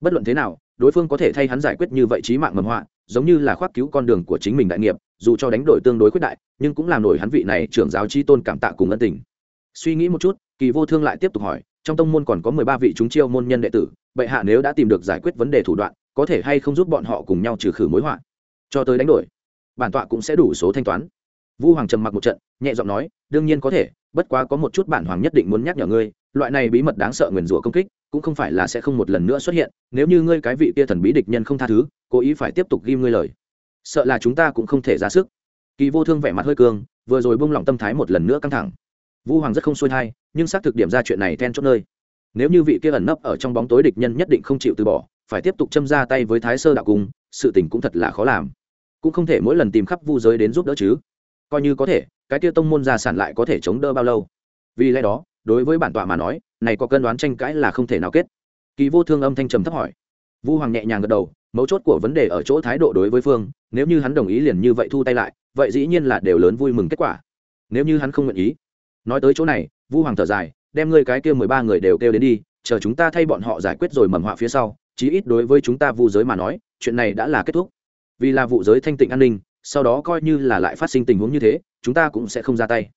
Bất luận thế nào, đối phương có thể thay hắn giải quyết như vậy trí mạng mầm họa, giống như là khoác cứu con đường của chính mình đại nghiệp, dù cho đánh đổi tương đối quyết đại, nhưng cũng làm nổi hắn vị này trưởng giáo chi tôn cảm tạ cùng ân tình. Suy nghĩ một chút, kỳ vô thương lại tiếp tục hỏi, trong tông môn còn có mười ba vị chúng chiêu môn nhân đệ tử, bệ hạ nếu đã tìm được giải quyết vấn đề thủ đoạn, có thể hay không giúp bọn họ cùng nhau trừ khử mối họa? Cho tới đánh đổi, bản tọa cũng sẽ đủ số thanh toán. Vu hoàng trầm mặc một trận, nhẹ giọng nói, đương nhiên có thể, bất quá có một chút bản hoàng nhất định muốn nhắc nhở ngươi loại này bí mật đáng sợ nguyền rủa công kích, cũng không phải là sẽ không một lần nữa xuất hiện, nếu như ngươi cái vị kia thần bí địch nhân không tha thứ, cố ý phải tiếp tục ghim ngươi lời. Sợ là chúng ta cũng không thể ra sức. Kỳ vô thương vẻ mặt hơi cương vừa rồi bung lỏng tâm thái một lần nữa căng thẳng. Vu hoàng rất không xuôi thai, nhưng xác thực điểm ra chuyện này then chốt nơi. Nếu như vị kia ẩn nấp ở trong bóng tối địch nhân nhất định không chịu từ bỏ, phải tiếp tục châm ra tay với thái sơ đạo cung, sự tình cũng thật là khó làm. Cũng không thể mỗi lần tìm khắp vu giới đến giúp đỡ chứ. Coi như có thể, cái kia tông môn gia sản lại có thể chống đỡ bao lâu? Vì lẽ đó đối với bản tọa mà nói, này có cân đoán tranh cãi là không thể nào kết. Kỳ vô thương âm thanh trầm thấp hỏi. Vu hoàng nhẹ nhàng gật đầu, mấu chốt của vấn đề ở chỗ thái độ đối với phương, nếu như hắn đồng ý liền như vậy thu tay lại, vậy dĩ nhiên là đều lớn vui mừng kết quả. Nếu như hắn không nguyện ý. Nói tới chỗ này, vu hoàng thở dài, đem ngươi cái kia mười ba người đều kêu đến đi, chờ chúng ta thay bọn họ giải quyết rồi mầm họa phía sau, chí ít đối với chúng ta vu giới mà nói, chuyện này đã là kết thúc. Vì là vụ giới thanh tịnh an ninh, sau đó coi như là lại phát sinh tình huống như thế, chúng ta cũng sẽ không ra tay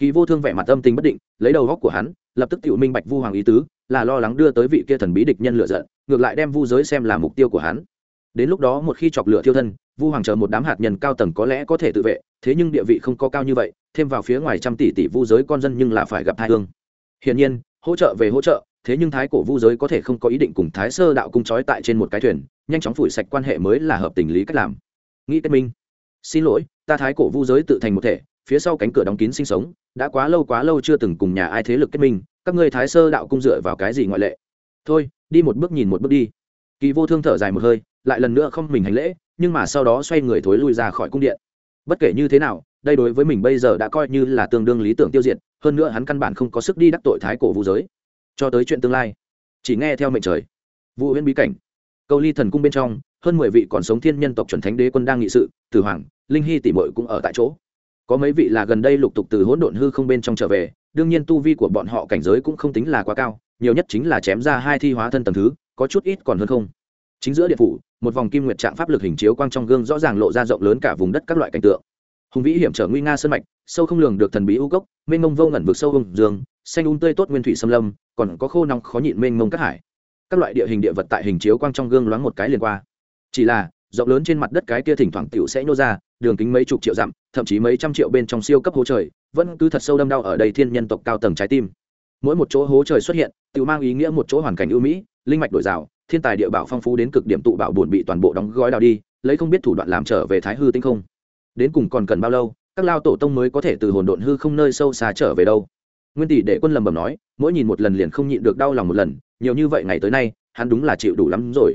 kỳ vô thương vẻ mặt âm tình bất định, lấy đầu góc của hắn, lập tức tự minh bạch vu hoàng ý tứ, là lo lắng đưa tới vị kia thần bí địch nhân lựa giận, ngược lại đem vu giới xem là mục tiêu của hắn. Đến lúc đó một khi chọc lửa thiêu thân, vu hoàng chờ một đám hạt nhân cao tầng có lẽ có thể tự vệ, thế nhưng địa vị không có cao như vậy, thêm vào phía ngoài trăm tỷ tỷ vu giới con dân nhưng là phải gặp hai hương. Hiển nhiên, hỗ trợ về hỗ trợ, thế nhưng thái cổ vu giới có thể không có ý định cùng thái sơ đạo cung trói tại trên một cái thuyền, nhanh chóng phủi sạch quan hệ mới là hợp tình lý cách làm. Nghĩ kết minh. Xin lỗi, ta thái cổ vu giới tự thành một thể phía sau cánh cửa đóng kín sinh sống, đã quá lâu quá lâu chưa từng cùng nhà ai thế lực kết minh, các ngươi thái sơ đạo cung dựa vào cái gì ngoại lệ? Thôi, đi một bước nhìn một bước đi. Kỳ vô thương thở dài một hơi, lại lần nữa không mình hành lễ, nhưng mà sau đó xoay người thối lui ra khỏi cung điện. Bất kể như thế nào, đây đối với mình bây giờ đã coi như là tương đương lý tưởng tiêu diệt, hơn nữa hắn căn bản không có sức đi đắc tội thái cổ vũ giới. Cho tới chuyện tương lai, chỉ nghe theo mệnh trời. Vũ huyễn bí cảnh. Câu ly thần cung bên trong, hơn mười vị còn sống thiên nhân tộc chuẩn thánh đế quân đang nghị sự, tử hoàng, linh hy tỷ mội cũng ở tại chỗ có mấy vị là gần đây lục tục từ hỗn độn hư không bên trong trở về, đương nhiên tu vi của bọn họ cảnh giới cũng không tính là quá cao, nhiều nhất chính là chém ra hai thi hóa thân tầng thứ, có chút ít còn hơn không. Chính giữa điện phủ, một vòng kim nguyệt trạng pháp lực hình chiếu quang trong gương rõ ràng lộ ra rộng lớn cả vùng đất các loại cảnh tượng. Hùng vĩ hiểm trở nguy nga sơn mạch, sâu không lường được thần bí u cốc, mênh mông vô ngẩn vực sâu hùng dương, xanh un tươi tốt nguyên thủy xâm lâm, còn có khô nóng khó nhịn mênh mông các hải. Các loại địa hình địa vật tại hình chiếu quang trong gương loáng một cái liền qua. Chỉ là, rộng lớn trên mặt đất cái kia thỉnh thoảng tiểu sẽ nhô ra đường kính mấy chục triệu dặm, thậm chí mấy trăm triệu bên trong siêu cấp hố trời, vẫn cứ thật sâu đâm đau ở đây thiên nhân tộc cao tầng trái tim. Mỗi một chỗ hố trời xuất hiện, tự mang ý nghĩa một chỗ hoàn cảnh ưu mỹ, linh mạch đổi rào, thiên tài địa bảo phong phú đến cực điểm tụ bảo buồn bị toàn bộ đóng gói đào đi, lấy không biết thủ đoạn làm trở về thái hư tinh không. Đến cùng còn cần bao lâu, các lao tổ tông mới có thể từ hồn độn hư không nơi sâu xa trở về đâu. Nguyên tỷ để quân lầm bầm nói, mỗi nhìn một lần liền không nhịn được đau lòng một lần, nhiều như vậy ngày tới nay, hắn đúng là chịu đủ lắm rồi.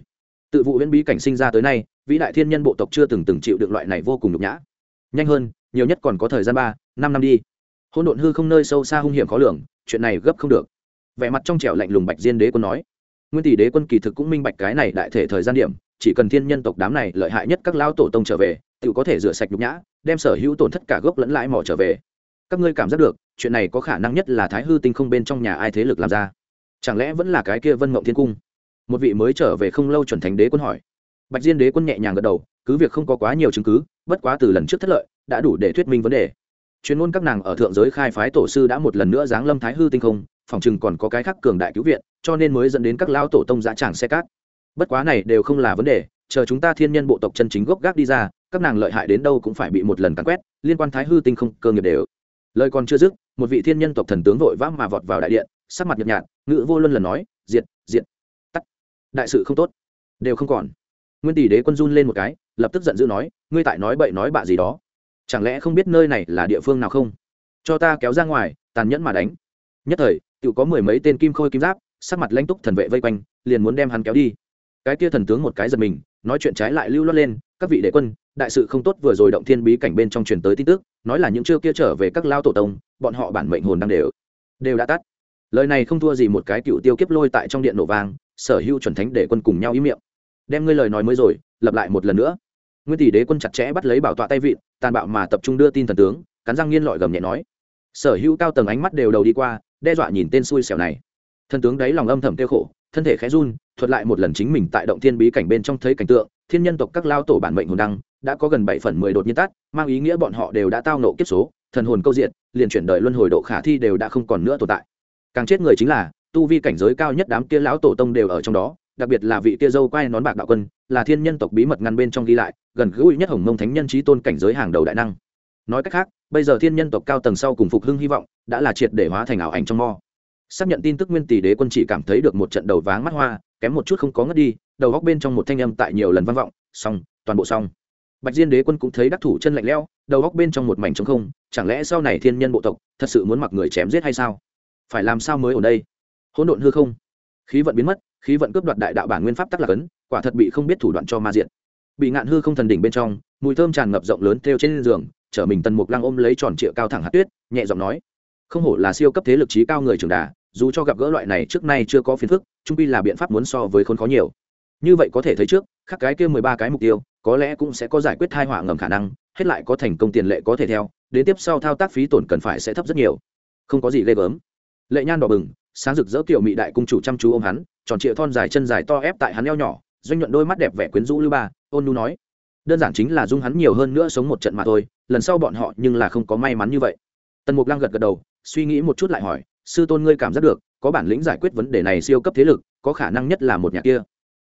Tự vụ huyễn bí cảnh sinh ra tới nay vĩ đại thiên nhân bộ tộc chưa từng từng chịu được loại này vô cùng nhục nhã. Nhanh hơn, nhiều nhất còn có thời gian ba, năm năm đi. Hôn độn hư không nơi sâu xa hung hiểm khó lường, chuyện này gấp không được. Vẻ mặt trong trẻo lạnh lùng bạch diên đế quân nói. Nguyên tỷ đế quân kỳ thực cũng minh bạch cái này đại thể thời gian điểm, chỉ cần thiên nhân tộc đám này lợi hại nhất các lao tổ tông trở về tự có thể rửa sạch nhục nhã, đem sở hữu tổn thất cả gốc lẫn lãi mỏ trở về. Các ngươi cảm giác được, chuyện này có khả năng nhất là thái hư tinh không bên trong nhà ai thế lực làm ra. Chẳng lẽ vẫn là cái kia vân mộng thiên cung? Một vị mới trở về không lâu chuẩn thánh đế quân hỏi bạch diên đế quân nhẹ nhàng gật đầu, cứ việc không có quá nhiều chứng cứ, bất quá từ lần trước thất lợi, đã đủ để thuyết minh vấn đề. Chuyên môn các nàng ở thượng giới khai phái tổ sư đã một lần nữa giáng lâm thái hư tinh không, phòng chừng còn có cái khác cường đại cứu viện, cho nên mới dẫn đến các lao tổ tông giá tràng xe cát. Bất quá này đều không là vấn đề, chờ chúng ta thiên nhân bộ tộc chân chính gốc gác đi ra, các nàng lợi hại đến đâu cũng phải bị một lần cắn quét, liên quan thái hư tinh không, cơ nghiệp đều. Lời còn chưa dứt, một vị thiên nhân tộc thần tướng vội vã mà vọt vào đại điện, sắc mặt nhợt nhạt ngự vô luân lần nói, diệt diệt, tắt, đại sự không tốt, đều không còn nguyên tỷ đế quân run lên một cái, lập tức giận dữ nói, ngươi tại nói bậy nói bạ gì đó? Chẳng lẽ không biết nơi này là địa phương nào không? Cho ta kéo ra ngoài, tàn nhẫn mà đánh. Nhất thời tự có mười mấy tên kim khôi kim giáp, sắc mặt lãnh túc thần vệ vây quanh, liền muốn đem hắn kéo đi. Cái kia thần tướng một cái giật mình, nói chuyện trái lại lưu lót lên, các vị đệ quân, đại sự không tốt vừa rồi động thiên bí cảnh bên trong truyền tới tin tức, nói là những chưa kia trở về các lao tổ tông, bọn họ bản mệnh hồn đang đều đều đã tắt. Lời này không thua gì một cái cựu tiêu kiếp lôi tại trong điện nổ vang, sở hữu chuẩn thánh để quân cùng nhau ý miệng đem ngươi lời nói mới rồi, lập lại một lần nữa. Nguyên tỷ đế quân chặt chẽ bắt lấy bảo tọa tay vịn, tàn bạo mà tập trung đưa tin thần tướng, cắn răng nghiên lọi gầm nhẹ nói. Sở hữu cao tầng ánh mắt đều đầu đi qua, đe dọa nhìn tên xui xẻo này. Thần tướng đáy lòng âm thầm kêu khổ, thân thể khẽ run, thuật lại một lần chính mình tại động thiên bí cảnh bên trong thấy cảnh tượng, thiên nhân tộc các lao tổ bản mệnh hồn đăng, đã có gần bảy phần mười đột nhiên tắt, mang ý nghĩa bọn họ đều đã tao nộ kiếp số, thần hồn câu diện, liền chuyển đời luân hồi độ khả thi đều đã không còn nữa tồn tại. Càng chết người chính là, tu vi cảnh giới cao nhất đám kia lão tổ tông đều ở trong đó đặc biệt là vị kia dâu quay nón bạc đạo quân, là thiên nhân tộc bí mật ngăn bên trong ghi lại, gần gũi nhất hồng mông thánh nhân trí tôn cảnh giới hàng đầu đại năng. Nói cách khác, bây giờ thiên nhân tộc cao tầng sau cùng phục hưng hy vọng, đã là triệt để hóa thành ảo ảnh trong mo. Xác nhận tin tức nguyên tỷ đế quân chỉ cảm thấy được một trận đầu váng mắt hoa, kém một chút không có ngất đi, đầu góc bên trong một thanh âm tại nhiều lần vang vọng, xong, toàn bộ xong. Bạch diên đế quân cũng thấy đắc thủ chân lạnh lẽo, đầu góc bên trong một mảnh trống không, chẳng lẽ sau này thiên nhân bộ tộc thật sự muốn mặc người chém giết hay sao? Phải làm sao mới ở đây? Hỗn độn hư không? Khí vận biến mất khí vận cướp đoạt đại đạo bản nguyên pháp tắc là cấn, quả thật bị không biết thủ đoạn cho ma diện bị ngạn hư không thần đỉnh bên trong, mùi thơm tràn ngập rộng lớn theo trên giường chở mình tần mục lăng ôm lấy tròn trịa cao thẳng hạt tuyết, nhẹ giọng nói, không hổ là siêu cấp thế lực trí cao người trưởng đà, dù cho gặp gỡ loại này trước nay chưa có phiền phức, trung pi là biện pháp muốn so với khốn khó nhiều. Như vậy có thể thấy trước, khắc cái kia mười ba cái mục tiêu, có lẽ cũng sẽ có giải quyết thai họa ngầm khả năng, hết lại có thành công tiền lệ có thể theo, đến tiếp sau thao tác phí tổn cần phải sẽ thấp rất nhiều. Không có gì ghê gớm. Lệ nhan đỏ bừng sáng rực rỡ kiểu mị đại cung chủ chăm chú ôm hắn, tròn trịa thon dài chân dài to ép tại hắn eo nhỏ, doanh nhuận đôi mắt đẹp vẻ quyến rũ lưu ba, ôn nu nói, đơn giản chính là dung hắn nhiều hơn nữa sống một trận mà thôi, lần sau bọn họ nhưng là không có may mắn như vậy. Tần mục lăng gật gật đầu, suy nghĩ một chút lại hỏi, sư tôn ngươi cảm giác được, có bản lĩnh giải quyết vấn đề này siêu cấp thế lực, có khả năng nhất là một nhà kia.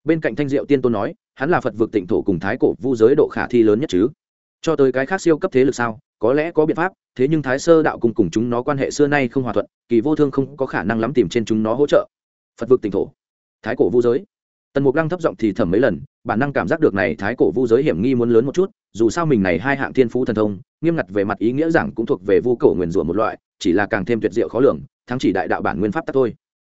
Bên cạnh thanh diệu tiên tôn nói, hắn là phật vực tịnh thổ cùng thái cổ vu giới độ khả thi lớn nhất chứ. Cho tới cái khác siêu cấp thế lực sao? Có lẽ có biện pháp, thế nhưng thái sơ đạo cùng cùng chúng nó quan hệ xưa nay không hòa thuận, kỳ vô thương không có khả năng lắm tìm trên chúng nó hỗ trợ. Phật vực tỉnh thổ, thái cổ vu giới. Tần mục lăng thấp giọng thì thầm mấy lần, bản năng cảm giác được này thái cổ vu giới hiểm nghi muốn lớn một chút, dù sao mình này hai hạng thiên phú thần thông, nghiêm ngặt về mặt ý nghĩa rằng cũng thuộc về vu cổ nguyền rủa một loại, chỉ là càng thêm tuyệt diệu khó lường, thắng chỉ đại đạo bản nguyên pháp tắc thôi.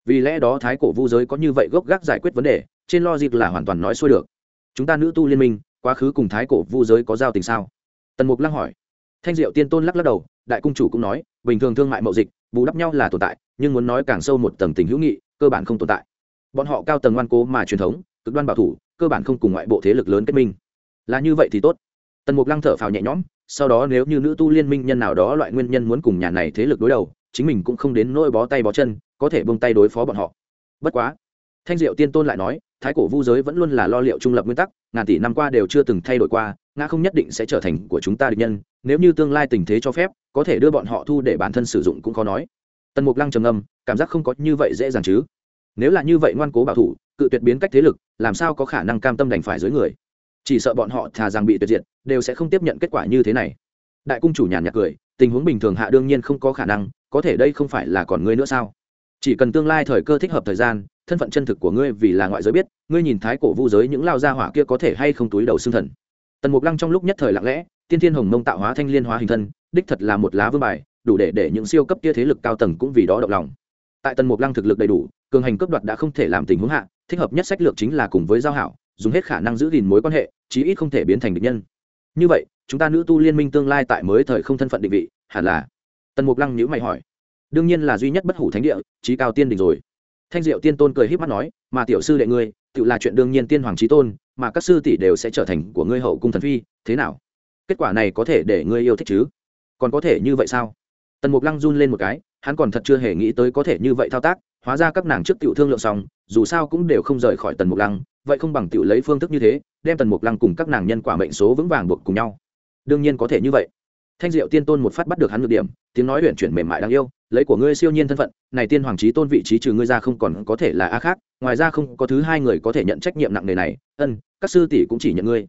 Vì lẽ đó thái cổ vu giới có như vậy gốc gác giải quyết vấn đề, trên logic là hoàn toàn nói xuôi được. Chúng ta nữ tu liên minh, quá khứ cùng thái cổ vu giới có giao tình sao? Tần mục lăng hỏi thanh diệu tiên tôn lắc lắc đầu, đại cung chủ cũng nói, bình thường thương mại mậu dịch, bù đắp nhau là tồn tại, nhưng muốn nói càng sâu một tầng tình hữu nghị, cơ bản không tồn tại. Bọn họ cao tầng ngoan cố mà truyền thống, cực đoan bảo thủ, cơ bản không cùng ngoại bộ thế lực lớn kết minh. Là như vậy thì tốt. Tần mục lăng thở phào nhẹ nhõm, sau đó nếu như nữ tu liên minh nhân nào đó loại nguyên nhân muốn cùng nhà này thế lực đối đầu, chính mình cũng không đến nỗi bó tay bó chân, có thể bông tay đối phó bọn họ. Bất quá, thanh diệu tiên tôn lại nói thái cổ vu giới vẫn luôn là lo liệu trung lập nguyên tắc, ngàn tỷ năm qua đều chưa từng thay đổi qua, ngã không nhất định sẽ trở thành của chúng ta địch nhân, nếu như tương lai tình thế cho phép, có thể đưa bọn họ thu để bản thân sử dụng cũng khó nói. Tần mục lăng trầm ngâm, cảm giác không có như vậy dễ dàng chứ. Nếu là như vậy ngoan cố bảo thủ, cự tuyệt biến cách thế lực, làm sao có khả năng cam tâm đành phải dưới người? Chỉ sợ bọn họ thà rằng bị tuyệt diệt, đều sẽ không tiếp nhận kết quả như thế này. Đại cung chủ nhàn nhạt cười, tình huống bình thường hạ đương nhiên không có khả năng, có thể đây không phải là còn ngươi nữa sao? Chỉ cần tương lai thời cơ thích hợp thời gian thân phận chân thực của ngươi vì là ngoại giới biết, ngươi nhìn thái cổ vu giới những lao gia hỏa kia có thể hay không túi đầu xương thần. Tần mục lăng trong lúc nhất thời lặng lẽ, tiên thiên hồng mông tạo hóa thanh liên hóa hình thân, đích thật là một lá vương bài, đủ để để những siêu cấp kia thế lực cao tầng cũng vì đó động lòng. Tại tần mục lăng thực lực đầy đủ, cường hành cấp đoạt đã không thể làm tình huống hạ, thích hợp nhất sách lược chính là cùng với giao hảo, dùng hết khả năng giữ gìn mối quan hệ, chí ít không thể biến thành địch nhân. Như vậy, chúng ta nữ tu liên minh tương lai tại mới thời không thân phận định vị, hẳn là? Tần mục lăng nhữ mày hỏi. Đương nhiên là duy nhất bất hủ thánh địa trí cao tiên đỉnh rồi thanh diệu tiên tôn cười h í p mắt nói, mà tiểu sư đệ ngươi tự là chuyện đương nhiên tiên hoàng trí tôn, mà các sư tỷ đều sẽ trở thành của ngươi hậu cung thần phi, thế nào? Kết quả này có thể để ngươi yêu thích chứ? Còn có thể như vậy sao? Tần mục lăng run lên một cái, hắn còn thật chưa hề nghĩ tới có thể như vậy thao tác, hóa ra các nàng trước tiểu thương lượng xong, dù sao cũng đều không rời khỏi tần mục lăng, vậy không bằng tiểu lấy phương thức như thế, đem tần mục lăng cùng các nàng nhân quả mệnh số vững vàng buộc cùng nhau. Đương nhiên có thể như vậy. Thanh diệu tiên tôn một phát bắt được hắn được điểm tiếng nói huyện chuyển mềm mại đáng yêu, lấy của ngươi siêu nhiên thân phận, này tiên hoàng trí tôn vị trí trừ ngươi ra không còn có thể là a khác, ngoài ra không có thứ hai người có thể nhận trách nhiệm nặng nề này, ân, các sư tỷ cũng chỉ nhận ngươi.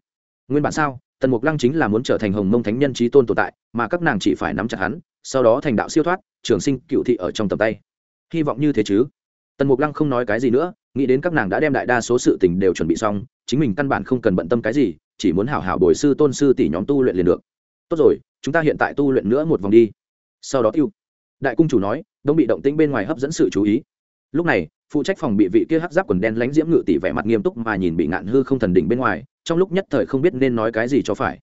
Nguyên bản sao, tần mục lăng chính là muốn trở thành hồng mông thánh nhân trí tôn tồn tại, mà các nàng chỉ phải nắm chặt hắn, sau đó thành đạo siêu thoát, trường sinh cựu thị ở trong tầm tay. Hy vọng như thế chứ? Tần mục lăng không nói cái gì nữa, nghĩ đến các nàng đã đem đại đa số sự tình đều chuẩn bị xong, chính mình căn bản không cần bận tâm cái gì, chỉ muốn hảo hảo bồi sư tôn sư tỷ nhóm tu luyện liền được. Tốt rồi, chúng ta hiện tại tu luyện nữa một vòng đi sau đó tiêu. Đại cung chủ nói đông bị động tĩnh bên ngoài hấp dẫn sự chú ý. Lúc này, phụ trách phòng bị vị kia hắc giáp quần đen lánh diễm ngự tỷ vẻ mặt nghiêm túc mà nhìn bị ngạn hư không thần đỉnh bên ngoài, trong lúc nhất thời không biết nên nói cái gì cho phải.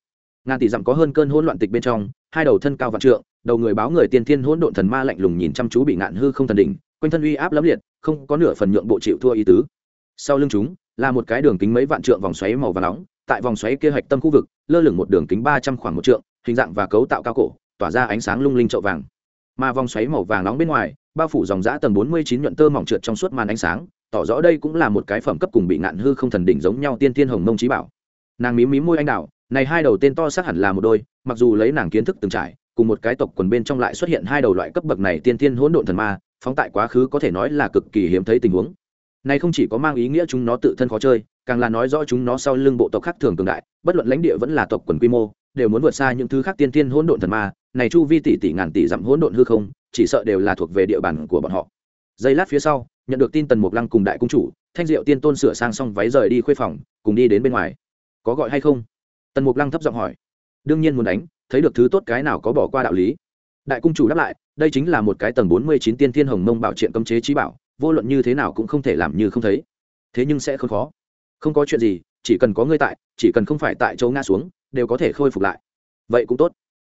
Ngàn tỷ dặm có hơn cơn hỗn loạn tịch bên trong, hai đầu thân cao vạn trượng, đầu người báo người tiên thiên hỗn độn thần ma lạnh lùng nhìn chăm chú bị ngạn hư không thần đỉnh, quanh thân uy áp lẫm liệt, không có nửa phần nhượng bộ chịu thua ý tứ. Sau lưng chúng, là một cái đường kính mấy vạn trượng vòng xoáy màu và nóng, tại vòng xoáy kia hạch tâm khu vực, lơ lửng một đường kính ba trăm khoảng một trượng, hình dạng và cấu tạo cao cổ tỏa ra ánh sáng lung linh trậu vàng. Mà vòng xoáy màu vàng nóng bên ngoài, bao phủ dòng giã tầng bốn mươi chín nhuận tơ mỏng trượt trong suốt màn ánh sáng, tỏ rõ đây cũng là một cái phẩm cấp cùng bị ngạn hư không thần đỉnh giống nhau tiên thiên hồng mông trí bảo. Nàng mím mím môi anh đào này hai đầu tên to xác hẳn là một đôi, mặc dù lấy nàng kiến thức từng trải, cùng một cái tộc quần bên trong lại xuất hiện hai đầu loại cấp bậc này tiên thiên hỗn độn thần ma, phóng tại quá khứ có thể nói là cực kỳ hiếm thấy tình huống. Này không chỉ có mang ý nghĩa chúng nó tự thân khó chơi, càng là nói rõ chúng nó sau lưng bộ tộc khác thường cường đại, bất luận lãnh địa vẫn là tộc quần quy mô, đều muốn vượt xa những thứ khác tiên thiên hỗn độn thần ma này chu vi tỷ tỷ ngàn tỷ dặm hỗn độn hư không, chỉ sợ đều là thuộc về địa bàn của bọn họ. Giây lát phía sau, nhận được tin tần mục lăng cùng đại cung chủ, thanh diệu tiên tôn sửa sang xong váy rời đi khuê phòng, cùng đi đến bên ngoài. Có gọi hay không? Tần mục lăng thấp giọng hỏi. Đương nhiên muốn đánh, thấy được thứ tốt cái nào có bỏ qua đạo lý. Đại cung chủ đáp lại, đây chính là một cái tầng bốn mươi chín tiên thiên hồng mông bảo triện cấm chế trí bảo, vô luận như thế nào cũng không thể làm như không thấy. Thế nhưng sẽ không khó. Không có chuyện gì, chỉ cần có ngươi tại, chỉ cần không phải tại chỗ ngã xuống, đều có thể khôi phục lại. Vậy cũng tốt.